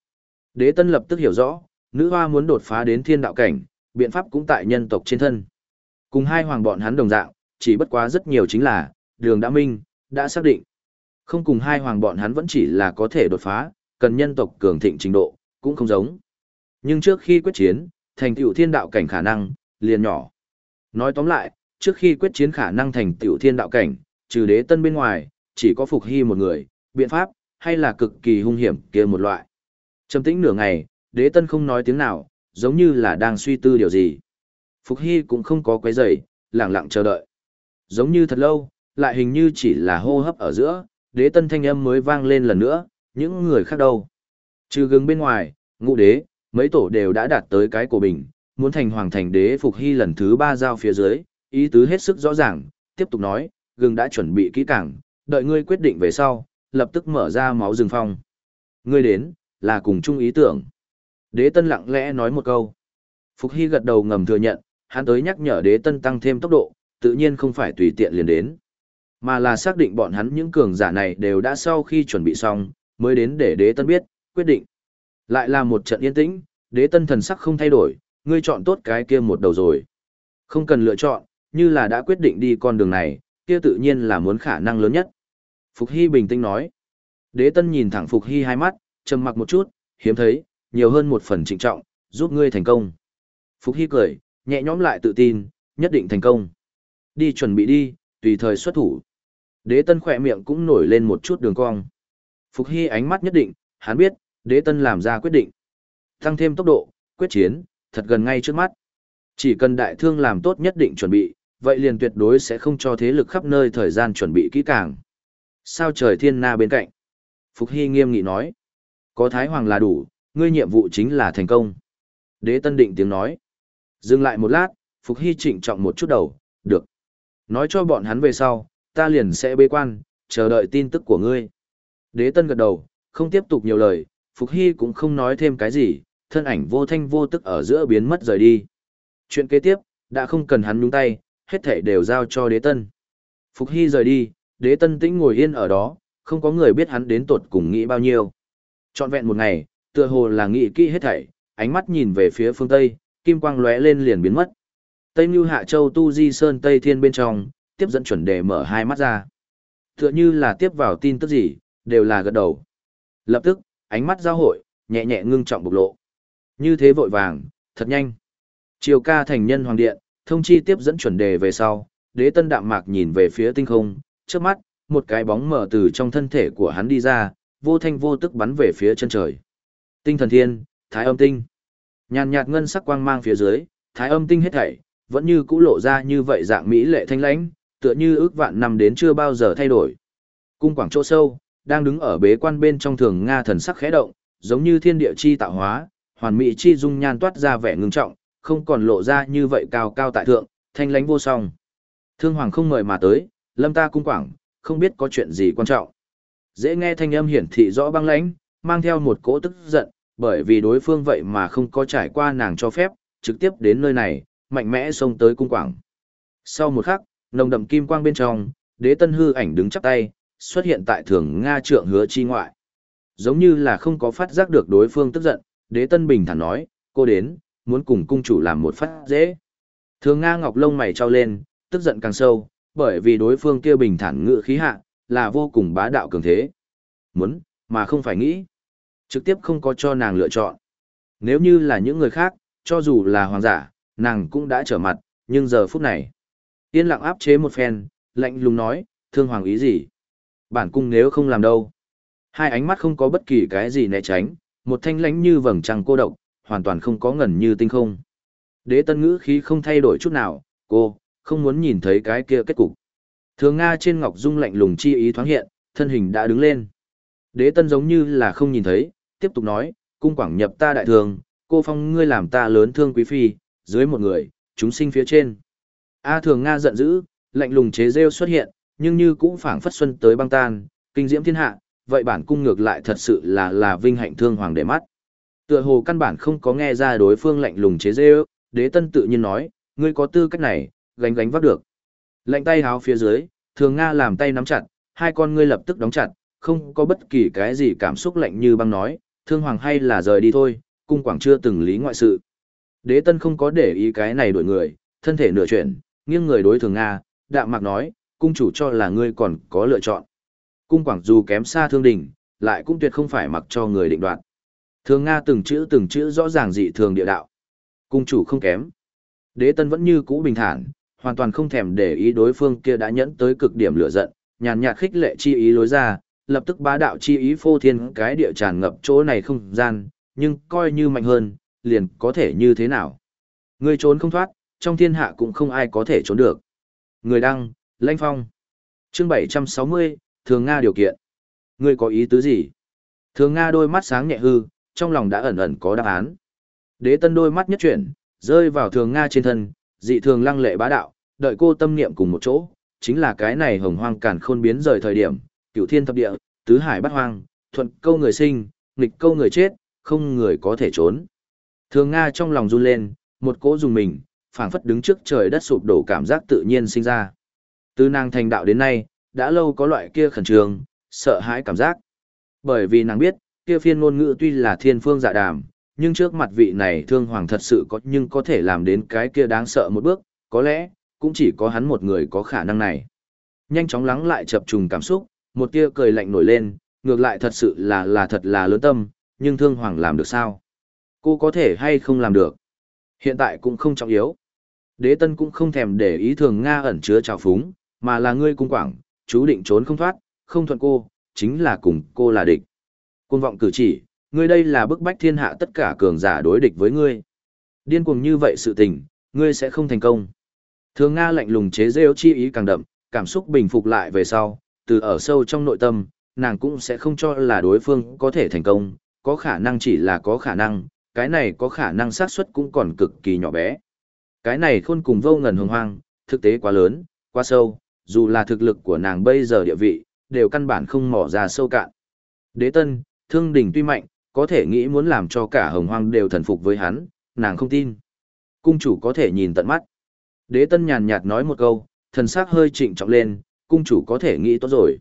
Đế tân lập tức hiểu rõ, nữ hoa muốn đột phá đến thiên đạo cảnh, biện pháp cũng tại nhân tộc trên thân. Cùng hai hoàng bọn hắn đồng dạng, chỉ bất quá rất nhiều chính là, đường đã minh, đã xác định. Không cùng hai hoàng bọn hắn vẫn chỉ là có thể đột phá, cần nhân tộc cường thịnh trình độ, cũng không giống. Nhưng trước khi quyết chiến, thành tựu thiên đạo cảnh khả năng, liền nhỏ. Nói tóm lại, trước khi quyết chiến khả năng thành tựu thiên đạo cảnh, trừ đế tân bên ngoài, chỉ có phục hy một người, biện pháp, hay là cực kỳ hung hiểm kia một loại. Trầm tĩnh nửa ngày, đế tân không nói tiếng nào, giống như là đang suy tư điều gì. Phục hy cũng không có quấy rầy, lặng lặng chờ đợi. Giống như thật lâu, lại hình như chỉ là hô hấp ở giữa, đế tân thanh âm mới vang lên lần nữa, những người khác đâu. Trừ gừng bên ngoài, ngũ đế, mấy tổ đều đã đạt tới cái của bình, muốn thành hoàng thành đế phục hy lần thứ ba giao phía dưới, ý tứ hết sức rõ ràng, tiếp tục nói, gừng đã chuẩn bị kỹ càng, đợi ngươi quyết định về sau, lập tức mở ra máu rừng phong. Ngươi đến, là cùng chung ý tưởng. Đế tân lặng lẽ nói một câu. Phục Hy gật đầu ngầm thừa nhận, hắn tới nhắc nhở đế tân tăng thêm tốc độ, tự nhiên không phải tùy tiện liền đến. Mà là xác định bọn hắn những cường giả này đều đã sau khi chuẩn bị xong, mới đến để đế tân biết, quyết định. Lại là một trận yên tĩnh, đế tân thần sắc không thay đổi, ngươi chọn tốt cái kia một đầu rồi. Không cần lựa chọn, như là đã quyết định đi con đường này, kia tự nhiên là muốn khả năng lớn nhất. Phục Hy bình tĩnh nói. Đế tân nhìn thẳng Phục Hy hai mắt, trầm mặc một chút, hiếm thấy, nhiều hơn một phần trịnh trọng, giúp ngươi thành công. Phục Hy cười, nhẹ nhõm lại tự tin, nhất định thành công. Đi chuẩn bị đi, tùy thời xuất thủ. Đế tân khỏe miệng cũng nổi lên một chút đường cong. Phục Hy ánh mắt nhất định, hắn biết, đế tân làm ra quyết định. Tăng thêm tốc độ, quyết chiến, thật gần ngay trước mắt. Chỉ cần đại thương làm tốt nhất định chuẩn bị, vậy liền tuyệt đối sẽ không cho thế lực khắp nơi thời gian chuẩn bị kỹ càng. Sao trời thiên na bên cạnh? Phục Hy nghiêm nghị nói. Có Thái Hoàng là đủ, ngươi nhiệm vụ chính là thành công. Đế Tân định tiếng nói. Dừng lại một lát, Phục Hy trịnh trọng một chút đầu, được. Nói cho bọn hắn về sau, ta liền sẽ bế quan, chờ đợi tin tức của ngươi. Đế Tân gật đầu, không tiếp tục nhiều lời, Phục Hy cũng không nói thêm cái gì, thân ảnh vô thanh vô tức ở giữa biến mất rời đi. Chuyện kế tiếp, đã không cần hắn nhúng tay, hết thảy đều giao cho đế tân. Phục Hy rời đi, đế tân tĩnh ngồi yên ở đó, không có người biết hắn đến tột cùng nghĩ bao nhiêu. Trọn vẹn một ngày, tựa hồ là nghĩ kỹ hết thảy, ánh mắt nhìn về phía phương Tây, kim quang lóe lên liền biến mất. Tây Như Hạ Châu Tu Di Sơn Tây Thiên bên trong, tiếp dẫn chuẩn đề mở hai mắt ra. Tựa như là tiếp vào tin tức gì, đều là gật đầu. Lập tức, ánh mắt giao hội, nhẹ nhẹ ngưng trọng bộc lộ. Như thế vội vàng, thật nhanh. Triều ca thành nhân hoàng điện, thông chi tiếp dẫn chuẩn đề về sau, đế tân đạm mạc nhìn về phía tinh không, trước mắt, một cái bóng mở từ trong thân thể của hắn đi ra, vô thanh vô tức bắn về phía chân trời. Tinh thần thiên, thái âm tinh. Nhàn nhạt ngân sắc quang mang phía dưới, thái âm tinh hết thảy, vẫn như cũ lộ ra như vậy dạng mỹ lệ thanh lãnh, tựa như ước vạn năm đến chưa bao giờ thay đổi. Cung quảng chỗ sâu, đang đứng ở bế quan bên trong thường Nga thần sắc khẽ động, giống như thiên địa chi tạo hóa, hoàn mỹ chi dung nhan toát ra vẻ ngưng trọng, không còn lộ ra như vậy cao cao tại thượng, thanh lãnh vô song. Thương hoàng không mời mà tới, lâm ta cung quảng, không biết có chuyện gì quan trọng. Dễ nghe thanh âm hiển thị rõ băng lãnh, mang theo một cỗ tức giận, bởi vì đối phương vậy mà không có trải qua nàng cho phép, trực tiếp đến nơi này, mạnh mẽ xông tới cung quảng. Sau một khắc, nồng đậm kim quang bên trong, đế tân hư ảnh đứng chắp tay, xuất hiện tại thường Nga trượng hứa chi ngoại. Giống như là không có phát giác được đối phương tức giận, đế tân bình thản nói, cô đến, muốn cùng cung chủ làm một phát dễ. Thường Nga Ngọc lông mày trao lên, tức giận càng sâu, bởi vì đối phương kia bình thản ngự khí hạ, là vô cùng bá đạo cường thế. Muốn, mà không phải nghĩ. Trực tiếp không có cho nàng lựa chọn. Nếu như là những người khác, cho dù là hoàng giả, nàng cũng đã trở mặt, nhưng giờ phút này. Yên lặng áp chế một phen, lạnh lùng nói, thương hoàng ý gì? Bản cung nếu không làm đâu. Hai ánh mắt không có bất kỳ cái gì né tránh, một thanh lãnh như vầng trăng cô độc, hoàn toàn không có ngần như tinh không. Đế tân ngữ khí không thay đổi chút nào, cô, không muốn nhìn thấy cái kia kết cục. Thường Nga trên ngọc dung lạnh lùng chi ý thoáng hiện, thân hình đã đứng lên. Đế tân giống như là không nhìn thấy, tiếp tục nói, cung quảng nhập ta đại thường, cô phong ngươi làm ta lớn thương quý phi, dưới một người, chúng sinh phía trên. A thường Nga giận dữ, lạnh lùng chế rêu xuất hiện, nhưng như cũng phảng phất xuân tới băng tan, kinh diễm thiên hạ, vậy bản cung ngược lại thật sự là là vinh hạnh thương hoàng để mắt. Tựa hồ căn bản không có nghe ra đối phương lạnh lùng chế dê. đế tân tự nhiên nói, ngươi có tư cách này, gánh gánh vác được. Lạnh tay háo phía dưới, thường Nga làm tay nắm chặt, hai con ngươi lập tức đóng chặt, không có bất kỳ cái gì cảm xúc lạnh như băng nói, thương hoàng hay là rời đi thôi, cung quảng chưa từng lý ngoại sự. Đế tân không có để ý cái này đổi người, thân thể nửa chuyển, nghiêng người đối thường Nga, đạm mạc nói, cung chủ cho là ngươi còn có lựa chọn. Cung quảng dù kém xa thương đình, lại cũng tuyệt không phải mặc cho người định đoạt. Thường Nga từng chữ từng chữ rõ ràng dị thường địa đạo. Cung chủ không kém. Đế tân vẫn như cũ bình thản, hoàn toàn không thèm để ý đối phương kia đã nhẫn tới cực điểm lửa giận, nhàn nhạt khích lệ chi ý lối ra, lập tức bá đạo chi ý phô thiên cái địa tràn ngập chỗ này không gian, nhưng coi như mạnh hơn, liền có thể như thế nào. Người trốn không thoát, trong thiên hạ cũng không ai có thể trốn được. Người đăng, Lanh Phong. Chương 760, Thường Nga điều kiện. Ngươi có ý tứ gì? Thường Nga đôi mắt sáng nhẹ hư, trong lòng đã ẩn ẩn có đáp án. Đế tân đôi mắt nhất chuyển, rơi vào Thường Nga trên thân, dị thường lăng lệ bá đạo, đợi cô tâm niệm cùng một chỗ, chính là cái này hồng hoang càn khôn biến rời thời điểm, cửu thiên thập địa, tứ hải bát hoang, thuận câu người sinh, nghịch câu người chết, không người có thể trốn. Thường Nga trong lòng run lên, một cỗ dùng mình, phảng phất đứng trước trời đất sụp đổ cảm giác tự nhiên sinh ra. Từ nàng thành đạo đến nay, đã lâu có loại kia khẩn trương, sợ hãi cảm giác. Bởi vì nàng biết, kia phiên ngôn ngữ tuy là thiên phương dạ đàm, nhưng trước mặt vị này thương hoàng thật sự có nhưng có thể làm đến cái kia đáng sợ một bước, có lẽ, cũng chỉ có hắn một người có khả năng này. Nhanh chóng lắng lại chập trùng cảm xúc, một tia cười lạnh nổi lên, ngược lại thật sự là là thật là lớn tâm, nhưng thương hoàng làm được sao? Cô có thể hay không làm được. Hiện tại cũng không trọng yếu. Đế tân cũng không thèm để ý thường Nga ẩn chứa trào phúng, mà là ngươi cung quảng, chú định trốn không thoát, không thuận cô, chính là cùng cô là địch. Côn vọng cử chỉ, ngươi đây là bức bách thiên hạ tất cả cường giả đối địch với ngươi. Điên cuồng như vậy sự tình, ngươi sẽ không thành công. Thường Nga lạnh lùng chế rêu chi ý càng đậm, cảm xúc bình phục lại về sau, từ ở sâu trong nội tâm, nàng cũng sẽ không cho là đối phương có thể thành công, có khả năng chỉ là có khả năng, cái này có khả năng xác suất cũng còn cực kỳ nhỏ bé. Cái này khôn cùng vô ngần hồng hoang, thực tế quá lớn, quá sâu, dù là thực lực của nàng bây giờ địa vị, đều căn bản không mỏ ra sâu cạn. Đế tân, thương đình tuy mạnh, có thể nghĩ muốn làm cho cả hồng hoang đều thần phục với hắn, nàng không tin. Cung chủ có thể nhìn tận mắt. Đế tân nhàn nhạt nói một câu, thần sắc hơi trịnh trọng lên, cung chủ có thể nghĩ tốt rồi.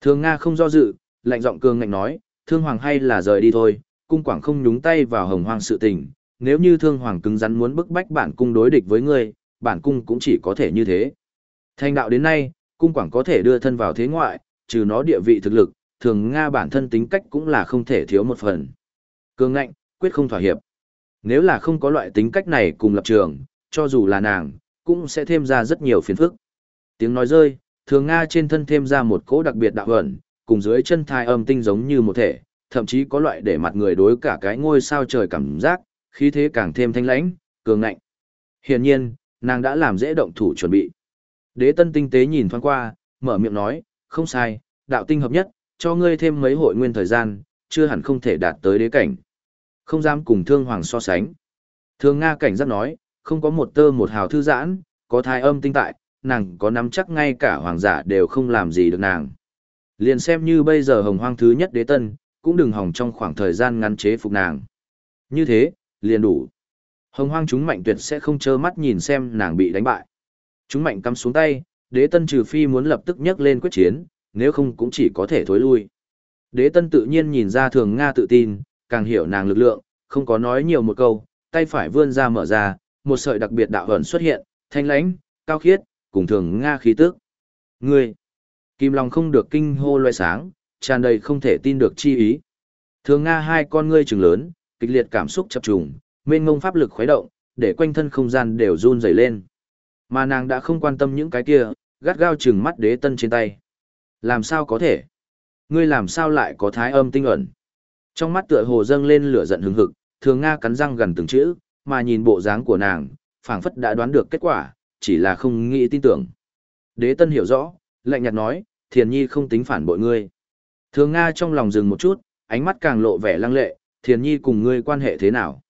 Thương Nga không do dự, lạnh giọng cường ngạnh nói, thương hoàng hay là rời đi thôi, cung quảng không nhúng tay vào hồng hoang sự tình, nếu như thương hoàng cứng rắn muốn bức bách bản cung đối địch với ngươi, bản cung cũng chỉ có thể như thế. Thành đạo đến nay, cung quảng có thể đưa thân vào thế ngoại, trừ nó địa vị thực lực, thường Nga bản thân tính cách cũng là không thể thiếu một phần. Cường ngạnh, quyết không thỏa hiệp. Nếu là không có loại tính cách này cùng lập trường, cho dù là nàng, cũng sẽ thêm ra rất nhiều phiền phức. Tiếng nói rơi, thường Nga trên thân thêm ra một cỗ đặc biệt đạo ẩn, cùng dưới chân thai âm tinh giống như một thể, thậm chí có loại để mặt người đối cả cái ngôi sao trời cảm giác, khí thế càng thêm thanh lãnh, cường ngạnh. Hiển nhiên, nàng đã làm dễ động thủ chuẩn bị. Đế tân tinh tế nhìn thoáng qua, mở miệng nói, không sai, đạo tinh hợp nhất, cho ngươi thêm mấy hội nguyên thời gian, chưa hẳn không thể đạt tới đế cảnh. Không dám cùng thương hoàng so sánh. Thương Nga cảnh giác nói, không có một tơ một hào thư giãn, có thai âm tinh tại, nàng có nắm chắc ngay cả hoàng giả đều không làm gì được nàng. Liền xem như bây giờ hồng hoang thứ nhất đế tân, cũng đừng hỏng trong khoảng thời gian ngắn chế phục nàng. Như thế, liền đủ. Hồng hoang chúng mạnh tuyệt sẽ không trơ mắt nhìn xem nàng bị đánh bại. Chúng mạnh cắm xuống tay, đế tân trừ phi muốn lập tức nhấc lên quyết chiến, nếu không cũng chỉ có thể thối lui. Đế tân tự nhiên nhìn ra thường Nga tự tin, càng hiểu nàng lực lượng, không có nói nhiều một câu, tay phải vươn ra mở ra, một sợi đặc biệt đạo ẩn xuất hiện, thanh lãnh, cao khiết, cùng thường Nga khí tức. Ngươi! Kim Long không được kinh hô loe sáng, tràn đầy không thể tin được chi ý. Thường Nga hai con ngươi trừng lớn, kịch liệt cảm xúc chập trùng, mênh mông pháp lực khuấy động, để quanh thân không gian đều run rẩy lên. Mà nàng đã không quan tâm những cái kia, gắt gao trừng mắt đế tân trên tay. Làm sao có thể? Ngươi làm sao lại có thái âm tinh ẩn? Trong mắt tựa hồ dâng lên lửa giận hừng hực, thường Nga cắn răng gần từng chữ, mà nhìn bộ dáng của nàng, phảng phất đã đoán được kết quả, chỉ là không nghĩ tin tưởng. Đế tân hiểu rõ, lạnh nhạt nói, thiền nhi không tính phản bội ngươi. Thường Nga trong lòng dừng một chút, ánh mắt càng lộ vẻ lăng lệ, thiền nhi cùng ngươi quan hệ thế nào?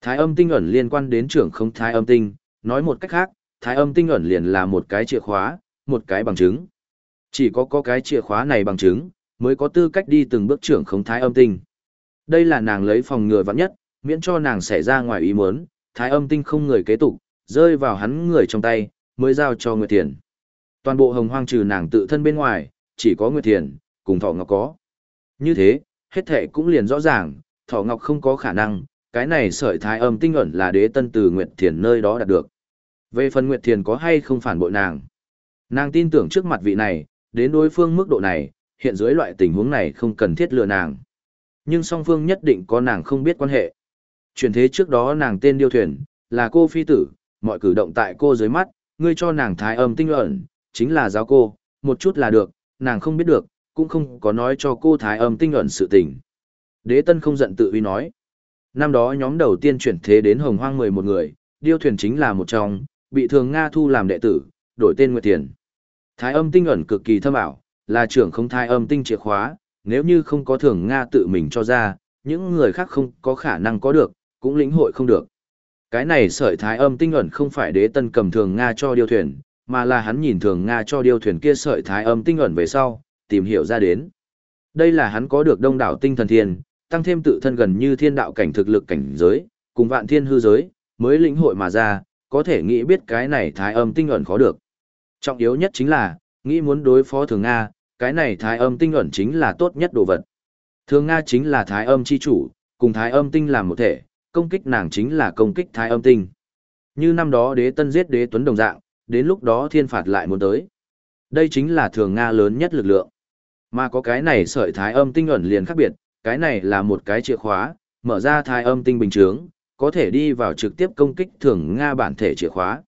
Thái âm tinh ẩn liên quan đến trưởng không thái âm tinh, nói một cách khác, thái âm tinh ẩn liền là một cái chìa khóa, một cái bằng chứng. Chỉ có có cái chìa khóa này bằng chứng, mới có tư cách đi từng bước trưởng khống thái âm tinh. Đây là nàng lấy phòng ngừa vạn nhất, miễn cho nàng xảy ra ngoài ý muốn, thái âm tinh không người kế tục, rơi vào hắn người trong tay, mới giao cho Nguyệt Thiền. Toàn bộ hồng hoang trừ nàng tự thân bên ngoài, chỉ có Nguyệt Thiền, cùng Thọ Ngọc có. Như thế, hết thệ cũng liền rõ ràng, Thọ Ngọc không có khả năng, cái này sợi thái âm tinh ẩn là đế tân từ Nguyệt Thiền nơi đó đạt được. Về phần Nguyệt Thiền có hay không phản bội nàng. Nàng tin tưởng trước mặt vị này, đến đối phương mức độ này, hiện dưới loại tình huống này không cần thiết lừa nàng. Nhưng song phương nhất định có nàng không biết quan hệ. Chuyển thế trước đó nàng tên điêu thuyền, là cô phi tử, mọi cử động tại cô dưới mắt, ngươi cho nàng thái âm tinh ẩn, chính là giáo cô, một chút là được, nàng không biết được, cũng không có nói cho cô thái âm tinh ẩn sự tình. Đế tân không giận tự uy nói. Năm đó nhóm đầu tiên chuyển thế đến hồng hoang mười một người, điêu thuyền chính là một trong, bị thường Nga thu làm đệ tử, đổi tên Nguyệt Tiền. Thái âm tinh ẩn cực kỳ thâm ảo, là trưởng không thái âm tinh chìa khóa, nếu như không có thường Nga tự mình cho ra, những người khác không có khả năng có được, cũng lĩnh hội không được. Cái này sợi thái âm tinh ẩn không phải đế tân cầm thường Nga cho điêu thuyền, mà là hắn nhìn thường Nga cho điêu thuyền kia sợi thái âm tinh ẩn về sau, tìm hiểu ra đến. Đây là hắn có được đông đảo tinh thần thiên, tăng thêm tự thân gần như thiên đạo cảnh thực lực cảnh giới, cùng vạn thiên hư giới, mới lĩnh hội mà ra, có thể nghĩ biết cái này thái âm tinh ẩn khó được. Trọng yếu nhất chính là, nghĩ muốn đối phó thường Nga, cái này thái âm tinh ẩn chính là tốt nhất đồ vật. Thường Nga chính là thái âm chi chủ, cùng thái âm tinh làm một thể, công kích nàng chính là công kích thái âm tinh. Như năm đó đế tân giết đế tuấn đồng dạng, đến lúc đó thiên phạt lại muốn tới. Đây chính là thường Nga lớn nhất lực lượng. Mà có cái này sợi thái âm tinh ẩn liền khác biệt, cái này là một cái chìa khóa, mở ra thái âm tinh bình chướng, có thể đi vào trực tiếp công kích thường Nga bản thể chìa khóa.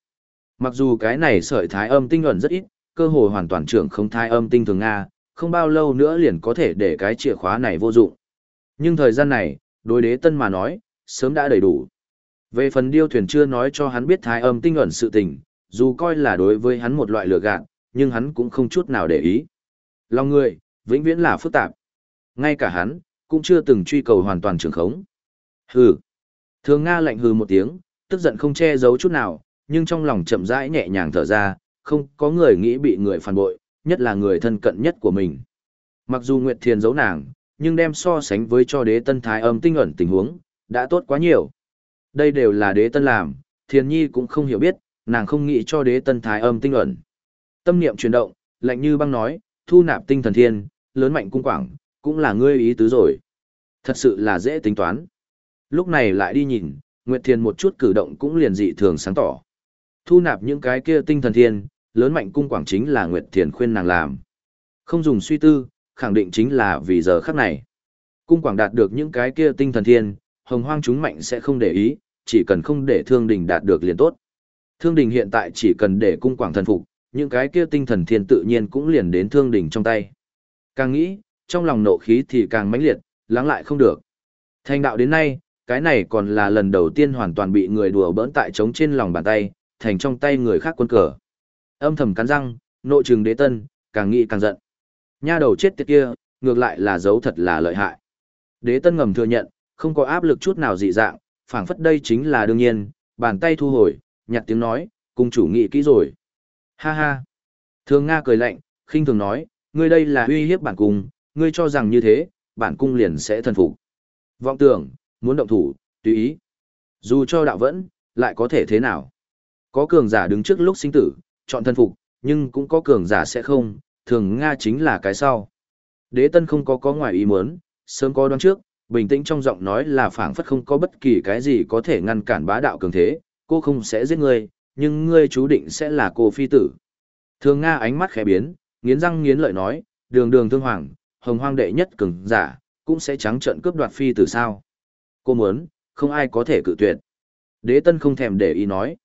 Mặc dù cái này sợi thái âm tinh ẩn rất ít, cơ hội hoàn toàn trưởng không thái âm tinh thường Nga, không bao lâu nữa liền có thể để cái chìa khóa này vô dụng. Nhưng thời gian này, đối đế tân mà nói, sớm đã đầy đủ. Về phần điêu thuyền chưa nói cho hắn biết thái âm tinh ẩn sự tình, dù coi là đối với hắn một loại lừa gạt, nhưng hắn cũng không chút nào để ý. Lòng người, vĩnh viễn là phức tạp. Ngay cả hắn, cũng chưa từng truy cầu hoàn toàn trường khống. Hừ. Thường Nga lạnh hừ một tiếng, tức giận không che giấu chút nào, nhưng trong lòng chậm rãi nhẹ nhàng thở ra, không có người nghĩ bị người phản bội, nhất là người thân cận nhất của mình. Mặc dù Nguyệt Thiền giấu nàng, nhưng đem so sánh với cho đế tân thái âm tinh ẩn tình huống, đã tốt quá nhiều. Đây đều là đế tân làm, Thiền Nhi cũng không hiểu biết, nàng không nghĩ cho đế tân thái âm tinh ẩn. Tâm niệm chuyển động, lạnh như băng nói, thu nạp tinh thần thiên, lớn mạnh cung quảng, cũng là ngươi ý tứ rồi. Thật sự là dễ tính toán. Lúc này lại đi nhìn, Nguyệt Thiền một chút cử động cũng liền dị thường sáng tỏ. Thu nạp những cái kia tinh thần thiên, lớn mạnh cung quảng chính là Nguyệt Thiền khuyên nàng làm. Không dùng suy tư, khẳng định chính là vì giờ khắc này. Cung quảng đạt được những cái kia tinh thần thiên, hồng hoang chúng mạnh sẽ không để ý, chỉ cần không để thương đình đạt được liền tốt. Thương đình hiện tại chỉ cần để cung quảng thần phục, những cái kia tinh thần thiên tự nhiên cũng liền đến thương đình trong tay. Càng nghĩ, trong lòng nộ khí thì càng mãnh liệt, lắng lại không được. Thành đạo đến nay, cái này còn là lần đầu tiên hoàn toàn bị người đùa bỡn tại trống trên lòng bàn tay, thành trong tay người khác quân cờ. Âm thầm cắn răng, nội trừng đế tân, càng nghĩ càng giận. Nha đầu chết tiệt kia, ngược lại là dấu thật là lợi hại. Đế tân ngầm thừa nhận, không có áp lực chút nào dị dạng, phảng phất đây chính là đương nhiên, bàn tay thu hồi, nhặt tiếng nói, cung chủ nghĩ kỹ rồi. Ha ha. Thường Nga cười lạnh, khinh thường nói, ngươi đây là uy hiếp bản cung, ngươi cho rằng như thế, bản cung liền sẽ thần phục. Vọng tưởng, muốn động thủ, tùy ý. Dù cho đạo vẫn, lại có thể thế nào? Có cường giả đứng trước lúc sinh tử, chọn thân phục, nhưng cũng có cường giả sẽ không, thường Nga chính là cái sau. Đế tân không có có ngoài ý muốn, sớm có đoán trước, bình tĩnh trong giọng nói là phảng phất không có bất kỳ cái gì có thể ngăn cản bá đạo cường thế, cô không sẽ giết ngươi, nhưng ngươi chú định sẽ là cô phi tử. Thường Nga ánh mắt khẽ biến, nghiến răng nghiến lợi nói, đường đường thương hoàng, hồng hoang đệ nhất cường giả, cũng sẽ trắng trợn cướp đoạt phi tử sao. Cô muốn, không ai có thể cự tuyệt. Đế tân không thèm để ý nói.